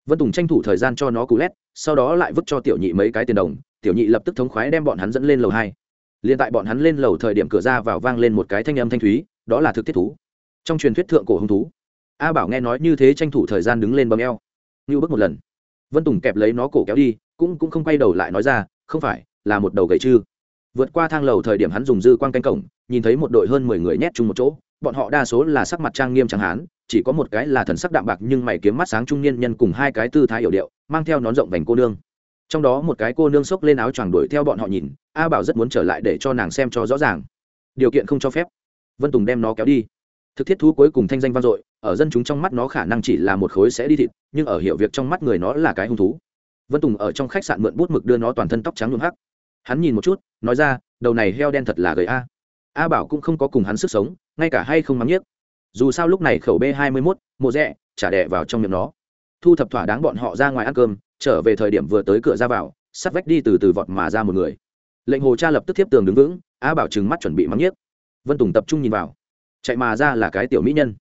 Vân tùng tranh thủ thời gian cho nó cú lét, sau đó lại vứt cho tiểu nhị mấy cái tiền đồng. Tiểu nhị lập tức thống khoái đem bọn hắn dẫn lên lầu hai. Liền tại bọn hắn lên lầu thời điểm cửa ra vào vang lên một cái thanh âm thanh thúy, đó là thực thiết thú. Trong truyền thuyết thượng cổ hung thú. A bảo nghe nói như thế tranh thủ thời gian đứng lên bấm eo. Như bước một lần. Vân tùng kẹp lấy nó cổ kéo đi, cũng cũng không quay đầu lại nói ra, không phải, là một đầu gậy chư vượt qua thang lầu thời điểm hắn dùng dư quan canh cổng, nhìn thấy một đội hơn mười người nhét chung một chỗ bọn họ đa số là sắc mặt trang nghiêm chẳng hán, chỉ có một cái là thần sắc đạm bạc nhưng mày kiếm mắt sáng trung niên nhân cùng hai cái tư thái hiểu điệu, mang theo nón rộng vành cô nương. Trong đó một cái cô nương xốc lên áo choàng đuổi theo bọn họ nhìn, a bảo rất muốn trở lại để cho nàng xem cho rõ ràng. Điều kiện không cho phép. Vân tùng đem nó kéo đi. Thực thiết thú cuối cùng thanh danh vang dội, ở dân chúng trong mắt nó khả năng chỉ là một khối sẽ đi thịt, nhưng ở hiểu việc trong mắt người nó là cái hung thú. Vân tùng ở trong khách sạn mượn bút mực đưa nó toàn thân tóc trắng nhuộm hắc. Hắn nhìn một chút, nói ra, đầu này heo đen thật là gầy a. A bảo cũng không có cùng hắn sức sống ngay cả hay không mắng nhiếc. Dù sao lúc này khẩu b hai mươi mốt, mộ rẽ trả đẻ vào trong miệng nó. Thu thập thỏa đáng bọn họ ra ngoài ăn cơm, trở về thời điểm vừa tới cửa ra vào, sắt vách đi từ từ vọt mà ra một người. Lệnh hồ cha lập tức tiếp tường đứng vững, á bảo trừng mắt chuẩn bị mắng nhiếc. Vân tùng tập trung nhìn vào. Chạy mà ra là cái tiểu mỹ nhân.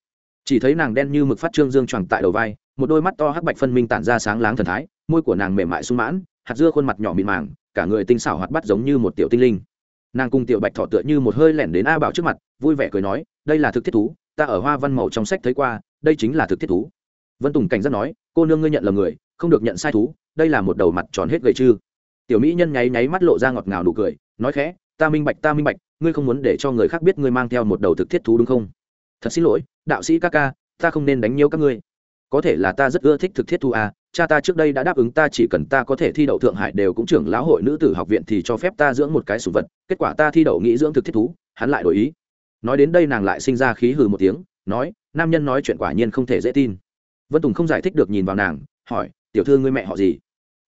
Chỉ thấy nàng đen như mực phát trương dương tròn tại đầu vai, một đôi mắt to hắc bạch phân minh tản ra sáng láng thần thái, môi của nàng mềm mại sung mãn, hạt dưa khuôn mặt nhỏ mịn màng, cả người tinh xảo hoạt bắt giống như một tiểu tinh linh nàng cùng tiểu bạch thỏ tựa như một hơi lẻn đến a bảo trước mặt, vui vẻ cười nói, đây là thực thiết thú, ta ở hoa văn màu trong sách thấy qua, đây chính là thực thiết thú. Vân tùng cảnh giác nói, cô nương ngươi nhận là người, không được nhận sai thú, đây là một đầu mặt tròn hết gầy chư. Tiểu mỹ nhân nháy nháy mắt lộ ra ngọt ngào nụ cười, nói khẽ, ta minh bạch, ta minh bạch, ngươi không muốn để cho người khác biết ngươi mang theo một đầu thực thiết thú đúng không? Thật xin lỗi, đạo sĩ ca ca, ta không nên đánh nhiều các ngươi có thể là ta rất ưa thích thực thiết thú à cha ta trước đây đã đáp ứng ta chỉ cần ta có thể thi đậu thượng hải đều cũng trưởng lão hội nữ tử học viện thì cho phép ta dưỡng một cái sủng vật, kết quả ta thi đậu nghĩ dưỡng thực thiết thú, hắn lại đổi ý. Nói đến đây nàng lại sinh ra khí hừ một tiếng, nói, nam nhân nói chuyện quả nhiên không thể dễ tin. Vân tùng không giải thích được nhìn vào nàng, hỏi, tiểu thư ngươi mẹ họ gì?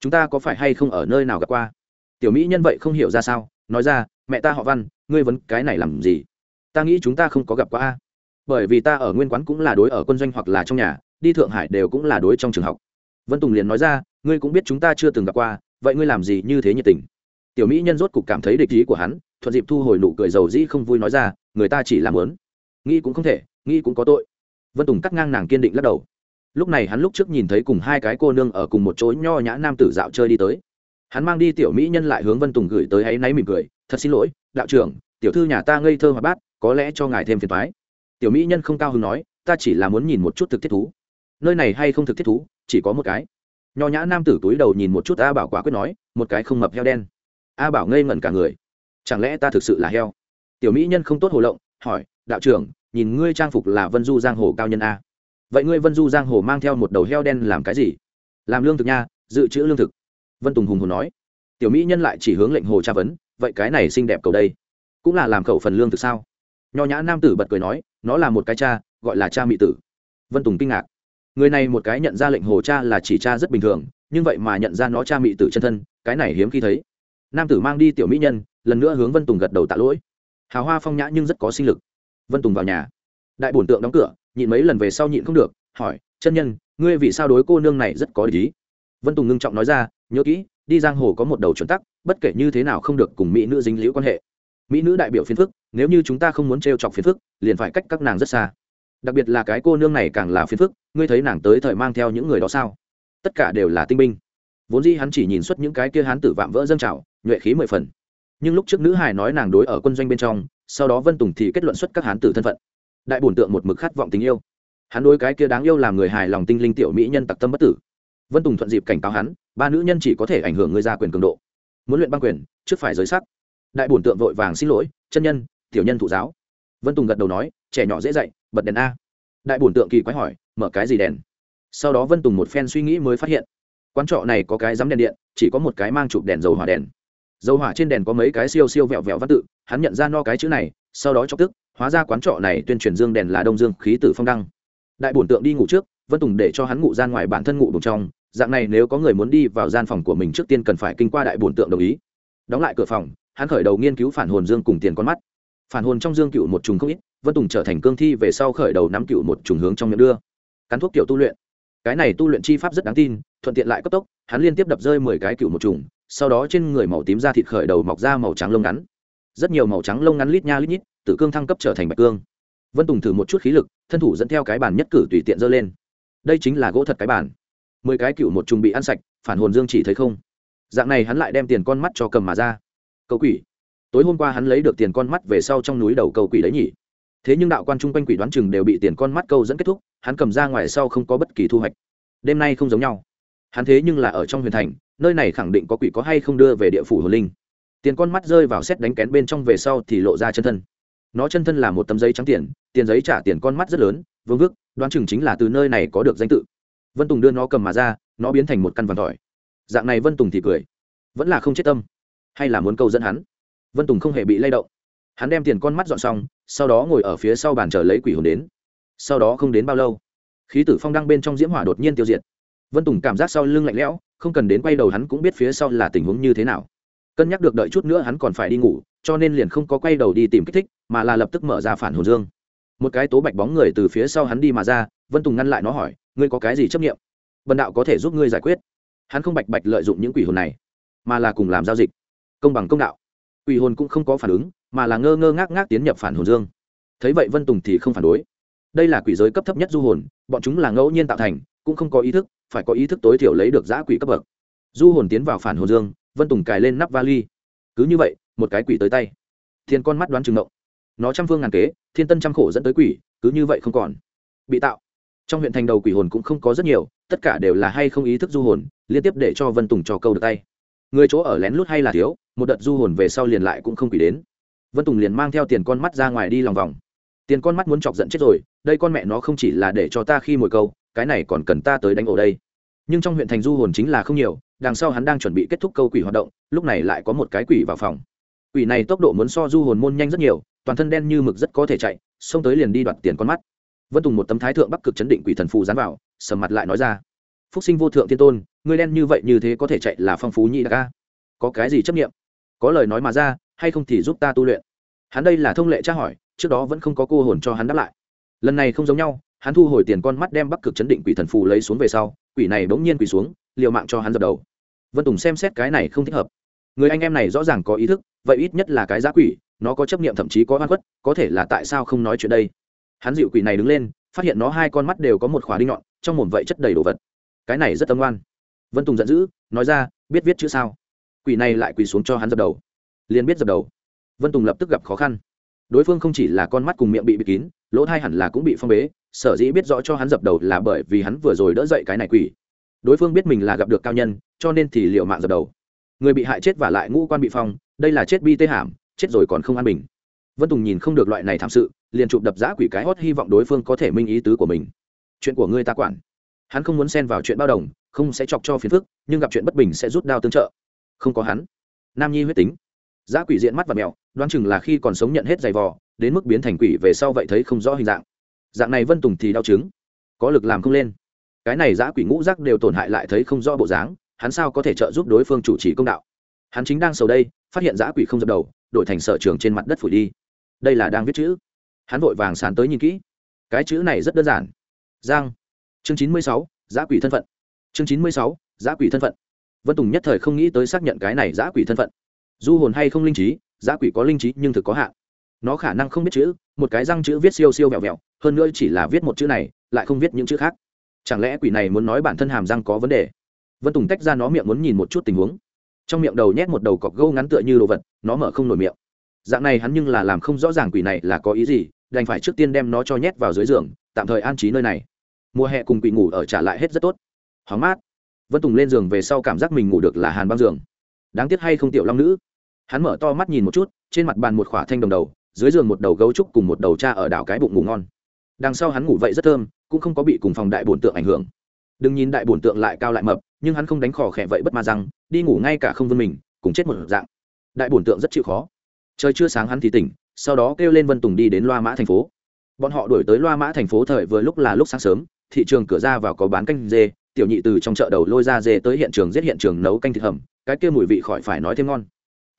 Chúng ta có phải hay không ở nơi nào gặp qua? Tiểu mỹ nhân vậy không hiểu ra sao, nói ra, mẹ ta họ văn, ngươi vấn cái này làm gì? Ta nghĩ chúng ta không có gặp qua a. Bởi vì ta ở nguyên quán cũng là đối ở quân doanh hoặc là trong nhà đi thượng hải đều cũng là đối trong trường học. Vân tùng liền nói ra, ngươi cũng biết chúng ta chưa từng gặp qua, vậy ngươi làm gì như thế nhiệt tình? Tiểu mỹ nhân rốt cục cảm thấy địch ý của hắn, thuận dịp thu hồi nụ cười dầu dĩ không vui nói ra, người ta chỉ làm lớn nghĩ cũng không thể, nghĩ cũng có tội. Vân tùng cắt ngang nàng kiên định lắc đầu. Lúc này hắn lúc trước nhìn thấy cùng hai cái cô nương ở cùng một chỗ nho nhã nam tử dạo chơi đi tới. Hắn mang đi tiểu mỹ nhân lại hướng vân tùng gửi tới áy náy mỉm cười, thật xin lỗi, đạo trưởng, tiểu thư nhà ta ngây thơ hoạt bát, có lẽ cho ngài thêm phiền thoái tiểu mỹ nhân không cao hứng nói, ta chỉ là muốn nhìn một chút thực thiết thú nơi này hay không thực thiết thú, chỉ có một cái. Nho nhã nam tử túi đầu nhìn một chút a bảo quả quyết nói, một cái không mập heo đen. A bảo ngây ngẩn cả người. Chẳng lẽ ta thực sự là heo? Tiểu mỹ nhân không tốt hồ lộng, hỏi, đạo trưởng, nhìn ngươi trang phục là vân du giang hồ cao nhân a. Vậy ngươi vân du giang hồ mang theo một đầu heo đen làm cái gì? Làm lương thực nha, dự trữ lương thực. Vân tùng hùng hồ nói. Tiểu mỹ nhân lại chỉ hướng lệnh hồ tra vấn, vậy cái này xinh đẹp cầu đây? Cũng là làm khẩu phần lương thực sao? Nho nhã nam tử bật cười nói, nó là một cái cha, gọi là cha mỹ tử. Vân tùng kinh ngạc người này một cái nhận ra lệnh hồ cha là chỉ cha rất bình thường, nhưng vậy mà nhận ra nó cha mị tử chân thân, cái này hiếm khi thấy. Nam tử mang đi tiểu mỹ nhân, lần nữa hướng vân tùng gật đầu tạ lỗi. Hào hoa phong nhã nhưng rất có sinh lực. Vân tùng vào nhà. Đại bổn tượng đóng cửa, nhịn mấy lần về sau nhịn không được, hỏi, chân nhân, ngươi vì sao đối cô nương này rất có lý vân tùng ngưng trọng nói ra, nhớ kỹ, đi giang hồ có một đầu chuẩn tắc, bất kể như thế nào không được cùng mỹ nữ dính liễu quan hệ. Mỹ nữ đại biểu phiền phức, nếu như chúng ta không muốn t chọc phiền phức, liền phải cách các nàng rất xa đặc biệt là cái cô nương này càng là phiền phức, ngươi thấy nàng tới thời mang theo những người đó sao? Tất cả đều là tinh binh. Vốn dĩ hắn chỉ nhìn xuất những cái kia hán tử vạm vỡ dâng trào, nhuệ khí mười phần. Nhưng lúc trước nữ hải nói nàng đối ở quân doanh bên trong, sau đó vân tùng thì kết luận xuất các hán tử thân phận. Đại bổn tượng một mực khát vọng tình yêu. Hắn đối cái kia đáng yêu làm người hài lòng tinh linh tiểu mỹ nhân tặc tâm bất tử. Vân tùng thuận dịp cảnh cáo hắn, ba nữ nhân chỉ có thể ảnh hưởng người ra quyền cường độ. Muốn luyện băng quyền, trước phải giới sắc. Đại bổn tượng vội vàng xin lỗi, chân nhân, tiểu nhân thụ giáo. Vân tùng gật đầu nói, trẻ nhỏ dễ dạy bật đèn a. Đại bổn tượng kỳ quái hỏi, mở cái gì đèn? Sau đó vân tùng một phen suy nghĩ mới phát hiện, quán trọ này có cái dám đèn điện, chỉ có một cái mang chụp đèn dầu hỏa đèn. Dầu hỏa trên đèn có mấy cái siêu siêu vẹo vẹo văn tự, hắn nhận ra no cái chữ này, sau đó chọc tức, hóa ra quán trọ này tuyên truyền dương đèn là đông dương khí tử phong đăng. Đại bổn tượng đi ngủ trước, vân tùng để cho hắn ngủ gian ngoài bản thân ngủ bùng trong, dạng này nếu có người muốn đi vào gian phòng của mình trước tiên cần phải kinh qua đại bổn tượng đồng ý. Đóng lại cửa phòng, hắn khởi đầu nghiên cứu phản hồn dương cùng tiền con mắt. Phản hồn trong dương cựu một trùng không ít vân tùng trở thành cương thi về sau khởi đầu nắm cựu một trùng hướng trong miệng đưa. Cắn thuốc kiểu tu luyện. Cái này tu luyện chi pháp rất đáng tin, thuận tiện lại cấp tốc, hắn liên tiếp đập rơi mười cái cựu một trùng, sau đó trên người màu tím da thịt khởi đầu mọc ra màu trắng lông ngắn. Rất nhiều màu trắng lông ngắn lít nha lít nhít tự cương thăng cấp trở thành bạch cương. Vân tùng thử một chút khí lực, thân thủ dẫn theo cái bàn nhất cử tùy tiện dơ lên. Đây chính là gỗ thật cái bàn. Mười cái cựu một trùng bị ăn sạch, phản hồn dương chỉ thấy không. Dạng này hắn lại đem tiền con mắt cho cầm mà ra. Cầu quỷ. Tối hôm qua hắn lấy được tiền con mắt về sau trong núi đầu cầu quỷ đấy nhỉ thế nhưng đạo quan chung quanh quỷ đoán chừng đều bị tiền con mắt câu dẫn kết thúc, hắn cầm ra ngoài sau không có bất kỳ thu hoạch. Đêm nay không giống nhau. Hắn thế nhưng là ở trong huyền thành, nơi này khẳng định có quỷ có hay không đưa về địa phủ hồn linh. Tiền con mắt rơi vào xét đánh kén bên trong về sau thì lộ ra chân thân. Nó chân thân là một tấm giấy trắng tiền tiền giấy trả tiền con mắt rất lớn, vương vức, đoán chừng chính là từ nơi này có được danh tự. Vân tùng đưa nó cầm mà ra, nó biến thành một căn vằn tỏi dạng này vân tùng thì cười. Vẫn là không chết tâm. Hay là muốn câu dẫn hắn? Vân tùng không hề bị lay động. Hắn đem tiền con mắt dọn xong sau đó ngồi ở phía sau bàn chờ lấy quỷ hồn đến. Sau đó không đến bao lâu, khí tử phong đăng bên trong diễm hỏa đột nhiên tiêu diệt. Vân tùng cảm giác sau lưng lạnh lẽo, không cần đến quay đầu hắn cũng biết phía sau là tình huống như thế nào. Cân nhắc được đợi chút nữa hắn còn phải đi ngủ, cho nên liền không có quay đầu đi tìm kích thích, mà là lập tức mở ra phản hồn dương. Một cái tố bạch bóng người từ phía sau hắn đi mà ra, vân tùng ngăn lại nó hỏi, ngươi có cái gì chấp nghiệm vân đạo có thể giúp ngươi giải quyết. Hắn không bạch bạch lợi dụng những quỷ hồn này, mà là cùng làm giao dịch, công bằng công đạo. Quỷ hồn cũng không có phản ứng mà là ngơ ngơ ngác ngác tiến nhập phản hồn dương. Thấy vậy vân tùng thì không phản đối. Đây là quỷ giới cấp thấp nhất du hồn, bọn chúng là ngẫu nhiên tạo thành, cũng không có ý thức, phải có ý thức tối thiểu lấy được giã quỷ cấp bậc. Du hồn tiến vào phản hồn dương, vân tùng cài lên nắp vali. Cứ như vậy, một cái quỷ tới tay. Thiên con mắt đoán chừng động nó trăm phương ngàn kế, thiên tân trăm khổ dẫn tới quỷ, cứ như vậy không còn. Bị tạo. Trong huyện thành đầu quỷ hồn cũng không có rất nhiều, tất cả đều là hay không ý thức du hồn, liên tiếp để cho vân tùng cho câu được tay. Người chỗ ở lén lút hay là thiếu, một đợt du hồn về sau liền lại cũng không quỷ đến vân tùng liền mang theo tiền con mắt ra ngoài đi lòng vòng. Tiền con mắt muốn chọc giận chết rồi, đây con mẹ nó không chỉ là để cho ta khi mồi câu, cái này còn cần ta tới đánh ổ đây. Nhưng trong huyện thành du hồn chính là không nhiều, đằng sau hắn đang chuẩn bị kết thúc câu quỷ hoạt động, lúc này lại có một cái quỷ vào phòng. Quỷ này tốc độ muốn so du hồn môn nhanh rất nhiều, toàn thân đen như mực rất có thể chạy, xông tới liền đi đoạt tiền con mắt. Vân tùng một tấm thái thượng bắc cực chấn định quỷ thần phù dán vào, sầm mặt lại nói ra. Phúc sinh vô thượng thiên tôn người đen như vậy như thế có thể chạy là phong phú nhị đặc ca. Có cái gì chấp nghiệm có lời nói mà ra hay không thì giúp ta tu luyện? Hắn đây là thông lệ tra hỏi, trước đó vẫn không có cô hồn cho hắn đáp lại. Lần này không giống nhau, hắn thu hồi tiền con mắt đem bắc cực chấn định quỷ thần phù lấy xuống về sau, quỷ này bỗng nhiên quỷ xuống, liều mạng cho hắn dập đầu. Vân tùng xem xét cái này không thích hợp. Người anh em này rõ ràng có ý thức, vậy ít nhất là cái giá quỷ, nó có chấp nghiệm thậm chí có oan khuất, có thể là tại sao không nói chuyện đây? Hắn dịu quỷ này đứng lên, phát hiện nó hai con mắt đều có một khóa đinh nhọn, trong mồm vậy chất đầy đồ vật. Cái này rất tâm ngoan. Vân tùng giận dữ, nói ra, biết viết chữ sao? Quỷ này lại quỳ xuống cho hắn dập đầu liền biết dập đầu. Vân tùng lập tức gặp khó khăn. Đối phương không chỉ là con mắt cùng miệng bị bịt kín, lỗ thai hẳn là cũng bị phong bế, sở dĩ biết rõ cho hắn dập đầu là bởi vì hắn vừa rồi đỡ dậy cái này quỷ. Đối phương biết mình là gặp được cao nhân, cho nên thì liệu mạng dập đầu. Người bị hại chết và lại ngũ quan bị phong, đây là chết bi tê hàm chết rồi còn không an bình. Vân tùng nhìn không được loại này thảm sự, liền chụp đập giã quỷ cái hót hy vọng đối phương có thể minh ý tứ của mình. Chuyện của ngươi ta quản. Hắn không muốn xen vào chuyện bao đồng, không sẽ chọc cho phiền phức, nhưng gặp chuyện bất bình sẽ rút đao tương trợ. Không có hắn. Nam nhi huyết tính giá quỷ diện mắt và mèo, đoán chừng là khi còn sống nhận hết giày vò đến mức biến thành quỷ về sau vậy thấy không rõ hình dạng. Dạng này vân tùng thì đau chứng. Có lực làm không lên. Cái này giá quỷ ngũ rác đều tổn hại lại thấy không rõ bộ dáng hắn sao có thể trợ giúp đối phương chủ trì công đạo? Hắn chính đang sầu đây phát hiện giá quỷ không dập đầu đổi thành sở trường trên mặt đất phủi đi. Đây là đang viết chữ. Hắn vội vàng sán tới nhìn kỹ. Cái chữ này rất đơn giản. Giang. Chương chín mươi sáu giá quỷ thân phận. Chương chín mươi sáu giá quỷ thân phận. Vân tùng nhất thời không nghĩ tới xác nhận cái này giá quỷ thân phận du hồn hay không linh trí giã quỷ có linh trí nhưng thực có hạn. Nó khả năng không biết chữ, một cái răng chữ viết siêu siêu vẹo vẹo, hơn nữa chỉ là viết một chữ này, lại không viết những chữ khác. Chẳng lẽ quỷ này muốn nói bản thân hàm răng có vấn đề? Vân tùng tách ra nó miệng muốn nhìn một chút tình huống. Trong miệng đầu nhét một đầu cọc gâu ngắn tựa như đồ vật, nó mở không nổi miệng. Dạng này hắn nhưng là làm không rõ ràng quỷ này là có ý gì, đành phải trước tiên đem nó cho nhét vào dưới giường, tạm thời an trí nơi này. Mùa hè cùng quỷ ngủ ở trả lại hết rất tốt. Hóng mát. Vân tùng lên giường về sau cảm giác mình ngủ được là hàn băng giường. Đáng tiếc hay không tiểu long nữ? Hắn mở to mắt nhìn một chút, trên mặt bàn một khỏa thanh đồng đầu, dưới giường một đầu gấu trúc cùng một đầu cha ở đảo cái bụng ngủ ngon. Đằng sau hắn ngủ vậy rất thơm, cũng không có bị cùng phòng đại bổn tượng ảnh hưởng. Đừng nhìn đại bổn tượng lại cao lại mập, nhưng hắn không đánh khò khẽ vậy bất ma rằng đi ngủ ngay cả không vươn mình, cùng chết một dạng. Đại bổn tượng rất chịu khó. Trời chưa sáng hắn thì tỉnh, sau đó kêu lên vân tùng đi đến loa mã thành phố. Bọn họ đuổi tới loa mã thành phố thời vừa lúc là lúc sáng sớm, thị trường cửa ra vào có bán canh dê, tiểu nhị từ trong chợ đầu lôi ra dê tới hiện trường giết hiện trường nấu canh thịt hầm, cái kia mùi vị khỏi phải nói thêm ngon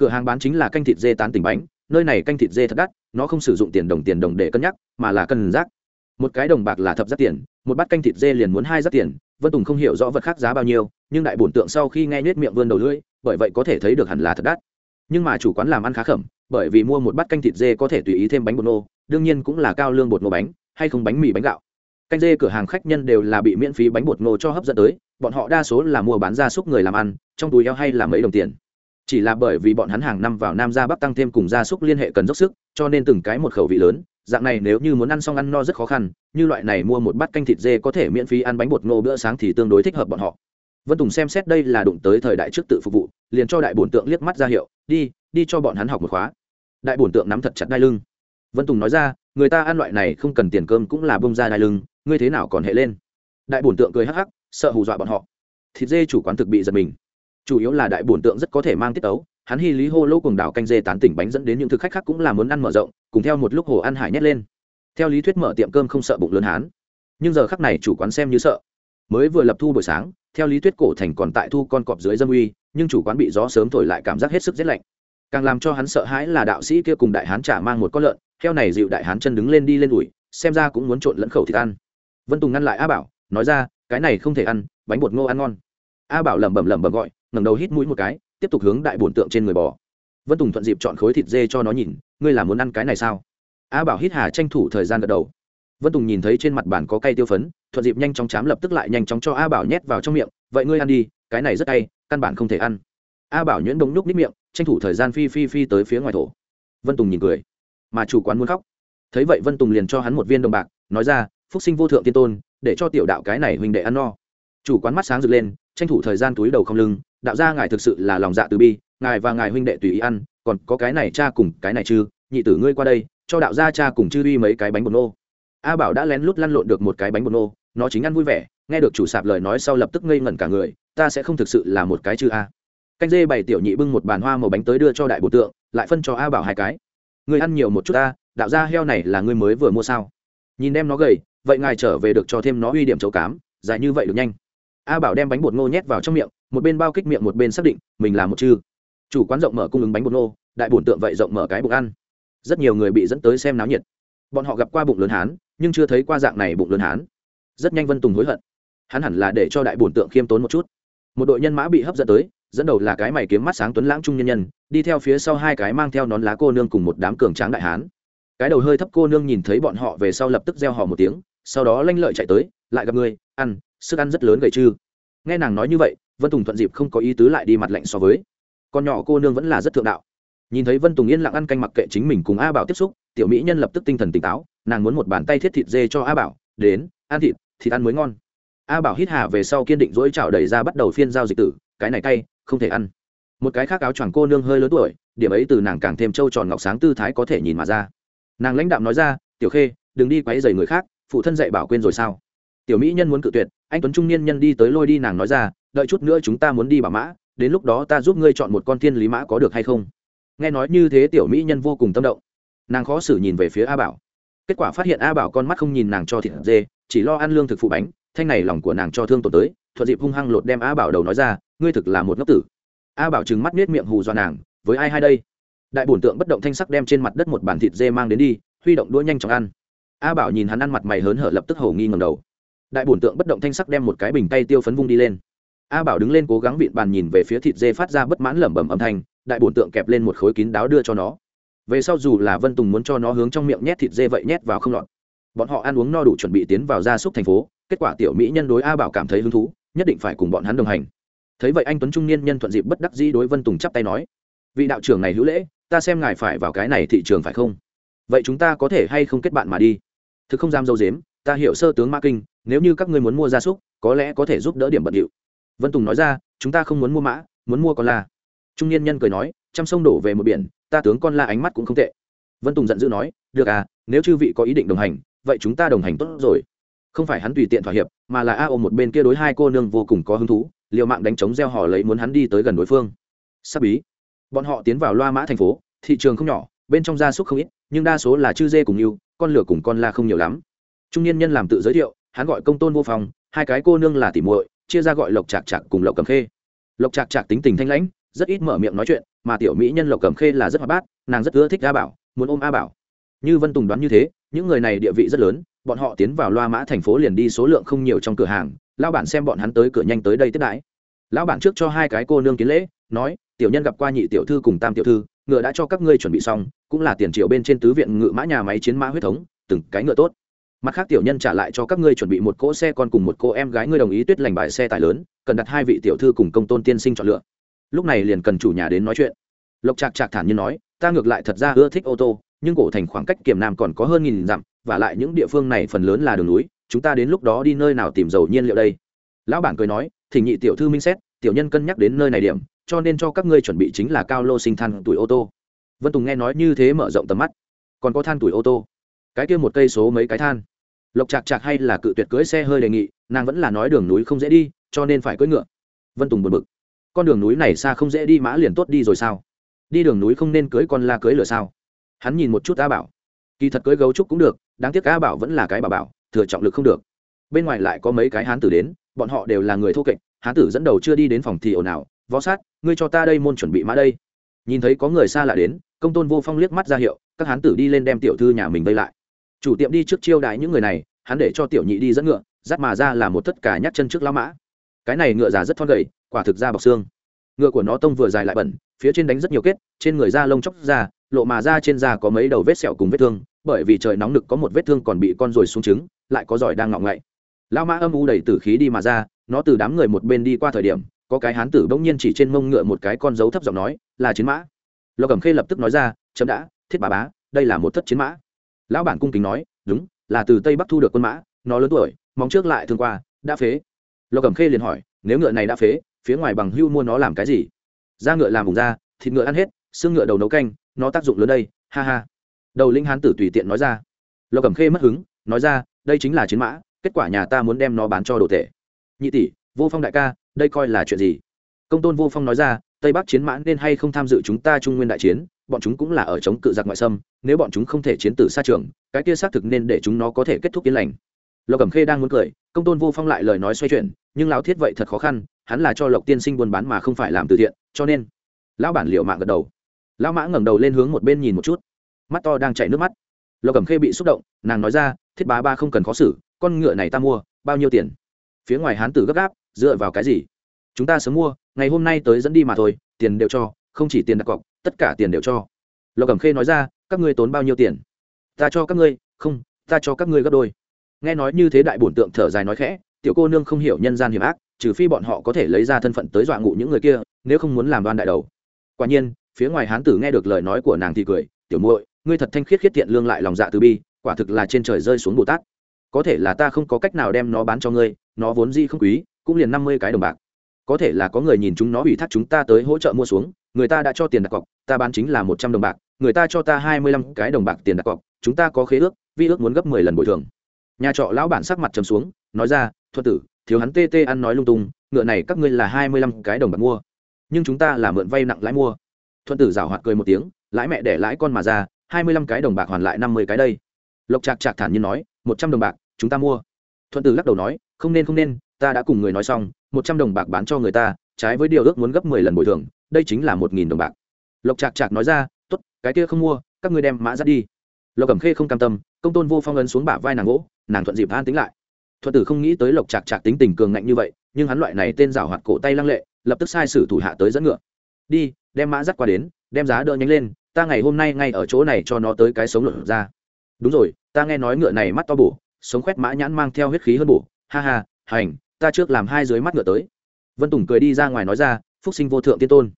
cửa hàng bán chính là canh thịt dê tán tỉnh bánh, nơi này canh thịt dê thật đắt, nó không sử dụng tiền đồng tiền đồng để cân nhắc, mà là cân rác. Một cái đồng bạc là thập giác tiền, một bát canh thịt dê liền muốn hai giác tiền, vân tùng không hiểu rõ vật khác giá bao nhiêu, nhưng đại bổn tượng sau khi nghe nhét miệng vươn đầu lưỡi, bởi vậy có thể thấy được hẳn là thật đắt. Nhưng mà chủ quán làm ăn khá khẩm, bởi vì mua một bát canh thịt dê có thể tùy ý thêm bánh bột nô, đương nhiên cũng là cao lương bột nô bánh, hay không bánh mì bánh gạo. Canh dê cửa hàng khách nhân đều là bị miễn phí bánh bột nô cho hấp dẫn tới, bọn họ đa số là mua bán gia súc người làm ăn, trong túi eo hay là mấy đồng tiền chỉ là bởi vì bọn hắn hàng năm vào nam ra bắc tăng thêm cùng gia súc liên hệ cần dốc sức, cho nên từng cái một khẩu vị lớn, dạng này nếu như muốn ăn xong ăn no rất khó khăn, như loại này mua một bát canh thịt dê có thể miễn phí ăn bánh bột ngô bữa sáng thì tương đối thích hợp bọn họ. Vân tùng xem xét đây là đụng tới thời đại trước tự phục vụ, liền cho đại bổn tượng liếc mắt ra hiệu, đi đi cho bọn hắn học một khóa. Đại bổn tượng nắm thật chặt đai lưng. Vân tùng nói ra, người ta ăn loại này không cần tiền cơm cũng là bông ra đai lưng, ngươi thế nào còn hệ lên? Đại bổn tượng cười hắc hắc, sợ hù dọa bọn họ. Thịt dê chủ quán thực bị giật mình chủ yếu là đại bổn tượng rất có thể mang tiết tấu. Hắn hy lý hô lô cùng đảo canh dê tán tỉnh bánh dẫn đến những thực khách khác cũng là muốn ăn mở rộng, cùng theo một lúc hồ ăn hải nhét lên. Theo lý thuyết mở tiệm cơm không sợ bụng lớn hán nhưng giờ khắc này chủ quán xem như sợ. Mới vừa lập thu buổi sáng, theo lý thuyết cổ thành còn tại thu con cọp dưới dâm uy, nhưng chủ quán bị gió sớm thổi lại cảm giác hết sức rét lạnh. Càng làm cho hắn sợ hãi là đạo sĩ kia cùng đại hán trả mang một con lợn theo này dịu đại hán chân đứng lên đi lên ủi, xem ra cũng muốn trộn lẫn khẩu thịt ăn. Vân tùng ngăn lại a bảo, nói ra, cái này không thể ăn, bánh bột ngô ăn ngon. A bảo lẩm bẩm lẩm bẩm gọi ngẩng đầu hít mũi một cái, tiếp tục hướng đại bổn tượng trên người bò. Vân tùng thuận dịp chọn khối thịt dê cho nó nhìn, ngươi là muốn ăn cái này sao? A bảo hít hà tranh thủ thời gian gật đầu. Vân tùng nhìn thấy trên mặt bàn có cây tiêu phấn, thuận dịp nhanh chóng chám lập tức lại nhanh chóng cho a bảo nhét vào trong miệng, vậy ngươi ăn đi, cái này rất cay, căn bản không thể ăn. A bảo nhuyễn đống núc nít miệng, tranh thủ thời gian phi phi phi tới phía ngoài thổ. Vân tùng nhìn cười, mà chủ quán muốn khóc. Thấy vậy vân tùng liền cho hắn một viên đồng bạc, nói ra, phúc sinh vô thượng tiên tôn, để cho tiểu đạo cái này huynh đệ ăn no. Chủ quán mắt sáng rực lên, tranh thủ thời gian túi đầu không lưng đạo gia ngài thực sự là lòng dạ từ bi, ngài và ngài huynh đệ tùy ý ăn, còn có cái này cha cùng cái này chứ nhị tử ngươi qua đây, cho đạo gia cha cùng chư uy mấy cái bánh bột nô. A bảo đã lén lút lăn lộn được một cái bánh bột nô, nó chính ăn vui vẻ, nghe được chủ sạp lời nói sau lập tức ngây ngẩn cả người, ta sẽ không thực sự là một cái chư a. Canh dê bảy tiểu nhị bưng một bàn hoa màu bánh tới đưa cho đại bộ tượng, lại phân cho a bảo hai cái. Người ăn nhiều một chút ta, đạo gia heo này là ngươi mới vừa mua sao? Nhìn đem nó gầy, vậy ngài trở về được cho thêm nó uy điểm chấu cám, dài như vậy được nhanh a bảo đem bánh bột ngô nhét vào trong miệng, một bên bao kích miệng một bên xác định, mình là một chư. Chủ quán rộng mở cung ứng bánh bột ngô, đại bổn tượng vậy rộng mở cái bụng ăn. Rất nhiều người bị dẫn tới xem náo nhiệt. Bọn họ gặp qua bụng lớn hán, nhưng chưa thấy qua dạng này bụng lớn hán. Rất nhanh vân tùng hối hận. Hắn hẳn là để cho đại bổn tượng khiêm tốn một chút. Một đội nhân mã bị hấp dẫn tới, dẫn đầu là cái mày kiếm mắt sáng tuấn lãng trung nhân nhân, đi theo phía sau hai cái mang theo nón lá cô nương cùng một đám cường tráng đại hán. Cái đầu hơi thấp cô nương nhìn thấy bọn họ về sau lập tức gieo họ một tiếng, sau đó lanh lợi chạy tới, lại gặp người ăn, sức ăn rất lớn gầy chư nghe nàng nói như vậy, vân tùng thuận dịp không có ý tứ lại đi mặt lạnh so với. Con nhỏ cô nương vẫn là rất thượng đạo. Nhìn thấy vân tùng yên lặng ăn canh mặc kệ chính mình cùng a bảo tiếp xúc, tiểu mỹ nhân lập tức tinh thần tỉnh táo, nàng muốn một bàn tay thiết thịt dê cho a bảo, đến, ăn thịt thịt ăn mới ngon. A bảo hít hà về sau kiên định dỗi chảo đẩy ra bắt đầu phiên giao dịch tử, cái này cay, không thể ăn. Một cái khác áo choàng cô nương hơi lớn tuổi, điểm ấy từ nàng càng thêm trâu tròn ngọc sáng tư thái có thể nhìn mà ra. Nàng lãnh đạm nói ra, tiểu khê, đừng đi quấy dày người khác, phụ thân dạy bảo quên rồi sao? Tiểu mỹ nhân muốn cự tuyệt, anh tuấn trung niên nhân đi tới lôi đi nàng nói ra, đợi chút nữa chúng ta muốn đi bảo mã, đến lúc đó ta giúp ngươi chọn một con thiên lý mã có được hay không? Nghe nói như thế tiểu mỹ nhân vô cùng tâm động. Nàng khó xử nhìn về phía a bảo. Kết quả phát hiện a bảo con mắt không nhìn nàng cho thịt dê, chỉ lo ăn lương thực phụ bánh, thanh này lòng của nàng cho thương tổn tới, thuận dịp hung hăng lột đem a bảo đầu nói ra, ngươi thực là một ngốc tử. A bảo trừng mắt nết miệng hù dọa nàng, với ai hay đây? Đại bổn tượng bất động thanh sắc đem trên mặt đất một bản thịt dê mang đến đi, huy động đũa nhanh chóng ăn. A bảo nhìn hắn ăn mặt mày hớn hở lập tức hầu nghi ngầm đầu đại bổn tượng bất động thanh sắc đem một cái bình tay tiêu phấn vung đi lên. A bảo đứng lên cố gắng vịn bàn nhìn về phía thịt dê phát ra bất mãn lẩm bẩm âm thanh, đại bổn tượng kẹp lên một khối kín đáo đưa cho nó. Về sau dù là vân tùng muốn cho nó hướng trong miệng nhét thịt dê vậy nhét vào không lọt. Bọn họ ăn uống no đủ chuẩn bị tiến vào gia súc thành phố, kết quả tiểu mỹ nhân đối a bảo cảm thấy hứng thú, nhất định phải cùng bọn hắn đồng hành. Thấy vậy anh tuấn trung niên nhân thuận dịp bất đắc dĩ đối vân tùng chắp tay nói, vị đạo trưởng này hữu lễ, ta xem ngài phải vào cái này thị trường phải không? Vậy chúng ta có thể hay không kết bạn mà đi? Thực không dám dâu dếm ta hiểu sơ tướng ma kinh, nếu như các ngươi muốn mua gia súc, có lẽ có thể giúp đỡ điểm bận điệu. Vân tùng nói ra, chúng ta không muốn mua mã, muốn mua con la. Trung niên nhân cười nói, trăm sông đổ về một biển, ta tướng con la ánh mắt cũng không tệ. Vân tùng giận dữ nói, được à nếu chư vị có ý định đồng hành, vậy chúng ta đồng hành tốt rồi. Không phải hắn tùy tiện thỏa hiệp, mà là a ôm một bên kia đối hai cô nương vô cùng có hứng thú liệu mạng đánh chống gieo họ lấy muốn hắn đi tới gần đối phương. Sắp bí. Bọn họ tiến vào loa mã thành phố, thị trường không nhỏ, bên trong gia súc không ít, nhưng đa số là chư dê cùng yêu, con lửa cùng con la không nhiều lắm trung niên nhân làm tự giới thiệu, hắn gọi công tôn vô phòng hai cái cô nương là tỉ muội, chia ra gọi lộc chạc chạc cùng lộc cầm khê. Lộc chạc chạc tính tình thanh lãnh, rất ít mở miệng nói chuyện, mà tiểu mỹ nhân lộc cầm khê là rất hoạt bát, nàng rất ưa thích a bảo, muốn ôm a bảo. Như vân tùng đoán như thế, những người này địa vị rất lớn, bọn họ tiến vào loa mã thành phố liền đi số lượng không nhiều trong cửa hàng, lão bản xem bọn hắn tới cửa nhanh tới đây tiếp đãi. Lão bản trước cho hai cái cô nương kiến lễ, nói, tiểu nhân gặp qua nhị tiểu thư cùng tam tiểu thư, ngựa đã cho các ngươi chuẩn bị xong, cũng là tiền triệu bên trên tứ viện ngựa mã nhà máy chiến mã huyết thống, từng cái ngựa tốt mặt khác tiểu nhân trả lại cho các ngươi chuẩn bị một cỗ xe con cùng một cô em gái ngươi đồng ý tuyết lành bài xe tải lớn, cần đặt hai vị tiểu thư cùng công tôn tiên sinh chọn lựa. Lúc này liền cần chủ nhà đến nói chuyện. Lộc trạc trạc thản nhiên nói, ta ngược lại thật ra ưa thích ô tô, nhưng cổ thành khoảng cách kiểm nam còn có hơn nghìn dặm, và lại những địa phương này phần lớn là đường núi, chúng ta đến lúc đó đi nơi nào tìm dầu nhiên liệu đây? Lão bản cười nói, thỉnh nhị tiểu thư minh xét, tiểu nhân cân nhắc đến nơi này điểm, cho nên cho các ngươi chuẩn bị chính là cao lô sinh than tuổi ô tô. Vân tùng nghe nói như thế mở rộng tầm mắt. Còn có than tuổi ô tô? Cái kia một cây số mấy cái than? Lộc chạc chạc hay là cự tuyệt cưới xe hơi đề nghị, nàng vẫn là nói đường núi không dễ đi, cho nên phải cưỡi ngựa. Vân tùng bật bực. Con đường núi này xa không dễ đi, mã liền tốt đi rồi sao? Đi đường núi không nên cưới con la cưới lửa sao? Hắn nhìn một chút a bảo. Kỳ thật cưới gấu trúc cũng được, đáng tiếc a bảo vẫn là cái bà bảo, thừa trọng lực không được. Bên ngoài lại có mấy cái hán tử đến, bọn họ đều là người thô kệch, hán tử dẫn đầu chưa đi đến phòng thì ồn ào, võ sát, ngươi cho ta đây môn chuẩn bị mã đây. Nhìn thấy có người xa lạ đến, công tôn vô phong liếc mắt ra hiệu, các hán tử đi lên đem tiểu thư nhà mình vây lại chủ tiệm đi trước chiêu đãi những người này, hắn để cho tiểu nhị đi dẫn ngựa, dắt mà ra là một tất cả nhát chân trước lao mã. Cái này ngựa già rất thon gầy, quả thực ra bọc xương. Ngựa của nó tông vừa dài lại bẩn, phía trên đánh rất nhiều kết, trên người da lông chóc ra, lộ mà ra trên da có mấy đầu vết sẹo cùng vết thương, bởi vì trời nóng nực có một vết thương còn bị con ruồi xuống trứng, lại có giỏi đang ngọng ngậy. Lao mã âm u đầy tử khí đi mà ra, nó từ đám người một bên đi qua thời điểm, có cái hán tử bỗng nhiên chỉ trên mông ngựa một cái con dấu thấp giọng nói, là chiến mã. Lộc cẩm khê lập tức nói ra, chấm đã, thiết bà bá, đây là một thất chiến mã lão bản cung kính nói, đúng, là từ tây bắc thu được quân mã, nó lớn tuổi, móng trước lại thương qua, đã phế. Lộc cẩm khê liền hỏi, nếu ngựa này đã phế, phía ngoài bằng hưu mua nó làm cái gì? Da ngựa làm vùng da, thịt ngựa ăn hết, xương ngựa đầu nấu canh, nó tác dụng lớn đây, ha ha. Đầu linh hán tử tùy tiện nói ra. Lộc cẩm khê mất hứng, nói ra, đây chính là chiến mã, kết quả nhà ta muốn đem nó bán cho đồ tệ. nhị tỷ, vô phong đại ca, đây coi là chuyện gì? Công tôn vô phong nói ra, tây bắc chiến mã nên hay không tham dự chúng ta trung nguyên đại chiến bọn chúng cũng là ở chống cự giặc ngoại xâm, nếu bọn chúng không thể chiến tử xa trường, cái kia xác thực nên để chúng nó có thể kết thúc yên lành. Lộc cẩm khê đang muốn cười, công tôn vô phong lại lời nói xoay chuyển, nhưng lão thiết vậy thật khó khăn, hắn là cho lộc tiên sinh buôn bán mà không phải làm từ thiện, cho nên lão bản liệu mạng gật đầu. Lão mã ngẩng đầu lên hướng một bên nhìn một chút. Mắt to đang chảy nước mắt. Lộc cẩm khê bị xúc động, nàng nói ra, thiết bá ba không cần khó xử, con ngựa này ta mua, bao nhiêu tiền? Phía ngoài hán tử gấp gáp, dựa vào cái gì? Chúng ta sớm mua, ngày hôm nay tới dẫn đi mà thôi, tiền đều cho, không chỉ tiền đặt cọc tất cả tiền đều cho. Lộc cẩm khê nói ra, các ngươi tốn bao nhiêu tiền? Ta cho các ngươi, không, ta cho các ngươi gấp đôi. Nghe nói như thế đại bổn tượng thở dài nói khẽ, tiểu cô nương không hiểu nhân gian hiểm ác, trừ phi bọn họ có thể lấy ra thân phận tới dọa ngụ những người kia, nếu không muốn làm đoan đại đầu. Quả nhiên, phía ngoài hán tử nghe được lời nói của nàng thì cười, tiểu muội, ngươi thật thanh khiết khiết tiện lương lại lòng dạ từ bi, quả thực là trên trời rơi xuống bồ tát. Có thể là ta không có cách nào đem nó bán cho ngươi, nó vốn di không quý, cũng liền năm mươi cái đồng bạc. Có thể là có người nhìn chúng nó ủy thác chúng ta tới hỗ trợ mua xuống người ta đã cho tiền đặt cọc, ta bán chính là một trăm đồng bạc, người ta cho ta hai mươi lăm cái đồng bạc tiền đặt cọc, chúng ta có khế ước, vi ước muốn gấp mười lần bồi thường. Nhà trọ lão bản sắc mặt trầm xuống, nói ra, thuật tử, thiếu hắn tê tê ăn nói lung tung, ngựa này các ngươi là hai mươi lăm cái đồng bạc mua, nhưng chúng ta là mượn vay nặng lãi mua. Thuận tử giảo hoạt cười một tiếng, lãi mẹ để lãi con mà ra, hai mươi lăm cái đồng bạc hoàn lại năm mươi cái đây. Lộc trạc trạc thản nhiên nói, một trăm đồng bạc, chúng ta mua. Thuận tử lắc đầu nói, không nên không nên, ta đã cùng người nói xong, một trăm đồng bạc bán cho người ta trái với điều ước muốn gấp mười lần bồi thường, đây chính là một nghìn đồng bạc. Lộc trạc trạc nói ra t ố t cái kia không mua, các ngươi đem mã dắt đi. Lộc cẩm khê không cam tâm, công tôn vô phong ấn xuống bả vai nàng gỗ, nàng thuận dịp an tính lại. Thuận tử không nghĩ tới lộc trạc trạc tính tình cường ngạnh như vậy, nhưng hắn loại này tên rào hoạt cổ tay lăng lệ, lập tức sai sử thủ hạ tới dẫn ngựa. Đi, đem mã dắt qua đến, đem giá đỡ nhánh lên, ta ngày hôm nay ngay ở chỗ này cho nó tới cái sống luận ra. Đúng rồi, ta nghe nói ngựa này mắt to bổ, sống khoét mã nhãn mang theo huyết khí hơn bổ. Ha ha, hành, ta trước làm hai dưới mắt ngựa tới vân tùng cười đi ra ngoài nói ra, phúc sinh vô thượng tiên tôn,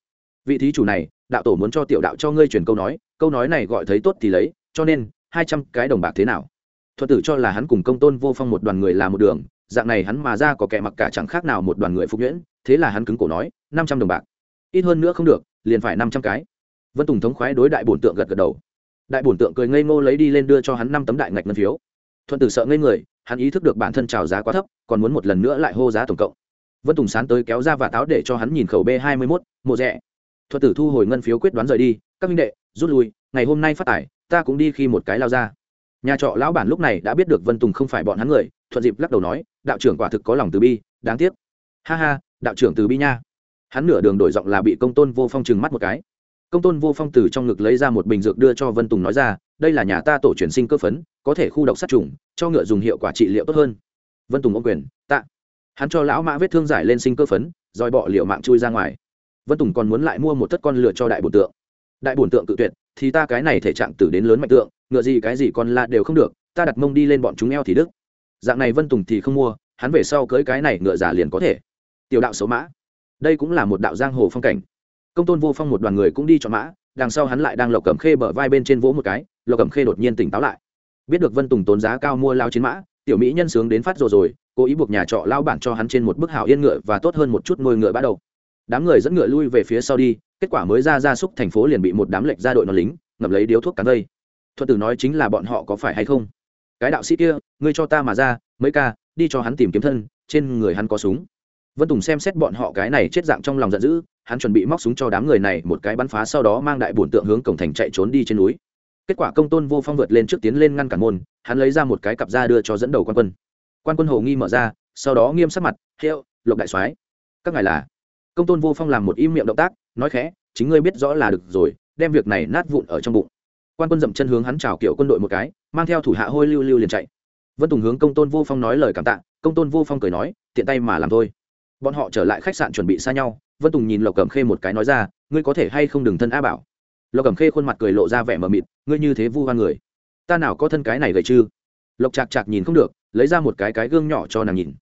vị thí chủ này, đạo tổ muốn cho tiểu đạo cho ngươi truyền câu nói câu nói này gọi thấy tốt thì lấy, cho nên, hai trăm cái đồng bạc thế nào? Thuật tử cho là hắn cùng công tôn vô phong một đoàn người là một đường, dạng này hắn mà ra có kẻ mặc cả chẳng khác nào một đoàn người phục nhuyễn, thế là hắn cứng cổ nói, năm trăm đồng bạc, ít hơn nữa không được, liền phải năm trăm cái. Vân tùng thống khoái đối đại bổn tượng gật gật đầu. Đại bổn tượng cười ngây ngô lấy đi lên đưa cho hắn năm tấm đại ngạch ngân phiếu. Thuận tử sợ ngây người, hắn ý thức được bản thân trào giá quá thấp, còn muốn một lần nữa lại hô giá tổng cộng vân tùng sán tới kéo ra và táo để cho hắn nhìn khẩu b hai mươi mốt, mộ rẻ. Thuật tử thu hồi ngân phiếu quyết đoán rời đi, các minh đệ, rút lui, ngày hôm nay phát tải ta cũng đi khi một cái lao ra. Nhà trọ lão bản lúc này đã biết được vân tùng không phải bọn hắn người, thuận dịp lắc đầu nói, đạo trưởng quả thực có lòng từ bi, đáng tiếc. Ha ha, đạo trưởng từ bi nha. Hắn nửa đường đổi giọng là bị công tôn vô phong trừng mắt một cái. Công tôn vô phong từ trong ngực lấy ra một bình dược đưa cho vân tùng nói ra, đây là nhà ta tổ truyền sinh cơ phấn, có thể khu độc sát trùng, cho ngựa dùng hiệu quả trị liệu tốt hơn. Vân tùng ô quyền hắn cho lão mã vết thương giải lên sinh cơ phấn rồi bọ liệu mạng chui ra ngoài. Vân tùng còn muốn lại mua một thất con lửa cho đại bổn tượng. Đại bổn tượng cự tuyệt, thì ta cái này thể trạng tử đến lớn mạnh tượng, ngựa gì cái gì con la đều không được, ta đặt mông đi lên bọn chúng eo thì đức. Dạng này vân tùng thì không mua, hắn về sau cưới cái này ngựa giả liền có thể. Tiểu đạo xấu mã. Đây cũng là một đạo giang hồ phong cảnh. Công tôn vô phong một đoàn người cũng đi chọn mã, đằng sau hắn lại đang lộc cẩm khê bờ vai bên trên vỗ một cái, lộc cẩm khê đột nhiên tỉnh táo lại. Biết được vân tùng tốn giá cao mua lao chiến mã, tiểu mỹ nhân sướng đến phát rồi rồi cố ý buộc nhà trọ lao bản cho hắn trên một bức hảo yên ngựa và tốt hơn một chút nuôi ngựa bắt đầu. Đám người dẫn ngựa lui về phía sau đi, kết quả mới ra ra súc thành phố liền bị một đám lệch ra đội nó lính ngập lấy điếu thuốc cắn vây. Thuật tử nói chính là bọn họ có phải hay không? Cái đạo sĩ kia, ngươi cho ta mà ra, mấy ca, đi cho hắn tìm kiếm thân, trên người hắn có súng. Vân tùng xem xét bọn họ cái này chết dạng trong lòng giận dữ, hắn chuẩn bị móc súng cho đám người này một cái bắn phá sau đó mang đại bổn tượng hướng cổng thành chạy trốn đi trên núi. Kết quả công tôn vô phong vượt lên trước tiến lên ngăn cản môn, hắn lấy ra một cái cặp ra đưa cho dẫn đầu quan quân quan quân hồ nghi mở ra, sau đó nghiêm sắc mặt, hiệu, lộc đại soái, các ngài là? Công tôn vô phong làm một im miệng động tác, nói khẽ, chính ngươi biết rõ là được rồi, đem việc này nát vụn ở trong bụng. Quan quân dậm chân hướng hắn chào kiểu quân đội một cái, mang theo thủ hạ hôi lưu lưu liền chạy. Vân tùng hướng công tôn vô phong nói lời cảm tạ, công tôn vô phong cười nói, tiện tay mà làm thôi. Bọn họ trở lại khách sạn chuẩn bị xa nhau, vân tùng nhìn lộc cẩm khê một cái nói ra, ngươi có thể hay không đừng thân a bảo? Lộc cẩm khê khuôn mặt cười lộ ra vẻ mờ mịt, ngươi như thế vu hoa người, ta nào có thân cái này gầy chứ? Lộc chạc chạc nhìn không được lấy ra một cái cái gương nhỏ cho nàng nhìn.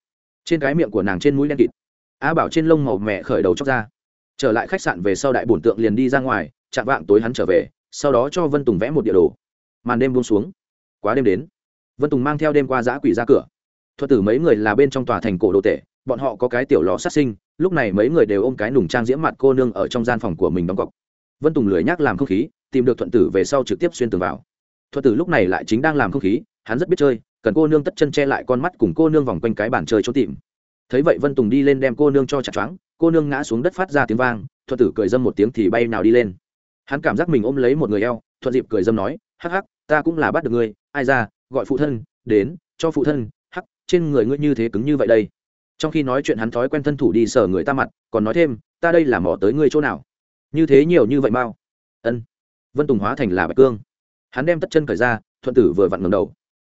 Trên cái miệng của nàng trên mũi đen kịt. A bảo trên lông màu mẹ khởi đầu chóc ra. Trở lại khách sạn về sau đại bổn tượng liền đi ra ngoài, chạm vạng tối hắn trở về, sau đó cho vân tùng vẽ một địa đồ. Màn đêm buông xuống. Quá đêm đến. Vân tùng mang theo đêm qua giã quỷ ra cửa. Thuật tử mấy người là bên trong tòa thành cổ đồ tệ bọn họ có cái tiểu lò sát sinh, lúc này mấy người đều ôm cái nùng trang diễm mặt cô nương ở trong gian phòng của mình đóng cọc. Vân tùng lười nhác làm không khí, tìm được thuận tử về sau trực tiếp xuyên tường vào. Thuật tử lúc này lại chính đang làm không khí, hắn rất biết chơi cần cô nương tất chân che lại con mắt cùng cô nương vòng quanh cái bàn chơi trốn tìm. Thấy vậy vân tùng đi lên đem cô nương cho chặt choáng, cô nương ngã xuống đất phát ra tiếng vang thuật tử cười dâm một tiếng thì bay nào đi lên. Hắn cảm giác mình ôm lấy một người eo, thuận dịp cười dâm nói, hắc hắc, ta cũng là bắt được ngươi, ai ra, gọi phụ thân, đến, cho phụ thân, hắc, trên người ngươi như thế cứng như vậy đây. Trong khi nói chuyện hắn thói quen thân thủ đi sờ người ta mặt, còn nói thêm, ta đây là mỏ tới ngươi chỗ nào? Như thế nhiều như vậy mau. Ân. Vân tùng hóa thành là bạch cương. Hắn đem tất chân cởi ra, thuận tử vừa vặn ngầm đầu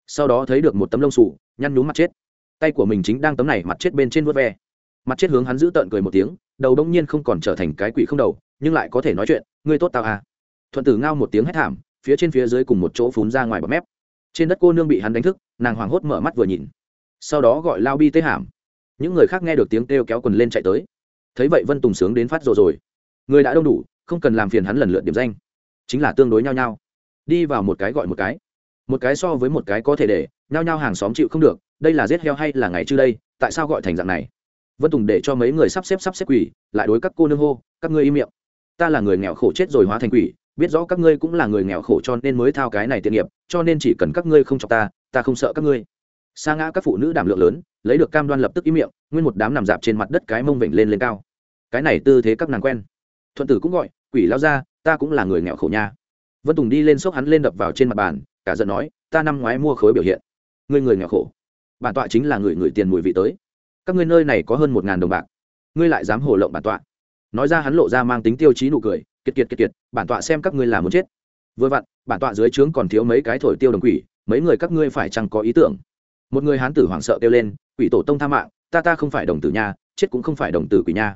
sau đó thấy được một tấm lông sủ nhăn nhúm mặt chết. Tay của mình chính đang tấm này mặt chết bên trên vớt ve. Mặt chết hướng hắn giữ tợn cười một tiếng, đầu đông nhiên không còn trở thành cái quỷ không đầu, nhưng lại có thể nói chuyện, ngươi tốt tao à. Thuận tử ngao một tiếng hét thảm, phía trên phía dưới cùng một chỗ phún ra ngoài bọt mép. Trên đất cô nương bị hắn đánh thức, nàng hoảng hốt mở mắt vừa nhìn. Sau đó gọi lao bi tế hàm những người khác nghe được tiếng kêu kéo quần lên chạy tới. Thấy vậy vân tùng sướng đến phát rồi rồi. Người đã đông đủ, không cần làm phiền hắn lần lượt điểm danh. Chính là tương đối nhau nhau. Đi vào một cái gọi một cái một cái so với một cái có thể để, nhao nhao hàng xóm chịu không được, đây là giết heo hay là ngày trước đây, tại sao gọi thành dạng này? Vân tùng để cho mấy người sắp xếp sắp xếp quỷ, lại đối các cô nương hô, các ngươi im miệng. Ta là người nghèo khổ chết rồi hóa thành quỷ, biết rõ các ngươi cũng là người nghèo khổ cho nên mới thao cái này tiện nghiệp, cho nên chỉ cần các ngươi không chọc ta ta không sợ các ngươi. Sa ngã các phụ nữ đảm lượng lớn, lấy được cam đoan lập tức im miệng, nguyên một đám nằm dạp trên mặt đất cái mông vịnh lên lên cao. Cái này tư thế các nàng quen. Thuận tử cũng gọi, quỷ lao ra, ta cũng là người nghèo khổ nha. Vân tùng đi lên xốc hắn lên đập vào trên mặt bàn cả giận nói, ta năm ngoái mua khối biểu hiện. Ngươi người nghèo khổ. Bản tọa chính là người người tiền mùi vị tới. Các ngươi nơi này có hơn một ngàn đồng bạc. Ngươi lại dám hồ lộng bản tọa. Nói ra hắn lộ ra mang tính tiêu chí nụ cười, kiệt kiệt kiệt kiệt, bản tọa xem các ngươi là muốn chết. Vừa vặn, bản tọa dưới trướng còn thiếu mấy cái thổi tiêu đồng quỷ, mấy người các ngươi phải chẳng có ý tưởng? Một người hán tử hoảng sợ kêu lên, quỷ tổ tông tha mạng, ta ta không phải đồng tử nha, chết cũng không phải đồng tử quỷ nha.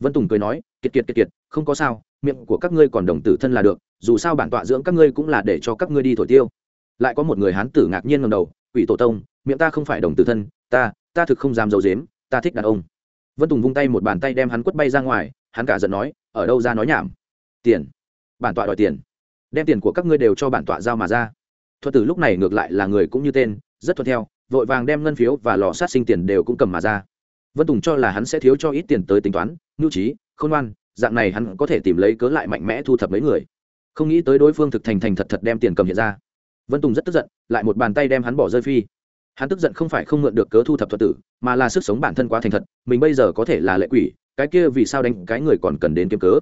Vân tùng cười nói, kiệt kiệt kiệt kiệt, không có sao, miệng của các ngươi còn đồng tử thân là được, dù sao bản tọa dưỡng các ngươi cũng là để cho các ngươi đi thổi tiêu lại có một người hán tử ngạc nhiên ngầm đầu, quỷ tổ tông, miệng ta không phải đồng tử thân, ta ta thực không dám d i dếm ta thích đàn ông. Vân tùng vung tay một bàn tay đem hắn quất bay ra ngoài, hắn cả giận nói, ở đâu ra nói nhảm? Tiền, bản tọa đòi tiền, đem tiền của các ngươi đều cho bản tọa giao mà ra. Thuật tử lúc này ngược lại là người cũng như tên, rất thuận theo, vội vàng đem ngân phiếu và lò sát sinh tiền đều cũng cầm mà ra. Vân tùng cho là hắn sẽ thiếu cho ít tiền tới tính toán ngưu trí, khôn ngoan, dạng này hắn có thể tìm lấy cớ lại mạnh mẽ thu thập mấy người. Không nghĩ tới đối phương thực thành thành thật thật đem tiền cầm hiện ra vân tùng rất tức giận, lại một bàn tay đem hắn bỏ rơi phi. Hắn tức giận không phải không mượn được cớ thu thập thuật tử, mà là sức sống bản thân quá thành thật, mình bây giờ có thể là lệ quỷ, cái kia vì sao đánh cái người còn cần đến kiếm cớ?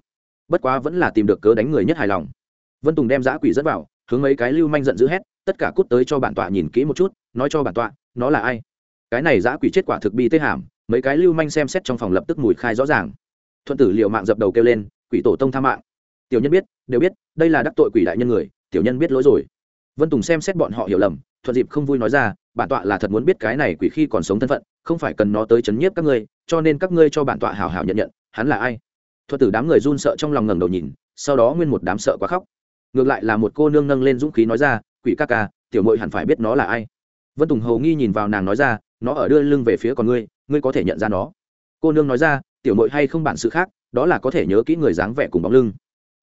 Bất quá vẫn là tìm được cớ đánh người nhất hài lòng. Vân tùng đem giã quỷ dẫn vào, hướng mấy cái lưu manh giận dữ hét, tất cả cút tới cho bản tọa nhìn kỹ một chút, nói cho bản tọa, nó là ai? Cái này giã quỷ chết quả thực bi tê hàm, mấy cái lưu manh xem xét trong phòng lập tức mùi khai rõ ràng. Thuận tử liệu mạng dập đầu kêu lên, quỷ tổ tông tha mạng. Tiểu nhân biết, đều biết, đây là đắc tội quỷ đại nhân người, tiểu nhân biết lỗi rồi vân tùng xem xét bọn họ hiểu lầm, thuận dịp không vui nói ra, bản tọa là thật muốn biết cái này quỷ khi còn sống thân phận, không phải cần nó tới chấn nhiếp các ngươi, cho nên các ngươi cho bản tọa hào hào nhận nhận, hắn là ai? Thuật tử đám người run sợ trong lòng ngẩng đầu nhìn, sau đó nguyên một đám sợ quá khóc. Ngược lại là một cô nương nâng lên dũng khí nói ra, quỷ ca ca, tiểu mội hẳn phải biết nó là ai? Vân tùng hầu nghi nhìn vào nàng nói ra, nó ở đưa lưng về phía con ngươi ngươi có thể nhận ra nó. Cô nương nói ra, tiểu mội hay không bản sự khác, đó là có thể nhớ kỹ người dáng vẻ cùng bóng lưng.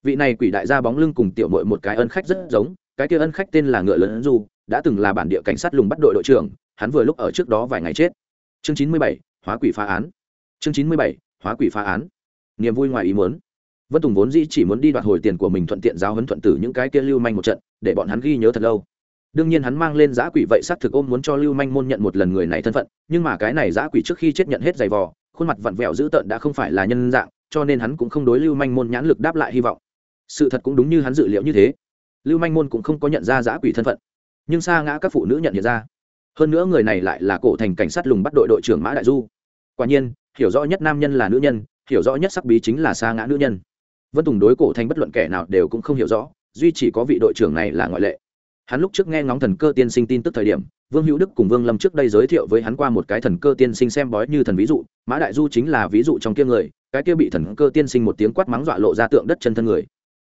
Vị này quỷ đại gia bóng lưng cùng tiểu mội một cái ân khách rất giống cái kia ân khách tên là ngựa lớn du, đã từng là bản địa cảnh sát lùng bắt đội đội trưởng, hắn vừa lúc ở trước đó vài ngày chết. Chương chín mươi bảy, hóa quỷ phá án. Chương chín mươi bảy, hóa quỷ phá án. Niềm vui ngoài ý muốn. Vân tùng vốn dĩ chỉ muốn đi đoạt hồi tiền của mình thuận tiện giáo huấn thuận tử những cái kia lưu manh một trận, để bọn hắn ghi nhớ thật lâu. Đương nhiên hắn mang lên giã quỷ vậy xác thực ôm muốn cho lưu manh môn nhận một lần người này thân phận, nhưng mà cái này giã quỷ trước khi chết nhận hết giày vò, khuôn mặt vặn vẹo dữ tợn đã không phải là nhân dạng, cho nên hắn cũng không đối lưu manh môn nhãn lực đáp lại hy vọng. Sự thật cũng đúng như hắn dự liệu như thế lưu manh môn cũng không có nhận ra giã quỷ thân phận, nhưng xa ngã các phụ nữ nhận hiện ra. Hơn nữa người này lại là cổ thành cảnh sát lùng bắt đội đội trưởng mã đại du. Quả nhiên, hiểu rõ nhất nam nhân là nữ nhân, hiểu rõ nhất sắc bí chính là xa ngã nữ nhân. Vân tùng đối cổ thành bất luận kẻ nào đều cũng không hiểu rõ, duy chỉ có vị đội trưởng này là ngoại lệ. Hắn lúc trước nghe ngóng thần cơ tiên sinh tin tức thời điểm, vương hữu đức cùng vương lâm trước đây giới thiệu với hắn qua một cái thần cơ tiên sinh xem bói như thần ví dụ, mã đại du chính là ví dụ trong kia người, cái kia bị thần cơ tiên sinh một tiếng quát mắng dọa lộ ra tượng đất chân thân người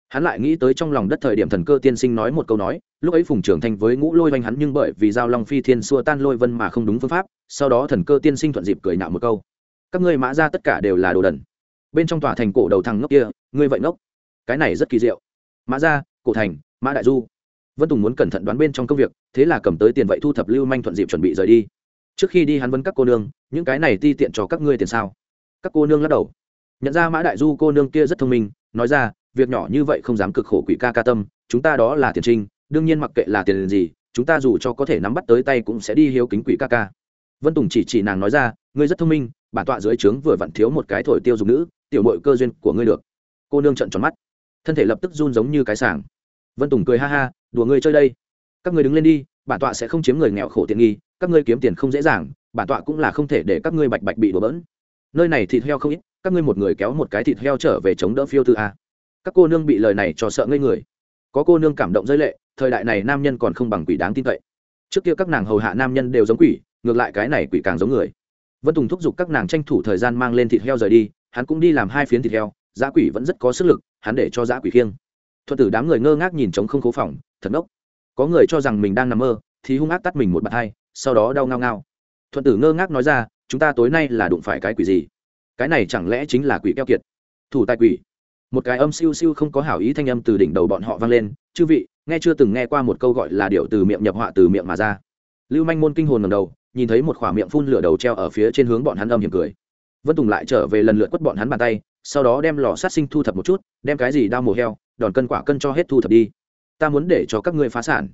hắn lại nghĩ tới trong lòng đất thời điểm thần cơ tiên sinh nói một câu nói, lúc ấy phùng trưởng thành với ngũ lôi oanh hắn nhưng bởi vì giao long phi thiên xua tan lôi vân mà không đúng phương pháp, sau đó thần cơ tiên sinh thuận dịp cười nạo một câu. Các ngươi mã ra tất cả đều là đồ đần. Bên trong tòa thành cổ đầu thằng ngốc kia, ngươi vậy ngốc? Cái này rất kỳ diệu. Mã ra, cổ thành, mã đại du. Vân tùng muốn cẩn thận đoán bên trong công việc, thế là cầm tới tiền vậy thu thập lưu manh thuận dịp chuẩn bị rời đi. Trước khi đi hắn vấn các cô nương, những cái này ti tiện cho các ngươi tiền sao? Các cô nương lắc đầu. Nhận ra mã đại du cô nương kia rất thông minh, nói ra việc nhỏ như vậy không dám cực khổ quỷ ca ca tâm, chúng ta đó là tiền trinh, đương nhiên mặc kệ là tiền gì, chúng ta dù cho có thể nắm bắt tới tay cũng sẽ đi hiếu kính quỷ ca ca. Vân tùng chỉ chỉ nàng nói ra, ngươi rất thông minh, bản tọa dưới trướng vừa vặn thiếu một cái thổi tiêu dùng nữ, tiểu mội cơ duyên của ngươi được. Cô nương trận tròn mắt. Thân thể lập tức run giống như cái sảng. Vân tùng cười ha ha, đùa ngươi chơi đây. Các ngươi đứng lên đi, bản tọa sẽ không chiếm người nghèo khổ tiện nghi, các ngươi kiếm tiền không dễ dàng, bản tọa cũng là không thể để các ngươi bạch bạch bị đổ bỡn. Nơi này thịt heo không ít, các ngươi một người kéo một cái thịt heo trở về chống đỡ phiêu tư a các cô nương bị lời này cho sợ ngây người. Có cô nương cảm động rơi lệ, thời đại này nam nhân còn không bằng quỷ đáng tin cậy. Trước kia các nàng hầu hạ nam nhân đều giống quỷ, ngược lại cái này quỷ càng giống người. Vân tùng thúc giục các nàng tranh thủ thời gian mang lên thịt heo rời đi, hắn cũng đi làm hai phiến thịt heo giá quỷ vẫn rất có sức lực, hắn để cho giá quỷ khiêng. Thuận tử đám người ngơ ngác nhìn trống không khố phòng, thật ngốc. Có người cho rằng mình đang nằm mơ, thì hung ác tắt mình một bàn tay sau đó đau ngao ngao. Thuận tử ngơ ngác nói ra, chúng ta tối nay là đụng phải cái quỷ gì? Cái này chẳng lẽ chính là quỷ keo kiệt? Thủ tài quỷ một cái âm siêu siêu không có hảo ý thanh âm từ đỉnh đầu bọn họ vang lên, chư vị, nghe chưa từng nghe qua một câu gọi là điệu từ miệng nhập họa từ miệng mà ra. Lưu manh môn kinh hồn ngầm đầu, nhìn thấy một khỏa miệng phun lửa đầu treo ở phía trên hướng bọn hắn âm hiểm cười. Vân tùng lại trở về lần lượt quất bọn hắn bàn tay, sau đó đem lò sát sinh thu thập một chút, đem cái gì đao mổ heo, đòn cân quả cân cho hết thu thập đi. Ta muốn để cho các ngươi phá sản.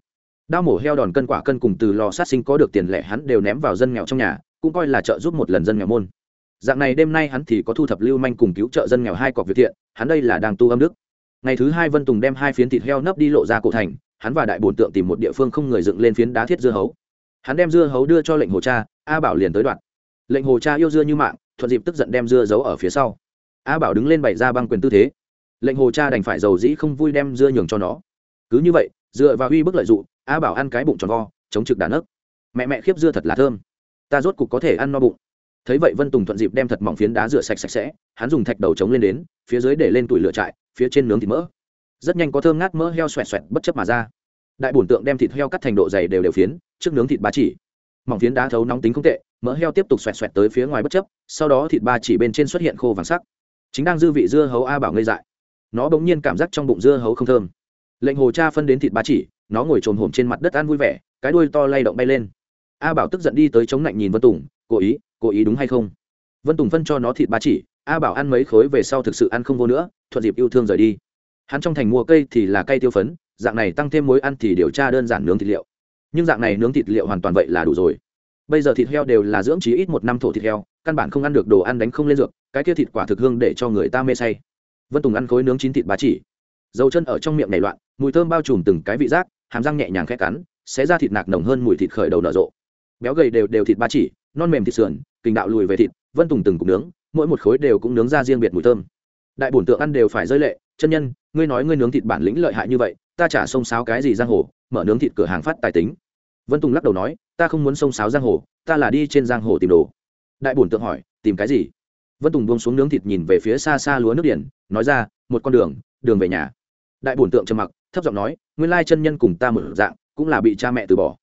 Đao mổ heo, đòn cân quả cân cùng từ lò sát sinh có được tiền lẻ hắn đều ném vào dân nghèo trong nhà, cũng coi là trợ giúp một lần dân nghèo môn dạng này đêm nay hắn thì có thu thập lưu manh cùng cứu trợ dân nghèo hai cọc việc thiện, hắn đây là đang tu âm đức. Ngày thứ hai vân tùng đem hai phiến thịt heo nấp đi lộ ra cổ thành, hắn và đại bồn tượng tìm một địa phương không người dựng lên phiến đá thiết dưa hấu. Hắn đem dưa hấu đưa cho lệnh hồ cha, a bảo liền tới đoạn. Lệnh hồ cha yêu dưa như mạng, thuận dịp tức giận đem dưa giấu ở phía sau. A bảo đứng lên bày ra băng quyền tư thế. Lệnh hồ cha đành phải giàu dĩ không vui đem dưa nhường cho nó. Cứ như vậy, dựa vào uy bức lợi dụng, a bảo ăn cái bụng tròn vo, chống trực đàn ấc mẹ mẹ khiếp dưa thật là thơm. Ta rốt cục có thể ăn no bụng thấy vậy vân tùng thuận dịp đem thật mỏng phiến đá rửa sạch sạch sẽ, hắn dùng thạch đầu trống lên đến, phía dưới để lên tủi lửa trại, phía trên nướng thịt mỡ. Rất nhanh có thơm ngát mỡ heo xoẹt xoẹt bất chấp mà ra. Đại bổn tượng đem thịt heo cắt thành độ dày đều đều phiến, trước nướng thịt ba chỉ. Mỏng phiến đá thấu nóng tính không tệ, mỡ heo tiếp tục xoẹt xoẹt tới phía ngoài bất chấp, sau đó thịt ba chỉ bên trên xuất hiện khô vàng sắc. Chính đang dư vị dưa hấu a bảo ngây dại. Nó bỗng nhiên cảm giác trong bụng dưa hấu không thơm. Lệnh hồ cha phân đến thịt ba chỉ, nó ngồi trồm hổm trên mặt đất ăn vui vẻ, cái đuôi to lay động bay lên a bảo tức giận đi tới chống lạnh nhìn vân tùng, cố ý cố ý đúng hay không? Vân tùng phân cho nó thịt ba chỉ, a bảo ăn mấy khối về sau thực sự ăn không vô nữa, thuận dịp yêu thương rời đi. Hắn trong thành mua cây thì là cây tiêu phấn, dạng này tăng thêm mối ăn thì điều tra đơn giản nướng thịt liệu. Nhưng dạng này nướng thịt liệu hoàn toàn vậy là đủ rồi. Bây giờ thịt heo đều là dưỡng trí ít một năm thổ thịt heo, căn bản không ăn được đồ ăn đánh không lên dược, cái kia thịt quả thực hương để cho người ta mê say. Vân tùng ăn khối nướng chín thịt bá chỉ. Dầu chân ở trong miệng nảy loạn, mùi thơm bao trùm từng cái vị giác, hàm răng nhẹ nhàng khẽ cắn sẽ ra thịt nạc nồng hơn mùi thịt khởi đầu nở rộ béo gầy đều đều thịt ba chỉ, non mềm thịt sườn, kình đạo lùi về thịt, vân tùng từng cục nướng, mỗi một khối đều cũng nướng ra riêng biệt mùi thơm. Đại bổn tượng ăn đều phải rơi lệ, chân nhân, ngươi nói ngươi nướng thịt bản lĩnh lợi hại như vậy, ta trả sông sáo cái gì giang hồ, mở nướng thịt cửa hàng phát tài tính. Vân tùng lắc đầu nói, ta không muốn sông sáo giang hồ, ta là đi trên giang hồ tìm đồ. Đại bổn tượng hỏi, tìm cái gì? Vân tùng buông xuống nướng thịt nhìn về phía xa xa lúa nước điển, nói ra, một con đường đường về nhà. Đại bổn tượng trầm mặc, thấp giọng nói, nguyên lai chân nhân cùng ta mở dạng, cũng là bị cha mẹ từ bỏ.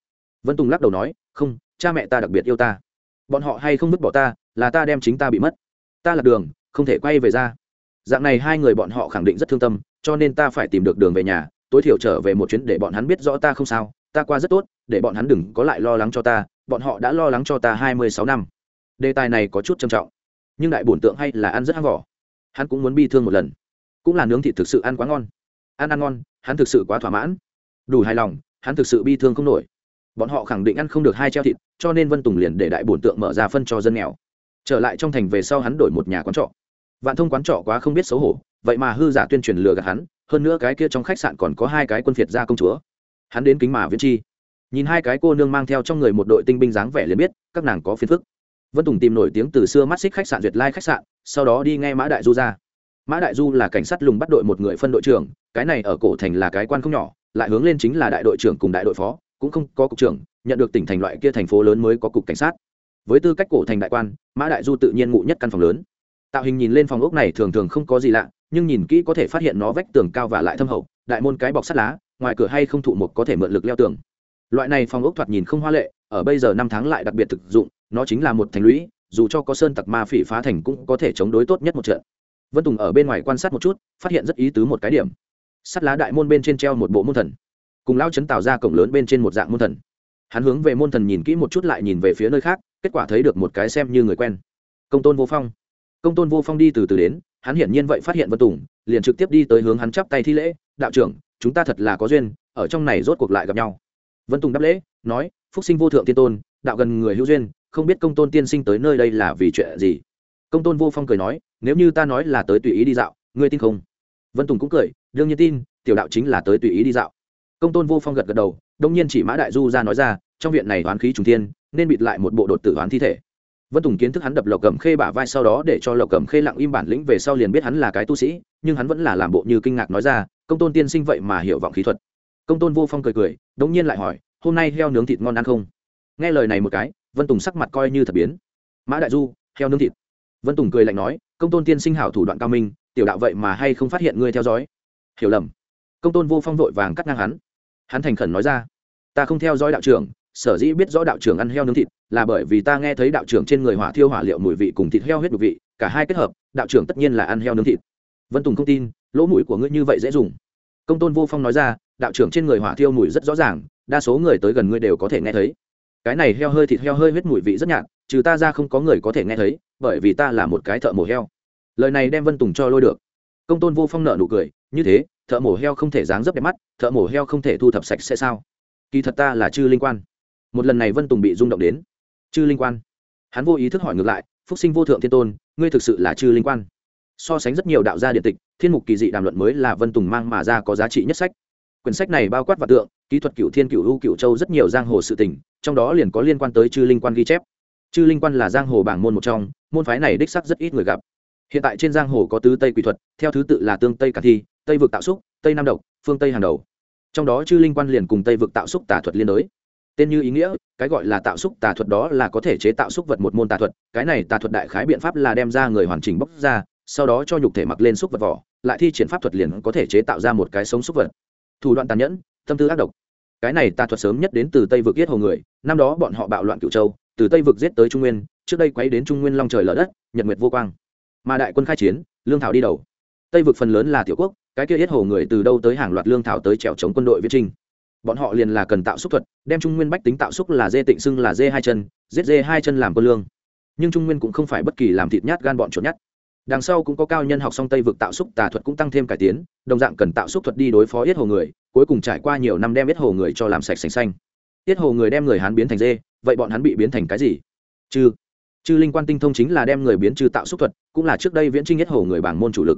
Vân tùng lắc đầu nói, không cha mẹ ta đặc biệt yêu ta. Bọn họ hay không vứt bỏ ta, là ta đem chính ta bị mất. Ta là đường, không thể quay về ra. Dạng này hai người bọn họ khẳng định rất thương tâm, cho nên ta phải tìm được đường về nhà, tối thiểu trở về một chuyến để bọn hắn biết rõ ta không sao, ta qua rất tốt, để bọn hắn đừng có lại lo lắng cho ta, bọn họ đã lo lắng cho ta hai mươi sáu năm. Đề tài này có chút trầm trọng, nhưng đại bổn tượng hay là ăn rất hăng vỏ hắn cũng muốn bi thương một lần. Cũng là nướng thịt thực sự ăn quá ngon. Ăn ăn ngon, hắn thực sự quá thỏa mãn. Đủ hài lòng, hắn thực sự bi thương không nổi bọn họ khẳng định ăn không được hai treo thịt, cho nên vân tùng liền để đại bổn tượng mở ra phân cho dân nghèo. Trở lại trong thành về sau hắn đổi một nhà quán trọ. Vạn thông quán trọ quá không biết xấu hổ, vậy mà hư giả tuyên truyền lừa gạt hắn, hơn nữa cái kia trong khách sạn còn có hai cái quân phiệt gia công chúa. Hắn đến kính mà viễn chi. Nhìn hai cái cô nương mang theo trong người một đội tinh binh dáng vẻ liền biết, các nàng có phiền phức. Vân tùng tìm nổi tiếng từ xưa mắt xích khách sạn duyệt lai khách sạn, sau đó đi nghe mã đại du ra. Mã đại du là cảnh sát lùng bắt đội một người phân đội trưởng, cái này ở cổ thành là cái quan không nhỏ, lại hướng lên chính là đại đội trưởng cùng đại đội phó cũng không có cục trưởng, nhận được tỉnh thành loại kia thành phố lớn mới có cục cảnh sát. Với tư cách cổ thành đại quan, mã đại du tự nhiên ngụ nhất căn phòng lớn. Tạo hình nhìn lên phòng ốc này thường thường không có gì lạ, nhưng nhìn kỹ có thể phát hiện nó vách tường cao và lại thâm hậu, đại môn cái bọc sắt lá, ngoài cửa hay không thụ một có thể mượn lực leo tường. Loại này phòng ốc thoạt nhìn không hoa lệ, ở bây giờ năm tháng lại đặc biệt thực dụng, nó chính là một thành lũy, dù cho có sơn tặc ma phỉ phá thành cũng có thể chống đối tốt nhất một trận. Vân tùng ở bên ngoài quan sát một chút, phát hiện rất ý tứ một cái điểm. Sắt lá đại môn bên trên treo một bộ môn thần cùng lao chấn tạo ra cổng lớn bên trên một dạng môn thần. Hắn hướng về môn thần nhìn kỹ một chút lại nhìn về phía nơi khác, kết quả thấy được một cái xem như người quen. Công tôn vô phong. Công tôn vô phong đi từ từ đến, hắn hiển nhiên vậy phát hiện vân tùng, liền trực tiếp đi tới hướng hắn chắp tay thi lễ, đạo trưởng, chúng ta thật là có duyên, ở trong này rốt cuộc lại gặp nhau. Vân tùng đáp lễ, nói, phúc sinh vô thượng tiên tôn, đạo gần người hữu duyên, không biết công tôn tiên sinh tới nơi đây là vì chuyện gì? Công tôn vô phong cười nói, nếu như ta nói là tới tùy ý đi dạo, ngươi tin không? Vân tùng cũng cười, đương nhiên tin, tiểu đạo chính là tới tùy ý đi dạo công tôn vô phong gật gật đầu, đông nhiên chỉ mã đại du ra nói ra, trong viện này oán khí trùng thiên, nên bịt lại một bộ đột tử oán thi thể. Vân tùng kiến thức hắn đập lộc cầm khê bả vai sau đó để cho lộc cầm khê lặng im bản lĩnh về sau liền biết hắn là cái tu sĩ, nhưng hắn vẫn là làm bộ như kinh ngạc nói ra, công tôn tiên sinh vậy mà hiểu vọng khí thuật. Công tôn vô phong cười cười đống nhiên lại hỏi, hôm nay heo nướng thịt ngon ăn không? Nghe lời này một cái, vân tùng sắc mặt coi như thật biến. Mã đại du, heo nướng thịt. Vân tùng cười lạnh nói, công tôn tiên sinh hảo thủ đoạn cao minh, tiểu đạo vậy mà hay không phát hiện ngươi theo dõi? Hiểu lầm. Công tôn vô phong vội vàng cắt ngang hắn hắn thành khẩn nói ra, ta không theo dõi đạo trưởng, sở dĩ biết rõ đạo trưởng ăn heo nướng thịt là bởi vì ta nghe thấy đạo trưởng trên người hỏa thiêu hỏa liệu mùi vị cùng thịt heo huyết mùi vị, cả hai kết hợp, đạo trưởng tất nhiên là ăn heo nướng thịt. Vân tùng không tin, lỗ mũi của ngươi như vậy dễ dùng. Công tôn vô phong nói ra, đạo trưởng trên người hỏa thiêu mùi rất rõ ràng, đa số người tới gần ngươi đều có thể nghe thấy. Cái này heo hơi thịt heo hơi huyết mùi vị rất nhạt, trừ ta ra không có người có thể nghe thấy, bởi vì ta là một cái thợ mổ heo. Lời này đem vân tùng cho lôi được. Công tôn vô phong nợ nụ cười, như thế thợ mổ heo không thể dáng dấp đẹp mắt, thợ mổ heo không thể thu thập sạch sẽ sao? Kỳ thật ta là chư linh quan. Một lần này vân tùng bị rung động đến. Chư linh quan. Hắn vô ý thức hỏi ngược lại, phúc sinh vô thượng thiên tôn, ngươi thực sự là chư linh quan? So sánh rất nhiều đạo gia điện tịch, thiên mục kỳ dị đàm luận mới là vân tùng mang mà ra có giá trị nhất sách. Quyển sách này bao quát vật tượng, kỹ thuật cựu thiên cựu u cựu châu rất nhiều giang hồ sự tình, trong đó liền có liên quan tới chư linh quan ghi chép. Chư linh quan là giang hồ bảng môn một trong, môn phái này đích sắc rất ít người gặp. Hiện tại trên giang hồ có tứ tây quỷ thuật, theo thứ tự là tương tây cả thi tây vực tạo xúc, tây nam độc, phương tây hàng đầu. Trong đó chư linh quan liền cùng tây vực tạo xúc tà thuật liên đối. Tên như ý nghĩa, cái gọi là tạo xúc tà thuật đó là có thể chế tạo xúc vật một môn tà thuật, cái này tà thuật đại khái biện pháp là đem ra người hoàn chỉnh bóc ra, sau đó cho nhục thể mặc lên xúc vật vỏ, lại thi triển pháp thuật liền có thể chế tạo ra một cái sống xúc vật. Thủ đoạn tàn nhẫn, tâm tư ác độc. Cái này tà thuật sớm nhất đến từ tây vực giết hồ người, năm đó bọn họ bạo loạn cựu châu, từ tây vực giết tới trung nguyên, trước đây quấy đến trung nguyên long trời lở đất, nhật nguyệt vô quang. Mà đại quân khai chiến, lương thảo đi đầu. Tây vực phần lớn là tiểu quốc cái kia yết hồ người từ đâu tới hàng loạt lương thảo tới trèo chống quân đội viết trinh bọn họ liền là cần tạo xúc thuật, đem trung nguyên bách tính tạo xúc là dê tịnh xưng là dê hai chân, giết dê hai chân làm quân lương. Nhưng trung nguyên cũng không phải bất kỳ làm thịt nhát gan bọn chuột nhát. Đằng sau cũng có cao nhân học song tây vực tạo xúc, tà thuật cũng tăng thêm cải tiến, đồng dạng cần tạo xúc thuật đi đối phó yết hồ người, cuối cùng trải qua nhiều năm đem yết hồ người cho làm sạch sành xanh. Yết hồ người đem người hán biến thành dê, vậy bọn hắn bị biến thành cái gì? Chư chư linh quan tinh thông chính là đem người biến chư tạo xúc thuật, cũng là trước đây viễn trinh yết hồ người bảng môn chủ lực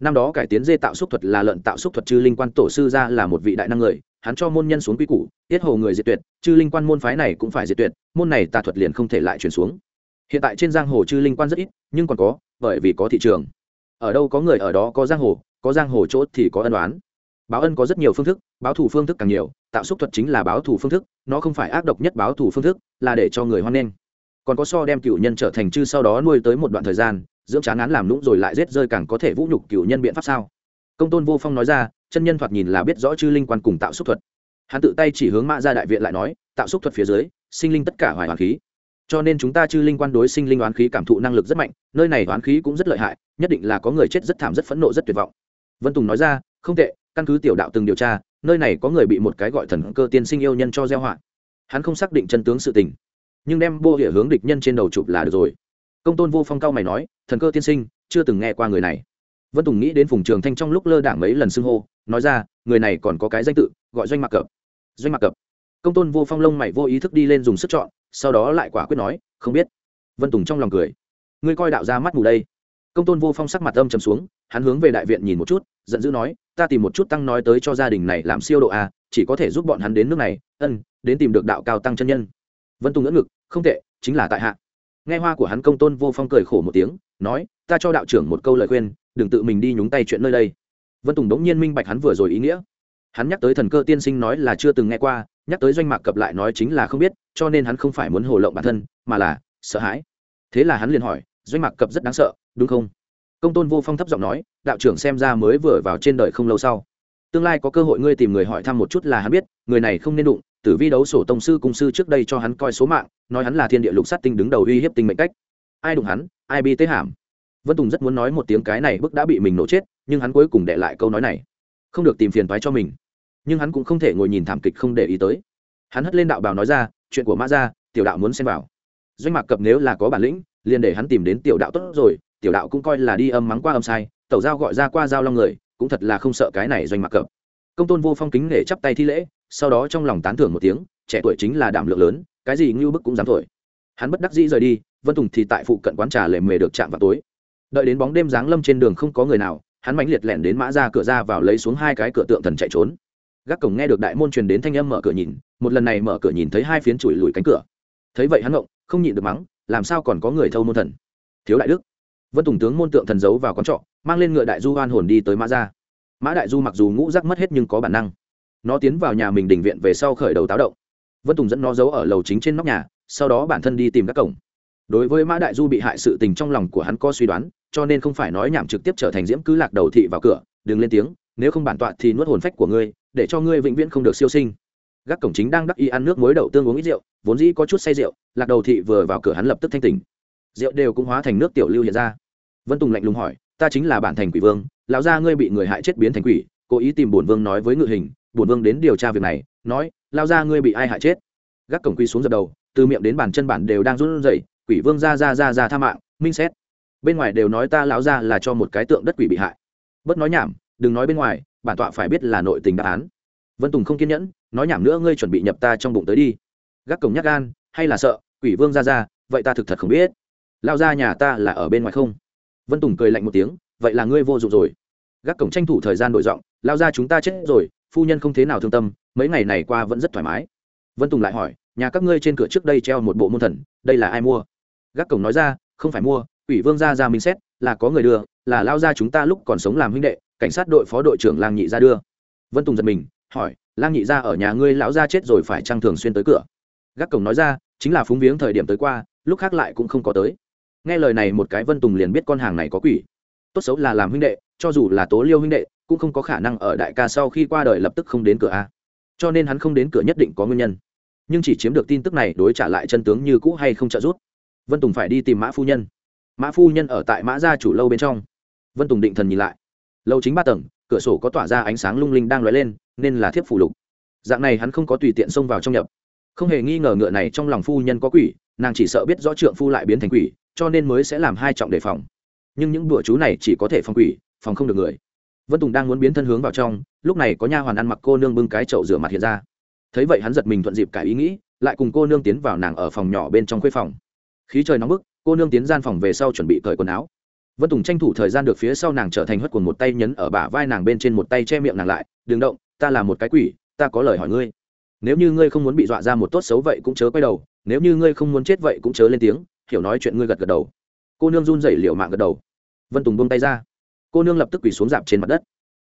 năm đó cải tiến dê tạo xúc thuật là lợn tạo xúc thuật chư linh quan tổ sư ra là một vị đại năng người, hắn cho môn nhân xuống quy củ, tiết hồ người diệt tuyệt, chư linh quan môn phái này cũng phải diệt tuyệt, môn này tà thuật liền không thể lại chuyển xuống. Hiện tại trên giang hồ chư linh quan rất ít, nhưng còn có, bởi vì có thị trường. Ở đâu có người ở đó có giang hồ, có giang hồ chỗ thì có ân đoán báo ân có rất nhiều phương thức, báo thù phương thức càng nhiều, tạo xúc thuật chính là báo thù phương thức, nó không phải ác độc nhất báo thù phương thức, là để cho người hoan nghênh còn có so đem cựu nhân trở thành chư sau đó nuôi tới một đoạn thời gian, dưỡng chán án làm lũng rồi lại rết rơi càng có thể vũ nhục cựu nhân biện pháp sao? Công tôn vô phong nói ra, chân nhân thoạt nhìn là biết rõ chư linh quan cùng tạo xúc thuật. Hắn tự tay chỉ hướng mã ra đại viện lại nói, tạo xúc thuật phía dưới, sinh linh tất cả hoài hoàn khí. Cho nên chúng ta chư linh quan đối sinh linh oán khí cảm thụ năng lực rất mạnh, nơi này oán khí cũng rất lợi hại, nhất định là có người chết rất thảm rất phẫn nộ rất tuyệt vọng. Vân tùng nói ra, không tệ, căn cứ tiểu đạo từng điều tra, nơi này có người bị một cái gọi thần cơ tiên sinh yêu nhân cho gieo họa. Hắn không xác định chân tướng sự tình nhưng đem bô địa hướng địch nhân trên đầu chụp là được rồi. Công tôn vô phong cao mày nói, thần cơ tiên sinh, chưa từng nghe qua người này. Vân tùng nghĩ đến phùng trường thanh trong lúc lơ đảng mấy lần xưng hô, nói ra, người này còn có cái danh tự, gọi doanh mạc cập. Doanh mạc cập. Công tôn vô phong lông mày vô ý thức đi lên dùng sức chọn, sau đó lại quả quyết nói, không biết. Vân tùng trong lòng cười. Ngươi coi đạo ra mắt mù đây. Công tôn vô phong sắc mặt âm chầm xuống, hắn hướng về đại viện nhìn một chút, giận dữ nói, ta tìm một chút tăng nói tới cho gia đình này làm siêu độ a chỉ có thể giúp bọn hắn đến nước này, ân, đến tìm được đạo cao tăng chân nhân vân tùng ngỡ ngực, không tệ, chính là tại hạ. Nghe hoa của hắn công tôn vô phong cười khổ một tiếng, nói, ta cho đạo trưởng một câu lời khuyên, đừng tự mình đi nhúng tay chuyện nơi đây. Vân tùng đống nhiên minh bạch hắn vừa rồi ý nghĩa. Hắn nhắc tới thần cơ tiên sinh nói là chưa từng nghe qua, nhắc tới doanh mạc cập lại nói chính là không biết, cho nên hắn không phải muốn hồ lộng bản thân, mà là sợ hãi. Thế là hắn liền hỏi, doanh mạc cập rất đáng sợ, đúng không? Công tôn vô phong thấp giọng nói, đạo trưởng xem ra mới vừa vào trên đời không lâu sau. Tương lai có cơ hội ngươi tìm người hỏi thăm một chút là hắn biết, người này không nên đụng tử vi đấu sổ tông sư cung sư trước đây cho hắn coi số mạng, nói hắn là thiên địa lục sát tinh đứng đầu uy hiếp tinh mệnh cách. Ai đụng hắn, ai bi tế hàm vân tùng rất muốn nói một tiếng cái này bức đã bị mình nổ chết, nhưng hắn cuối cùng để lại câu nói này. Không được tìm phiền thoái cho mình. Nhưng hắn cũng không thể ngồi nhìn thảm kịch không để ý tới. Hắn hất lên đạo bào nói ra, chuyện của mã gia, tiểu đạo muốn xem vào. Doanh mạc cập nếu là có bản lĩnh, liền để hắn tìm đến tiểu đạo tốt rồi, tiểu đạo cũng coi là đi âm mắng qua âm sai, tẩu giao gọi ra qua giao long người, cũng thật là không sợ cái này doanh mạc cập. Công tôn vô phong kính để chắp tay thi lễ sau đó trong lòng tán thưởng một tiếng, trẻ tuổi chính là đảm lượng lớn, cái gì ngưu bức cũng dám thổi. Hắn bất đắc dĩ rời đi, vân tùng thì tại phụ cận quán trà lề mề được chạm vào tối. Đợi đến bóng đêm giáng lâm trên đường không có người nào, hắn mãnh liệt lẻn đến mã ra cửa ra vào lấy xuống hai cái cửa tượng thần chạy trốn. Gác cổng nghe được đại môn truyền đến thanh âm mở cửa nhìn, một lần này mở cửa nhìn thấy hai phiến chùi lùi cánh cửa. Thấy vậy hắn ngộng, không nhịn được mắng, làm sao còn có người thâu môn thần? Thiếu đại đức. Vân tùng tướng môn tượng thần giấu vào con trọ, mang lên ngựa đại du hoan hồn đi tới mã ra. Mã đại du mặc dù ngũ rắc mất hết nhưng có bản năng nó tiến vào nhà mình đình viện về sau khởi đầu táo động. Vân tùng dẫn nó giấu ở lầu chính trên nóc nhà, sau đó bản thân đi tìm các cổng. Đối với mã đại du bị hại sự tình trong lòng của hắn có suy đoán, cho nên không phải nói nhảm trực tiếp trở thành diễm cứ lạc đầu thị vào cửa, đừng lên tiếng, nếu không bản tọa thì nuốt hồn phách của ngươi, để cho ngươi vĩnh viễn không được siêu sinh. Gác cổng chính đang đắc y ăn nước muối đậu tương uống ít rượu, vốn dĩ có chút say rượu, lạc đầu thị vừa vào cửa hắn lập tức thanh tỉnh. Rượu đều cũng hóa thành nước tiểu lưu hiện ra. Vân tùng lạnh lùng hỏi, ta chính là bản thành quỷ vương, lão gia ngươi bị người hại chết biến thành quỷ, cố ý tìm bổn vương nói với ngự hình bổn vương đến điều tra việc này, nói, lao gia ngươi bị ai hại chết. Gác cổng quy xuống dập đầu, từ miệng đến bàn chân bản đều đang run rẩy, quỷ vương ra ra ra ra tha mạng, minh xét. Bên ngoài đều nói ta lão gia là cho một cái tượng đất quỷ bị hại. Bất nói nhảm, đừng nói bên ngoài, bản tọa phải biết là nội tình đáp án. Vân tùng không kiên nhẫn, nói nhảm nữa ngươi chuẩn bị nhập ta trong bụng tới đi. Gác cổng nhắc gan, hay là sợ, quỷ vương ra ra, vậy ta thực thật không biết. Lao ra nhà ta là ở bên ngoài không? Vân tùng cười lạnh một tiếng, vậy là ngươi vô dụng rồi. Gác cổng tranh thủ thời gian đổi giọng lao ra chúng ta chết rồi phu nhân không thế nào thương tâm, mấy ngày này qua vẫn rất thoải mái. Vân tùng lại hỏi, nhà các ngươi trên cửa trước đây treo một bộ môn thần, đây là ai mua? Gác cổng nói ra, không phải mua ủy vương gia ra minh xét, là có người đưa, là lao ra chúng ta lúc còn sống làm huynh đệ, cảnh sát đội phó đội trưởng lang nhị ra đưa. Vân tùng giật mình, hỏi, lang nhị ra ở nhà ngươi lão ra chết rồi phải trăng thường xuyên tới cửa. Gác cổng nói ra, chính là phúng viếng thời điểm tới qua, lúc khác lại cũng không có tới. Nghe lời này một cái vân tùng liền biết con hàng này có quỷ. Tốt xấu là làm huynh đệ, cho dù là tố liêu huynh đệ cũng không có khả năng ở đại ca sau khi qua đời lập tức không đến cửa a. Cho nên hắn không đến cửa nhất định có nguyên nhân. Nhưng chỉ chiếm được tin tức này đối trả lại chân tướng như cũ hay không trợ giúp? Vân tùng phải đi tìm mã phu nhân. Mã phu nhân ở tại mã gia chủ lâu bên trong. Vân tùng định thần nhìn lại. Lâu chính ba tầng, cửa sổ có tỏa ra ánh sáng lung linh đang lóe lên, nên là thiếp phủ lục. Dạng này hắn không có tùy tiện xông vào trong nhập. Không hề nghi ngờ ngựa này trong lòng phu nhân có quỷ, nàng chỉ sợ biết rõ trượng phu lại biến thành quỷ, cho nên mới sẽ làm hai trọng đề phòng. Nhưng những bữa chú này chỉ có thể phòng quỷ, phòng không được người vân tùng đang muốn biến thân hướng vào trong, lúc này có nha hoàn ăn mặc cô nương bưng cái chậu rửa mặt hiện ra. Thấy vậy hắn giật mình thuận dịp cải ý nghĩ, lại cùng cô nương tiến vào nàng ở phòng nhỏ bên trong khuê phòng. Khí trời nóng bức, cô nương tiến gian phòng về sau chuẩn bị cởi quần áo. Vân tùng tranh thủ thời gian được phía sau nàng trở thành hất quần một tay nhấn ở bả vai nàng bên trên một tay che miệng nàng lại, đừng động, ta là một cái quỷ, ta có lời hỏi ngươi. Nếu như ngươi không muốn bị dọa ra một tốt xấu vậy cũng chớ quay đầu, nếu như ngươi không muốn chết vậy cũng chớ lên tiếng, hiểu nói chuyện ngươi gật gật đầu. Cô nương run rẩy liều mạng gật đầu. Vân tùng buông tay ra cô nương lập tức quỳ xuống dạp trên mặt đất.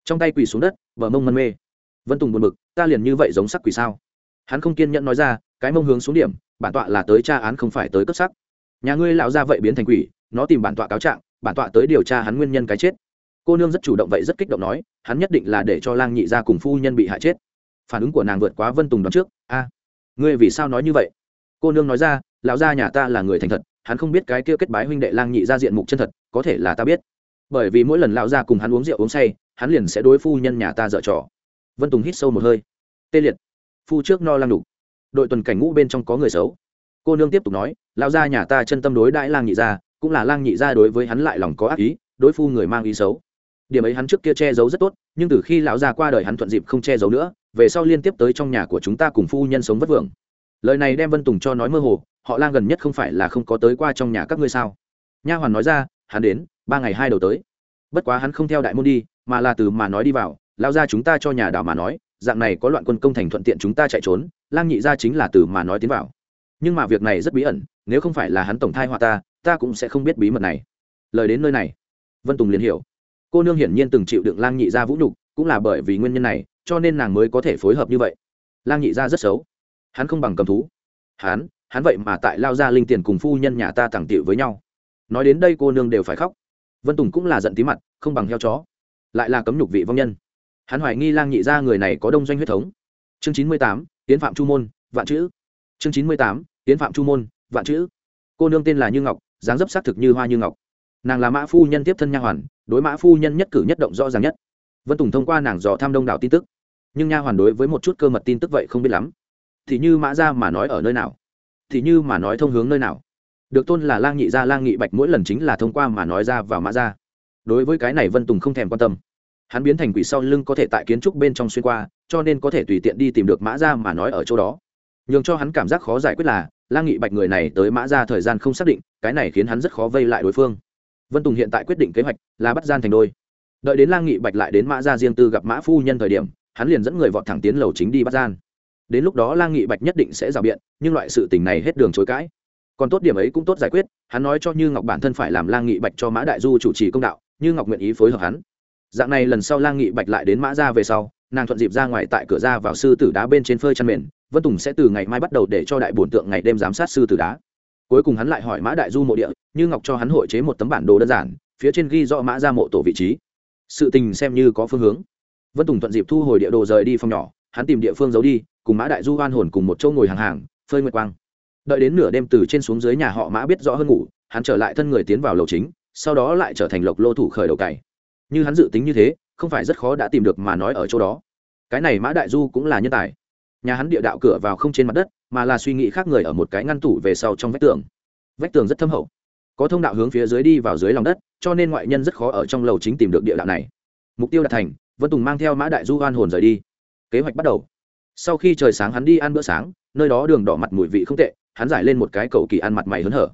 Trong tay quỳ xuống đất vợ mông mân mê. Vân tùng buồn bực, ta liền như vậy giống sắc quỳ sao? Hắn không kiên nhẫn nói ra, cái mông hướng xuống điểm, bản tọa là tới tra án không phải tới cấp sắc. Nhà ngươi lão ra vậy biến thành quỷ, nó tìm bản tọa cáo trạng, bản tọa tới điều tra hắn nguyên nhân cái chết. Cô nương rất chủ động vậy rất kích động nói, hắn nhất định là để cho lang nhị ra cùng phu nhân bị hại chết. Phản ứng của nàng vượt quá vân tùng đón trước, a, ngươi vì sao nói như vậy? Cô nương nói ra, lão gia nhà ta là người thành thật, hắn không biết cái kia kết bái huynh đệ lang nhị ra diện mục chân thật, có thể là ta biết bởi vì mỗi lần lão gia cùng hắn uống rượu uống say, hắn liền sẽ đối phu nhân nhà ta dở trò. Vân tùng hít sâu một hơi. Tê liệt. Phu trước no lang đủ đội tuần cảnh ngũ bên trong có người xấu. Cô nương tiếp tục nói, lão gia nhà ta chân tâm đối đãi lang nhị gia, cũng là lang nhị gia đối với hắn lại lòng có ác ý, đối phu người mang ý xấu. Điểm ấy hắn trước kia che giấu rất tốt, nhưng từ khi lão gia qua đời hắn thuận dịp không che giấu nữa, về sau liên tiếp tới trong nhà của chúng ta cùng phu nhân sống vất vưởng. Lời này đem vân tùng cho nói mơ hồ, họ lang gần nhất không phải là không có tới qua trong nhà các ngươi sao? Nha hoàn nói ra, hắn đến ba ngày hai đầu tới. Bất quá hắn không theo đại môn đi, mà là từ mà nói đi vào, lao ra chúng ta cho nhà đảo mà nói, dạng này có loạn quân công thành thuận tiện chúng ta chạy trốn, lang nhị ra chính là từ mà nói tiến vào. Nhưng mà việc này rất bí ẩn, nếu không phải là hắn tổng thai họa ta ta cũng sẽ không biết bí mật này. Lời đến nơi này, vân tùng liền hiểu. Cô nương hiển nhiên từng chịu đựng lang nhị ra vũ nhục, cũng là bởi vì nguyên nhân này, cho nên nàng mới có thể phối hợp như vậy. Lang nhị ra rất xấu. Hắn không bằng cầm thú. Hắn hắn vậy mà tại lao ra linh tiền cùng phu nhân nhà ta tàng tiệu với nhau. Nói đến đây cô nương đều phải khóc vân tùng cũng là giận tí mặt, không bằng heo chó. Lại là cấm nhục vị vong nhân. Hắn hoài nghi lang nhị ra người này có đông doanh huyết thống. Chương chín mươi tám tiến phạm chu môn, vạn chữ. Chương chín mươi tám tiến phạm chu môn, vạn chữ. Cô nương tên là như ngọc, dáng dấp xác thực như hoa như ngọc. Nàng là mã phu nhân tiếp thân nha hoàn, đối mã phu nhân nhất cử nhất động rõ ràng nhất. Vân tùng thông qua nàng dò tham đông đảo tin tức. Nhưng nha hoàn đối với một chút cơ mật tin tức vậy không biết lắm. Thì như mã ra mà nói ở nơi nào? Thì như mà nói thông hướng nơi nào? Được tôn là lang nhị gia, lang nghị bạch mỗi lần chính là thông qua mà nói ra vào mã ra đối với cái này vân tùng không thèm quan tâm. Hắn biến thành quỷ sau lưng có thể tại kiến trúc bên trong xuyên qua, cho nên có thể tùy tiện đi tìm được mã ra mà nói ở chỗ đó. Nhường cho hắn cảm giác khó giải quyết là, lang nghị bạch người này tới mã ra thời gian không xác định, cái này khiến hắn rất khó vây lại đối phương. Vân tùng hiện tại quyết định kế hoạch là bắt gian thành đôi. Đợi đến lang nghị bạch lại đến mã ra riêng tư gặp mã phu nhân thời điểm, hắn liền dẫn người vọt thẳng tiến lầu chính đi bắt gian. Đến lúc đó lang nghị bạch nhất định sẽ rào biện, nhưng loại sự tình này hết đường chối cãi còn tốt điểm ấy cũng tốt giải quyết, hắn nói cho như ngọc bản thân phải làm lang nghị bạch cho mã đại du chủ trì công đạo, như ngọc nguyện ý phối hợp hắn. Dạng này lần sau lang nghị bạch lại đến mã ra về sau, nàng thuận dịp ra ngoài tại cửa ra vào sư tử đá bên trên phơi chăn mền, vân tùng sẽ từ ngày mai bắt đầu để cho đại bổn tượng ngày đêm giám sát sư tử đá. Cuối cùng hắn lại hỏi mã đại du mộ địa, như ngọc cho hắn hội chế một tấm bản đồ đơn giản, phía trên ghi rõ mã ra mộ tổ vị trí. Sự tình xem như có phương hướng. Vân tùng thuận dịp thu hồi địa đồ rời đi phòng nhỏ, hắn tìm địa phương giấu đi, cùng mã đại du hoan hồn cùng một chỗ ngồi hàng hàng, phơi nguyệt quang đợi đến nửa đêm từ trên xuống dưới nhà họ mã biết rõ hơn ngủ, hắn trở lại thân người tiến vào lầu chính, sau đó lại trở thành lộc lô thủ khởi đầu cày. Như hắn dự tính như thế, không phải rất khó đã tìm được mà nói ở chỗ đó. Cái này mã đại du cũng là nhân tài. Nhà hắn địa đạo cửa vào không trên mặt đất, mà là suy nghĩ khác người ở một cái ngăn tủ về sau trong vách tường. Vách tường rất thâm hậu. Có thông đạo hướng phía dưới đi vào dưới lòng đất, cho nên ngoại nhân rất khó ở trong lầu chính tìm được địa đạo này. Mục tiêu đạt thành, vân tùng mang theo mã đại du hoan hồn rời đi. Kế hoạch bắt đầu. Sau khi trời sáng hắn đi ăn bữa sáng, nơi đó đường đỏ mặt mùi vị không tệ hắn giải lên một cái cầu kỳ ăn mặt mày hớn hở.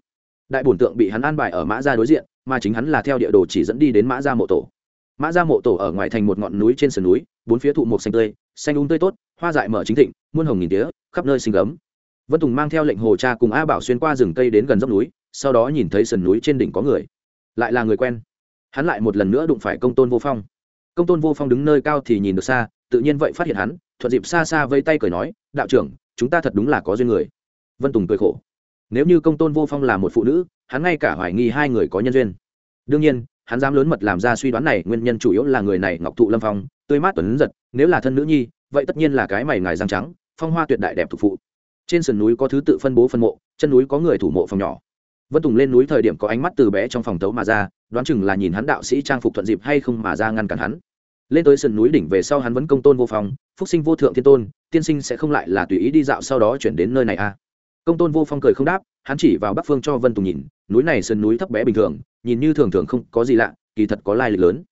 Đại bổn tượng bị hắn an bài ở mã gia đối diện, mà chính hắn là theo địa đồ chỉ dẫn đi đến mã gia mộ tổ. Mã gia mộ tổ ở ngoài thành một ngọn núi trên sườn núi, bốn phía thụ một xanh tươi, xanh úng tươi tốt, hoa dại mở chính thịnh, muôn hồng nghìn tía, khắp nơi sinh gấm. Vân tùng mang theo lệnh hồ cha cùng a bảo xuyên qua rừng cây đến gần dốc núi, sau đó nhìn thấy sườn núi trên đỉnh có người. Lại là người quen. Hắn lại một lần nữa đụng phải công tôn vô phong. Công tôn vô phong đứng nơi cao thì nhìn được xa, tự nhiên vậy phát hiện hắn, thuận dịp xa xa vây tay cười nói, đạo trưởng, chúng ta thật đúng là có duyên người vân tùng cười khổ. Nếu như công tôn vô phong là một phụ nữ, hắn ngay cả hoài nghi hai người có nhân duyên. Đương nhiên, hắn dám lớn mật làm ra suy đoán này, nguyên nhân chủ yếu là người này ngọc thụ lâm phong, tươi mát tuấn giật, nếu là thân nữ nhi, vậy tất nhiên là cái mày ngài răng trắng, phong hoa tuyệt đại đẹp thuộc phụ. Trên sườn núi có thứ tự phân bố phân mộ, chân núi có người thủ mộ phòng nhỏ. Vân tùng lên núi thời điểm có ánh mắt từ bé trong phòng tấu mà ra, đoán chừng là nhìn hắn đạo sĩ trang phục thuận dịp hay không mà ra ngăn cản hắn. Lên tới sườn núi đỉnh về sau hắn vẫn công tôn vô phong, phúc sinh vô thượng thiên tôn, tiên sinh sẽ không lại là tùy ý đi dạo sau đó chuyển đến nơi này à? Công tôn vô phong cười không đáp, hắn chỉ vào bắc phương cho vân tùng nhìn, núi này sườn núi thấp bé bình thường, nhìn như thường thường không có gì lạ, kỳ thật có lai lịch lớn.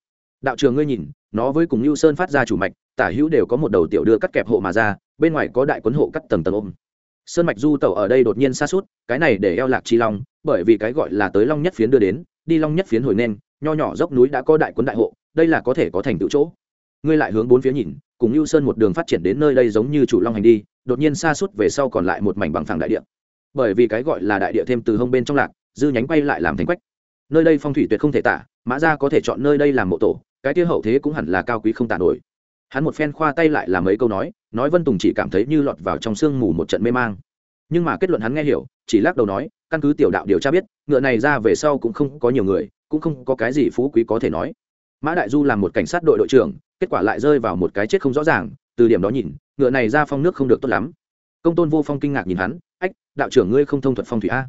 Đạo trường ngươi nhìn, nó với cùng lưu sơn phát ra chủ mạch, tả hữu đều có một đầu tiểu đưa cắt kẹp hộ mà ra, bên ngoài có đại quấn hộ cắt tầng tầng ôm. Sơn mạch du tẩu ở đây đột nhiên xa suốt cái này để eo lạc chi long, bởi vì cái gọi là tới long nhất phiến đưa đến, đi long nhất phiến hồi nên, nho nhỏ dốc núi đã có đại quấn đại hộ, đây là có thể có thành tựu chỗ. Ngươi lại hướng bốn phía nhìn cùng lưu sơn một đường phát triển đến nơi đây giống như chủ long hành đi, đột nhiên xa suốt về sau còn lại một mảnh bằng phẳng đại địa. Bởi vì cái gọi là đại địa thêm từ hông bên trong lạc, dư nhánh quay lại làm thành quách. Nơi đây phong thủy tuyệt không thể tả, mã ra có thể chọn nơi đây làm mộ tổ, cái kia hậu thế cũng hẳn là cao quý không tả nổi. Hắn một phen khoa tay lại làm mấy câu nói nói vân tùng chỉ cảm thấy như lọt vào trong sương mù một trận mê mang. Nhưng mà kết luận hắn nghe hiểu, chỉ lắc đầu nói, căn cứ tiểu đạo điều tra biết, ngựa này ra về sau cũng không có nhiều người, cũng không có cái gì phú quý có thể nói mã đại du làm một cảnh sát đội đội trưởng, kết quả lại rơi vào một cái chết không rõ ràng, từ điểm đó nhìn, ngựa này ra phong nước không được tốt lắm. Công tôn vô phong kinh ngạc nhìn hắn, ách, đạo trưởng ngươi không thông thuật phong thủy a?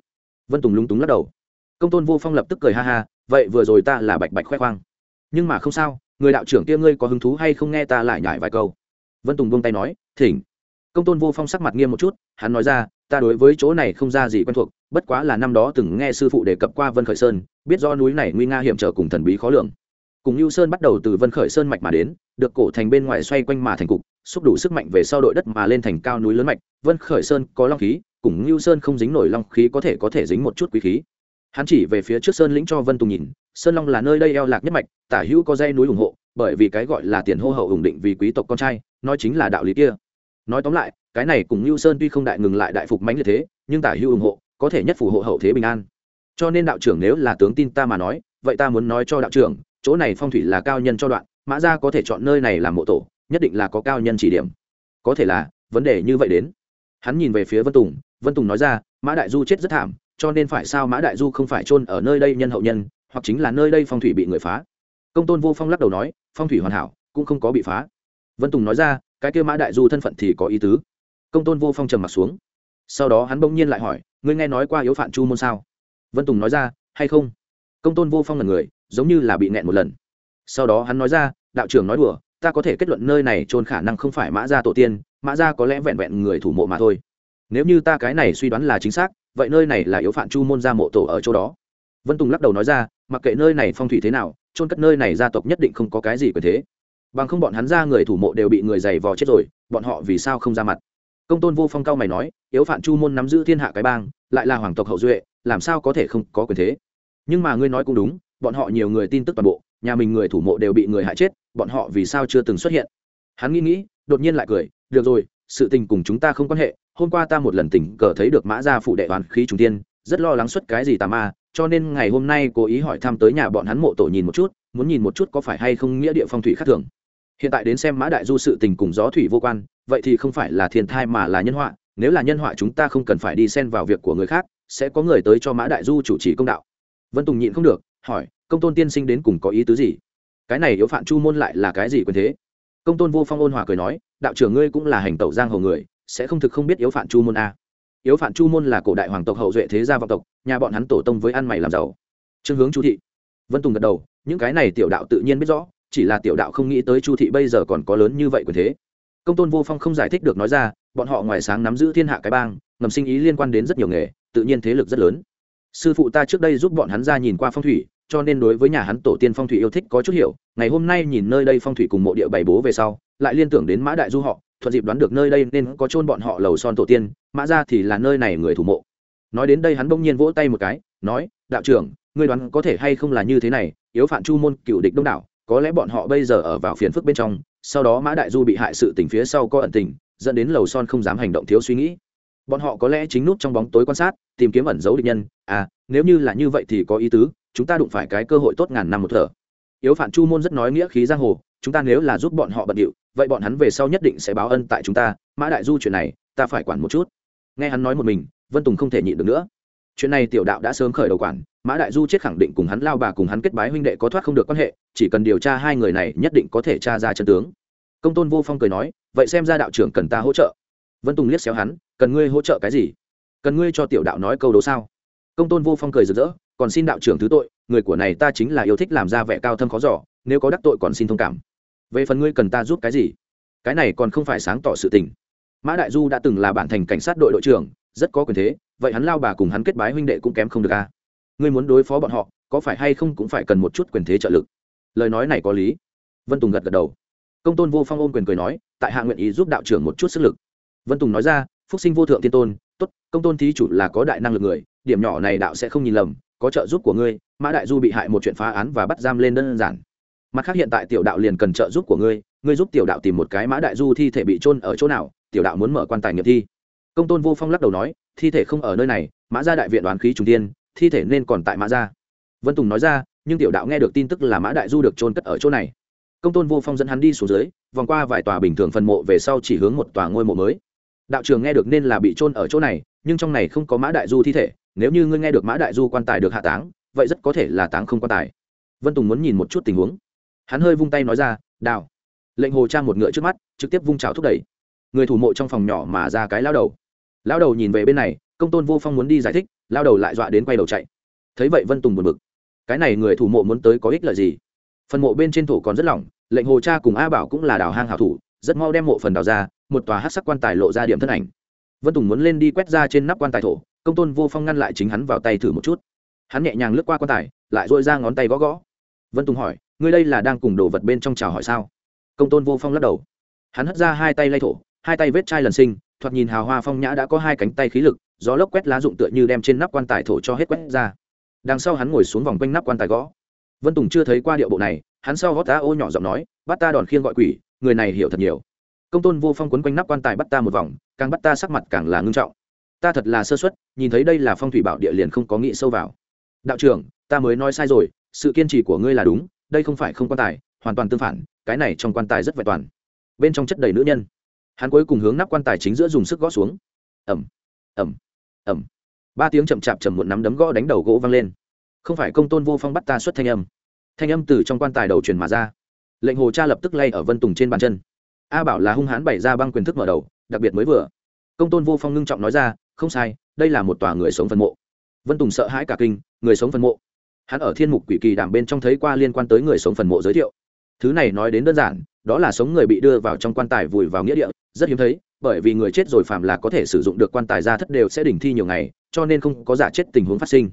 Vân tùng lúng túng lắc đầu. Công tôn vô phong lập tức cười ha ha, vậy vừa rồi ta là bạch bạch khoe khoang. Nhưng mà không sao, người đạo trưởng kia ngươi có hứng thú hay không nghe ta lại nhải vài câu? Vân tùng buông tay nói, thỉnh. Công tôn vô phong sắc mặt nghiêm một chút, hắn nói ra, ta đối với chỗ này không ra gì quen thuộc, bất quá là năm đó từng nghe sư phụ đề cập qua vân khởi sơn, biết do núi này nguy nga hiểm trở cùng thần bí khó lường cùng lưu sơn bắt đầu từ vân khởi sơn mạch mà đến, được cổ thành bên ngoài xoay quanh mà thành cục, xúc đủ sức mạnh về sau đội đất mà lên thành cao núi lớn mạch. Vân khởi sơn có long khí, cùng lưu sơn không dính nổi long khí có thể có thể dính một chút quý khí. Hắn chỉ về phía trước sơn lĩnh cho vân tùng nhìn, sơn long là nơi đây eo lạc nhất mạch, tả hữu có dây núi ủng hộ, bởi vì cái gọi là tiền hô hậu ủng định vì quý tộc con trai, nói chính là đạo lý kia. Nói tóm lại, cái này cùng lưu sơn tuy không đại ngừng lại đại phục mánh như thế, nhưng tả hữu ủng hộ, có thể nhất phù hộ hậu thế bình an. Cho nên đạo trưởng nếu là tướng tin ta mà nói, vậy ta muốn nói cho đạo trưởng chỗ này phong thủy là cao nhân cho đoạn, mã gia có thể chọn nơi này làm mộ tổ, nhất định là có cao nhân chỉ điểm. Có thể là, vấn đề như vậy đến. Hắn nhìn về phía vân tùng vân tùng nói ra, mã đại du chết rất thảm, cho nên phải sao mã đại du không phải chôn ở nơi đây nhân hậu nhân, hoặc chính là nơi đây phong thủy bị người phá? Công tôn vô phong lắc đầu nói, phong thủy hoàn hảo, cũng không có bị phá. Vân tùng nói ra, cái kêu mã đại du thân phận thì có ý tứ. Công tôn vô phong trầm mặt xuống. Sau đó hắn bỗng nhiên lại hỏi, ngươi nghe nói qua yếu phạn chu môn sao? Vân tùng nói ra, hay không? Công tôn vô phong là người giống như là bị nẹn một lần. Sau đó hắn nói ra, đạo trưởng nói đùa, ta có thể kết luận nơi này trôn khả năng không phải mã gia tổ tiên, mã gia có lẽ vẹn vẹn người thủ mộ mà thôi. Nếu như ta cái này suy đoán là chính xác, vậy nơi này là yếu phạn chu môn gia mộ tổ ở chỗ đó. Vân tùng lắc đầu nói ra, mặc kệ nơi này phong thủy thế nào trôn cất nơi này gia tộc nhất định không có cái gì quyền thế. Bằng không bọn hắn ra người thủ mộ đều bị người giày vò chết rồi, bọn họ vì sao không ra mặt? Công tôn vô phong cao mày nói, yếu phạn chu môn nắm giữ thiên hạ cái bang, lại là hoàng tộc hậu duệ, làm sao có thể không có quyền thế? Nhưng mà ngươi nói cũng đúng bọn họ nhiều người tin tức toàn bộ, nhà mình người thủ mộ đều bị người hại chết, bọn họ vì sao chưa từng xuất hiện? Hắn nghĩ nghĩ, đột nhiên lại cười, được rồi, sự tình cùng chúng ta không quan hệ, hôm qua ta một lần tình cờ thấy được mã gia phụ đệ hoàn khí trung tiên rất lo lắng xuất cái gì tà ma, cho nên ngày hôm nay cố ý hỏi thăm tới nhà bọn hắn mộ tổ nhìn một chút, muốn nhìn một chút có phải hay không nghĩa địa phong thủy khác thường. Hiện tại đến xem mã đại du sự tình cùng gió thủy vô quan, vậy thì không phải là thiên thai mà là nhân họa, nếu là nhân họa chúng ta không cần phải đi xen vào việc của người khác, sẽ có người tới cho mã đại du chủ trì công đạo. Vân tùng nhịn không được hỏi, công tôn tiên sinh đến cùng có ý tứ gì? Cái này yếu phạm chu môn lại là cái gì quyền thế? Công tôn vô phong ôn hòa cười nói, đạo trưởng ngươi cũng là hành tẩu giang hồ người, sẽ không thực không biết yếu phạm chu môn a. Yếu phạm chu môn là cổ đại hoàng tộc hậu duệ thế gia vọng tộc, nhà bọn hắn tổ tông với ăn mày làm giàu. Trương hướng chu thị. Vân tùng gật đầu, những cái này tiểu đạo tự nhiên biết rõ, chỉ là tiểu đạo không nghĩ tới chu thị bây giờ còn có lớn như vậy quyền thế. Công tôn vô phong không giải thích được nói ra, bọn họ ngoài sáng nắm giữ thiên hạ cái bang, ngầm sinh ý liên quan đến rất nhiều nghề, tự nhiên thế lực rất lớn. Sư phụ ta trước đây giúp bọn hắn ra nhìn qua phong thủy cho nên đối với nhà hắn tổ tiên phong thủy yêu thích có chút hiểu, ngày hôm nay nhìn nơi đây phong thủy cùng mộ địa bảy bố về sau, lại liên tưởng đến mã đại du họ, thuận dịp đoán được nơi đây nên có chôn bọn họ lầu son tổ tiên, mã ra thì là nơi này người thủ mộ. Nói đến đây hắn bỗng nhiên vỗ tay một cái, nói, đạo trưởng, ngươi đoán có thể hay không là như thế này, yếu phạm chu môn cựu địch đông đảo, có lẽ bọn họ bây giờ ở vào phiền phức bên trong, sau đó mã đại du bị hại sự tình phía sau có ẩn tình, dẫn đến lầu son không dám hành động thiếu suy nghĩ. Bọn họ có lẽ chính nút trong bóng tối quan sát, tìm kiếm ẩn giấu địch nhân à nếu như là như vậy thì có ý tứ chúng ta đụng phải cái cơ hội tốt ngàn năm một thở. Yếu phản chu môn rất nói nghĩa khí giang hồ, chúng ta nếu là giúp bọn họ bận điệu, vậy bọn hắn về sau nhất định sẽ báo ân tại chúng ta. Mã đại du chuyện này, ta phải quản một chút. Nghe hắn nói một mình, vân tùng không thể nhịn được nữa. Chuyện này tiểu đạo đã sớm khởi đầu quản, mã đại du chết khẳng định cùng hắn lao bà cùng hắn kết bái huynh đệ có thoát không được quan hệ, chỉ cần điều tra hai người này nhất định có thể tra ra chân tướng. Công tôn vô phong cười nói, vậy xem ra đạo trưởng cần ta hỗ trợ. Vân tùng liếc xéo hắn, cần ngươi hỗ trợ cái gì? Cần ngươi cho tiểu đạo nói câu đố sao? Công tôn vô phong cười rực rỡ còn xin đạo trưởng thứ tội, người của này ta chính là yêu thích làm ra vẻ cao thâm khó giỏ nếu có đắc tội còn xin thông cảm. Về phần ngươi cần ta giúp cái gì? Cái này còn không phải sáng tỏ sự tình. Mã đại du đã từng là bản thành cảnh sát đội đội trưởng, rất có quyền thế, vậy hắn lao bà cùng hắn kết bái huynh đệ cũng kém không được a à? ngươi muốn đối phó bọn họ, có phải hay không cũng phải cần một chút quyền thế trợ lực? Lời nói này có lý. Vân tùng gật gật đầu. Công tôn vô phong ôm quyền cười nói, tại hạ nguyện ý giúp đạo trưởng một chút sức lực. Vân tùng nói ra, phúc sinh vô thượng tiên tôn, tốt, công tôn thí chủ là có đại năng lực người, điểm nhỏ này đạo sẽ không nhìn lầm có trợ giúp của ngươi, mã đại du bị hại một chuyện phá án và bắt giam lên đơn giản. Mặt khác hiện tại tiểu đạo liền cần trợ giúp của ngươi ngươi giúp tiểu đạo tìm một cái mã đại du thi thể bị trôn ở chỗ nào, tiểu đạo muốn mở quan tài nghiệp thi. Công tôn vô phong lắc đầu nói, thi thể không ở nơi này, mã gia đại viện đoán khí trung tiên, thi thể nên còn tại mã gia. Vân tùng nói ra, nhưng tiểu đạo nghe được tin tức là mã đại du được trôn cất ở chỗ này. Công tôn vô phong dẫn hắn đi xuống dưới, vòng qua vài tòa bình thường phần mộ về sau chỉ hướng một tòa ngôi mộ mới. Đạo trường nghe được nên là bị trôn ở chỗ này, nhưng trong này không có mã đại du thi thể nếu như ngươi nghe được mã đại du quan tài được hạ táng, vậy rất có thể là táng không quan tài. Vân tùng muốn nhìn một chút tình huống. Hắn hơi vung tay nói ra, đào. Lệnh hồ trang một ngựa trước mắt, trực tiếp vung trào thúc đẩy. Người thủ mộ trong phòng nhỏ mà ra cái lao đầu. Lao đầu nhìn về bên này, công tôn vô phong muốn đi giải thích, lao đầu lại dọa đến quay đầu chạy. Thấy vậy vân tùng buồn bực. Cái này người thủ mộ muốn tới có ích lợi gì? Phần mộ bên trên thổ còn rất lỏng, lệnh hồ cha cùng a bảo cũng là đào hang hảo thủ, rất mau đem mộ phần đào ra, một tòa hát sắc quan tài lộ ra điểm thân ảnh vân tùng muốn lên đi quét ra trên nắp quan tài thổ, công tôn vô phong ngăn lại chính hắn vào tay thử một chút. Hắn nhẹ nhàng lướt qua quan tài, lại dội ra ngón tay gõ gõ. Vân tùng hỏi, ngươi đây là đang cùng đồ vật bên trong chào hỏi sao? Công tôn vô phong lắc đầu. Hắn hất ra hai tay lay thổ, hai tay vết chai lần sinh, thoạt nhìn hào hoa phong nhã đã có hai cánh tay khí lực, gió lốc quét lá dụng tựa như đem trên nắp quan tài thổ cho hết quét ra. Đằng sau hắn ngồi xuống vòng quanh nắp quan tài gõ. Vân tùng chưa thấy qua điệu bộ này, hắn sau gót ta ô nhỏ giọng nói, bắt ta đòn khiêng gọi quỷ, người này hiểu thật nhiều công tôn vô phong quấn quanh nắp quan tài bắt ta một vòng, càng bắt ta sắc mặt càng là ngưng trọng. Ta thật là sơ xuất nhìn thấy đây là phong thủy bảo địa liền không có nghĩ sâu vào. Đạo trưởng, ta mới nói sai rồi, sự kiên trì của ngươi là đúng, đây không phải không quan tài, hoàn toàn tương phản, cái này trong quan tài rất vẹn toàn. Bên trong chất đầy nữ nhân. Hắn cuối cùng hướng nắp quan tài chính giữa dùng sức gõ xuống. Ẩm ẩm ẩm ba tiếng chậm chạp chầm một nắm đấm gõ đánh đầu gỗ vang lên. Không phải công tôn vô phong bắt ta xuất thanh âm. Thanh âm từ trong quan tài đầu truyền mà ra. Lệnh hồ cha lập tức lay ở vân tùng trên bàn chân a bảo là hung hãn bày ra băng quyền thức mở đầu, đặc biệt mới vừa. Công tôn vô phong ngưng trọng nói ra, không sai, đây là một tòa người sống phân mộ. Vân tùng sợ hãi cả kinh, người sống phân mộ. Hắn ở thiên mục quỷ kỳ đảm bên trong thấy qua liên quan tới người sống phần mộ giới thiệu. Thứ này nói đến đơn giản, đó là sống người bị đưa vào trong quan tài vùi vào nghĩa địa, rất hiếm thấy, bởi vì người chết rồi phạm là có thể sử dụng được quan tài ra thất đều sẽ đình thi nhiều ngày, cho nên không có giả chết tình huống phát sinh.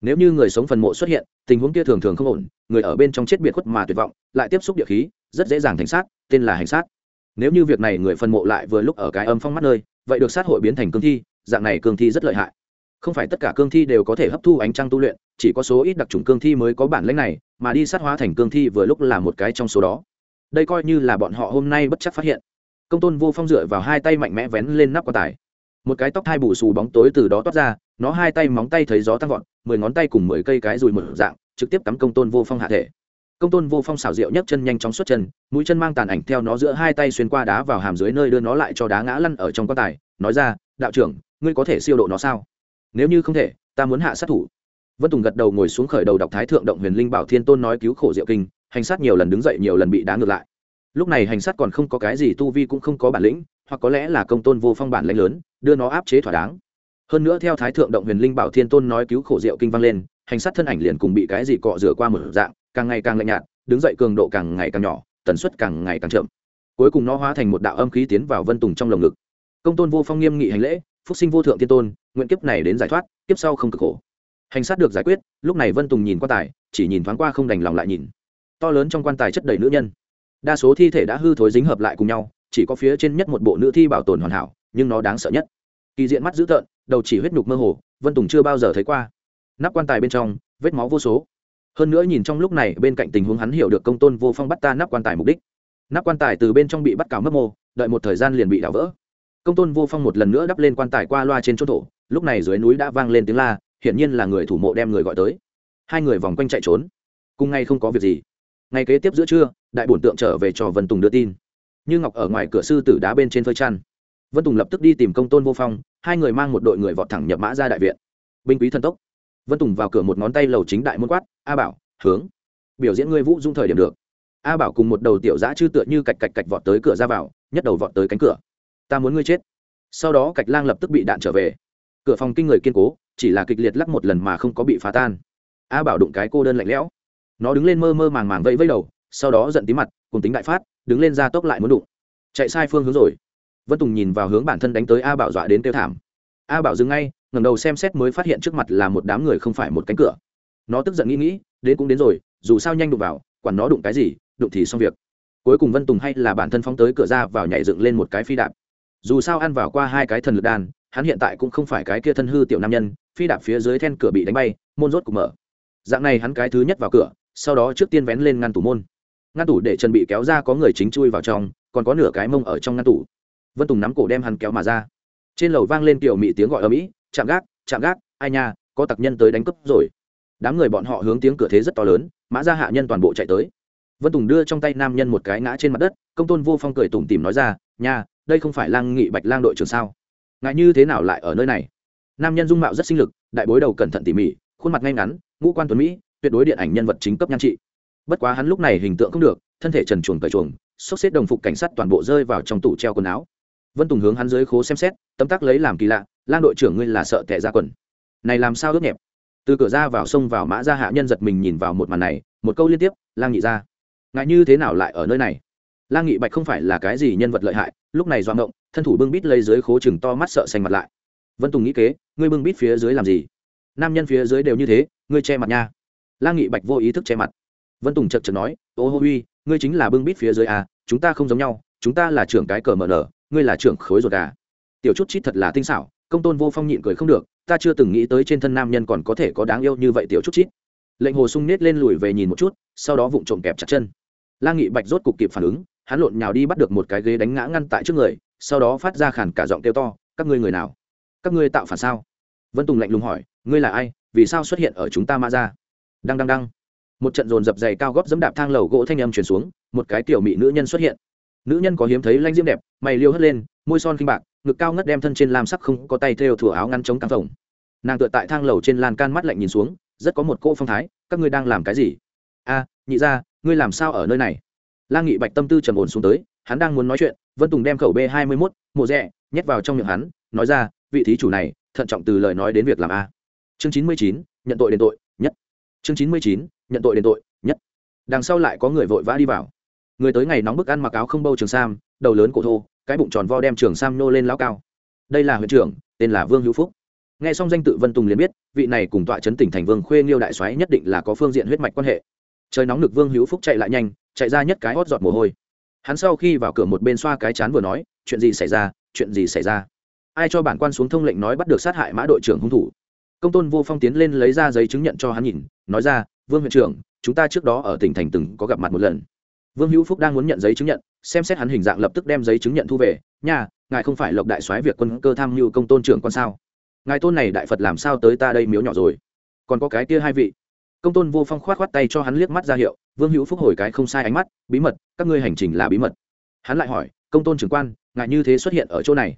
Nếu như người sống phần mộ xuất hiện, tình huống kia thường thường không ổn, người ở bên trong chết biệt khuất mà tuyệt vọng, lại tiếp xúc địa khí, rất dễ dàng thành sát, tên là hành sát nếu như việc này người phân mộ lại vừa lúc ở cái âm phong mắt nơi, vậy được sát hội biến thành cương thi, dạng này cương thi rất lợi hại. Không phải tất cả cương thi đều có thể hấp thu ánh trăng tu luyện, chỉ có số ít đặc trùng cương thi mới có bản lĩnh này, mà đi sát hóa thành cương thi vừa lúc là một cái trong số đó. Đây coi như là bọn họ hôm nay bất chắc phát hiện. Công tôn vô phong dựa vào hai tay mạnh mẽ vén lên nắp quan tài. Một cái tóc hai bù xù bóng tối từ đó toát ra, nó hai tay móng tay thấy gió tăng vọt, mười ngón tay cùng mười cây cái rùi một dạng, trực tiếp cắm công tôn vô phong hạ thể công tôn vô phong xảo diệu nhấc chân nhanh chóng xuất chân, mũi chân mang tàn ảnh theo nó giữa hai tay xuyên qua đá vào hàm dưới nơi đưa nó lại cho đá ngã lăn ở trong quan tài, nói ra, đạo trưởng, ngươi có thể siêu độ nó sao? Nếu như không thể, ta muốn hạ sát thủ. Vân tùng gật đầu ngồi xuống khởi đầu đọc thái thượng động huyền linh bảo thiên tôn nói cứu khổ diệu kinh, hành sát nhiều lần đứng dậy nhiều lần bị đá ngược lại. Lúc này hành sát còn không có cái gì tu vi cũng không có bản lĩnh, hoặc có lẽ là công tôn vô phong bản lãnh lớn, đưa nó áp chế thỏa đáng. Hơn nữa theo thái thượng động huyền linh bảo thiên tôn nói cứu khổ diệu kinh vang lên, hành sát thân ảnh liền cùng bị cái gì cọ rửa qua một dạng càng ngày càng lạnh nhạt, đứng dậy cường độ càng ngày càng nhỏ, tần suất càng ngày càng chậm. Cuối cùng nó hóa thành một đạo âm khí tiến vào vân tùng trong lồng ngực. Công tôn vô phong nghiêm nghị hành lễ, phúc sinh vô thượng thiên tôn, nguyện kiếp này đến giải thoát, kiếp sau không cực khổ. Hành sát được giải quyết, lúc này vân tùng nhìn quan tài, chỉ nhìn thoáng qua không đành lòng lại nhìn. To lớn trong quan tài chất đầy nữ nhân. Đa số thi thể đã hư thối dính hợp lại cùng nhau, chỉ có phía trên nhất một bộ nữ thi bảo tồn hoàn hảo, nhưng nó đáng sợ nhất. Kỳ diện mắt dữ tợn, đầu chỉ huyết nhục mơ hồ, vân tùng chưa bao giờ thấy qua. Nắp quan tài bên trong, vết máu vô số hơn nữa nhìn trong lúc này, bên cạnh tình huống hắn hiểu được công tôn vô phong bắt ta nắp quan tài mục đích. Nắp quan tài từ bên trong bị bắt cào mất mô, đợi một thời gian liền bị đảo vỡ. Công tôn vô phong một lần nữa đắp lên quan tài qua loa trên chỗ thổ, lúc này dưới núi đã vang lên tiếng la, hiển nhiên là người thủ mộ đem người gọi tới. Hai người vòng quanh chạy trốn. Cùng ngay không có việc gì. Ngày kế tiếp giữa trưa, đại bổn tượng trở về cho vân tùng đưa tin. Như ngọc ở ngoài cửa sư tử đá bên trên phơi chăn. Vân tùng lập tức đi tìm công tôn vô phong, hai người mang một đội người vọt thẳng nhập mã ra đại viện. Binh quý thần tốc vân tùng vào cửa một ngón tay lầu chính đại môn quát, a bảo, hướng. Biểu diễn ngươi vũ dung thời điểm được. A bảo cùng một đầu tiểu giã chư tựa như cạch cạch cạch vọt tới cửa ra vào, nhất đầu vọt tới cánh cửa. Ta muốn ngươi chết. Sau đó cạch lang lập tức bị đạn trở về. Cửa phòng kinh người kiên cố, chỉ là kịch liệt lắc một lần mà không có bị phá tan. A bảo đụng cái cô đơn lạnh lẽo. Nó đứng lên mơ mơ màng màng vẫy vẫy đầu, sau đó giận tí mặt cùng tính đại phát, đứng lên ra tốc lại muốn đụng. Chạy sai phương hướng rồi. Vân tùng nhìn vào hướng bản thân đánh tới a bảo dọa đến kêu thảm. A bảo dừng ngay ngẩng đầu xem xét mới phát hiện trước mặt là một đám người không phải một cánh cửa. Nó tức giận nghĩ nghĩ, đến cũng đến rồi, dù sao nhanh đụng vào, quản nó đụng cái gì, đụng thì xong việc. Cuối cùng vân tùng hay là bản thân phóng tới cửa ra vào nhảy dựng lên một cái phi đạp. Dù sao ăn vào qua hai cái thần lực đan, hắn hiện tại cũng không phải cái kia thân hư tiểu nam nhân, phi đạp phía dưới then cửa bị đánh bay, môn rốt cục mở. Dạng này hắn cái thứ nhất vào cửa, sau đó trước tiên vén lên ngăn tủ môn. Ngăn tủ để chuẩn bị kéo ra có người chính chui vào trong, còn có nửa cái mông ở trong ngăn tủ. Vân tùng nắm cổ đem hắn kéo mà ra. Trên lầu vang lên kiểu mị tiếng gọi ở mỹ chạm gác chạm gác, ai nha, có tặc nhân tới đánh cướp rồi. Đám người bọn họ hướng tiếng cửa thế rất to lớn, mã ra hạ nhân toàn bộ chạy tới. Vân tùng đưa trong tay nam nhân một cái ngã trên mặt đất, công tôn vô phong cười tủm tìm nói ra, nha, đây không phải lang nghị bạch lang đội trưởng sao? Ngại như thế nào lại ở nơi này? Nam nhân dung mạo rất sinh lực, đại bối đầu cẩn thận tỉ mỉ, khuôn mặt ngay ngắn, ngũ quan tuấn mỹ, tuyệt đối điện ảnh nhân vật chính cấp nhan trị. Bất quá hắn lúc này hình tượng không được, thân thể trần chuồng cởi chuồng xốc xếp đồng phục cảnh sát toàn bộ rơi vào trong tủ treo quần áo. Vân tùng hướng hắn dưới khố xem xét, tấm tắc lấy làm kỳ lạ lan đội trưởng ngươi là sợ tệ ra quần. Này làm sao ướt nhẹp từ cửa ra vào sông vào mã ra hạ nhân giật mình nhìn vào một màn này, một câu liên tiếp, lang nhị ra ngại như thế nào lại ở nơi này? Lang nghị bạch không phải là cái gì nhân vật lợi hại, lúc này doạng ngộng thân thủ bưng bít lấy dưới khố chừng to mắt sợ xanh mặt lại. Vân tùng nghĩ kế, ngươi bưng bít phía dưới làm gì? Nam nhân phía dưới đều như thế, ngươi che mặt nha. Lang nghị bạch vô ý thức che mặt. Vân tùng chật chật nói, ô hô huy ngươi chính là bưng bít phía dưới à chúng ta không giống nhau, chúng ta là trưởng cái cờ mở nở, ngươi là trưởng khối ruột gà tiểu chút chít thật là tinh xảo công tôn vô phong nhịn cười không được, ta chưa từng nghĩ tới trên thân nam nhân còn có thể có đáng yêu như vậy tiểu chút chít. Lệnh hồ sung nết lên lùi về nhìn một chút, sau đó vụng trộm kẹp chặt chân. Lang nghị bạch rốt cục kịp phản ứng, hắn lộn nhào đi bắt được một cái ghế đánh ngã ngăn tại trước người, sau đó phát ra khản cả giọng kêu to, các ngươi người nào? Các ngươi tạo phản sao? Vân tùng lạnh lùng hỏi, ngươi là ai? Vì sao xuất hiện ở chúng ta ma ra đăng đăng đăng. Một trận dồn dập dày cao góp dẫm đạp thang lầu gỗ thanh âm truyền xuống, một cái tiểu mỹ nữ nhân xuất hiện. Nữ nhân có hiếm thấy lanh diễm đẹp, mày liêu hất lên, môi son kinh bạc ngực cao ngất đem thân trên lam sắc không có tay thêu thủa áo ngăn chống căng phồng. Nàng tựa tại thang lầu trên lan can mắt lạnh nhìn xuống, rất có một cô phong thái, các ngươi đang làm cái gì? A, nhị ra ngươi làm sao ở nơi này? Lang nghị bạch tâm tư trầm ổn xuống tới, hắn đang muốn nói chuyện, vân tùng đem khẩu b hai mươi mốt, mộ rẽ nhét vào trong miệng hắn, nói ra, vị thí chủ này, thận trọng từ lời nói đến việc làm a. Chương chín mươi chín, nhận tội đền tội, nhất. Chương chín mươi chín, nhận tội đền tội, nhất. Đằng sau lại có người vội vã đi vào. Người tới ngày nóng bức ăn mặc áo không bâu trường sam, đầu lớn cổ thô cái bụng tròn vo đem trường sam nô lên lao cao. Đây là huyện trưởng, tên là vương hữu phúc. Nghe xong danh tự vân tùng liền biết, vị này cùng tọa chấn tỉnh thành vương khuê nghiêu đại soái nhất định là có phương diện huyết mạch quan hệ. Trời nóng lực vương hữu phúc chạy lại nhanh, chạy ra nhất cái hót giọt mồ hôi. Hắn sau khi vào cửa một bên xoa cái chán vừa nói, chuyện gì xảy ra? Chuyện gì xảy ra? Ai cho bản quan xuống thông lệnh nói bắt được sát hại mã đội trưởng hung thủ. Công tôn vô phong tiến lên lấy ra giấy chứng nhận cho hắn nhìn, nói ra, vương huyện trưởng, chúng ta trước đó ở tỉnh thành từng có gặp mặt một lần vương hữu phúc đang muốn nhận giấy chứng nhận, xem xét hắn hình dạng lập tức đem giấy chứng nhận thu về. Nhà ngài không phải lộc đại soái việc quân cơ tham mưu công tôn trưởng con sao? Ngài tôn này đại phật làm sao tới ta đây miếu nhỏ rồi? Còn có cái kia hai vị. Công tôn vô phong khoát khoát tay cho hắn liếc mắt ra hiệu, vương hữu phúc hồi cái không sai ánh mắt, bí mật, các ngươi hành trình là bí mật. Hắn lại hỏi, công tôn trưởng quan, ngài như thế xuất hiện ở chỗ này?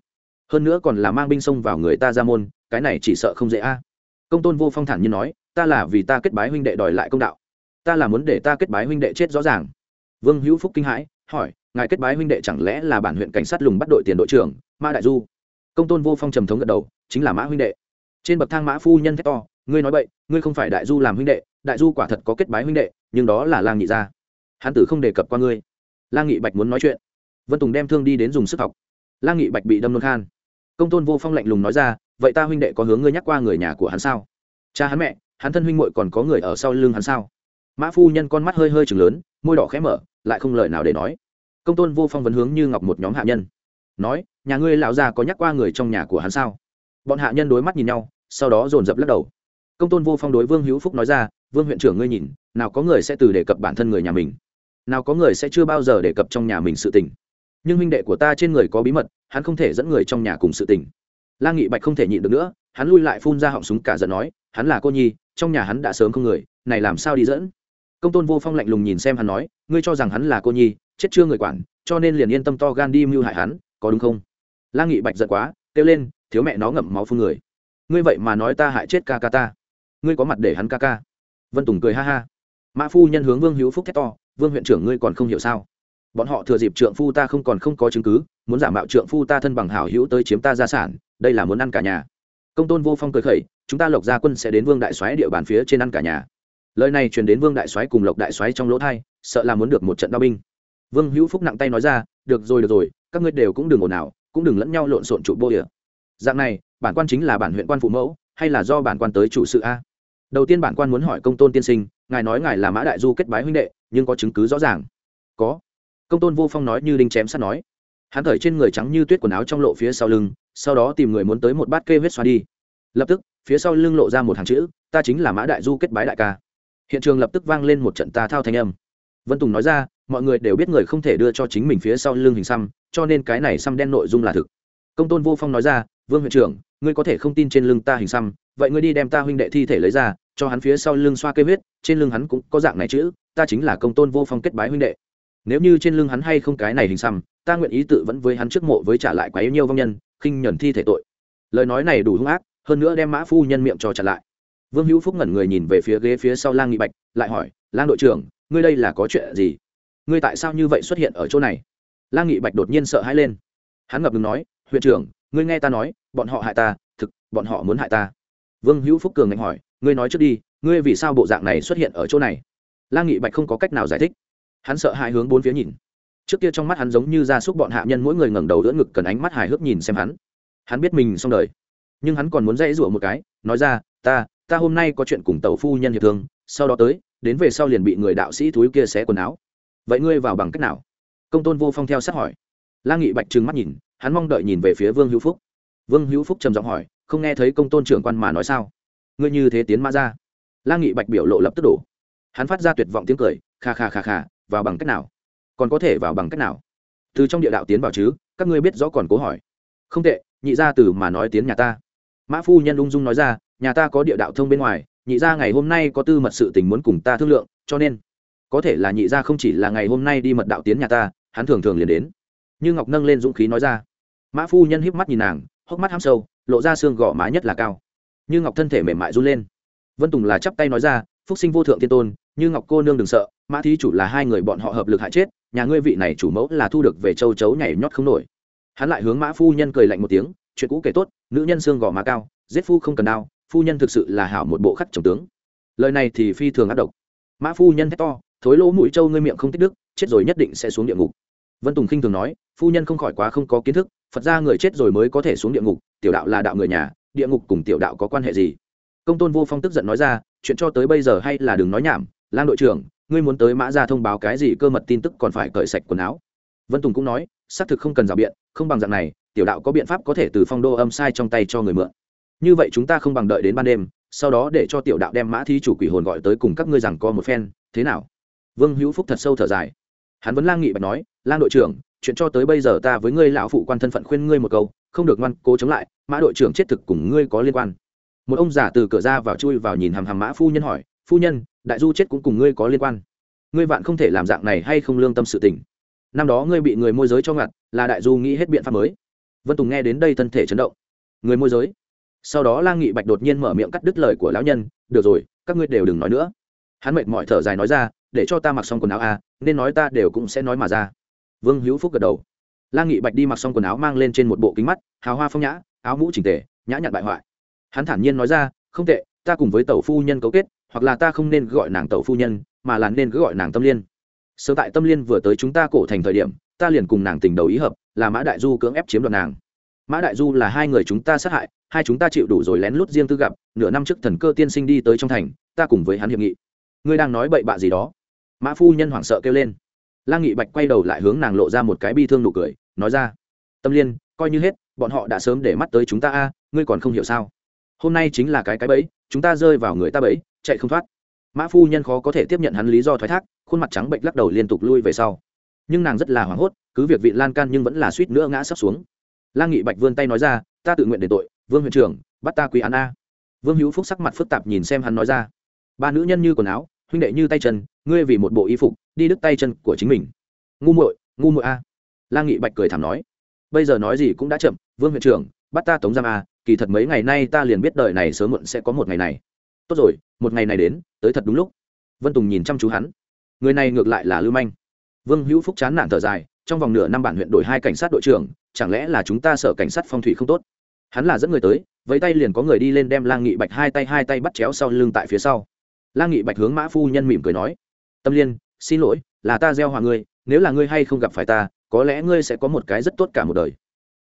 Hơn nữa còn là mang binh xông vào người ta ra môn, cái này chỉ sợ không dễ a. Công tôn vô phong thản nhiên nói, ta là vì ta kết bái huynh đệ đòi lại công đạo. Ta là muốn để ta kết bái huynh đệ chết rõ ràng vương hữu phúc kinh hãi, hỏi, ngài kết bái huynh đệ chẳng lẽ là bản huyện cảnh sát lùng bắt đội tiền đội trưởng mã đại du? Công tôn vô phong trầm thống gật đầu, chính là mã huynh đệ. Trên bậc thang mã phu nhân thét to, ngươi nói vậy ngươi không phải đại du làm huynh đệ, đại du quả thật có kết bái huynh đệ, nhưng đó là lang nhị gia. Hán tử không đề cập qua ngươi. Lang nghị bạch muốn nói chuyện. Vân tùng đem thương đi đến dùng sức học. Lang nghị bạch bị đâm nôn khan. Công tôn vô phong lạnh lùng nói ra, vậy ta huynh đệ có hướng ngươi nhắc qua người nhà của hắn sao? Cha hắn mẹ, hắn thân huynh muội còn có người ở sau lưng hắn sao? Mã phu nhân con mắt hơi hơi chừng lớn, môi đỏ khẽ mở lại không lời nào để nói. Công tôn vô phong vấn hướng như ngọc một nhóm hạ nhân, nói, nhà ngươi lão già có nhắc qua người trong nhà của hắn sao? Bọn hạ nhân đối mắt nhìn nhau, sau đó dồn dập lắc đầu. Công tôn vô phong đối vương hữu phúc nói ra, vương huyện trưởng ngươi nhìn, nào có người sẽ từ đề cập bản thân người nhà mình, nào có người sẽ chưa bao giờ đề cập trong nhà mình sự tình. Nhưng huynh đệ của ta trên người có bí mật, hắn không thể dẫn người trong nhà cùng sự tình. La nghị bạch không thể nhịn được nữa, hắn lui lại phun ra họng súng cả giận nói, hắn là cô nhi, trong nhà hắn đã sớm không người, này làm sao đi dẫn? Công tôn vô phong lạnh lùng nhìn xem hắn nói, ngươi cho rằng hắn là cô nhi, chết chưa người quản, cho nên liền yên tâm to gan đi mưu hại hắn, có đúng không? La nghị bạch giận quá, kêu lên, thiếu mẹ nó ngậm máu phun người. Ngươi vậy mà nói ta hại chết ca ca ta. Ngươi có mặt để hắn ca ca. Vân tùng cười ha ha. Mã phu nhân hướng vương hữu phúc thét to, vương huyện trưởng ngươi còn không hiểu sao? Bọn họ thừa dịp trượng phu ta không còn không có chứng cứ, muốn giả mạo trượng phu ta thân bằng hảo hữu tới chiếm ta gia sản, đây là muốn ăn cả nhà. Công tôn vô phong cười khẩy, chúng ta lộc gia quân sẽ đến vương đại xoáy địa bàn phía trên ăn cả nhà lời này truyền đến vương đại soái cùng lộc đại soái trong lỗ thai, sợ là muốn được một trận đao binh. Vương hữu phúc nặng tay nói ra, được rồi được rồi, các ngươi đều cũng đừng ồn ào, cũng đừng lẫn nhau lộn xộn trụ bô địa dạng này, bản quan chính là bản huyện quan phụ mẫu, hay là do bản quan tới chủ sự a? Đầu tiên bản quan muốn hỏi công tôn tiên sinh, ngài nói ngài là mã đại du kết bái huynh đệ, nhưng có chứng cứ rõ ràng? Có. Công tôn vô phong nói như đinh chém sắt nói. Hắn thởi trên người trắng như tuyết quần áo trong lộ phía sau lưng, sau đó tìm người muốn tới một bát kê huyết xoa đi. Lập tức, phía sau lưng lộ ra một hàng chữ, ta chính là mã đại du kết bái đại ca hiện trường lập tức vang lên một trận ta thao thanh âm. Vân tùng nói ra, mọi người đều biết người không thể đưa cho chính mình phía sau lưng hình xăm, cho nên cái này xăm đen nội dung là thực. Công tôn vô phong nói ra, vương huyện trưởng, ngươi có thể không tin trên lưng ta hình xăm, vậy ngươi đi đem ta huynh đệ thi thể lấy ra, cho hắn phía sau lưng xoa cây huyết, trên lưng hắn cũng có dạng này chữ, ta chính là công tôn vô phong kết bái huynh đệ. Nếu như trên lưng hắn hay không cái này hình xăm, ta nguyện ý tự vẫn với hắn trước mộ với trả lại quá yêu nhiêu vong nhân, khinh nhuần thi thể tội. Lời nói này đủ hung ác, hơn nữa đem mã phu nhân miệng cho trả lại vương hữu phúc ngẩn người nhìn về phía ghế phía sau lang nghị bạch, lại hỏi, lang đội trưởng, ngươi đây là có chuyện gì? Ngươi tại sao như vậy xuất hiện ở chỗ này? Lang nghị bạch đột nhiên sợ hãi lên. Hắn ngập ngừng nói, huyện trưởng, ngươi nghe ta nói, bọn họ hại ta, thực, bọn họ muốn hại ta. Vương hữu phúc cường ngạnh hỏi, ngươi nói trước đi, ngươi vì sao bộ dạng này xuất hiện ở chỗ này? Lang nghị bạch không có cách nào giải thích. Hắn sợ hãi hướng bốn phía nhìn. Trước kia trong mắt hắn giống như r a súc bọn hạ nhân mỗi người ngẩng đầu đỡ ngực cần ánh mắt hài hước nhìn xem hắn. Hắn biết mình xong đời. Nhưng hắn còn muốn dãy rủa một cái, nói ra, ta ta hôm nay có chuyện cùng tàu phu nhân hiệp thương, sau đó tới, đến về sau liền bị người đạo sĩ thúi kia xé quần áo. Vậy ngươi vào bằng cách nào? Công tôn vô phong theo sát hỏi. La nghị bạch trừng mắt nhìn, hắn mong đợi nhìn về phía vương hữu phúc. Vương hữu phúc trầm giọng hỏi, không nghe thấy công tôn trưởng quan mà nói sao? Ngươi như thế tiến mã ra. La nghị bạch biểu lộ lập tức đổ. Hắn phát ra tuyệt vọng tiếng cười, kha kha kha kha, vào bằng cách nào? Còn có thể vào bằng cách nào? Từ trong địa đạo tiến vào chứ, các ngươi biết rõ còn cố hỏi. Không tệ, nhị ra từ mà nói tiến nhà ta. Mã phu nhân ung dung nói ra nhà ta có địa đạo thông bên ngoài, nhị ra ngày hôm nay có tư mật sự tình muốn cùng ta thương lượng, cho nên, có thể là nhị ra không chỉ là ngày hôm nay đi mật đạo tiến nhà ta, hắn thường thường liền đến. Như ngọc nâng lên dũng khí nói ra. Mã phu nhân híp mắt nhìn nàng, hốc mắt ham sâu, lộ ra xương gò má nhất là cao. Như ngọc thân thể mềm mại run lên. Vân tùng là chắp tay nói ra, phúc sinh vô thượng tiên tôn, như ngọc cô nương đừng sợ, mã thí chủ là hai người bọn họ hợp lực hại chết, nhà ngươi vị này chủ mẫu là thu được về châu chấu nhảy nhót không nổi. Hắn lại hướng mã phu nhân cười lạnh một tiếng, chuyện cũ kể tốt, nữ nhân xương gò má cao, giết phu không cần đao phu nhân thực sự là hảo một bộ khắc chồng tướng. Lời này thì phi thường ác độc. Mã phu nhân thét to, thối lỗ mũi trâu ngươi miệng không tích đức, chết rồi nhất định sẽ xuống địa ngục. Vân tùng khinh thường nói, phu nhân không khỏi quá không có kiến thức, phật ra người chết rồi mới có thể xuống địa ngục, tiểu đạo là đạo người nhà, địa ngục cùng tiểu đạo có quan hệ gì? Công tôn vô phong tức giận nói ra, chuyện cho tới bây giờ hay là đừng nói nhảm, lang đội trưởng, ngươi muốn tới mã ra thông báo cái gì cơ mật tin tức còn phải cởi sạch quần áo. Vân tùng cũng nói, xác thực không cần rào biện, không bằng dạng này, tiểu đạo có biện pháp có thể từ phong đô âm sai trong tay cho người mượn như vậy chúng ta không bằng đợi đến ban đêm, sau đó để cho tiểu đạo đem mã thi chủ quỷ hồn gọi tới cùng các ngươi rằng co một phen, thế nào? Vương hữu phúc thật sâu thở dài. Hắn vẫn lang nghị bạch nói, lang đội trưởng, chuyện cho tới bây giờ ta với ngươi lão phụ quan thân phận khuyên ngươi một câu, không được ngoan, cố chống lại, mã đội trưởng chết thực cùng ngươi có liên quan. Một ông già từ cửa ra vào chui vào nhìn hàm hàm mã phu nhân hỏi, phu nhân, đại du chết cũng cùng ngươi có liên quan? Ngươi vạn không thể làm dạng này hay không lương tâm sự tình? Năm đó ngươi bị người môi giới cho ngặt, là đại du nghĩ hết biện pháp mới. Vân tùng nghe đến đây thân thể chấn động. Người môi giới? Sau đó lang nghị bạch đột nhiên mở miệng cắt đứt lời của lão nhân được rồi các ngươi đều đừng nói nữa. Hắn mệt mỏi thở dài nói ra để cho ta mặc xong quần áo a à, nên nói ta đều cũng sẽ nói mà ra. Vương hữu phúc gật đầu. Lang nghị bạch đi mặc xong quần áo mang lên trên một bộ kính mắt hào hoa phong nhã áo mũ chỉnh tề nhã nhặn bại hoại. Hắn thản nhiên nói ra không tệ ta cùng với tẩu phu nhân cấu kết hoặc là ta không nên gọi nàng tẩu phu nhân mà là nên cứ gọi nàng tâm liên. Sớm tại tâm liên vừa tới chúng ta cổ thành thời điểm ta liền cùng nàng tình đầu ý hợp là mã đại du cưỡng ép chiếm đoạt nàng mã đại du là hai người chúng ta sát hại, hai chúng ta chịu đủ rồi lén lút riêng tư gặp, nửa năm trước thần cơ tiên sinh đi tới trong thành, ta cùng với hắn hiệp nghị. Ngươi đang nói bậy bạ gì đó? Mã phu nhân hoảng sợ kêu lên. Lang nghị bạch quay đầu lại hướng nàng lộ ra một cái bi thương nụ cười, nói ra, tâm liên, coi như hết, bọn họ đã sớm để mắt tới chúng ta a, ngươi còn không hiểu sao? Hôm nay chính là cái cái bẫy, chúng ta rơi vào người ta bẫy, chạy không thoát. Mã phu nhân khó có thể tiếp nhận hắn lý do thoái thác, khuôn mặt trắng bệnh lắc đầu liên tục lui về sau. Nhưng nàng rất là hoảng hốt, cứ việc vị lan can nhưng vẫn là suýt nữa ngã sắp xuống lang nghị bạch vươn tay nói ra, ta tự nguyện đền tội, vương huyện trưởng bắt ta quý án a. Vương hữu phúc sắc mặt phức tạp nhìn xem hắn nói ra, ba nữ nhân như quần áo, huynh đệ như tay chân, ngươi vì một bộ y phục, đi đứt tay chân của chính mình. Ngu muội ngu muội a. Lang nghị bạch cười thảm nói, bây giờ nói gì cũng đã chậm, vương huyện trưởng bắt ta tống giam a, kỳ thật mấy ngày nay ta liền biết đời này sớm muộn sẽ có một ngày này. Tốt rồi, một ngày này đến, tới thật đúng lúc. Vân tùng nhìn chăm chú hắn, người này ngược lại là lưu manh. Vương hữu phúc chán nản thở dài trong vòng nửa năm bản huyện đổi hai cảnh sát đội trưởng, chẳng lẽ là chúng ta sợ cảnh sát phong thủy không tốt? Hắn là dẫn người tới với tay liền có người đi lên đem lang nghị bạch hai tay hai tay bắt chéo sau lưng tại phía sau. Lang nghị bạch hướng mã phu nhân mỉm cười nói, tâm liên, xin lỗi, là ta gieo hòa ngươi, nếu là ngươi hay không gặp phải ta, có lẽ ngươi sẽ có một cái rất tốt cả một đời.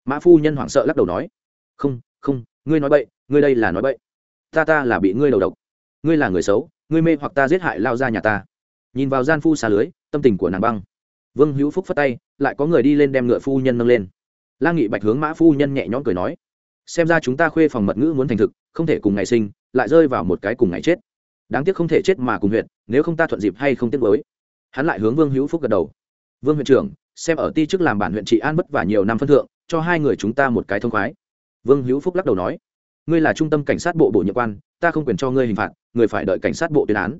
Mã phu nhân hoảng sợ lắc đầu nói, không không, ngươi nói bậy, ngươi đây là nói bậy. Ta ta là bị ngươi đầu độc. Ngươi là người xấu, ngươi mê hoặc ta giết hại lao ra nhà ta. Nhìn vào gian phu xà lưới, tâm tình của nàng băng vương hữu phúc phất tay, lại có người đi lên đem ngựa phu nhân nâng lên. Lang nghị bạch hướng mã phu nhân nhẹ nhõm cười nói, xem ra chúng ta khuê phòng mật ngữ muốn thành thực, không thể cùng ngày sinh, lại rơi vào một cái cùng ngày chết. Đáng tiếc không thể chết mà cùng huyện nếu không ta thuận dịp hay không tiếc mới hắn lại hướng vương hữu phúc gật đầu. Vương huyện trưởng, xem ở ti chức làm bản huyện trị an vất vả nhiều năm phân thượng, cho hai người chúng ta một cái thông khoái. Vương hữu phúc lắc đầu nói, ngươi là trung tâm cảnh sát bộ bổ nhiệm quan, ta không quyền cho ngươi hình phạt, người phải đợi cảnh sát bộ tuyên án.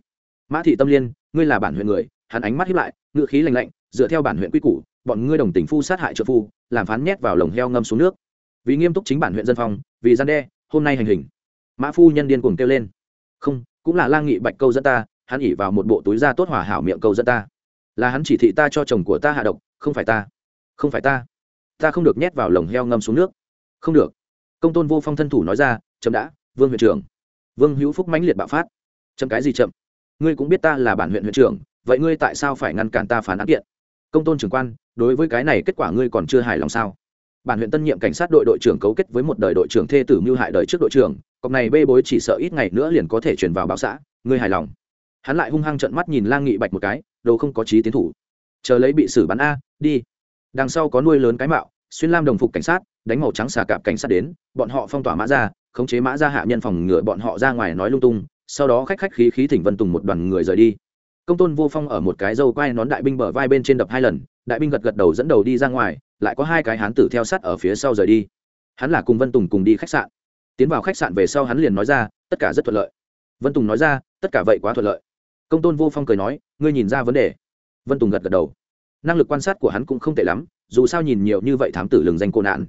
Mã thị tâm liên, ngươi là bản huyện người. Hắn ánh mắt hiếp lại ngự khí lành lạnh, dựa theo bản huyện quy củ, bọn ngươi đồng tình phu sát hại trợ phu, làm phán nhét vào lồng heo ngâm xuống nước. Vì nghiêm túc chính bản huyện dân phong, vì gian đe, hôm nay hành hình. Mã phu nhân điên cuồng kêu lên. Không, cũng là lang nghị bạch câu dẫn ta, hắn ỉ vào một bộ túi da tốt hỏa hảo miệng câu dẫn ta. Là hắn chỉ thị ta cho chồng của ta hạ độc, không phải ta. Không phải ta. Ta không được nhét vào lồng heo ngâm xuống nước. Không được. Công tôn vô phong thân thủ nói ra chậm đã, vương huyện trưởng. Vương hữu phúc mãnh liệt bạo phát. Chậm cái gì chậm? Ngươi cũng biết ta là bản huyện huyện trưởng vậy ngươi tại sao phải ngăn cản ta phản án kiện? Công tôn trưởng quan, đối với cái này kết quả ngươi còn chưa hài lòng sao? Bản huyện tân nhiệm cảnh sát đội đội trưởng cấu kết với một đời đội trưởng thê tử mưu hại đời trước đội trưởng, cọc này bê bối chỉ sợ ít ngày nữa liền có thể chuyển vào báo xã, ngươi hài lòng? Hắn lại hung hăng trận mắt nhìn lang nghị bạch một cái, đồ không có trí tiến thủ. Chờ lấy bị xử bắn a, đi. Đằng sau có nuôi lớn cái mạo, xuyên lam đồng phục cảnh sát, đánh màu trắng xà cạp cảnh sát đến, bọn họ phong tỏa mã ra, khống chế mã ra hạ nhân phòng ngừa bọn họ ra ngoài nói lung tung, sau đó khách khách khí khí thỉnh vân tùng một đoàn người rời đi công tôn vô phong ở một cái dâu quai nón đại binh bờ vai bên trên đập hai lần, đại binh gật gật đầu dẫn đầu đi ra ngoài, lại có hai cái hán tử theo sát ở phía sau rời đi. Hắn là cùng vân tùng cùng đi khách sạn. Tiến vào khách sạn về sau hắn liền nói ra, tất cả rất thuận lợi. Vân tùng nói ra, tất cả vậy quá thuận lợi. Công tôn vô phong cười nói, ngươi nhìn ra vấn đề. Vân tùng gật gật đầu. Năng lực quan sát của hắn cũng không tệ lắm, dù sao nhìn nhiều như vậy thám tử lừng danh cô nạn.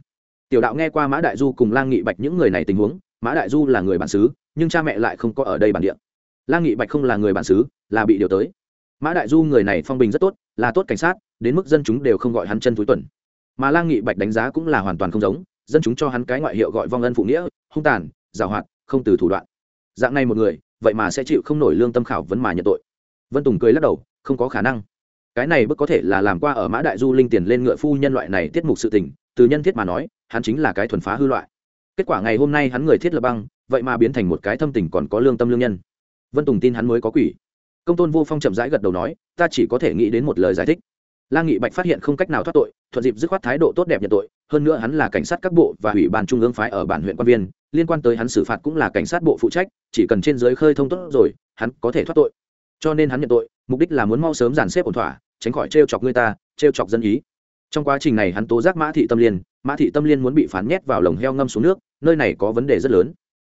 Tiểu đạo nghe qua mã đại du cùng lang nghị bạch những người này tình huống, mã đại du là người bản xứ, nhưng cha mẹ lại không có ở đây bản địa. Lang nghị bạch không là người bản xứ là bị điều tới. Mã đại du người này phong bình rất tốt, là tốt cảnh sát, đến mức dân chúng đều không gọi hắn chân túi tuần. Mà lang nghị bạch đánh giá cũng là hoàn toàn không giống, dân chúng cho hắn cái ngoại hiệu gọi vong ân phụ nghĩa, hung tàn, giảo hoạt, không từ thủ đoạn. Dạng này một người, vậy mà sẽ chịu không nổi lương tâm khảo vấn mà nhận tội. Vân tùng cười lắc đầu, không có khả năng. Cái này bất có thể là làm qua ở mã đại du linh tiền lên ngựa phu nhân loại này tiết mục sự tình, từ nhân thiết mà nói, hắn chính là cái thuần phá hư loại. Kết quả ngày hôm nay hắn người thiết lập băng, vậy mà biến thành một cái thâm tình còn có lương tâm lương nhân. Vân tùng tin hắn mới có quỷ công tôn vô phong chậm rãi gật đầu nói, ta chỉ có thể nghĩ đến một lời giải thích. La nghị bạch phát hiện không cách nào thoát tội, thuận dịp dứt khoát thái độ tốt đẹp nhận tội, hơn nữa hắn là cảnh sát các bộ và ủy ban trung ương phái ở bản huyện quan viên, liên quan tới hắn xử phạt cũng là cảnh sát bộ phụ trách, chỉ cần trên giới khơi thông tốt rồi, hắn có thể thoát tội. Cho nên hắn nhận tội, mục đích là muốn mau sớm giàn xếp ổn thỏa, tránh khỏi trêu chọc người ta, trêu chọc dân ý. Trong quá trình này hắn tố giác mã thị tâm liên, mã thị tâm liên muốn bị phán nhét vào lồng heo ngâm xuống nước, nơi này có vấn đề rất lớn.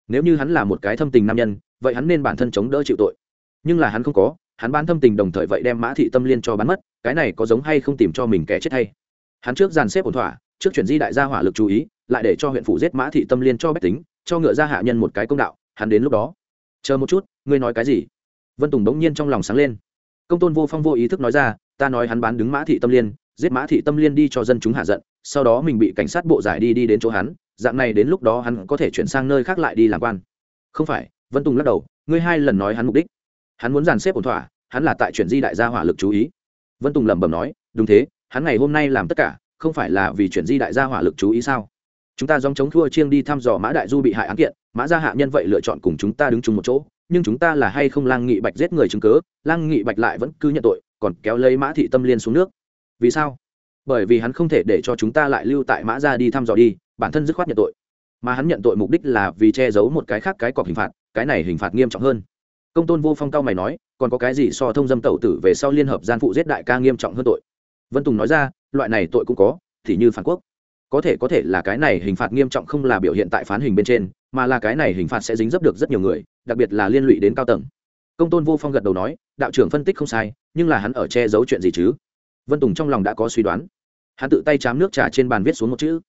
Nếu như hắn là một cái thâm tình nam nhân, vậy hắn nên bản thân chống đỡ chịu tội nhưng là hắn không có, hắn bán thâm tình đồng thời vậy đem mã thị tâm liên cho bán mất, cái này có giống hay không tìm cho mình kẻ chết hay? Hắn trước dàn xếp ổn thỏa, trước chuyển di đại gia hỏa lực chú ý, lại để cho huyện phủ giết mã thị tâm liên cho bách tính, cho ngựa ra hạ nhân một cái công đạo, hắn đến lúc đó. Chờ một chút, ngươi nói cái gì? Vân tùng bỗng nhiên trong lòng sáng lên. Công tôn vô phong vô ý thức nói ra, ta nói hắn bán đứng mã thị tâm liên, giết mã thị tâm liên đi cho dân chúng hạ giận, sau đó mình bị cảnh sát bộ giải đi đi đến chỗ hắn, dạng này đến lúc đó hắn có thể chuyển sang nơi khác lại đi làm quan. Không phải, vân tùng lắc đầu, ngươi hai lần nói hắn mục đích hắn muốn dàn xếp ổn thỏa, hắn là tại chuyển di đại gia hỏa lực chú ý. Vân tùng lẩm bẩm nói, đúng thế, hắn ngày hôm nay làm tất cả, không phải là vì chuyển di đại gia hỏa lực chú ý sao? Chúng ta dòng chống thua chiêng đi thăm dò mã đại du bị hại án kiện, mã gia hạ nhân vậy lựa chọn cùng chúng ta đứng chung một chỗ, nhưng chúng ta là hay không lang nghị bạch giết người chứng cớ lang nghị bạch lại vẫn cứ nhận tội, còn kéo lấy mã thị tâm liên xuống nước. Vì sao? Bởi vì hắn không thể để cho chúng ta lại lưu tại mã gia đi thăm dò đi, bản thân dứt khoát nhận tội. Mà hắn nhận tội mục đích là vì che giấu một cái khác cái cọc hình phạt, cái này hình phạt nghiêm trọng hơn công tôn vô phong cao mày nói, còn có cái gì so thông dâm tẩu tử về sau liên hợp gian phụ giết đại ca nghiêm trọng hơn tội? Vân tùng nói ra, loại này tội cũng có, thì như phản quốc. Có thể có thể là cái này hình phạt nghiêm trọng không là biểu hiện tại phán hình bên trên, mà là cái này hình phạt sẽ dính dấp được rất nhiều người, đặc biệt là liên lụy đến cao tầng. Công tôn vô phong gật đầu nói, đạo trưởng phân tích không sai, nhưng là hắn ở che giấu chuyện gì chứ? Vân tùng trong lòng đã có suy đoán. Hắn tự tay chám nước trà trên bàn viết xuống một chữ.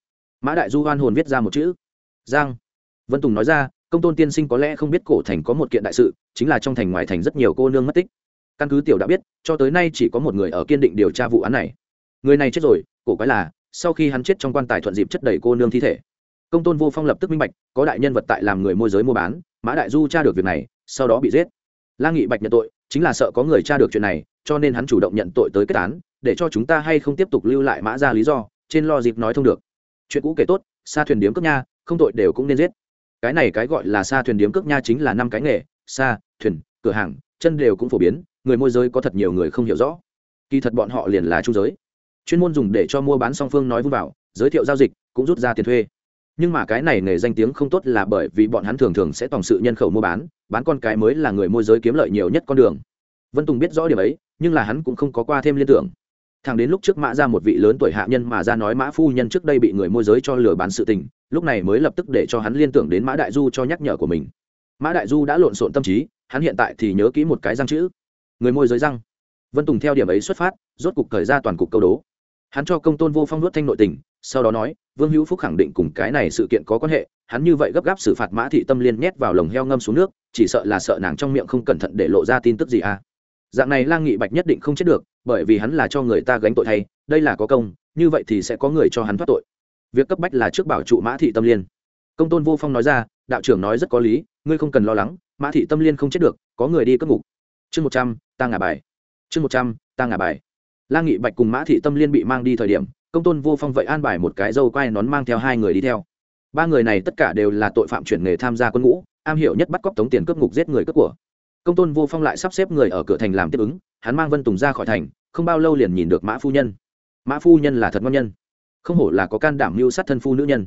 Mã đại du hoan hồn viết ra một chữ. Giang. Vân tùng nói ra công tôn tiên sinh có lẽ không biết cổ thành có một kiện đại sự, chính là trong thành ngoài thành rất nhiều cô nương mất tích. Căn cứ tiểu đã biết, cho tới nay chỉ có một người ở kiên định điều tra vụ án này. Người này chết rồi, cổ quái là, sau khi hắn chết trong quan tài thuận dịp chất đầy cô nương thi thể. Công tôn vô phong lập tức minh bạch, có đại nhân vật tại làm người môi giới mua bán, mã đại du tra được việc này, sau đó bị giết. La nghị bạch nhận tội, chính là sợ có người tra được chuyện này, cho nên hắn chủ động nhận tội tới kết án, để cho chúng ta hay không tiếp tục lưu lại mã ra lý do, trên lo dịp nói thông được. Chuyện cũ kể tốt, xa thuyền điếm cướp nha, không tội đều cũng nên giết cái này cái gọi là xa thuyền điếm cước nha chính là năm cái nghề, xa, thuyền, cửa hàng, chân đều cũng phổ biến, người môi giới có thật nhiều người không hiểu rõ. Kỳ thật bọn họ liền là trung giới. Chuyên môn dùng để cho mua bán song phương nói vui vào, giới thiệu giao dịch, cũng rút ra tiền thuê. Nhưng mà cái này nghề danh tiếng không tốt là bởi vì bọn hắn thường thường sẽ tòng sự nhân khẩu mua bán bán con cái mới là người môi giới kiếm lợi nhiều nhất con đường. Vân tùng biết rõ điểm ấy, nhưng là hắn cũng không có qua thêm liên tưởng thằng đến lúc trước mã ra một vị lớn tuổi hạ nhân mà ra nói mã phu nhân trước đây bị người môi giới cho lừa bán sự tình, lúc này mới lập tức để cho hắn liên tưởng đến mã đại du cho nhắc nhở của mình. Mã đại du đã lộn xộn tâm trí, hắn hiện tại thì nhớ kỹ một cái răng chữ. Người môi giới răng. Vân tùng theo điểm ấy xuất phát, rốt cục thời ra toàn cục câu đố. Hắn cho công tôn vô phong nuốt thanh nội tình, sau đó nói, vương hữu phúc khẳng định cùng cái này sự kiện có quan hệ, hắn như vậy gấp gáp xử phạt mã thị tâm liên nhét vào lồng heo ngâm xuống nước, chỉ sợ là sợ nàng trong miệng không cẩn thận để lộ ra tin tức gì à? Dạng này lang nghị bạch nhất định không chết được, bởi vì hắn là cho người ta gánh tội thay, đây là có công, như vậy thì sẽ có người cho hắn thoát tội. Việc cấp bách là trước bảo trụ mã thị tâm liên. Công tôn vô phong nói ra, đạo trưởng nói rất có lý, ngươi không cần lo lắng, mã thị tâm liên không chết được, có người đi cất ngục. Chương một trăm, ta ngả bài. Chương một trăm, ta ngả bài. Lang nghị bạch cùng mã thị tâm liên bị mang đi thời điểm, công tôn vô phong vậy an bài một cái dâu quai nón mang theo hai người đi theo. Ba người này tất cả đều là tội phạm chuyển nghề tham gia quân ngũ, am hiểu nhất bắt cóc tống tiền cướp ngục giết người cướp của công tôn vô phong lại sắp xếp người ở cửa thành làm tiếp ứng, hắn mang vân tùng ra khỏi thành, không bao lâu liền nhìn được mã phu nhân. Mã phu nhân là thật ngon nhân, không hổ là có can đảm mưu sát thân phu nữ nhân.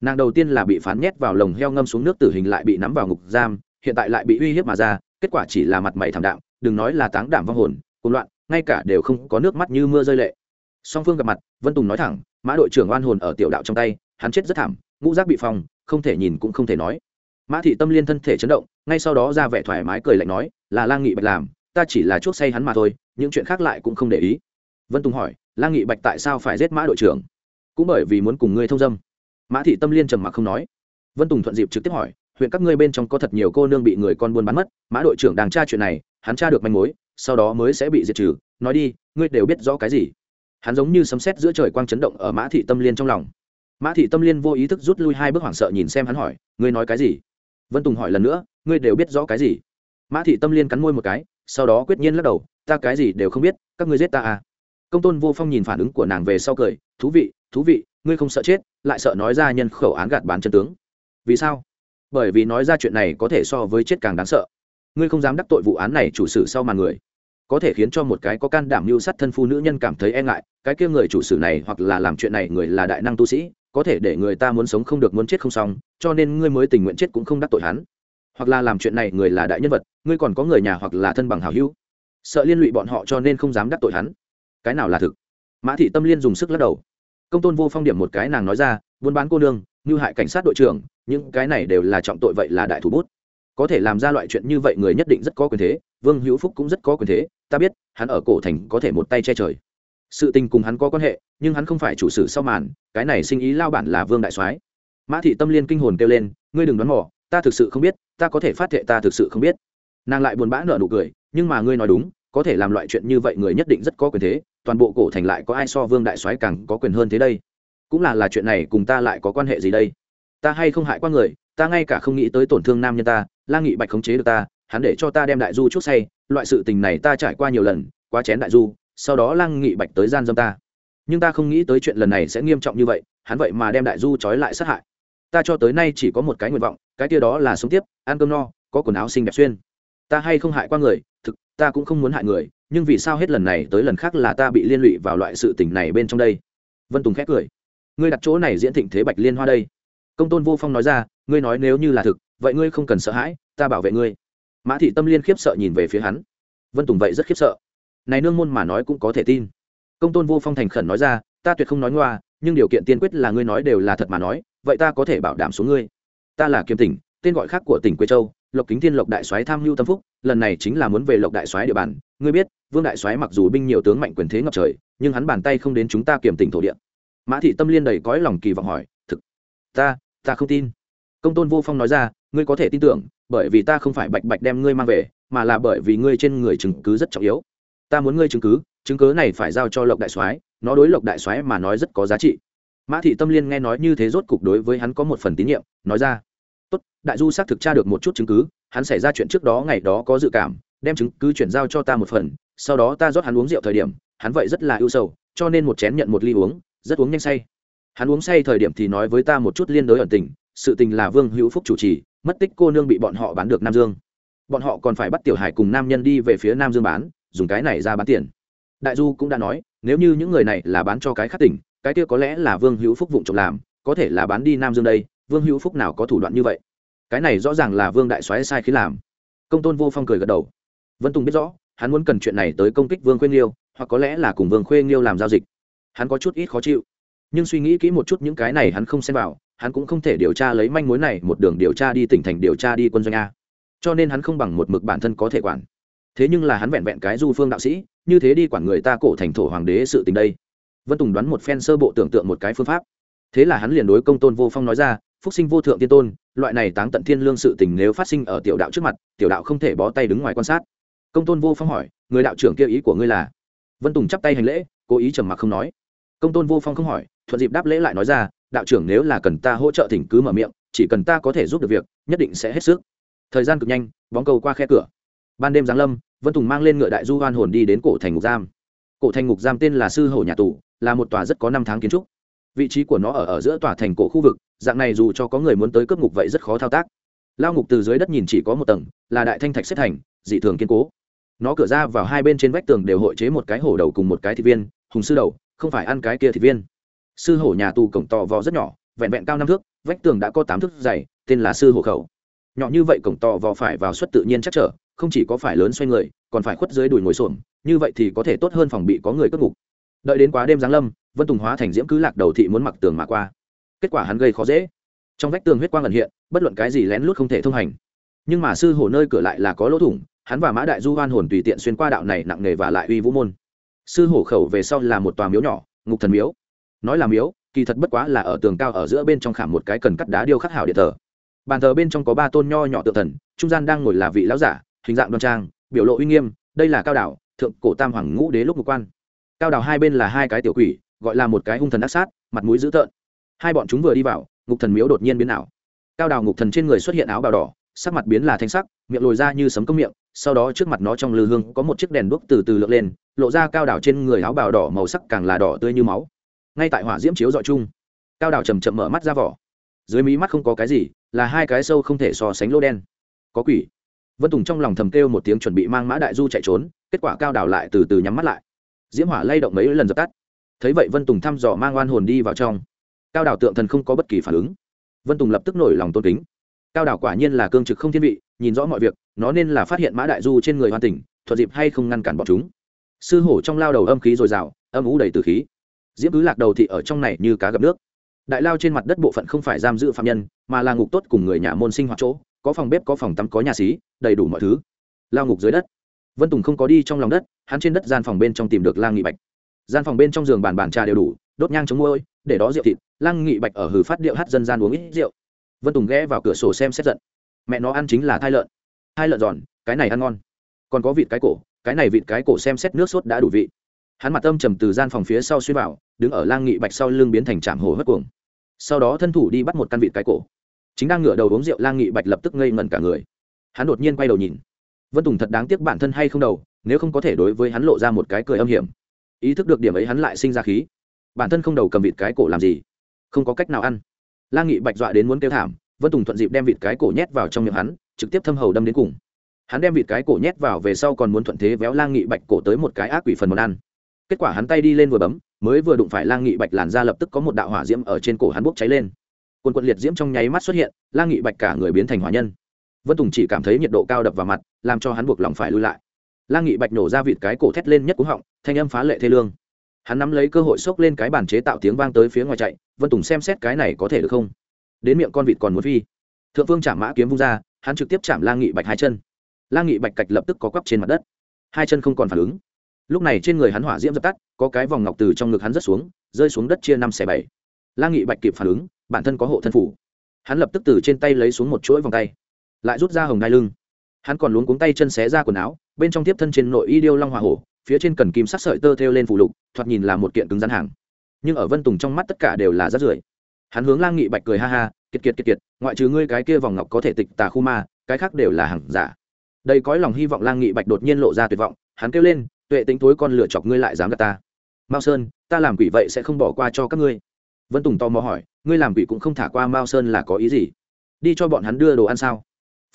Nàng đầu tiên là bị phán nhét vào lồng heo ngâm xuống nước tử hình lại bị nắm vào ngục giam, hiện tại lại bị uy hiếp mà ra, kết quả chỉ là mặt mày thảm đạm, đừng nói là táng đảm vong hồn hỗn loạn, ngay cả đều không có nước mắt như mưa rơi lệ. Song phương gặp mặt, vân tùng nói thẳng, mã đội trưởng oan hồn ở tiểu đạo trong tay, hắn chết rất thảm, ngũ giác bị phòng không thể nhìn cũng không thể nói. Mã thị tâm liên thân thể chấn động ngay sau đó ra vẻ thoải mái cười lạnh nói, là lang nghị bạch làm, ta chỉ là chuốc say hắn mà thôi, những chuyện khác lại cũng không để ý. Vân tùng hỏi, lang nghị bạch tại sao phải giết mã đội trưởng? Cũng bởi vì muốn cùng ngươi thông dâm. Mã thị tâm liên trầm mặc không nói. Vân tùng thuận dịp trực tiếp hỏi, huyện các ngươi bên trong có thật nhiều cô nương bị người con buôn bán mất, mã đội trưởng đang tra chuyện này, hắn tra được manh mối, sau đó mới sẽ bị diệt trừ, nói đi, ngươi đều biết rõ cái gì? Hắn giống như sấm sét giữa trời quang chấn động ở mã thị tâm liên trong lòng. Mã thị tâm liên vô ý thức rút lui hai bước hoảng sợ nhìn xem hắn hỏi, ngươi nói cái gì? Vân tùng hỏi lần nữa ngươi đều biết rõ cái gì? Mã thị tâm liên cắn môi một cái, sau đó quyết nhiên lắc đầu, ta cái gì đều không biết, các ngươi giết ta à? Công tôn vô phong nhìn phản ứng của nàng về sau cười, thú vị thú vị, ngươi không sợ chết, lại sợ nói ra nhân khẩu án gạt bán chân tướng. Vì sao? Bởi vì nói ra chuyện này có thể so với chết càng đáng sợ. Ngươi không dám đắc tội vụ án này chủ sử sau màn người. Có thể khiến cho một cái có can đảm mưu sát thân phu nữ nhân cảm thấy e ngại, cái kia người chủ sử này hoặc là làm chuyện này người là đại năng tu sĩ, có thể để người ta muốn sống không được muốn chết không xong, cho nên ngươi mới tình nguyện chết cũng không đắc tội hắn hoặc là làm chuyện này người là đại nhân vật, ngươi còn có người nhà hoặc là thân bằng hào hữu. Sợ liên lụy bọn họ cho nên không dám đắc tội hắn. Cái nào là thực? Mã thị tâm liên dùng sức lắc đầu. Công tôn vô phong điểm một cái nàng nói ra, buôn bán cô nương, như hại cảnh sát đội trưởng, những cái này đều là trọng tội vậy là đại thủ bút. Có thể làm ra loại chuyện như vậy người nhất định rất có quyền thế, vương hữu phúc cũng rất có quyền thế, ta biết, hắn ở cổ thành có thể một tay che trời. Sự tình cùng hắn có quan hệ, nhưng hắn không phải chủ sử sau màn, cái này sinh ý lao bản là vương đại soái. Mã thị tâm liên kinh hồn kêu lên, ngươi đừng đoán mò ta thực sự không biết, ta có thể phát thệ ta thực sự không biết. Nàng lại buồn bã nợ nụ cười, nhưng mà ngươi nói đúng, có thể làm loại chuyện như vậy người nhất định rất có quyền thế, toàn bộ cổ thành lại có ai so vương đại soái càng có quyền hơn thế đây? Cũng là là chuyện này cùng ta lại có quan hệ gì đây? Ta hay không hại qua người, ta ngay cả không nghĩ tới tổn thương nam nhân ta, la nghị bạch khống chế được ta, hắn để cho ta đem đại du chút say, loại sự tình này ta trải qua nhiều lần, quá chén đại du, sau đó Lang nghị bạch tới gian dâm ta. Nhưng ta không nghĩ tới chuyện lần này sẽ nghiêm trọng như vậy, hắn vậy mà đem đại du trói lại sát hại. Ta cho tới nay chỉ có một cái nguyện vọng cái kia đó là sống tiếp, ăn cơm no, có quần áo xinh đẹp xuyên. Ta hay không hại qua người, thực, ta cũng không muốn hại người, nhưng vì sao hết lần này tới lần khác là ta bị liên lụy vào loại sự tình này bên trong đây? Vân tùng khét cười. Ngươi đặt chỗ này diễn thịnh thế bạch liên hoa đây. Công tôn vô phong nói ra, ngươi nói nếu như là thực, vậy ngươi không cần sợ hãi, ta bảo vệ ngươi. Mã thị tâm liên khiếp sợ nhìn về phía hắn. Vân tùng vậy rất khiếp sợ. Này nương môn mà nói cũng có thể tin. Công tôn vô phong thành khẩn nói ra, ta tuyệt không nói ngoa, nhưng điều kiện tiên quyết là ngươi nói đều là thật mà nói, vậy ta có thể bảo đảm số ngươi ta là kiêm tỉnh, tên gọi khác của tỉnh quế châu, lộc kính thiên lộc đại soái tham mưu tâm phúc, lần này chính là muốn về lộc đại soái địa bàn. Ngươi biết, vương đại soái mặc dù binh nhiều tướng mạnh quyền thế ngập trời, nhưng hắn bàn tay không đến chúng ta kiểm tỉnh thổ địa. Mã thị tâm liên đầy cõi lòng kỳ vọng hỏi, thực, ta ta không tin. Công tôn vô phong nói ra, ngươi có thể tin tưởng, bởi vì ta không phải bạch bạch đem ngươi mang về, mà là bởi vì ngươi trên người chứng cứ rất trọng yếu. Ta muốn ngươi chứng cứ chứng cứ này phải giao cho lộc đại soái, nó đối lộc đại soái mà nói rất có giá trị mã thị tâm liên nghe nói như thế rốt cục đối với hắn có một phần tín nhiệm, nói ra. Tốt, đại du xác thực tra được một chút chứng cứ, hắn xảy ra chuyện trước đó ngày đó có dự cảm, đem chứng cứ chuyển giao cho ta một phần, sau đó ta rót hắn uống rượu thời điểm, hắn vậy rất là ưu sầu, cho nên một chén nhận một ly uống, rất uống nhanh say. Hắn uống say thời điểm thì nói với ta một chút liên đối ẩn tình, sự tình là vương hữu phúc chủ trì, mất tích cô nương bị bọn họ bán được nam dương. Bọn họ còn phải bắt tiểu hải cùng nam nhân đi về phía nam dương bán, dùng cái này ra bán tiền. Đại du cũng đã nói, nếu như những người này là bán cho cái khác tỉnh cái kia có lẽ là vương hữu phúc vụng trộm làm, có thể là bán đi nam dương đây, vương hữu phúc nào có thủ đoạn như vậy? Cái này rõ ràng là vương đại soái sai khi làm. Công tôn vô phong cười gật đầu. Vân tùng biết rõ, hắn muốn cần chuyện này tới công kích vương khuê nghiêu, hoặc có lẽ là cùng vương khuê nghiêu làm giao dịch. Hắn có chút ít khó chịu. Nhưng suy nghĩ kỹ một chút những cái này hắn không xem vào, hắn cũng không thể điều tra lấy manh mối này một đường điều tra đi tỉnh thành điều tra đi quân doanh a. Cho nên hắn không bằng một mực bản thân có thể quản. Thế nhưng là hắn vẹn vẹn cái du phương đạo sĩ, như thế đi quản người ta cổ thành thổ hoàng đế sự tình đây vân tùng đoán một phen sơ bộ tưởng tượng một cái phương pháp. Thế là hắn liền đối công tôn vô phong nói ra, phúc sinh vô thượng tiên tôn, loại này táng tận thiên lương sự tình nếu phát sinh ở tiểu đạo trước mặt, tiểu đạo không thể bó tay đứng ngoài quan sát. Công tôn vô phong hỏi, người đạo trưởng kia ý của ngươi là? Vân tùng chắp tay hành lễ, cố ý trầm mặc không nói. Công tôn vô phong không hỏi, thuận dịp đáp lễ lại nói ra, đạo trưởng nếu là cần ta hỗ trợ thỉnh cứ mở miệng, chỉ cần ta có thể giúp được việc, nhất định sẽ hết sức. Thời gian cực nhanh, bóng cầu qua khe cửa. Ban đêm giáng lâm, vân tùng mang lên ngựa đại du hoan hồn đi đến cổ thành ngục giam. Cổ thành ngục giam tên là sư hổ nhà tù là một tòa rất có năm tháng kiến trúc. Vị trí của nó ở ở giữa tòa thành cổ khu vực, dạng này dù cho có người muốn tới cướp ngục vậy rất khó thao tác. Lao ngục từ dưới đất nhìn chỉ có một tầng, là đại thanh thạch xếp thành, dị thường kiên cố. Nó cửa ra vào hai bên trên vách tường đều hội chế một cái hổ đầu cùng một cái thị viên, hùng sư đầu, không phải ăn cái kia thị viên. Sư hổ nhà tù cổng to vò rất nhỏ, vẹn vẹn cao năm thước, vách tường đã có tám thước dày, tên là sư hổ khẩu. Nhỏ như vậy cổng to vò phải vào suất tự nhiên chắc trở, không chỉ có phải lớn xoay người, còn phải khuất dưới đùi ngồi xổm, như vậy thì có thể tốt hơn phòng bị có người cất ngục đợi đến quá đêm giáng lâm, vân tùng hóa thành diễm cứ lạc đầu thị muốn mặc tường mà qua. Kết quả hắn gây khó dễ. Trong vách tường huyết quang ẩn hiện, bất luận cái gì lén lút không thể thông hành. Nhưng mà sư hổ nơi cửa lại là có lỗ thủng, hắn và mã đại du hoan hồn tùy tiện xuyên qua đạo này nặng nề và lại uy vũ môn. Sư hổ khẩu về sau là một tòa miếu nhỏ, ngục thần miếu. Nói là miếu, kỳ thật bất quá là ở tường cao ở giữa bên trong khảm một cái cần cắt đá điêu khắc hảo điện thờ. Bàn thờ bên trong có ba tôn nho nhỏ tự thần, trung gian đang ngồi là vị lão giả, hình dạng đoan trang, biểu lộ uy nghiêm, đây là cao đảo, thượng cổ tam hoàng ngũ đế lúc ngục quan cao Đào hai bên là hai cái tiểu quỷ, gọi là một cái hung thần ác sát, mặt mũi dữ tợn. Hai bọn chúng vừa đi vào, ngục thần miếu đột nhiên biến ảo. Cao Đào ngục thần trên người xuất hiện áo bào đỏ, sắc mặt biến là thanh sắc, miệng lồi ra như sấm công miệng, sau đó trước mặt nó trong lư hương có một chiếc đèn đuốc từ từ lượn lên, lộ ra cao Đào trên người áo bào đỏ màu sắc càng là đỏ tươi như máu. Ngay tại hỏa diễm chiếu dọi chung, cao Đào chầm chậm mở mắt ra vỏ. Dưới mí mắt không có cái gì, là hai cái sâu không thể so sánh lô đen. Có quỷ. Vân tùng trong lòng thầm kêu một tiếng chuẩn bị mang mã đại du chạy trốn, kết quả cao Đào lại từ từ nhắm mắt lại diễm hỏa lay động mấy lần dập tắt. Thấy vậy vân tùng thăm dò mang oan hồn đi vào trong. Cao đảo tượng thần không có bất kỳ phản ứng. Vân tùng lập tức nổi lòng tôn kính. Cao đảo quả nhiên là cương trực không thiên vị, nhìn rõ mọi việc, nó nên là phát hiện mã đại du trên người hoàn tỉnh thuận dịp hay không ngăn cản bọn chúng. Sư hổ trong lao đầu âm khí dồi dào, âm ú đầy từ khí. Diễm cứ lạc đầu thị ở trong này như cá gặp nước. Đại lao trên mặt đất bộ phận không phải giam giữ phạm nhân, mà là ngục tốt cùng người nhà môn sinh hoạt chỗ, có phòng bếp, có phòng tắm, có nhà xí, đầy đủ mọi thứ. Lao ngục dưới đất vân tùng không có đi trong lòng đất, hắn trên đất gian phòng bên trong tìm được lang nghị bạch. Gian phòng bên trong giường bàn bàn trà đều đủ, đốt nhang chống môi để đó rượu thịt. Lang nghị bạch ở hử phát điệu hát dân gian uống ít rượu. Vân tùng ghé vào cửa sổ xem xét giận. Mẹ nó ăn chính là thai lợn. Thai lợn giòn, cái này ăn ngon. Còn có vịt cái cổ, cái này vịt cái cổ xem xét nước sốt đã đủ vị. Hắn mặt âm trầm từ gian phòng phía sau xuyên vào, đứng ở lang nghị bạch sau lưng biến thành trạm hồ hất cuồng. Sau đó thân thủ đi bắt một căn vịt cái cổ. Chính đang ngửa đầu uống rượu, lang nghị bạch lập tức ngây ngẩn cả người. Hắn đột nhiên quay đầu nhìn vân tùng thật đáng tiếc bản thân hay không đầu, nếu không có thể đối với hắn lộ ra một cái cười âm hiểm. Ý thức được điểm ấy hắn lại sinh ra khí. Bản thân không đầu cầm vịt cái cổ làm gì? Không có cách nào ăn. Lang nghị bạch dọa đến muốn kêu thảm, vân tùng thuận dịp đem vịt cái cổ nhét vào trong miệng hắn, trực tiếp thâm hầu đâm đến cùng. Hắn đem vịt cái cổ nhét vào về sau còn muốn thuận thế véo lang nghị bạch cổ tới một cái ác quỷ phần món ăn. Kết quả hắn tay đi lên vừa bấm, mới vừa đụng phải lang nghị bạch làn ra lập tức có một đạo hỏa diễm ở trên cổ hắn bốc cháy lên. Quần quận liệt diễm trong nháy mắt xuất hiện lang nghị bạch cả người biến thành hỏa nhân vân tùng chỉ cảm thấy nhiệt độ cao đập vào mặt, làm cho hắn buộc lòng phải lui lại. Lang nghị bạch nổ ra vịt cái cổ thét lên nhất cú họng, thanh âm phá lệ thê lương. Hắn nắm lấy cơ hội xốc lên cái bàn chế tạo tiếng vang tới phía ngoài chạy, vân tùng xem xét cái này có thể được không? Đến miệng con vịt còn muốn phi. Thượng phương chạm mã kiếm vung ra, hắn trực tiếp chạm lang nghị bạch hai chân. Lang nghị bạch cạch lập tức có quắp trên mặt đất. Hai chân không còn phản ứng. Lúc này trên người hắn hỏa diễm dập tắt, có cái vòng ngọc từ trong ngực hắn rớt xuống, rơi xuống đất chia năm xẻ bảy. Lang nghị bạch kịp phản ứng, bản thân có hộ thân phủ. Hắn lập tức từ trên tay lấy xuống một chuỗi vòng tay lại rút ra hồng đai lưng. Hắn còn luống cuống tay chân xé ra quần áo, bên trong tiếp thân trên nội y điêu long hoa hổ, phía trên cần kim sắc sợi tơ thêu lên phủ lục, thoạt nhìn là một kiện cứng rắn hàng. Nhưng ở vân tùng trong mắt tất cả đều là rát rưởi. Hắn hướng lang nghị bạch cười ha ha, kiệt kiệt kiệt kiệt, ngoại trừ ngươi cái kia vòng ngọc có thể tịch tà khu ma, cái khác đều là hàng giả. Đây cõi lòng hy vọng lang nghị bạch đột nhiên lộ ra tuyệt vọng, hắn kêu lên, tuệ tính tối con lửa chọc ngươi lại dám gạt ta. Mao sơn, ta làm quỷ vậy sẽ không bỏ qua cho các ngươi. Vân tùng tò mò hỏi, ngươi làm quỷ cũng không thả qua mao sơn là có ý gì? Đi cho bọn hắn đưa đồ ăn sao?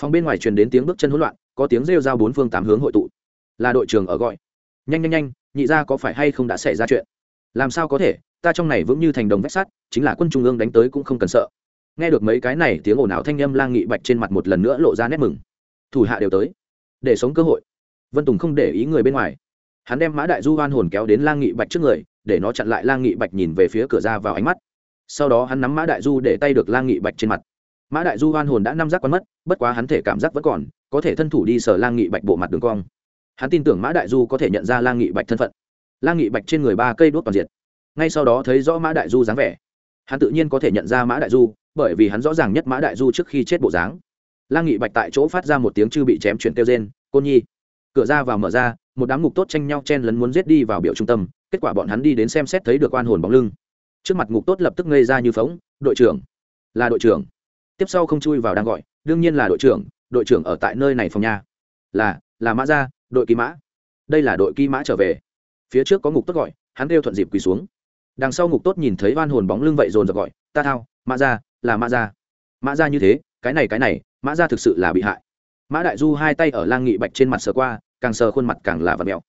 Phòng bên ngoài truyền đến tiếng bước chân hỗn loạn, có tiếng rêu rao bốn phương tám hướng hội tụ. Là đội trưởng ở gọi. Nhanh nhanh nhanh, nhị ra có phải hay không đã xảy ra chuyện? Làm sao có thể, ta trong này vững như thành đồng vách sắt, chính là quân trung ương đánh tới cũng không cần sợ. Nghe được mấy cái này, tiếng ồn ào thanh â m lang nghị bạch trên mặt một lần nữa lộ ra nét mừng. Thủ hạ đều tới. Để sống cơ hội. Vân tùng không để ý người bên ngoài. Hắn đem mã đại du hoan hồn kéo đến lang nghị bạch trước người, để nó chặn lại lang nghị bạch nhìn về phía cửa ra vào ánh mắt. Sau đó hắn nắm mã đại du để tay được lang nghị bạch trên mặt mã đại du hoan hồn đã năm giác quán mất, bất quá hắn thể cảm giác vẫn còn, có thể thân thủ đi sở lang nghị bạch bộ mặt đường cong. Hắn tin tưởng mã đại du có thể nhận ra lang nghị bạch thân phận. Lang nghị bạch trên người ba cây đuốc toàn diệt. Ngay sau đó thấy rõ mã đại du dáng vẻ, hắn tự nhiên có thể nhận ra mã đại du, bởi vì hắn rõ ràng nhất mã đại du trước khi chết bộ dáng. Lang nghị bạch tại chỗ phát ra một tiếng chư bị chém chuyển kêu trên côn nhi! Cửa ra vào mở ra, một đám ngục tốt tranh nhau chen lấn muốn giết đi vào biểu trung tâm, kết quả bọn hắn đi đến xem xét thấy được oan hồn bóng lưng. Trước mặt ngục tốt lập tức ngây ra như phóng, đội trưởng! Là đội trưởng! Tiếp sau không chui vào đang gọi, đương nhiên là đội trưởng đội trưởng ở tại nơi này phòng nhà là là mã gia, đội kỳ mã. Đây là đội kỳ mã trở về. Phía trước có ngục tốt gọi, hắn kêu thuận dịp quỳ xuống. Đằng sau ngục tốt nhìn thấy van hồn bóng lưng vậy dồn dập gọi, ta thao, mã gia, là mã gia. Mã gia như thế, cái này cái này, mã gia thực sự là bị hại. Mã đại du hai tay ở lang nghị bạch trên mặt sờ qua, càng sờ khuôn mặt càng là vật mẹo.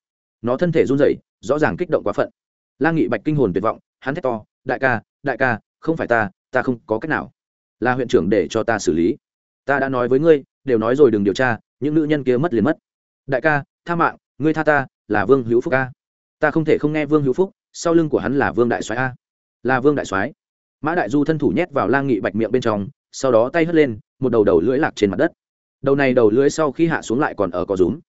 Nó thân thể run rẩy, rõ ràng kích động quá phận. Lang nghị bạch kinh hồn tuyệt vọng, hắn thét to, đại ca đại ca, không phải ta ta không có cách nào là huyện trưởng để cho ta xử lý. Ta đã nói với ngươi, đều nói rồi đừng điều tra, những nữ nhân kia mất liền mất. Đại ca, tha mạng, ngươi tha ta, là vương hữu phúc a. Ta không thể không nghe vương hữu phúc, sau lưng của hắn là vương đại soái a. Là vương đại soái. Mã đại du thân thủ nhét vào lang nghị bạch miệng bên trong, sau đó tay hất lên, một đầu đầu lưỡi lạc trên mặt đất. Đầu này đầu lưỡi sau khi hạ xuống lại còn ở có rúm.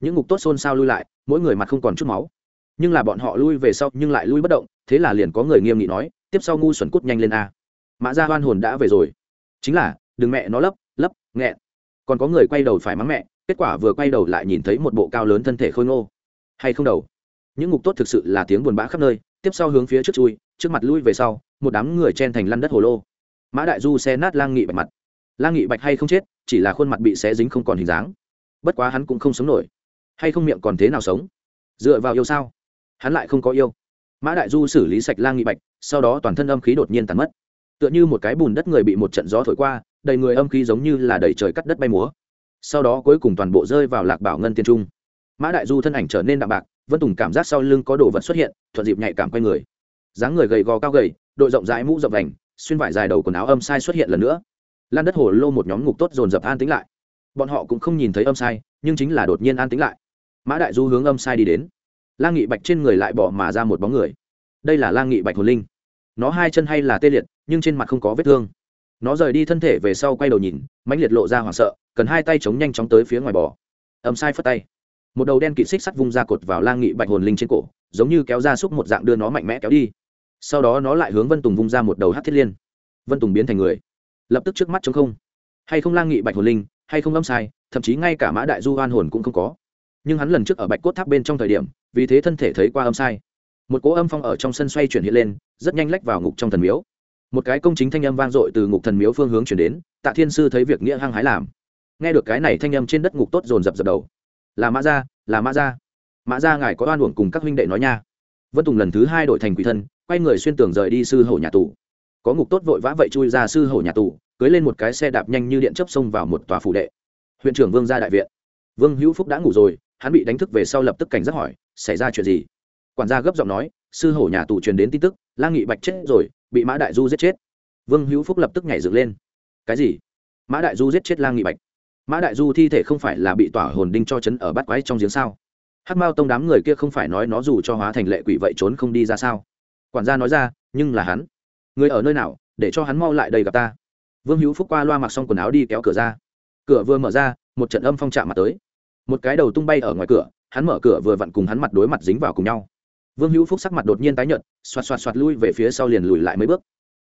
Những ngục tốt xôn xao lui lại, mỗi người mặt không còn chút máu. Nhưng là bọn họ lui về sau, nhưng lại lui bất động, thế là liền có người nghiêm nghị nói, tiếp sau ngu xuẩn cút nhanh lên a. Mã gia hoan hồn đã về rồi chính là, đừng mẹ nó lấp lấp, nghẹn. Còn có người quay đầu phải mắng mẹ, kết quả vừa quay đầu lại nhìn thấy một bộ cao lớn thân thể khôi ngô. Hay không đầu? Những ngục tốt thực sự là tiếng buồn bã khắp nơi, tiếp sau hướng phía trước chui, trước mặt lui về sau, một đám người chen thành lăn đất hồ lô. Mã đại du xe nát lang nghị bạch mặt. Lang nghị bạch hay không chết, chỉ là khuôn mặt bị xé dính không còn hình dáng. Bất quá hắn cũng không sống nổi. Hay không miệng còn thế nào sống? Dựa vào yêu sao? Hắn lại không có yêu. Mã đại du xử lý sạch lang nghị bạch, sau đó toàn thân âm khí đột nhiên tàn mất tựa như một cái bùn đất người bị một trận gió thổi qua, đầy người âm khí giống như là đầy trời cắt đất bay múa. Sau đó cuối cùng toàn bộ rơi vào lạc bảo ngân tiên trung. Mã đại du thân ảnh trở nên đạm bạc, vân tùng cảm giác sau lưng có đồ vật xuất hiện, thuận dịp nhạy cảm quay người. Dáng người gầy gò cao gầy, đội rộng rãi mũ rộng vành, xuyên vải dài đầu quần áo âm sai xuất hiện lần nữa. Lan đất hồ lô một nhóm ngục tốt dồn dập an tính lại. Bọn họ cũng không nhìn thấy âm sai, nhưng chính là đột nhiên an tính lại. Mã đại du hướng âm sai đi đến. Lang nghị bạch trên người lại bỏ mà ra một bóng người. Đây là lang nghị bạch hồn linh. Nó hai chân hay là tê liệt nhưng trên mặt không có vết thương. Nó rời đi thân thể về sau quay đầu nhìn, mãnh liệt lộ ra hoảng sợ, cần hai tay chống nhanh chóng tới phía ngoài bò. Âm sai phất tay. Một đầu đen kỵ xích sắt vung ra cột vào lang nghị bạch hồn linh trên cổ, giống như kéo ra xúc một dạng đưa nó mạnh mẽ kéo đi. Sau đó nó lại hướng vân tùng vung ra một đầu hát thiết liên. Vân tùng biến thành người. Lập tức trước mắt chống không. Hay không lang nghị bạch hồn linh, hay không âm sai, thậm chí ngay cả mã đại du hoan hồn cũng không có. Nhưng hắn lần trước ở bạch cốt tháp bên trong thời điểm, vì thế thân thể thấy qua âm sai. Một cỗ âm phong ở trong sân xoay chuyển hiện lên, rất nhanh lách vào ngục trong thần miếu một cái công chính thanh âm vang dội từ ngục thần miếu phương hướng chuyển đến, tạ thiên sư thấy việc nghĩa hăng hái làm. Nghe được cái này thanh âm trên đất ngục tốt dồn dập dập đầu. Là mã gia, là mã gia. Mã gia ngài có oan uổng cùng các huynh đệ nói nha. Vân tùng lần thứ hai đổi thành quỷ thân, quay người xuyên tường rời đi sư hổ nhà tù. Có ngục tốt vội vã vậy chui ra sư hổ nhà tù, cưới lên một cái xe đạp nhanh như điện chấp xông vào một tòa phủ đệ. Huyện trưởng vương gia đại viện. Vương hữu phúc đã ngủ rồi, hắn bị đánh thức về sau lập tức cảnh giác hỏi, xảy ra chuyện gì? Quản gia gấp giọng nói, sư hổ nhà tù truyền đến tin tức lang nghị bạch chết rồi bị mã đại du giết chết. Vương hữu phúc lập tức nhảy dựng lên. Cái gì? Mã đại du giết chết lang nghị bạch. Mã đại du thi thể không phải là bị tỏa hồn đinh cho chấn ở bắt quái trong giếng sao? Hắc mao tông đám người kia không phải nói nó dù cho hóa thành lệ quỷ vậy trốn không đi ra sao? Quản gia nói ra, nhưng là hắn. Người ở nơi nào, để cho hắn mau lại đây gặp ta? Vương hữu phúc qua loa mặc xong quần áo đi kéo cửa ra. Cửa vừa mở ra, một trận âm phong chạm mặt tới. Một cái đầu tung bay ở ngoài cửa, hắn mở cửa vừa vặn cùng hắn mặt đối mặt dính vào cùng nhau vương hữu phúc sắc mặt đột nhiên tái nhợt, xoạt xoạt xoạt lui về phía sau liền lùi lại mấy bước.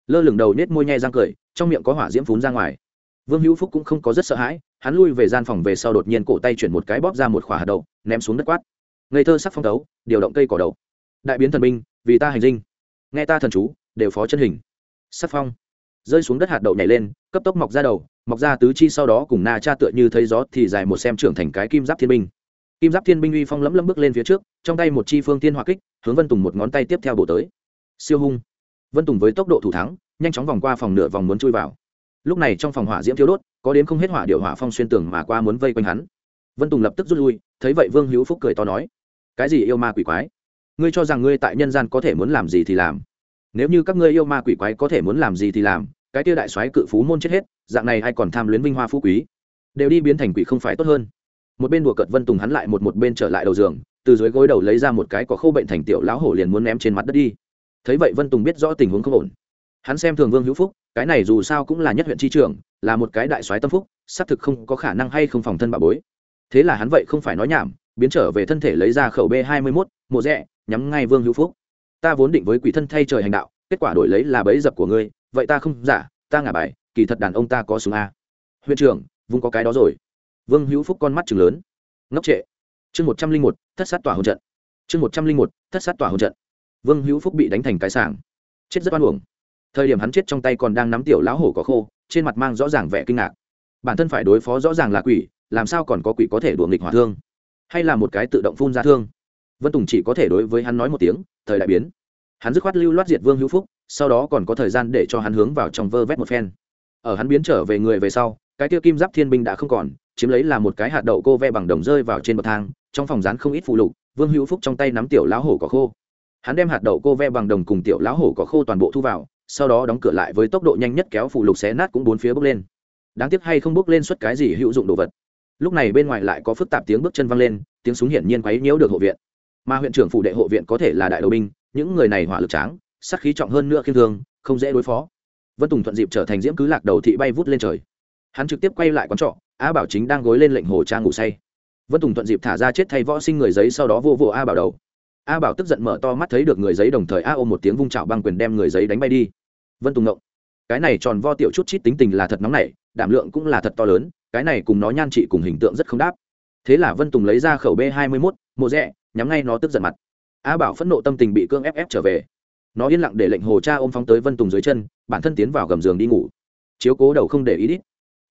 Lơ lửng đầu nết môi nhai răng cười, trong miệng có hỏa diễm phún ra ngoài. Vương hữu phúc cũng không có rất sợ hãi, hắn lui về gian phòng về sau đột nhiên cổ tay chuyển một cái bóp ra một khỏa hạt đậu, ném xuống đất quát. Ngây thơ sắc phong tấu, điều động cây cỏ đầu đại biến thần binh, vì ta hành dinh. Nghe ta thần chú, đều phó chân hình. Sắc phong. Rơi xuống đất hạt đậu nhảy lên, cấp tốc mọc ra đầu, mọc ra tứ chi sau đó cùng na cha tựa như thấy gió thì dài một xem trưởng thành cái kim giáp thiên binh. Kim giáp thiên binh uy phong lấm lấm bước lên phía trước, trong tay một chi phương tiên hỏa kích hướng vân tùng một ngón tay tiếp theo bổ tới siêu hung vân tùng với tốc độ thủ thắng nhanh chóng vòng qua phòng nửa vòng muốn chui vào lúc này trong phòng hỏa diễm thiếu đốt có đến không hết hỏa điệu hỏa phong xuyên tường mà qua muốn vây quanh hắn vân tùng lập tức rút lui thấy vậy vương hữu phúc cười to nói cái gì yêu ma quỷ quái ngươi cho rằng ngươi tại nhân gian có thể muốn làm gì thì làm nếu như các ngươi yêu ma quỷ quái có thể muốn làm gì thì làm cái tia đại soái cự phú môn chết hết dạng này ai còn tham luyến vinh hoa phú quý đều đi biến thành quỷ không phải tốt hơn một bên đùa cợt vân tùng hắn lại một một bên trở lại đầu giường từ dưới gối đầu lấy ra một cái có khâu bệnh thành tiểu lão hổ liền muốn ném trên mặt đất đi. Thấy vậy vân tùng biết rõ tình huống không ổn. Hắn xem thường vương hữu phúc, cái này dù sao cũng là nhất huyện tri trưởng, là một cái đại soái tâm phúc, xác thực không có khả năng hay không phòng thân bà bối. Thế là hắn vậy không phải nói nhảm, biến trở về thân thể lấy ra khẩu b hai mươi mốt, mộ rẽ nhắm ngay vương hữu phúc. Ta vốn định với quỷ thân thay trời hành đạo, kết quả đổi lấy là bẫy dập của ngươi, vậy ta không giả, ta ngả bài, kỳ thật đàn ông ta có súng a. Huyện trưởng, vung có cái đó rồi. Vương hữu phúc con mắt chừng lớn. Ngốc trệ chương một trăm linh một, thất sát tỏa hôn trận. Chương một trăm linh một, thất sát tỏa hôn trận. Vương hữu phúc bị đánh thành cái sảng. Chết rất oan uổng. Thời điểm hắn chết trong tay còn đang nắm tiểu lão hổ có khô, trên mặt mang rõ ràng vẻ kinh ngạc. Bản thân phải đối phó rõ ràng là quỷ, làm sao còn có quỷ có thể đùa nghịch hỏa thương? Hay là một cái tự động phun ra thương? Vân tùng chỉ có thể đối với hắn nói một tiếng, thời đại biến. Hắn dứt khoát lưu loát diệt vương hữu phúc, sau đó còn có thời gian để cho hắn hướng vào trong vơ vét một phen. Ở hắn biến trở về người về sau, cái tiêu kim giáp thiên binh đã không còn, chiếm lấy là một cái hạt đậu cô ve bằng đồng rơi vào trên bậc thang trong phòng rán không ít phụ lục, vương hữu phúc trong tay nắm tiểu lão hổ có khô. Hắn đem hạt đậu cô ve bằng đồng cùng tiểu lão hổ có khô toàn bộ thu vào, sau đó đóng cửa lại với tốc độ nhanh nhất kéo phụ lục xé nát cũng bốn phía bước lên. Đáng tiếc hay không bước lên suất cái gì hữu dụng đồ vật. Lúc này bên ngoài lại có phức tạp tiếng bước chân văng lên, tiếng súng hiển nhiên quấy nhiễu được hộ viện. Mà huyện trưởng phủ đệ hộ viện có thể là đại đầu binh, những người này hỏa lực tráng, sát khí trọng hơn nữa khiêm thương, không dễ đối phó. Vân tùng thuận dịp trở thành diễm cứ lạc đầu thị bay vút lên trời. Hắn trực tiếp quay lại quán trọ, á bảo chính đang gối lên lệnh hồ trang ngủ say vân tùng thuận dịp thả ra chết thay võ sinh người giấy sau đó vô vô a bảo đầu. A bảo tức giận mở to mắt thấy được người giấy đồng thời a ôm một tiếng vung trào băng quyền đem người giấy đánh bay đi. Vân tùng ngộng. Cái này tròn vo tiểu chút chít tính tình là thật nóng nảy, đảm lượng cũng là thật to lớn, cái này cùng nó nhan trị cùng hình tượng rất không đáp. Thế là vân tùng lấy ra khẩu b hai mươi mốt, mộ rẽ nhắm ngay nó tức giận mặt. A bảo phẫn nộ tâm tình bị cương ép ép trở về. Nó yên lặng để lệnh hồ cha ôm phóng tới vân tùng dưới chân, bản thân tiến vào gầm giường đi ngủ. Chiếu cố đầu không để ý đít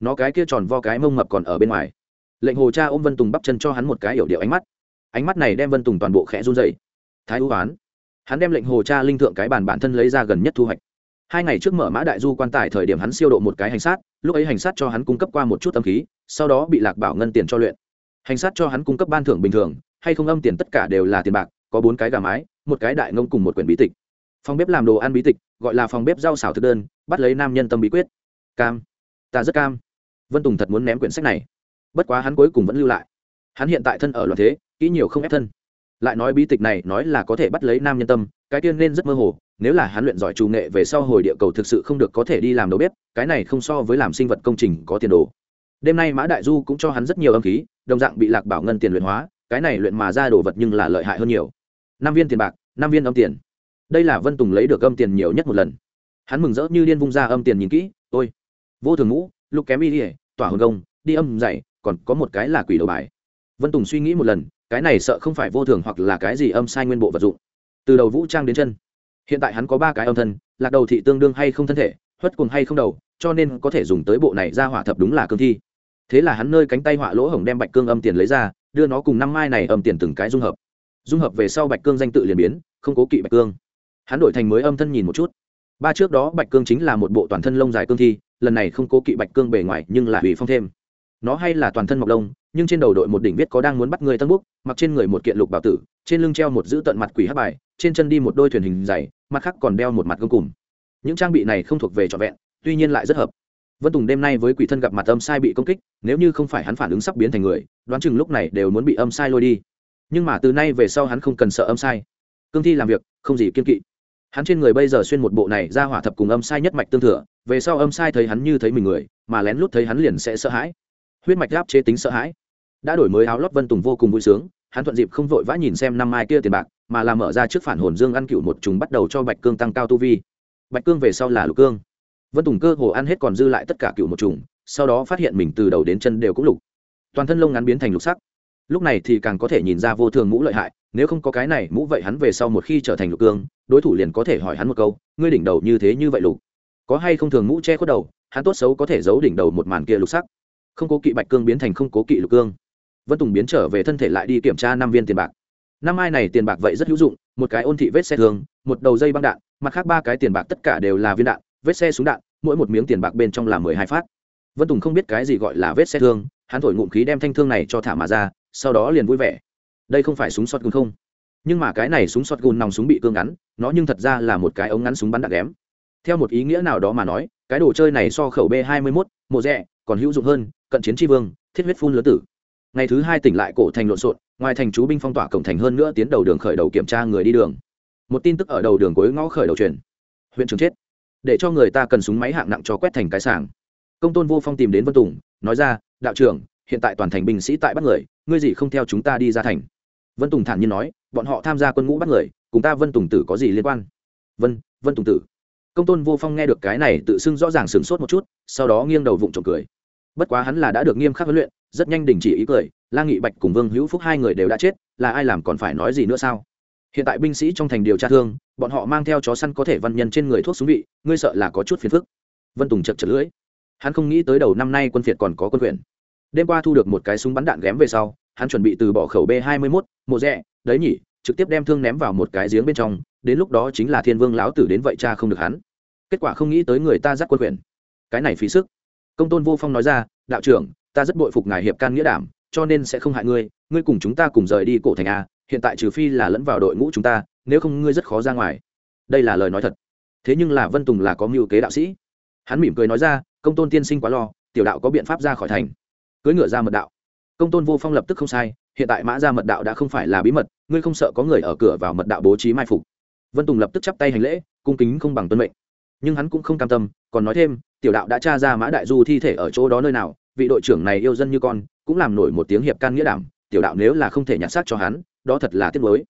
nó cái kia tròn vo cái mông mập còn ở bên ngoài lệnh hồ cha ôm vân tùng bắp chân cho hắn một cái yểu điệu ánh mắt ánh mắt này đem vân tùng toàn bộ khẽ run dày thái ưu oán hắn đem lệnh hồ cha linh thượng cái bản bản thân lấy ra gần nhất thu hoạch hai ngày trước mở mã đại du quan tài thời điểm hắn siêu độ một cái hành sát lúc ấy hành sát cho hắn cung cấp qua một chút âm khí sau đó bị lạc bảo ngân tiền cho luyện hành sát cho hắn cung cấp ban thưởng bình thường hay không âm tiền tất cả đều là tiền bạc có bốn cái gà mái một cái đại ngông cùng một quyển bí tịch phòng bếp làm đồ ăn bí tịch gọi là phòng bếp rau xào thực đơn bắt lấy nam nhân tâm bí quyết cam ta rất cam vân tùng thật muốn ném quyển sách này bất quá hắn cuối cùng vẫn lưu lại. Hắn hiện tại thân ở loạn thế, kỹ nhiều không ép thân. Lại nói bí tịch này nói là có thể bắt lấy nam nhân tâm, cái tiên nên rất mơ hồ, nếu là hắn luyện giỏi trù nghệ về sau hồi địa cầu thực sự không được có thể đi làm đầu bếp, cái này không so với làm sinh vật công trình có tiền đồ. Đêm nay mã đại du cũng cho hắn rất nhiều âm khí, đồng dạng bị lạc bảo ngân tiền luyện hóa, cái này luyện mà ra đồ vật nhưng là lợi hại hơn nhiều. Năm viên tiền bạc, năm viên âm tiền. Đây là vân tùng lấy được âm tiền nhiều nhất một lần. Hắn mừng rỡ như điên vung ra âm tiền nhìn kỹ, ôi, vô thường ngũ, lục kém y ỉa tỏa hồn công, đi âm dày còn có một cái là quỷ đầu bài. Vân tùng suy nghĩ một lần, cái này sợ không phải vô thường hoặc là cái gì âm sai nguyên bộ vật dụng. Từ đầu vũ trang đến chân. Hiện tại hắn có ba cái âm thân, lạc đầu thị tương đương hay không thân thể, huất cùng hay không đầu, cho nên có thể dùng tới bộ này ra hỏa thập đúng là cương thi. Thế là hắn nơi cánh tay họa lỗ hổng đem bạch cương âm tiền lấy ra, đưa nó cùng năm mai này âm tiền từng cái dung hợp. Dung hợp về sau bạch cương danh tự liền biến, không cố kỵ bạch cương. Hắn đổi thành mới âm thân nhìn một chút. Ba trước đó bạch cương chính là một bộ toàn thân lông dài cương thi, lần này không cố kỵ bạch cương bề ngoài, nhưng là hủy phong thêm nó hay là toàn thân mọc lông nhưng trên đầu đội một đỉnh viết có đang muốn bắt người tân búc mặc trên người một kiện lục bảo tử, trên lưng treo một giữ tận mặt quỷ hát bài, trên chân đi một đôi thuyền hình dày mặt khác còn đeo một mặt gông cùm. những trang bị này không thuộc về trọn vẹn, tuy nhiên lại rất hợp. Vân tùng đêm nay với quỷ thân gặp mặt âm sai bị công kích, nếu như không phải hắn phản ứng sắp biến thành người, đoán chừng lúc này đều muốn bị âm sai lôi đi. Nhưng mà từ nay về sau hắn không cần sợ âm sai. Cương thi làm việc, không gì kiên kỵ. Hắn trên người bây giờ xuyên một bộ này ra hỏa thập cùng âm sai nhất mạch tương thừa, về sau âm sai thấy hắn như thấy mình người, mà lén lút thấy hắn liền sẽ sợ hãi huyết mạch áp chế tính sợ hãi. Đã đổi mới áo lót vân tùng vô cùng vui sướng, hắn thuận dịp không vội vã nhìn xem năm mai kia tiền bạc, mà làm mở ra trước phản hồn dương ăn cựu một chúng bắt đầu cho bạch cương tăng cao tu vi. Bạch cương về sau là lục cương. Vân tùng cơ hồ ăn hết còn dư lại tất cả cựu một trùng, sau đó phát hiện mình từ đầu đến chân đều cũng lục. Toàn thân lông ngắn biến thành lục sắc. Lúc này thì càng có thể nhìn ra vô thường mũ lợi hại, nếu không có cái này mũ vậy hắn về sau một khi trở thành lục cương, đối thủ liền có thể hỏi hắn một câu, ngươi đỉnh đầu như thế như vậy lục? Có hay không thường mũ che khuất đầu? Hắn tốt xấu có thể giấu đỉnh đầu một màn kia lục sắc không cố kỵ bạch cương biến thành không cố kỵ lục cương. Vân tùng biến trở về thân thể lại đi kiểm tra năm viên tiền bạc. Năm ai này tiền bạc vậy rất hữu dụng, một cái ôn thị vết xe thường, một đầu dây băng đạn, mặt khác ba cái tiền bạc tất cả đều là viên đạn, vết xe súng đạn, mỗi một miếng tiền bạc bên trong là mười hai phát. Vân tùng không biết cái gì gọi là vết xe thương hắn thổi ngụm khí đem thanh thương này cho thả mà ra, sau đó liền vui vẻ. Đây không phải súng sọt gùn không? Nhưng mà cái này súng sọt gùn nòng súng bị cương ngắn, nó nhưng thật ra là một cái ống ngắn súng bắn đạn ghém. Theo một ý nghĩa nào đó mà nói, cái đồ chơi này so khẩu b hai mươi mốt, mộ rẽ còn hữu dụng hơn, cận chiến tri vương, thiết huyết phun lớn tử. Ngày thứ hai tỉnh lại cổ thành lộn xộn, ngoài thành chú binh phong tỏa cổng thành hơn nữa tiến đầu đường khởi đầu kiểm tra người đi đường. Một tin tức ở đầu đường cuối ngõ khởi đầu truyền. Huyện trường chết. Để cho người ta cần súng máy hạng nặng cho quét thành cái sàng công tôn vô phong tìm đến vân tùng, nói ra, đạo trưởng, hiện tại toàn thành binh sĩ tại bắt người, ngươi gì không theo chúng ta đi ra thành? Vân tùng thản nhiên nói, bọn họ tham gia quân ngũ bắt người, cùng ta vân tùng tử có gì liên quan? Vân vân tùng tử. Công tôn vô phong nghe được cái này tự xưng rõ ràng sửng sốt một chút, sau đó nghiêng đầu vụng trộm cười bất quá hắn là đã được nghiêm khắc huấn luyện, rất nhanh đình chỉ ý cười, la nghị bạch cùng vương hữu phúc hai người đều đã chết, là ai làm còn phải nói gì nữa sao? Hiện tại binh sĩ trong thành điều tra thương, bọn họ mang theo chó săn có thể văn nhân trên người thuốc súng vị, ngươi sợ là có chút phiền phức. Vân tùng chật chật lưỡi. Hắn không nghĩ tới đầu năm nay quân phiệt còn có quân quyền. Đêm qua thu được một cái súng bắn đạn ghém về sau, hắn chuẩn bị từ bỏ khẩu b hai mươi mốt, mộ rẽ đấy nhỉ, trực tiếp đem thương ném vào một cái giếng bên trong, đến lúc đó chính là thiên vương lão tử đến vậy cha không được hắn. Kết quả không nghĩ tới người ta dắt quân quyền. Cái này phí sức công tôn vô phong nói ra, đạo trưởng, ta rất bội phục ngài hiệp can nghĩa đảm, cho nên sẽ không hại ngươi ngươi cùng chúng ta cùng rời đi cổ thành a, hiện tại trừ phi là lẫn vào đội ngũ chúng ta, nếu không ngươi rất khó ra ngoài. Đây là lời nói thật. Thế nhưng là vân tùng là có mưu kế đạo sĩ. Hắn mỉm cười nói ra, công tôn tiên sinh quá lo, tiểu đạo có biện pháp ra khỏi thành. Cưới ngựa ra mật đạo. Công tôn vô phong lập tức không sai, hiện tại mã ra mật đạo đã không phải là bí mật, ngươi không sợ có người ở cửa vào mật đạo bố trí mai phục. Vân tùng lập tức chắp tay hành lễ, cung kính không bằng tuân mệnh nhưng hắn cũng không cam tâm, còn nói thêm, tiểu đạo đã tra ra mã đại du thi thể ở chỗ đó nơi nào, vị đội trưởng này yêu dân như con, cũng làm nổi một tiếng hiệp can nghĩa đảm, tiểu đạo nếu là không thể nhặt xác cho hắn, đó thật là tiếc mới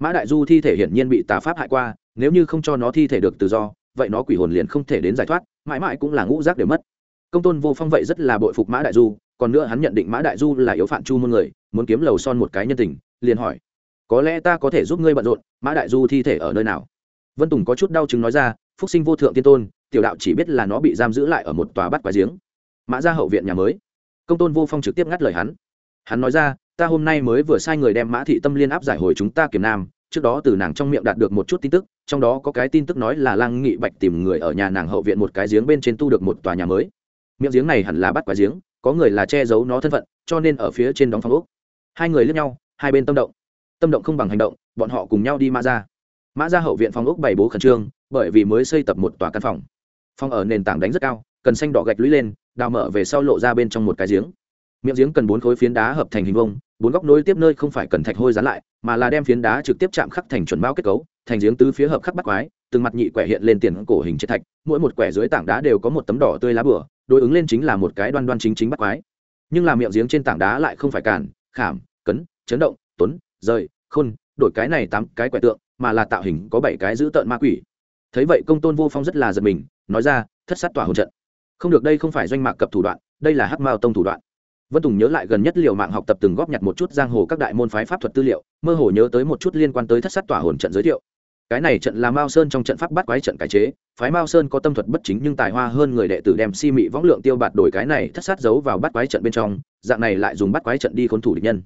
mã đại du thi thể hiển nhiên bị tà pháp hại qua, nếu như không cho nó thi thể được tự do, vậy nó quỷ hồn liền không thể đến giải thoát, mãi mãi cũng là ngũ giác đều mất. Công tôn vô phong vậy rất là bội phục mã đại du, còn nữa hắn nhận định mã đại du là yếu phạm chu môn người, muốn kiếm lầu son một cái nhân tình, liền hỏi, có lẽ ta có thể giúp ngươi bận rộn, mã đại du thi thể ở nơi nào? Vân tùng có chút đau chứng nói ra phúc sinh vô thượng tiên tôn, tiểu đạo chỉ biết là nó bị giam giữ lại ở một tòa bắt quái giếng. Mã ra hậu viện nhà mới. Công tôn vô phong trực tiếp ngắt lời hắn. Hắn nói ra, ta hôm nay mới vừa sai người đem mã thị tâm liên áp giải hồi chúng ta kiểm nam, trước đó từ nàng trong miệng đạt được một chút tin tức, trong đó có cái tin tức nói là lang nghị bạch tìm người ở nhà nàng hậu viện một cái giếng bên trên tu được một tòa nhà mới. Miệng giếng này hẳn là bắt quái giếng, có người là che giấu nó thân phận, cho nên ở phía trên đóng phòng ốc. Hai người lướt nhau, hai bên tâm động. Tâm động không bằng hành động, bọn họ cùng nhau đi mã ra mã ra hậu viện phòng ốc bày bố khẩn trương, bởi vì mới xây tập một tòa căn phòng. Phòng ở nền tảng đánh rất cao, cần xanh đỏ gạch lũy lên, đào mở về sau lộ ra bên trong một cái giếng. Miệng giếng cần bốn khối phiến đá hợp thành hình vông bốn góc nối tiếp nơi không phải cần thạch hôi dán lại, mà là đem phiến đá trực tiếp chạm khắc thành chuẩn bao kết cấu, thành giếng tứ phía hợp khắc bắt quái, từng mặt nhị quẻ hiện lên tiền cổ hình chết thạch, mỗi một quẻ dưới tảng đá đều có một tấm đỏ tươi lá bửa, đối ứng lên chính là một cái đoan đoan chính chính bắt quái. Nhưng làm miệng giếng trên tảng đá lại không phải cản, khảm, cấn, chấn động, tuấn, rời, khôn, đổi cái này tám cái quẻ tượng mà là tạo hình có bảy cái giữ tợn ma quỷ. Thấy vậy công tôn vô phong rất là giật mình, nói ra, thất sát tỏa hồn trận. Không được, đây không phải doanh mạc cập thủ đoạn, đây là hắc mao tông thủ đoạn. Vân tùng nhớ lại gần nhất liều mạng học tập từng góp nhặt một chút giang hồ các đại môn phái pháp thuật tư liệu, mơ hồ nhớ tới một chút liên quan tới thất sát tỏa hồn trận giới thiệu. Cái này trận là mao sơn trong trận pháp bắt quái trận cải chế, phái mao sơn có tâm thuật bất chính nhưng tài hoa hơn người đệ tử đem si mị võng lượng tiêu bạt đổi cái này thất sát giấu vào bắt quái trận bên trong, dạng này lại dùng bắt quái trận đi khốn thủ địch nhân.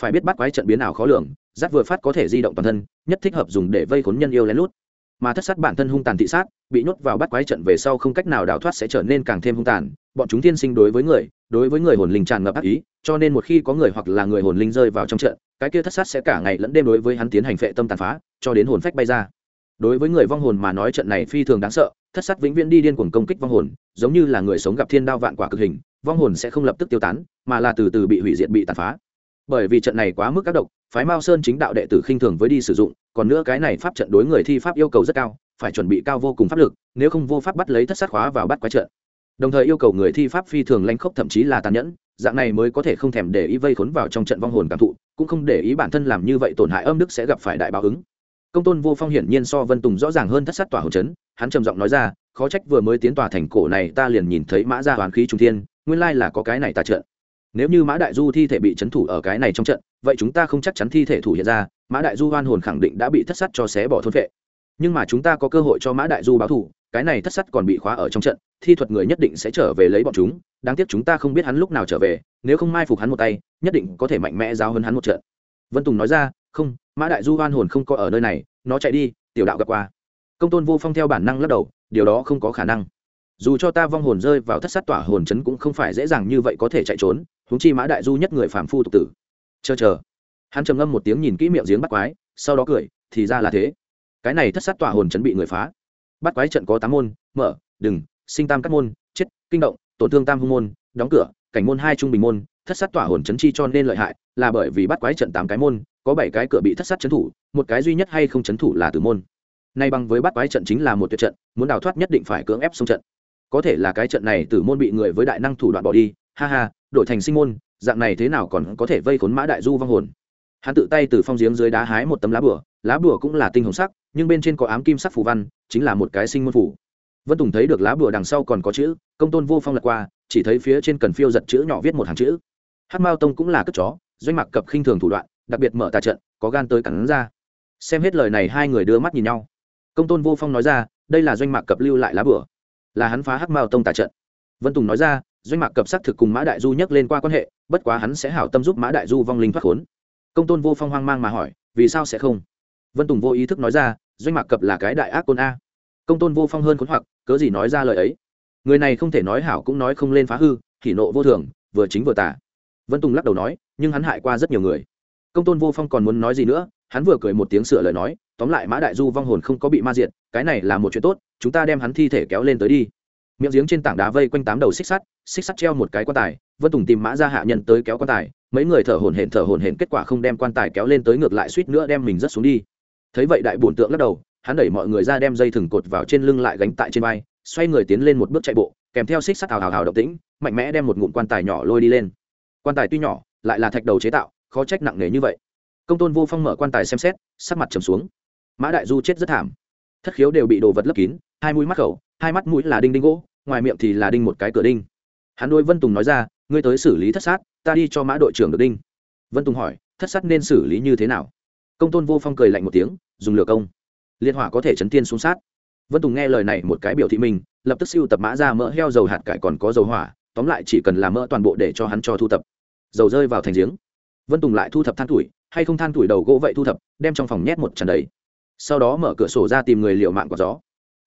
Phải biết bắt quái trận biến ảo khó lường giáp vừa phát có thể di động toàn thân, nhất thích hợp dùng để vây khốn nhân yêu lén lút. Mà thất sát bản thân hung tàn thị sát, bị nhốt vào bắt quái trận về sau không cách nào đào thoát sẽ trở nên càng thêm hung tàn. Bọn chúng thiên sinh đối với người, đối với người hồn linh tràn ngập ác ý, cho nên một khi có người hoặc là người hồn linh rơi vào trong trận, cái kia thất sát sẽ cả ngày lẫn đêm đối với hắn tiến hành phệ tâm tàn phá, cho đến hồn phách bay ra. Đối với người vong hồn mà nói trận này phi thường đáng sợ, thất sát vĩnh viễn đi điên cuồng công kích vong hồn, giống như là người sống gặp thiên đao vạn quả cực hình, vong hồn sẽ không lập tức tiêu tán, mà là từ từ bị hủy diệt bị tàn phá bởi vì trận này quá mức các độc, phái mao sơn chính đạo đệ tử khinh thường với đi sử dụng, còn nữa cái này pháp trận đối người thi pháp yêu cầu rất cao, phải chuẩn bị cao vô cùng pháp lực, nếu không vô pháp bắt lấy thất sát khóa vào bắt quái trận. Đồng thời yêu cầu người thi pháp phi thường lanh khốc thậm chí là tàn nhẫn, dạng này mới có thể không thèm để ý vây khốn vào trong trận vong hồn cảm thụ, cũng không để ý bản thân làm như vậy tổn hại âm đức sẽ gặp phải đại báo ứng. Công tôn vô phong hiển nhiên so vân tùng rõ ràng hơn thất sát tỏa hồn chấn, hắn trầm giọng nói ra, khó trách vừa mới tiến tòa thành cổ này ta liền nhìn thấy mã gia hoàn khí trung thiên, nguyên lai là có cái này tà trận nếu như mã đại du thi thể bị trấn thủ ở cái này trong trận, vậy chúng ta không chắc chắn thi thể thủ hiện ra, mã đại du hoan hồn khẳng định đã bị thất sát cho xé bỏ thôn vệ. Nhưng mà chúng ta có cơ hội cho mã đại du báo thù, cái này thất sát còn bị khóa ở trong trận, thi thuật người nhất định sẽ trở về lấy bọn chúng, đáng tiếc chúng ta không biết hắn lúc nào trở về, nếu không mai phục hắn một tay, nhất định có thể mạnh mẽ giao hơn hắn một trận. Vân tùng nói ra, không, mã đại du hoan hồn không có ở nơi này, nó chạy đi, tiểu đạo gặp qua. Công tôn vô phong theo bản năng lắc đầu, điều đó không có khả năng dù cho ta vong hồn rơi vào thất sát tỏa hồn chấn cũng không phải dễ dàng như vậy có thể chạy trốn húng chi mã đại du nhất người phàm phu tục tử. Chờ chờ. Hắn trầm ngâm một tiếng nhìn kỹ miệng giếng bắt quái, sau đó cười, thì ra là thế. Cái này thất sát tỏa hồn chấn bị người phá. Bắt quái trận có tám môn, mở, đừng, sinh tam các môn, chết, kinh động, tổn thương tam hung môn, đóng cửa, cảnh môn hai trung bình môn, thất sát tỏa hồn chấn chi cho nên lợi hại, là bởi vì bắt quái trận tám cái môn, có bảy cái cửa bị thất sát chấn thủ, một cái duy nhất hay không chấn thủ là tử môn. Nay bằng với bắt quái trận chính là một tuyệt trận, muốn đào thoát nhất định phải cưỡng ép xông trận có thể là cái trận này tử môn bị người với đại năng thủ đoạn bỏ đi, ha ha, đổi thành sinh môn, dạng này thế nào còn có thể vây khốn mã đại du vong hồn. Hắn tự tay từ phong giếng dưới đá hái một tấm lá bửa lá bửa cũng là tinh hồng sắc, nhưng bên trên có ám kim sắc phù văn, chính là một cái sinh môn phủ vân tùng thấy được lá bửa đằng sau còn có chữ, công tôn vô phong lật qua, chỉ thấy phía trên cần phiêu giật chữ nhỏ viết một hàng chữ. Hát mao tông cũng là cất chó, doanh mặc cập khinh thường thủ đoạn, đặc biệt mở tà trận, có gan tới cắn ra. Xem hết lời này hai người đưa mắt nhìn nhau. Công tôn vô phong nói ra, đây là doanh mạc cập lưu lại lá bửa là hắn phá hắc mao tông tà trận. Vân tùng nói ra, doanh mạc cập xác thực cùng mã đại du nhắc lên qua quan hệ, bất quá hắn sẽ hảo tâm giúp mã đại du vong linh thoát khốn. Công tôn vô phong hoang mang mà hỏi, vì sao sẽ không? Vân tùng vô ý thức nói ra, doanh mạc cập là cái đại ác côn a. Công tôn vô phong hơn khốn hoặc, cớ gì nói ra lời ấy? Người này không thể nói hảo cũng nói không lên phá hư thì nộ vô thường, vừa chính vừa tả vân tùng lắc đầu nói, nhưng hắn hại qua rất nhiều người. Công tôn vô phong còn muốn nói gì nữa, hắn vừa cười một tiếng sửa lời nói tóm lại mã đại du vong hồn không có bị ma diệt, cái này là một chuyện tốt, chúng ta đem hắn thi thể kéo lên tới đi. Miệng giếng trên tảng đá vây quanh tám đầu xích sắt xích sắt treo một cái quan tài, vân tùng tìm mã ra hạ nhân tới kéo quan tài, mấy người thở hồn hển thở hồn hển kết quả không đem quan tài kéo lên tới ngược lại suýt nữa đem mình rất xuống đi. Thấy vậy đại bổn tượng lắc đầu, hắn đẩy mọi người ra đem dây thừng cột vào trên lưng lại gánh tại trên vai, xoay người tiến lên một bước chạy bộ, kèm theo xích sắt hào hào hào động tĩnh, mạnh mẽ đem một ngụm quan tài nhỏ lôi đi lên. Quan tài tuy nhỏ, lại là thạch đầu chế tạo, khó trách nặng nề như vậy. Công tôn vô phong mở quan tài xem xét, sắc mặt trầm xuống mã đại du chết rất thảm. Thất khiếu đều bị đồ vật lấp kín, hai mũi mắt khẩu, hai mắt mũi là đinh đinh gỗ, ngoài miệng thì là đinh một cái cửa đinh. Hắn đôi vân tùng nói ra, ngươi tới xử lý thất sát, ta đi cho mã đội trưởng được đinh. Vân tùng hỏi, thất sát nên xử lý như thế nào? Công tôn vô phong cười lạnh một tiếng, dùng lửa công. Liên hỏa có thể chấn tiên xuống sát. Vân tùng nghe lời này một cái biểu thị mình, lập tức siêu tập mã ra mỡ heo dầu hạt cải còn có dầu hỏa, tóm lại chỉ cần làm mỡ toàn bộ để cho hắn cho thu tập dầu rơi vào thành giếng. Vân tùng lại thu thập than tuổi, hay không than tuổi đầu gỗ vậy thu thập, đem trong phòng nhét một tràn đầy sau đó mở cửa sổ ra tìm người liệu mạng quả gió.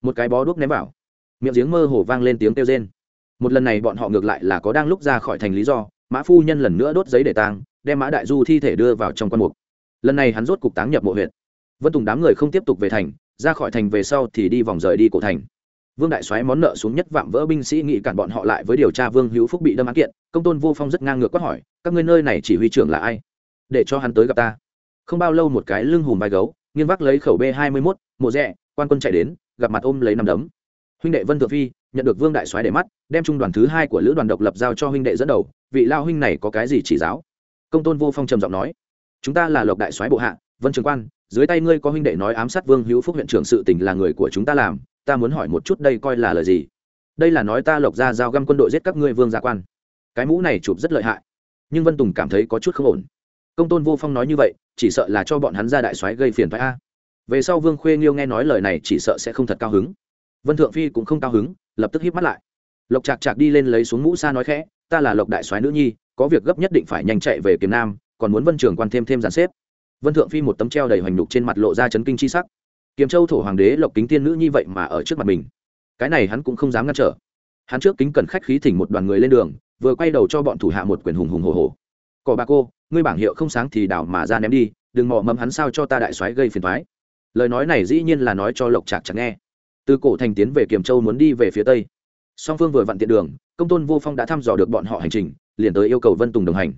Một cái bó đuốc ném vào. Miệng giếng mơ hồ vang lên tiếng kêu rên. Một lần này bọn họ ngược lại là có đang lúc ra khỏi thành lý do, mã phu nhân lần nữa đốt giấy để tang, đem mã đại du thi thể đưa vào trong quan mục. Lần này hắn rốt cục táng nhập mộ huyện vân tùng đám người không tiếp tục về thành, ra khỏi thành về sau thì đi vòng rời đi cổ thành. Vương đại soái món nợ xuống nhất vạm vỡ binh sĩ nghị cản bọn họ lại với điều tra vương hữu phúc bị đâm án kiện, công tôn vô phong rất ngang ngược quát hỏi, các ngươi nơi này chỉ huy trưởng là ai? Để cho hắn tới gặp ta. Không bao lâu một cái lưng hùm vai gấu nghiên vác lấy khẩu b hai mươi mốt, mộ rẽ quan quân chạy đến, gặp mặt ôm lấy nằm đấm. Huynh đệ vân thượng phi nhận được vương đại soái để mắt, đem trung đoàn thứ hai của lữ đoàn độc lập giao cho huynh đệ dẫn đầu, vị lao huynh này có cái gì chỉ giáo? Công tôn vô phong trầm giọng nói, chúng ta là lộc đại soái bộ hạ, vân trường quan, dưới tay ngươi có huynh đệ nói ám sát vương hữu phúc huyện trưởng sự tình là người của chúng ta làm, ta muốn hỏi một chút đây coi là lời gì? Đây là nói ta lộc ra giao găm quân đội giết các ngươi vương gia quan. Cái mũ này chụp rất lợi hại. Nhưng vân tùng cảm thấy có chút không ổn công tôn vô phong nói như vậy, chỉ sợ là cho bọn hắn ra đại soái gây phiền phái a. Về sau vương khuê nghiêu nghe nói lời này chỉ sợ sẽ không thật cao hứng. Vân thượng phi cũng không cao hứng, lập tức hít mắt lại. Lộc chạc chạc đi lên lấy xuống mũ xa nói khẽ, ta là lộc đại soái nữ nhi, có việc gấp nhất định phải nhanh chạy về kiếm nam, còn muốn vân trường quan thêm thêm dàn xếp. Vân thượng phi một tấm treo đầy hoành đục trên mặt lộ ra chấn kinh chi sắc. Kiếm châu thổ hoàng đế lộc kính tiên nữ như vậy mà ở trước mặt mình, cái này hắn cũng không dám ngăn trở. Hắn trước kính cần khách khí thỉnh một đoàn người lên đường, vừa quay đầu cho bọn thủ hạ một quyền hùng hùng hồ hồ cỏ bà cô ngươi bảng hiệu không sáng thì đảo mà ra ném đi, đừng mò mẫm hắn sao cho ta đại soái gây phiền thoái lời nói này dĩ nhiên là nói cho lộc trạc chẳng nghe. Từ cổ thành tiến về kiềm châu muốn đi về phía tây. Song phương vừa vặn tiện đường, công tôn vô phong đã thăm dò được bọn họ hành trình, liền tới yêu cầu vân tùng đồng hành.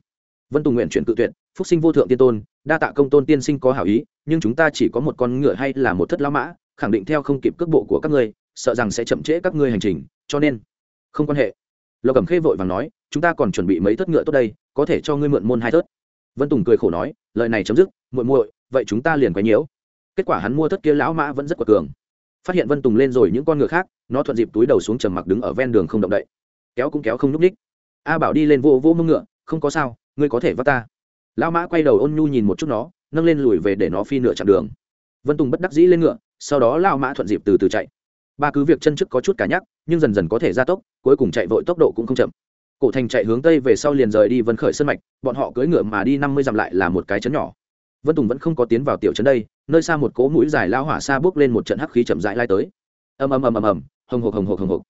Vân tùng nguyện chuyển cự tuyệt, phúc sinh vô thượng tiên tôn, đa tạ công tôn tiên sinh có hảo ý, nhưng chúng ta chỉ có một con ngựa hay là một thất lão mã, khẳng định theo không kịp cước bộ của các ngươi, sợ rằng sẽ chậm trễ các ngươi hành trình, cho nên không quan hệ. Lộc cẩm khê vội vàng nói, chúng ta còn chuẩn bị mấy thất ngựa tốt đây, có thể cho ngươi mượn môn hai thớt vân tùng cười khổ nói, lời này chấm dứt, muội muội, vậy chúng ta liền quấy nhiễu. Kết quả hắn mua thất kia lão mã vẫn rất quật cường. Phát hiện vân tùng lên rồi những con ngựa khác, nó thuận dịp túi đầu xuống trầm mặc đứng ở ven đường không động đậy. Kéo cũng kéo không n ú c ních. A bảo đi lên vô vô mông ngựa, không có sao, ngươi có thể vác ta. Lão mã quay đầu ôn nhu nhìn một chút nó, nâng lên lùi về để nó phi nửa chặng đường. Vân tùng bất đắc dĩ lên ngựa, sau đó lão mã thuận dịp từ từ chạy. Ba cứ việc chân trước có chút cả nhắc, nhưng dần dần có thể gia tốc, cuối cùng chạy vội tốc độ cũng không chậm cổ thành chạy hướng tây về sau liền rời đi vân khởi sân mạch, bọn họ cưỡi ngựa mà đi năm mươi dặm lại là một cái chấn nhỏ. Vân tùng vẫn không có tiến vào tiểu trấn đây, nơi xa một cỗ mũi dài lao hỏa xa bước lên một trận hắc khí chậm rãi lai tới. Ầm ầm ầm ầm ầm, hồng hộc hồng hộc hồng hộc.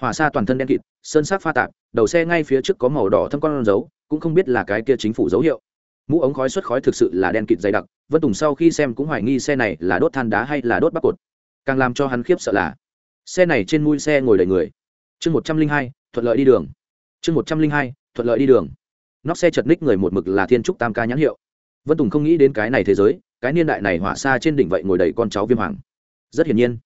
Hỏa xa toàn thân đen kịt, sơn sắc pha tạp, đầu xe ngay phía trước có màu đỏ thâm con dấu, cũng không biết là cái kia chính phủ dấu hiệu. Mũ ống khói xuất khói thực sự là đen kịt dày đặc, vân tùng sau khi xem cũng hoài nghi xe này là đốt than đá hay là đốt bắc cột. Càng làm cho hắn khiếp sợ là, xe này trên mũi xe ngồi đầy người. Chương một trăm linh hai, thuận lợi đi đường chương một trăm linh hai, thuận lợi đi đường. Nóc xe chật ních người một mực là thiên trúc tam ca nhãn hiệu. Vân tùng không nghĩ đến cái này thế giới, cái niên đại này hỏa xa trên đỉnh vậy ngồi đầy con cháu viêm hoàng. Rất hiển nhiên,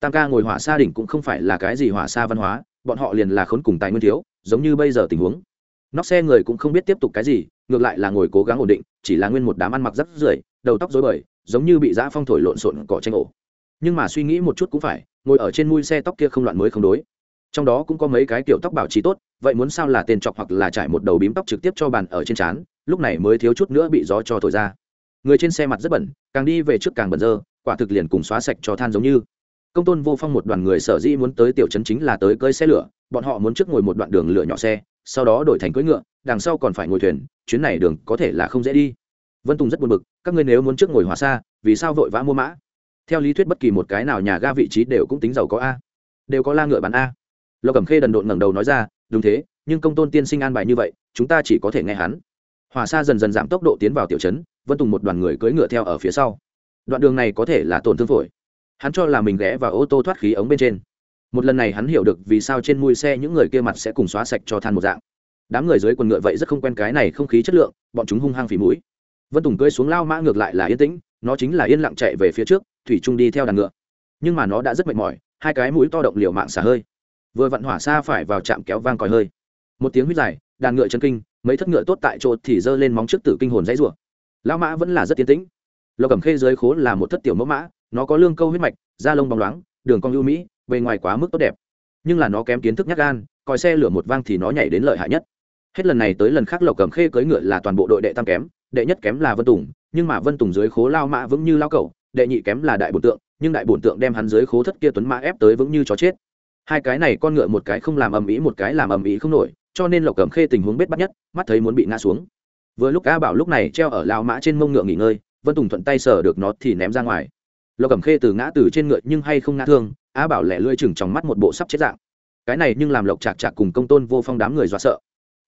tam ca ngồi hỏa xa đỉnh cũng không phải là cái gì hỏa xa văn hóa, bọn họ liền là khốn cùng tài nguyên thiếu, giống như bây giờ tình huống. Nóc xe người cũng không biết tiếp tục cái gì, ngược lại là ngồi cố gắng ổn định, chỉ là nguyên một đám ăn mặc rắt rưởi, đầu tóc dối bời, giống như bị giã phong thổi lộn xộn cỏ tranh ổ. Nhưng mà suy nghĩ một chút cũng phải, ngồi ở trên mui xe tóc kia không loạn mới không đối. Trong đó cũng có mấy cái kiểu tóc bảo trì tốt vậy muốn sao là tên chọc hoặc là trải một đầu bím tóc trực tiếp cho bàn ở trên trán, lúc này mới thiếu chút nữa bị gió cho thổi ra. Người trên xe mặt rất bẩn, càng đi về trước càng bẩn dơ, quả thực liền cùng xóa sạch cho than giống như. Công tôn vô phong một đoàn người sở dĩ muốn tới tiểu trấn chính là tới cơi xe lửa, bọn họ muốn trước ngồi một đoạn đường lửa nhỏ xe, sau đó đổi thành cưỡi ngựa, đằng sau còn phải ngồi thuyền, chuyến này đường có thể là không dễ đi. Vân tùng rất buồn bực, các ngươi nếu muốn trước ngồi hòa xa, vì sao vội vã mua mã? Theo lý thuyết bất kỳ một cái nào nhà ga vị trí đều cũng tính giàu có a. Đều có la ngựa bán a. Lộc cẩm khê đần độn ngẩng đầu nói ra đúng thế, nhưng công tôn tiên sinh an bài như vậy, chúng ta chỉ có thể nghe hắn. Hòa xa dần dần giảm tốc độ tiến vào tiểu trấn, vân tùng một đoàn người cưỡi ngựa theo ở phía sau. Đoạn đường này có thể là tổn thương phổi. Hắn cho là mình ghé vào ô tô thoát khí ống bên trên. Một lần này hắn hiểu được vì sao trên mui xe những người kia mặt sẽ cùng xóa sạch cho than một dạng. Đám người dưới quần ngựa vậy rất không quen cái này không khí chất lượng, bọn chúng hung hăng phỉ mũi. Vân tùng cưỡi xuống lao mã ngược lại là yên tĩnh, nó chính là yên lặng chạy về phía trước, thủy trung đi theo đàn ngựa. Nhưng mà nó đã rất mệt mỏi, hai cái mũi to động liều mạng xả hơi vừa vặn hỏa xa phải vào trạm kéo vang còi hơi. Một tiếng huyết dài, đàn ngựa chân kinh, mấy thất ngựa tốt tại chỗ thì giơ lên móng trước tử kinh hồn dãy rủa. Lão mã vẫn là rất tiến tĩnh. Lộc cẩm khê dưới khố là một thất tiểu mẫu mã, nó có lương câu huyết mạch, da lông bóng loáng, đường cong ưu mỹ, bề ngoài quá mức tốt đẹp. Nhưng là nó kém kiến thức nhắc gan coi xe lửa một vang thì nó nhảy đến lợi hại nhất. Hết lần này tới lần khác lộc cẩm khê cưỡi ngựa là toàn bộ đội đệ tam kém, đệ nhất kém là vân tùng, nhưng mà vân tùng dưới khố lao mã vững như lao cẩu, đệ nhị kém là đại bổn tượng, nhưng đại bổn tượng đem hắn dưới khố thất kia tuấn mã ép tới vững như chó chết hai cái này con ngựa một cái không làm ầm ĩ, một cái làm ầm ĩ không nổi, cho nên lộc cẩm khê tình huống bết bắt nhất, mắt thấy muốn bị ngã xuống. Vừa lúc a bảo lúc này treo ở lao mã trên mông ngựa nghỉ ngơi, vân tùng thuận tay sờ được nó thì ném ra ngoài. Lộc cẩm khê từ ngã từ trên ngựa nhưng hay không ngã thương, a bảo lẻ lươi chừng trong mắt một bộ sắp chết dạng. Cái này nhưng làm lộc chạc chạc cùng công tôn vô phong đám người dọa sợ.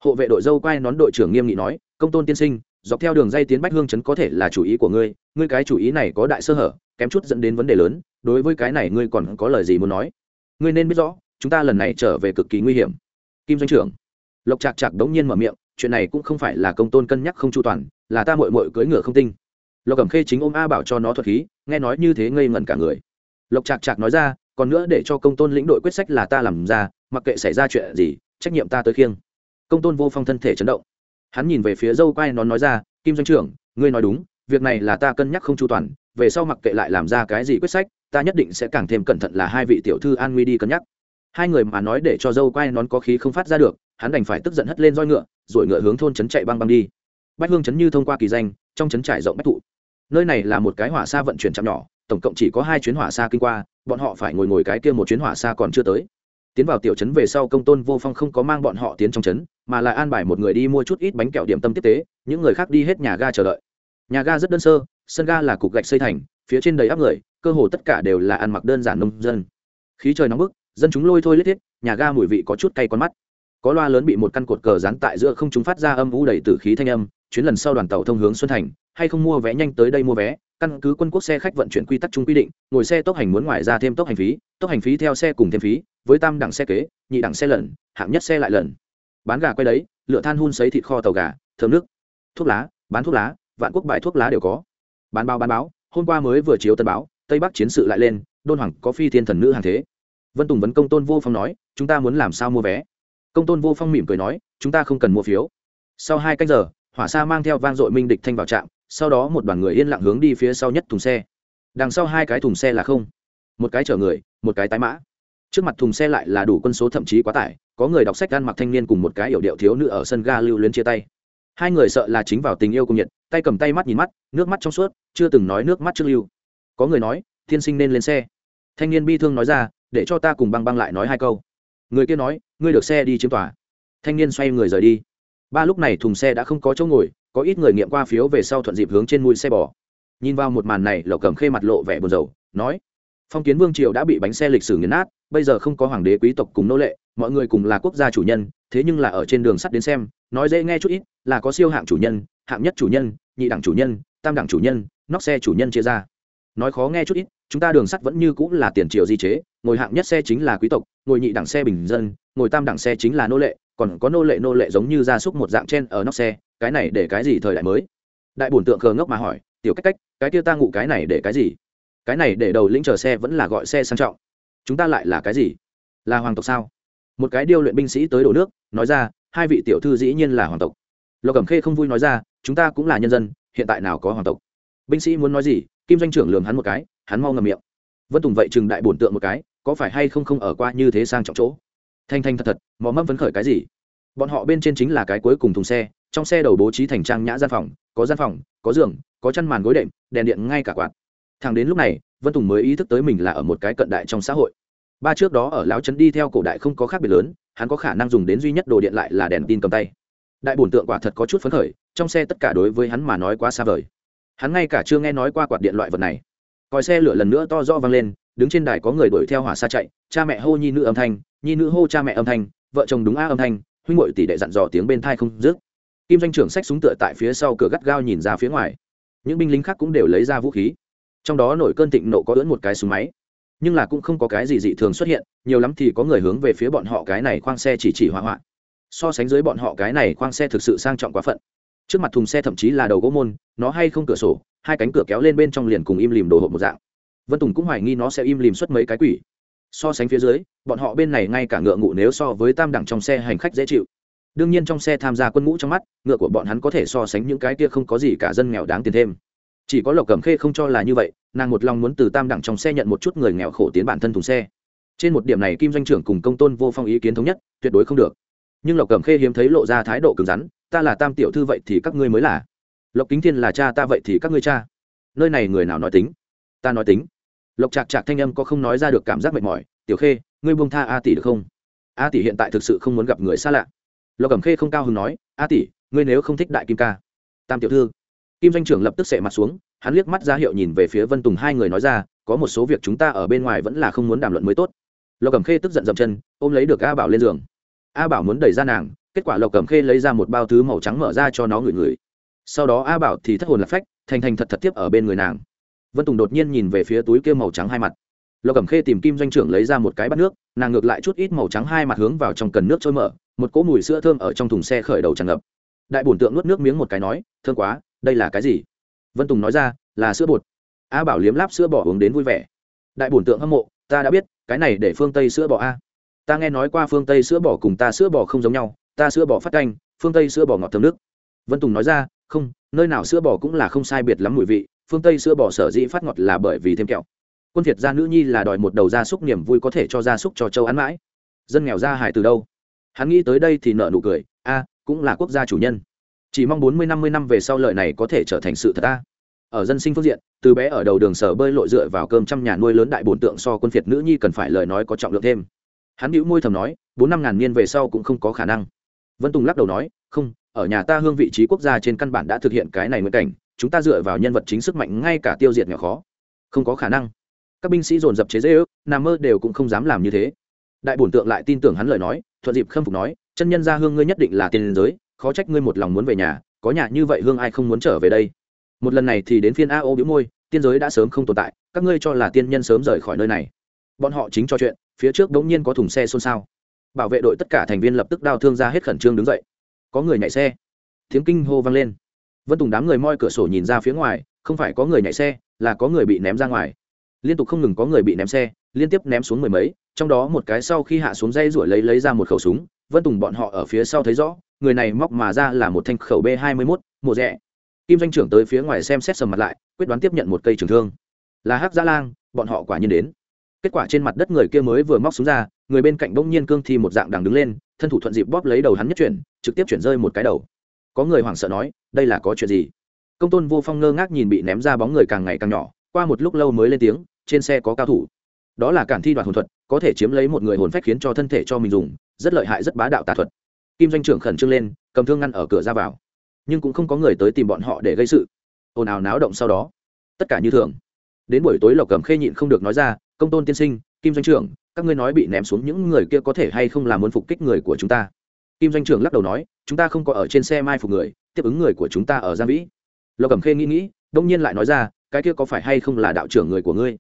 Hộ vệ đội dâu quay nón đội trưởng nghiêm nghị nói, công tôn tiên sinh, dọc theo đường dây tiến bách hương chấn có thể là chủ ý của ngươi ngươi cái chủ ý này có đại sơ hở, kém chút dẫn đến vấn đề lớn, đối với cái này ngươi còn có lời gì muốn nói? Ngươi nên biết rõ, chúng ta lần này trở về cực kỳ nguy hiểm. Kim doanh trưởng, lộc chạc chạc đống nhiên mở miệng, chuyện này cũng không phải là công tôn cân nhắc không chu toàn, là ta mội mội cưỡi ngựa không tinh. Lộc cẩm khê chính ôm a bảo cho nó thuật khí, nghe nói như thế ngây ngẩn cả người. Lộc chạc chạc nói ra, còn nữa để cho công tôn lĩnh đội quyết sách là ta làm ra, mặc kệ xảy ra chuyện gì, trách nhiệm ta tới khiêng. Công tôn vô phong thân thể chấn động. Hắn nhìn về phía dâu quai nó nói ra, kim doanh trưởng, ngươi nói đúng, việc này là ta cân nhắc không chu toàn, về sau mặc kệ lại làm ra cái gì quyết sách ta nhất định sẽ càng thêm cẩn thận là hai vị tiểu thư an nguy đi cân nhắc. Hai người mà nói để cho dâu quai nón có khí không phát ra được, hắn đành phải tức giận hất lên roi ngựa, rồi ngựa hướng thôn trấn chạy băng băng đi. Bách hương trấn như thông qua kỳ danh, trong trấn trải rộng bách thụ. Nơi này là một cái hỏa xa vận chuyển chạm nhỏ, tổng cộng chỉ có hai chuyến hỏa xa kinh qua, bọn họ phải ngồi ngồi cái kia một chuyến hỏa xa còn chưa tới. Tiến vào tiểu trấn về sau công tôn vô phong không có mang bọn họ tiến trong trấn, mà lại an bài một người đi mua chút ít bánh kẹo điểm tâm tiếp tế, những người khác đi hết nhà ga chờ đợi. Nhà ga rất đơn sơ, sân ga là cục gạch xây thành, phía trên đầy áp người cơ hồ tất cả đều là ăn mặc đơn giản nông dân. Khí trời nóng bức dân chúng lôi thôi lết thiết nhà ga mùi vị có chút cay con mắt. Có loa lớn bị một căn cột cờ dán tại giữa không chúng phát ra âm u đầy tử khí thanh âm chuyến lần sau đoàn tàu thông hướng xuân thành hay không mua vé nhanh tới đây mua vé căn cứ quân quốc xe khách vận chuyển quy tắc chung quy định ngồi xe tốc hành muốn ngoài ra thêm tốc hành phí tốc hành phí theo xe cùng thêm phí với tam đẳng xe kế nhị đẳng xe lẩn, hạng nhất xe lại lẩn, bán gà quay đấy lựa than hun sấy thịt kho tàu gà thơm nước thuốc lá bán thuốc lá vạn quốc bài thuốc lá đều có. Bán báo bán báo hôm qua mới vừa chiếu tân báo tây bắc chiến sự lại lên, đôn hoàng có phi thiên thần nữ hàng thế. Vân tùng vấn công tôn vô phong nói, chúng ta muốn làm sao mua vé? Công tôn vô phong mỉm cười nói, chúng ta không cần mua phiếu. Sau hai cách giờ, hỏa xa mang theo vang dội minh địch thanh vào trạm, sau đó một đoàn người yên lặng hướng đi phía sau nhất thùng xe. Đằng sau hai cái thùng xe là không. Một cái chở người, một cái tái mã. Trước mặt thùng xe lại là đủ quân số thậm chí quá tải, có người đọc sách ăn mặc thanh niên cùng một cái yểu điệu thiếu nữ ở sân ga lưu luyến chia tay. Hai người sợ là chính vào tình yêu cùng nhiệt, tay cầm tay mắt nhìn mắt, nước mắt trong suốt, chưa từng nói nước mắt trước lưu có người nói tiên sinh nên lên xe. Thanh niên bi thương nói ra, để cho ta cùng băng băng lại nói hai câu. Người kia nói, ngươi được xe đi chiếm tòa. Thanh niên xoay người rời đi. Ba lúc này thùng xe đã không có chỗ ngồi, có ít người nghiệm qua phiếu về sau thuận dịp hướng trên mũi xe bò. Nhìn vào một màn này, lộc cầm khê mặt lộ vẻ buồn rầu, nói, phong kiến vương triều đã bị bánh xe lịch sử nghiền nát, bây giờ không có hoàng đế quý tộc cùng nô lệ, mọi người cùng là quốc gia chủ nhân, thế nhưng là ở trên đường sắt đến xem, nói dễ nghe chút ít, là có siêu hạng chủ nhân, hạng nhất chủ nhân, nhị đẳng chủ nhân, tam đẳng chủ nhân, nóc xe chủ nhân chia ra nói khó nghe chút ít, chúng ta đường sắt vẫn như cũng là tiền triều di chế, ngồi hạng nhất xe chính là quý tộc, ngồi nhị đẳng xe bình dân, ngồi tam đẳng xe chính là nô lệ, còn có nô lệ nô lệ giống như gia súc một dạng trên ở nóc xe, cái này để cái gì thời đại mới? Đại bổn tượng khờ ngốc mà hỏi, tiểu cách cách, cái kia ta ngụ cái này để cái gì? Cái này để đầu lĩnh chờ xe vẫn là gọi xe sang trọng. Chúng ta lại là cái gì? Là hoàng tộc sao? Một cái điêu luyện binh sĩ tới đổ nước, nói ra, hai vị tiểu thư dĩ nhiên là hoàng tộc. Lộc cẩm khê không vui nói ra, chúng ta cũng là nhân dân, hiện tại nào có hoàng tộc? Binh sĩ muốn nói gì, kim doanh trưởng lường hắn một cái, hắn mau ngầm miệng. Vân tùng vậy chừng đại bổn tượng một cái, có phải hay không không ở qua như thế sang trọng chỗ? Thanh thanh thật thật, mò mẫm phấn khởi cái gì? Bọn họ bên trên chính là cái cuối cùng thùng xe, trong xe đầu bố trí thành trang nhã gian phòng, có gian phòng, có giường, có chăn màn gối đệm, đèn điện ngay cả quạt. Thằng đến lúc này, vân tùng mới ý thức tới mình là ở một cái cận đại trong xã hội. Ba trước đó ở lão trấn đi theo cổ đại không có khác biệt lớn, hắn có khả năng dùng đến duy nhất đồ điện lại là đèn tin cầm tay. Đại bổn tượng quả thật có chút phấn khởi, trong xe tất cả đối với hắn mà nói quá xa vời hắn ngay cả chưa nghe nói qua quạt điện loại vật này. Còi xe lửa lần nữa to do vang lên, đứng trên đài có người đuổi theo hỏa xa chạy, cha mẹ hô nhi nữ âm thanh, nhi nữ hô cha mẹ âm thanh, vợ chồng đúng a âm thanh, huynh ngội tỷ đệ dặn dò tiếng bên thai không dứt. Kim doanh trưởng xách súng tựa tại phía sau cửa gắt gao nhìn ra phía ngoài. Những binh lính khác cũng đều lấy ra vũ khí. Trong đó nổi cơn thịnh nộ có ưỡn một cái súng máy. Nhưng là cũng không có cái gì dị thường xuất hiện, nhiều lắm thì có người hướng về phía bọn họ cái này khoang xe chỉ chỉ hỏa hoạn. So sánh dưới bọn họ cái này khoang xe thực sự sang trọng quá phận trước mặt thùng xe thậm chí là đầu gỗ môn, nó hay không cửa sổ, hai cánh cửa kéo lên bên trong liền cùng im lìm đồ hộp một dạng. Vân tùng cũng hoài nghi nó sẽ im lìm xuất mấy cái quỷ. So sánh phía dưới, bọn họ bên này ngay cả ngựa ngụ nếu so với tam đẳng trong xe hành khách dễ chịu. Đương nhiên trong xe tham gia quân ngũ trong mắt, ngựa của bọn hắn có thể so sánh những cái kia không có gì cả dân nghèo đáng tiền thêm. Chỉ có lộc cẩm khê không cho là như vậy, nàng một lòng muốn từ tam đẳng trong xe nhận một chút người nghèo khổ tiến bản thân thùng xe. Trên một điểm này kim doanh trưởng cùng công tôn vô phong ý kiến thống nhất, tuyệt đối không được. Nhưng lộc cẩm khê hiếm thấy lộ ra thái độ cứng rắn ta là tam tiểu thư vậy thì các ngươi mới là. Lộc kính thiên là cha ta vậy thì các ngươi cha. Nơi này người nào nói tính? Ta nói tính. Lộc chạc chạc thanh âm có không nói ra được cảm giác mệt mỏi. Tiểu khê, ngươi buông tha a tỷ được không? A tỷ hiện tại thực sự không muốn gặp người xa lạ. Lộc cẩm khê không cao hứng nói, a tỷ, ngươi nếu không thích đại kim ca. Tam tiểu thư. Kim doanh trưởng lập tức sệ mặt xuống, hắn liếc mắt ra hiệu nhìn về phía vân tùng hai người nói ra, có một số việc chúng ta ở bên ngoài vẫn là không muốn đàm luận mới tốt. Lộc cẩm khê tức giận dậm chân, ôm lấy được a bảo lên giường. A bảo muốn đẩy ra nàng kết quả lộc cẩm khê lấy ra một bao thứ màu trắng mở ra cho nó ngửi ngửi. Sau đó a bảo thì thất hồn lạc phách, thành thành thật thật tiếp ở bên người nàng. Vân tùng đột nhiên nhìn về phía túi kia màu trắng hai mặt. Lộc cẩm khê tìm kim doanh trưởng lấy ra một cái bát nước, nàng ngược lại chút ít màu trắng hai mặt hướng vào trong cần nước trôi mở, một cỗ mùi sữa thơm ở trong thùng xe khởi đầu tràn ngập. Đại bổn tượng nuốt nước miếng một cái nói, thơm quá, đây là cái gì? Vân tùng nói ra, là sữa bột. A bảo liếm láp sữa bò uống đến vui vẻ. Đại bổn tượng hâm mộ, ta đã biết, cái này để phương tây sữa bò a. Ta nghe nói qua phương tây sữa bò cùng ta sữa bò không giống nhau ta sữa bò phát canh, phương tây sữa bò ngọt thơm nước. Vân tùng nói ra, không, nơi nào sữa bò cũng là không sai biệt lắm mùi vị, phương tây sữa bò sở dĩ phát ngọt là bởi vì thêm kẹo. Quân việt gia nữ nhi là đòi một đầu gia súc niềm vui có thể cho gia súc cho châu ăn mãi. Dân nghèo ra hải từ đâu? Hắn nghĩ tới đây thì nợ nụ cười, a, cũng là quốc gia chủ nhân. Chỉ mong bốn mươi, năm mươi năm về sau lợi này có thể trở thành sự thật ta. Ở dân sinh phương diện, từ bé ở đầu đường sở bơi lội dựa vào cơm trăm nhà nuôi lớn đại bồn tượng so quân phiệt nữ nhi cần phải lời nói có trọng lượng thêm. Hắn hữu môi thầm nói, bốn năm ngàn niên về sau cũng không có khả năng vân tùng lắc đầu nói, không, ở nhà ta hương vị trí quốc gia trên căn bản đã thực hiện cái này nguyện cảnh, chúng ta dựa vào nhân vật chính sức mạnh ngay cả tiêu diệt nhỏ khó. Không có khả năng. Các binh sĩ dồn dập chế dễ ước nằm mơ đều cũng không dám làm như thế. Đại bổn tượng lại tin tưởng hắn lời nói, thuận dịp khâm phục nói, chân nhân ra hương ngươi nhất định là tiền giới, khó trách ngươi một lòng muốn về nhà, có nhà như vậy hương ai không muốn trở về đây? Một lần này thì đến phiên a ô biếu môi, tiên giới đã sớm không tồn tại, các ngươi cho là tiên nhân sớm rời khỏi nơi này. Bọn họ chính cho chuyện, phía trước đống nhiên có thùng xe xôn xao bảo vệ đội tất cả thành viên lập tức đao thương ra hết khẩn trương đứng dậy. Có người nhảy xe. Tiếng kinh hô vang lên. Vân tùng đám người moi cửa sổ nhìn ra phía ngoài, không phải có người nhảy xe, là có người bị ném ra ngoài. Liên tục không ngừng có người bị ném xe, liên tiếp ném xuống mười mấy, trong đó một cái sau khi hạ xuống dây ruổi lấy lấy ra một khẩu súng, vân tùng bọn họ ở phía sau thấy rõ, người này móc mà ra là một thanh khẩu b hai mươi mốt, mùa rẽ kim doanh trưởng tới phía ngoài xem xét sầm mặt lại, quyết đoán tiếp nhận một cây trường thương. Là hắc gia lang, bọn họ quả nhiên đến kết quả trên mặt đất người kia mới vừa móc xuống ra, người bên cạnh bỗng nhiên cương thi một dạng đằng đứng lên, thân thủ thuận dịp bóp lấy đầu hắn nhất chuyển, trực tiếp chuyển rơi một cái đầu. Có người hoảng sợ nói, đây là có chuyện gì? Công tôn vô phong ngơ ngác nhìn bị ném ra bóng người càng ngày càng nhỏ, qua một lúc lâu mới lên tiếng, trên xe có cao thủ. Đó là cản thi đoạt hồn thuật, có thể chiếm lấy một người hồn phách khiến cho thân thể cho mình dùng, rất lợi hại, rất bá đạo tà thuật. Kim doanh trưởng khẩn trương lên, cầm thương ngăn ở cửa ra vào. Nhưng cũng không có người tới tìm bọn họ để gây sự. Ồn ào náo động sau đó. Tất cả như thường. Đến buổi tối lộc cầm khê nhịn không được nói ra công tôn tiên sinh, kim doanh trưởng, các ngươi nói bị ném xuống những người kia có thể hay không là muốn phục kích người của chúng ta? Kim doanh trưởng lắc đầu nói, chúng ta không có ở trên xe mai phục người, tiếp ứng người của chúng ta ở giang vĩ. Lộc cầm khê nghĩ nghĩ, đông nhiên lại nói ra, cái kia có phải hay không là đạo trưởng người của ngươi?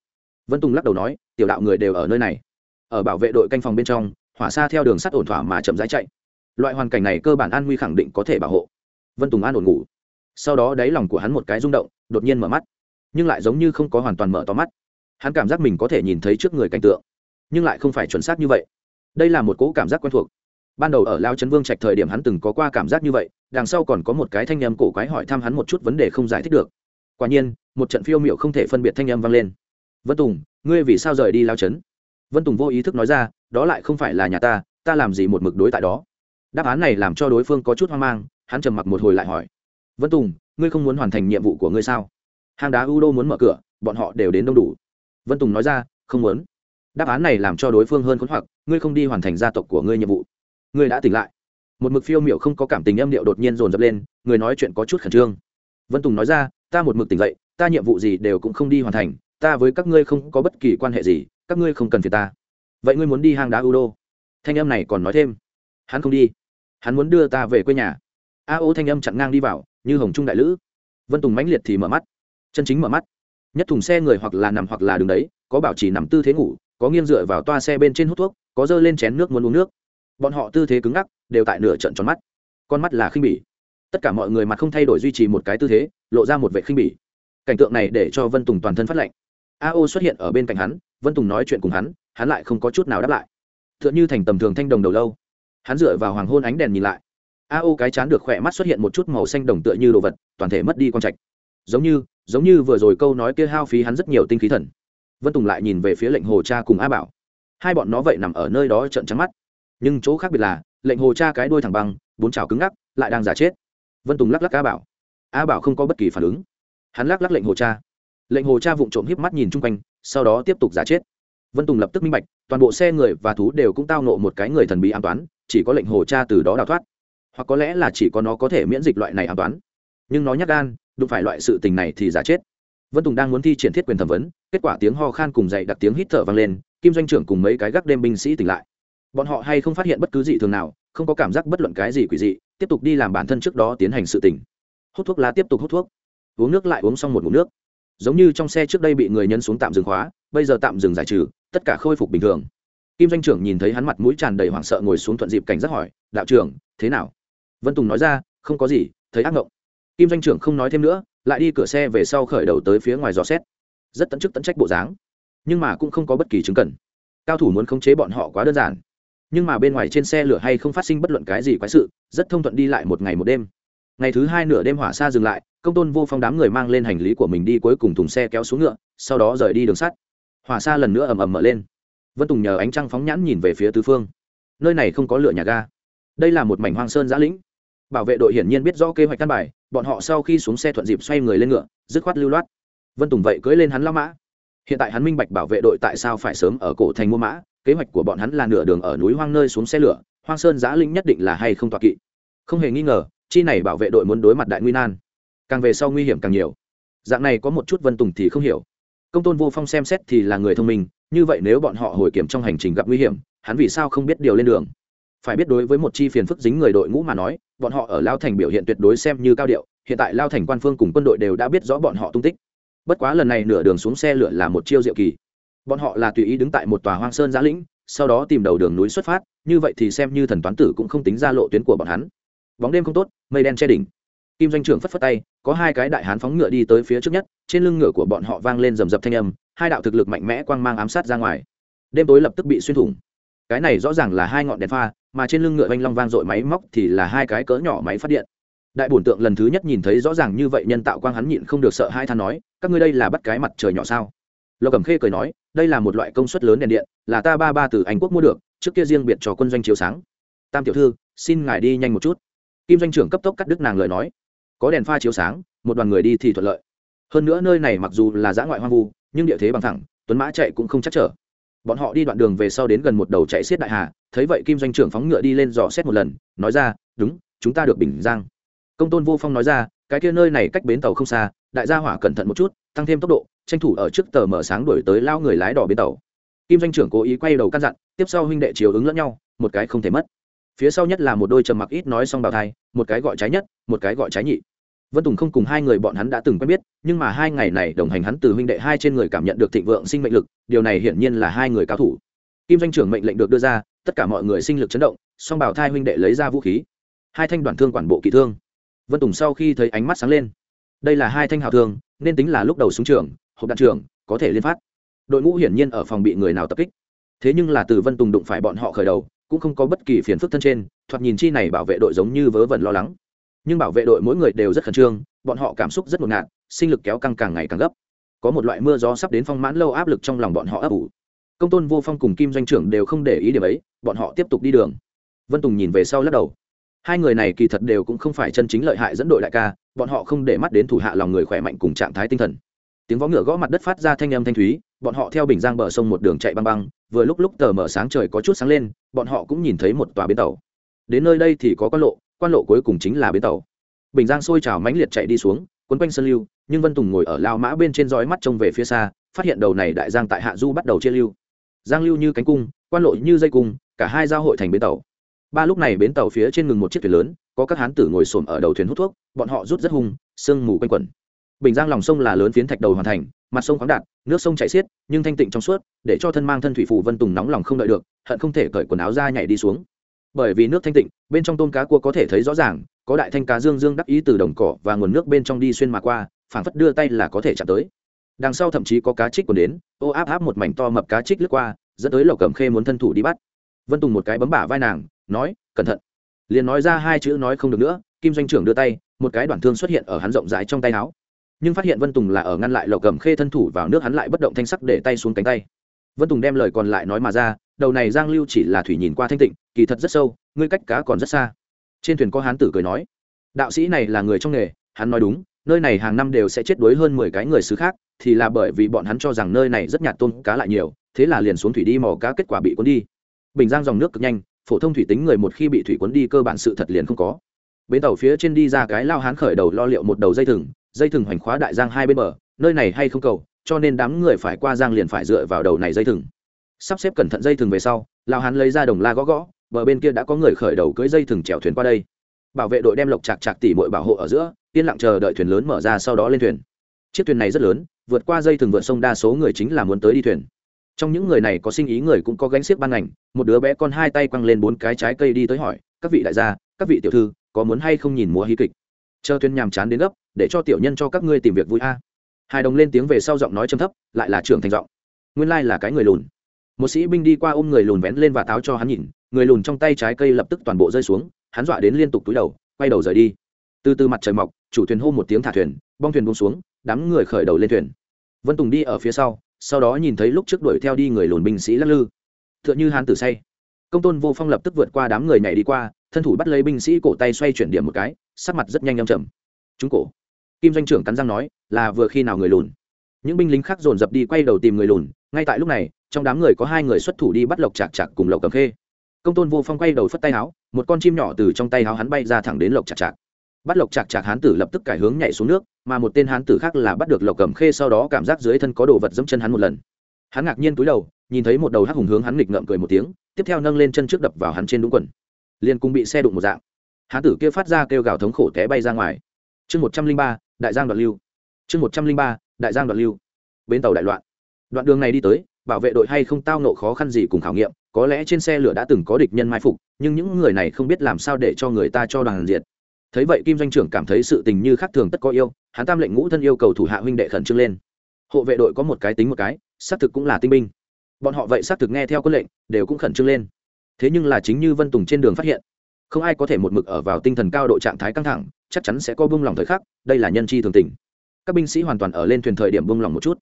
Vân tùng lắc đầu nói, tiểu đạo người đều ở nơi này. Ở bảo vệ đội canh phòng bên trong, hỏa xa theo đường sắt ổn thỏa mà chậm rãi chạy. Loại hoàn cảnh này cơ bản an nguy khẳng định có thể bảo hộ. Vân tùng an ổn ngủ. Sau đó đáy lòng của hắn một cái rung động, đột nhiên mở mắt. Nhưng lại giống như không có hoàn toàn mở to mắt hắn cảm giác mình có thể nhìn thấy trước người cảnh tượng, nhưng lại không phải chuẩn xác như vậy. Đây là một cỗ cảm giác quen thuộc. Ban đầu ở lao trấn vương trạch thời điểm hắn từng có qua cảm giác như vậy, đằng sau còn có một cái thanh âm cổ quái hỏi thăm hắn một chút vấn đề không giải thích được. Quả nhiên, một trận phiêu m i ệ u không thể phân biệt thanh âm vang lên. Vân tùng, ngươi vì sao rời đi lao trấn vân tùng vô ý thức nói ra, đó lại không phải là nhà ta ta làm gì một mực đối tại đó? Đáp án này làm cho đối phương có chút hoang mang, hắn trầm mặc một hồi lại hỏi, vân tùng, ngươi không muốn hoàn thành nhiệm vụ của ngươi sao? Hang đá u đô muốn mở cửa, bọn họ đều đến đông đủ vân tùng nói ra, không muốn. Đáp án này làm cho đối phương hơn khốn hoặc, ngươi không đi hoàn thành gia tộc của ngươi nhiệm vụ. Ngươi đã tỉnh lại. Một mực phiêu m i ệ u không có cảm tình âm điệu đột nhiên dồn dập lên, người nói chuyện có chút khẩn trương. Vân tùng nói ra, ta một mực tỉnh dậy, ta nhiệm vụ gì đều cũng không đi hoàn thành, ta với các ngươi không có bất kỳ quan hệ gì, các ngươi không cần phiền ta. Vậy ngươi muốn đi hang đá u đô? Thanh âm này còn nói thêm. Hắn không đi. Hắn muốn đưa ta về quê nhà. A ô thanh âm chặn ngang đi vào, như hồng trung đại lữ. Vân tùng mãnh liệt thì mở mắt. Chân chính mở mắt nhất thùng xe người hoặc là nằm hoặc là đứng đấy, có bảo chỉ nằm tư thế ngủ, có nghiêng dựa vào toa xe bên trên hút thuốc, có dơ lên chén nước muốn uống nước. Bọn họ tư thế cứng ngắc, đều tại nửa trận tròn mắt. Con mắt là khinh bỉ. Tất cả mọi người mặt không thay đổi duy trì một cái tư thế, lộ ra một vệ khinh bỉ. Cảnh tượng này để cho vân tùng toàn thân phát lệnh a o xuất hiện ở bên cạnh hắn, vân tùng nói chuyện cùng hắn hắn lại không có chút nào đáp lại. T h ư ợ n h ư thành tầm thường thanh đồng đầu lâu. Hắn dựa vào hoàng hôn ánh đèn nhìn lại. A o cái chán được khỏe mắt xuất hiện một chút màu xanh đồng tựa như đồ vật, toàn thể mất đi con trạch. Giống như giống như vừa rồi câu nói kia hao phí hắn rất nhiều tinh khí thần. Vân tùng lại nhìn về phía lệnh hồ cha cùng a bảo. Hai bọn nó vậy nằm ở nơi đó trận trắng mắt. Nhưng chỗ khác biệt là, lệnh hồ cha cái đuôi thẳng băng, bốn chảo cứng ngắc, lại đang giả chết. Vân tùng lắc lắc a bảo. A bảo không có bất kỳ phản ứng. Hắn lắc lắc lệnh hồ cha. Lệnh hồ cha vụng trộm híp mắt nhìn chung quanh, sau đó tiếp tục giả chết. Vân tùng lập tức minh bạch, toàn bộ xe người và thú đều cũng tao nộ một cái người thần bí an toán, chỉ có lệnh hồ cha từ đó đào thoát. Hoặc có lẽ là chỉ có nó có thể miễn dịch loại này an toán. Nhưng nó nhắc gan đụng phải loại sự tình này thì giả chết. Vân tùng đang muốn thi triển thiết quyền thẩm vấn, kết quả tiếng ho khan cùng dậy đặc tiếng hít thở vang lên, kim doanh trưởng cùng mấy cái gác đêm binh sĩ tỉnh lại. Bọn họ hay không phát hiện bất cứ gì thường nào, không có cảm giác bất luận cái gì quỷ dị, tiếp tục đi làm bản thân trước đó tiến hành sự tỉnh hút thuốc lá tiếp tục hút thuốc. Uống nước lại uống xong một ngụm nước. Giống như trong xe trước đây bị người nhân xuống tạm dừng khóa, bây giờ tạm dừng giải trừ, tất cả khôi phục bình thường. Kim doanh trưởng nhìn thấy hắn mặt mũi tràn đầy hoảng sợ ngồi xuống thuận dịp cảnh giác hỏi, đạo trưởng, thế nào? Vân tùng nói ra, không có gì, thấy ác mộng kim doanh trưởng không nói thêm nữa, lại đi cửa xe về sau khởi đầu tới phía ngoài dò xét. Rất tận chức tận trách bộ dáng, nhưng mà cũng không có bất kỳ chứng cần. Cao thủ muốn khống chế bọn họ quá đơn giản. Nhưng mà bên ngoài trên xe lửa hay không phát sinh bất luận cái gì quái sự, rất thông thuận đi lại một ngày một đêm. Ngày thứ hai nửa đêm hỏa xa dừng lại, công tôn vô phong đám người mang lên hành lý của mình đi cuối cùng thùng xe kéo xuống ngựa, sau đó rời đi đường sắt. Hỏa xa lần nữa ầm ầm mở lên. Vân tùng nhờ ánh trăng phóng nhãn nhìn về phía tứ phương. Nơi này không có lửa nhà ga. Đây là một mảnh hoang sơn giã lĩnh. Bảo vệ đội hiển nhiên biết rõ kế hoạch căn bài bọn họ sau khi xuống xe thuận dịp xoay người lên ngựa, dứt khoát lưu loát. Vân tùng vậy cưỡi lên hắn lao mã. Hiện tại hắn minh bạch bảo vệ đội tại sao phải sớm ở cổ thành mua mã, kế hoạch của bọn hắn là nửa đường ở núi hoang nơi xuống xe lửa, hoang sơn giã linh nhất định là hay không toa kỵ. Không hề nghi ngờ, chi này bảo vệ đội muốn đối mặt đại nguy nan. Càng về sau nguy hiểm càng nhiều. Dạng này có một chút vân tùng thì không hiểu. Công tôn vô phong xem xét thì là người thông minh, như vậy nếu bọn họ hồi kiểm trong hành trình gặp nguy hiểm, hắn vì sao không biết điều lên đường? Phải biết đối với một chi phiền phức dính người đội ngũ mà nói, bọn họ ở lao thành biểu hiện tuyệt đối xem như cao điệu, hiện tại lao thành quan phương cùng quân đội đều đã biết rõ bọn họ tung tích. Bất quá lần này nửa đường xuống xe lửa là một chiêu diệu kỳ. Bọn họ là tùy ý đứng tại một tòa hoang sơn giã lĩnh, sau đó tìm đầu đường núi xuất phát, như vậy thì xem như thần toán tử cũng không tính ra lộ tuyến của bọn hắn. Bóng đêm không tốt, mây đen che đỉnh. Kim doanh trưởng phất phất tay, có hai cái đại hán phóng ngựa đi tới phía trước nhất, trên lưng ngựa của bọn họ vang lên rầm rập thanh âm, hai đạo thực lực mạnh mẽ quang mang ám sát ra ngoài. Đêm tối lập tức bị xuyên thủng. Cái này rõ ràng là hai ngọn đèn pha mà trên lưng ngựa vanh long vang dội máy móc thì là hai cái cỡ nhỏ máy phát điện. Đại bổn tượng lần thứ nhất nhìn thấy rõ ràng như vậy nhân tạo quang hắn nhịn không được sợ hai than nói, các ngươi đây là bắt cái mặt trời nhỏ sao? Lộc cẩm khê cười nói, đây là một loại công suất lớn đèn điện, là ta ba ba từ anh quốc mua được, trước kia riêng biệt cho quân doanh chiếu sáng. Tam tiểu thư, xin ngài đi nhanh một chút. Kim doanh trưởng cấp tốc cắt đứt nàng lời nói. Có đèn pha chiếu sáng, một đoàn người đi thì thuận lợi. Hơn nữa nơi này mặc dù là giã ngoại hoang vu, nhưng địa thế bằng thẳng, tuấn mã chạy cũng không chắc trở bọn họ đi đoạn đường về sau đến gần một đầu chạy xiết đại hà, thấy vậy kim doanh trưởng phóng ngựa đi lên dò xét một lần, nói ra, đúng, chúng ta được bình giang. Công tôn vô phong nói ra, cái kia nơi này cách bến tàu không xa, đại gia hỏa cẩn thận một chút, tăng thêm tốc độ, tranh thủ ở trước tờ mở sáng đổi tới lao người lái đỏ bến tàu. Kim doanh trưởng cố ý quay đầu căn dặn, tiếp sau huynh đệ chiều ứng lẫn nhau, một cái không thể mất. Phía sau nhất là một đôi trầm mặc ít nói xong bào thai, một cái gọi trái nhất, một cái gọi trái nhị vân tùng không cùng hai người bọn hắn đã từng quen biết, nhưng mà hai ngày này đồng hành hắn từ huynh đệ hai trên người cảm nhận được thịnh vượng sinh mệnh lực, điều này hiển nhiên là hai người cao thủ. Kim doanh trưởng mệnh lệnh được đưa ra, tất cả mọi người sinh lực chấn động, song bảo thai huynh đệ lấy ra vũ khí. Hai thanh đoàn thương quản bộ kỳ thương. Vân tùng sau khi thấy ánh mắt sáng lên. Đây là hai thanh hào thương, nên tính là lúc đầu súng trường, hộp đạn trường, có thể liên phát. Đội ngũ hiển nhiên ở phòng bị người nào tập kích. Thế nhưng là từ vân tùng đụng phải bọn họ khởi đầu, cũng không có bất kỳ phiền phức thân trên, thoạt nhìn chi này bảo vệ đội giống như vớ vẩn lo lắng nhưng bảo vệ đội mỗi người đều rất khẩn trương, bọn họ cảm xúc rất ngột ngạt, sinh lực kéo căng càng ngày càng gấp. Có một loại mưa gió sắp đến phong mãn lâu áp lực trong lòng bọn họ ấp ủ. Công tôn vô phong cùng kim doanh trưởng đều không để ý điểm ấy, bọn họ tiếp tục đi đường. Vân tùng nhìn về sau lắc đầu. Hai người này kỳ thật đều cũng không phải chân chính lợi hại dẫn đội đại ca, bọn họ không để mắt đến thủ hạ lòng người khỏe mạnh cùng trạng thái tinh thần. Tiếng vó ngựa gõ mặt đất phát ra thanh âm thanh thúy, bọn họ theo bình giang bờ sông một đường chạy băng băng, vừa lúc lúc tờ mở sáng trời có chút sáng lên, bọn họ cũng nhìn thấy một tòa bến tàu. Đến nơi đây thì có con lộ quan lộ cuối cùng chính là bến tàu. Bình giang sôi trào mãnh liệt chạy đi xuống, quấn quanh sân lưu, nhưng vân tùng ngồi ở lao mã bên trên dõi mắt trông về phía xa, phát hiện đầu này đại giang tại hạ du bắt đầu chia lưu. Giang lưu như cánh cung, quan lộ như dây cung, cả hai giao hội thành bến tàu. Ba lúc này bến tàu phía trên ngừng một chiếc thuyền lớn, có các hán tử ngồi xổm ở đầu thuyền hút thuốc, bọn họ rút rất hung, sương mù quanh quẩn. Bình giang lòng sông là lớn phiến thạch đầu hoàn thành, mặt sông khoáng đạt nước sông chảy xiết, nhưng thanh tịnh trong suốt, để cho thân mang thân thủy phủ vân tùng nóng lòng không đợi được, hận không thể cởi quần áo ra nhảy đi xuống bởi vì nước thanh tịnh, bên trong tôm cá cua có thể thấy rõ ràng, có đại thanh cá dương dương đắc ý từ đồng cỏ và nguồn nước bên trong đi xuyên mà qua, phảng phất đưa tay là có thể chạm tới. Đằng sau thậm chí có cá trích còn đến, ô áp áp một mảnh to mập cá trích lướt qua, dẫn tới lộc cầm khê muốn thân thủ đi bắt. Vân tùng một cái bấm bả vai nàng, nói, cẩn thận. Liền nói ra hai chữ nói không được nữa, kim doanh trưởng đưa tay, một cái đoạn thương xuất hiện ở hắn rộng rãi trong tay áo. Nhưng phát hiện vân tùng là ở ngăn lại lộc cầm khê thân thủ vào nước hắn lại bất động thanh sắc để tay xuống cánh tay. Vân tùng đem lời còn lại nói mà ra, đầu này giang lưu chỉ là thủy nhìn qua thanh tịnh kỳ thật rất sâu, ngươi cách cá còn rất xa. Trên thuyền có hán tử cười nói, đạo sĩ này là người trong nghề, hắn nói đúng, nơi này hàng năm đều sẽ chết đuối hơn mười cái người xứ khác, thì là bởi vì bọn hắn cho rằng nơi này rất nhạt tôm cá lại nhiều, thế là liền xuống thủy đi mò cá kết quả bị cuốn đi. Bình giang dòng nước cực nhanh, phổ thông thủy tính người một khi bị thủy cuốn đi cơ bản sự thật liền không có. Bến tàu phía trên đi ra cái lao hán khởi đầu lo liệu một đầu dây thừng dây thừng hoành khóa đại giang hai bên bờ, nơi này hay không cầu, cho nên đám người phải qua giang liền phải dựa vào đầu này dây thừng. Sắp xếp cẩn thận dây thừng về sau, lao hán lấy ra đồng la gõ gõ bờ bên kia đã có người khởi đầu cưỡi dây thừng chèo thuyền qua đây. Bảo vệ đội đem lộc chạc chạc tỉ mội bảo hộ ở giữa, yên lặng chờ đợi thuyền lớn mở ra sau đó lên thuyền. Chiếc thuyền này rất lớn, vượt qua dây thừng vượt sông đa số người chính là muốn tới đi thuyền. Trong những người này có sinh ý người cũng có gánh xiếc ban ngành, một đứa bé con hai tay quăng lên bốn cái trái cây đi tới hỏi, các vị đại gia, các vị tiểu thư, có muốn hay không nhìn múa hí kịch? Chờ thuyền nhàm chán đến gấp, để cho tiểu nhân cho các ngươi tìm việc vui a. À. hai đồng lên tiếng về sau giọng nói trầm thấp, lại là trưởng thành giọng. Nguyên lai là cái người lùn. Một sĩ binh đi qua ôm người lùn vén lên và táo cho hắn nhìn người lùn trong tay trái cây lập tức toàn bộ rơi xuống, hắn dọa đến liên tục túi đầu, quay đầu rời đi. Từ từ mặt trời mọc, chủ thuyền hô một tiếng thả thuyền, bong thuyền bông xuống, đám người khởi đầu lên thuyền. Vân tùng đi ở phía sau sau đó nhìn thấy lúc trước đuổi theo đi người lùn binh sĩ lắc lư. T h ư ợ n h ư hán tử say. Công tôn vô phong lập tức vượt qua đám người nhảy đi qua, thân thủ bắt lấy binh sĩ cổ tay xoay chuyển điểm một cái, sắc mặt rất nhanh nhâm chầm chúng cổ. Kim doanh trưởng cắn răng nói, là vừa khi nào người lùn? Những binh lính khác dồn dập đi quay đầu tìm người lùn, ngay tại lúc này, trong đám người có hai người xuất thủ đi bắt lộc chạc chạc cùng lộc cầm khê công tôn vô phong quay đầu phất tay áo một con chim nhỏ từ trong tay áo hắn bay ra thẳng đến lộc chạc chạc bắt lộc chạc chạc hán tử lập tức cải hướng nhảy xuống nước, mà một tên hán tử khác là bắt được lộc cầm khê sau đó cảm giác dưới thân có đồ vật dẫm chân hắn một lần. Hắn ngạc nhiên túi đầu, nhìn thấy một đầu hắc hùng hướng hắn nghịch ngợm cười một tiếng, tiếp theo nâng lên chân trước đập vào hắn trên đúng quần. Liền cùng bị xe đụng một dạng. Hán tử kia phát ra kêu gào thống khổ té bay ra ngoài. Chương một trăm linh ba, đại giang đoạn lưu. Chương một trăm linh ba, đại giang đoạn lưu. Bến tàu đại loạn. Đoạn đường này đi tới, bảo vệ đội hay không tao nộ khó khăn gì cùng khảo nghiệm có lẽ trên xe lửa đã từng có địch nhân mai phục, nhưng những người này không biết làm sao để cho người ta cho đoàn diệt. Thấy vậy kim doanh trưởng cảm thấy sự tình như khác thường tất có yêu, hắn tam lệnh ngũ thân yêu cầu thủ hạ huynh đệ khẩn trương lên. Hộ vệ đội có một cái tính một cái, xác thực cũng là tinh binh. Bọn họ vậy xác thực nghe theo quân lệnh, đều cũng khẩn trương lên. Thế nhưng là chính như vân tùng trên đường phát hiện, không ai có thể một mực ở vào tinh thần cao độ trạng thái căng thẳng, chắc chắn sẽ có bông lòng thời khắc, đây là nhân chi thường tình. Các binh sĩ hoàn toàn ở lên thuyền thời điểm bông lòng một chút.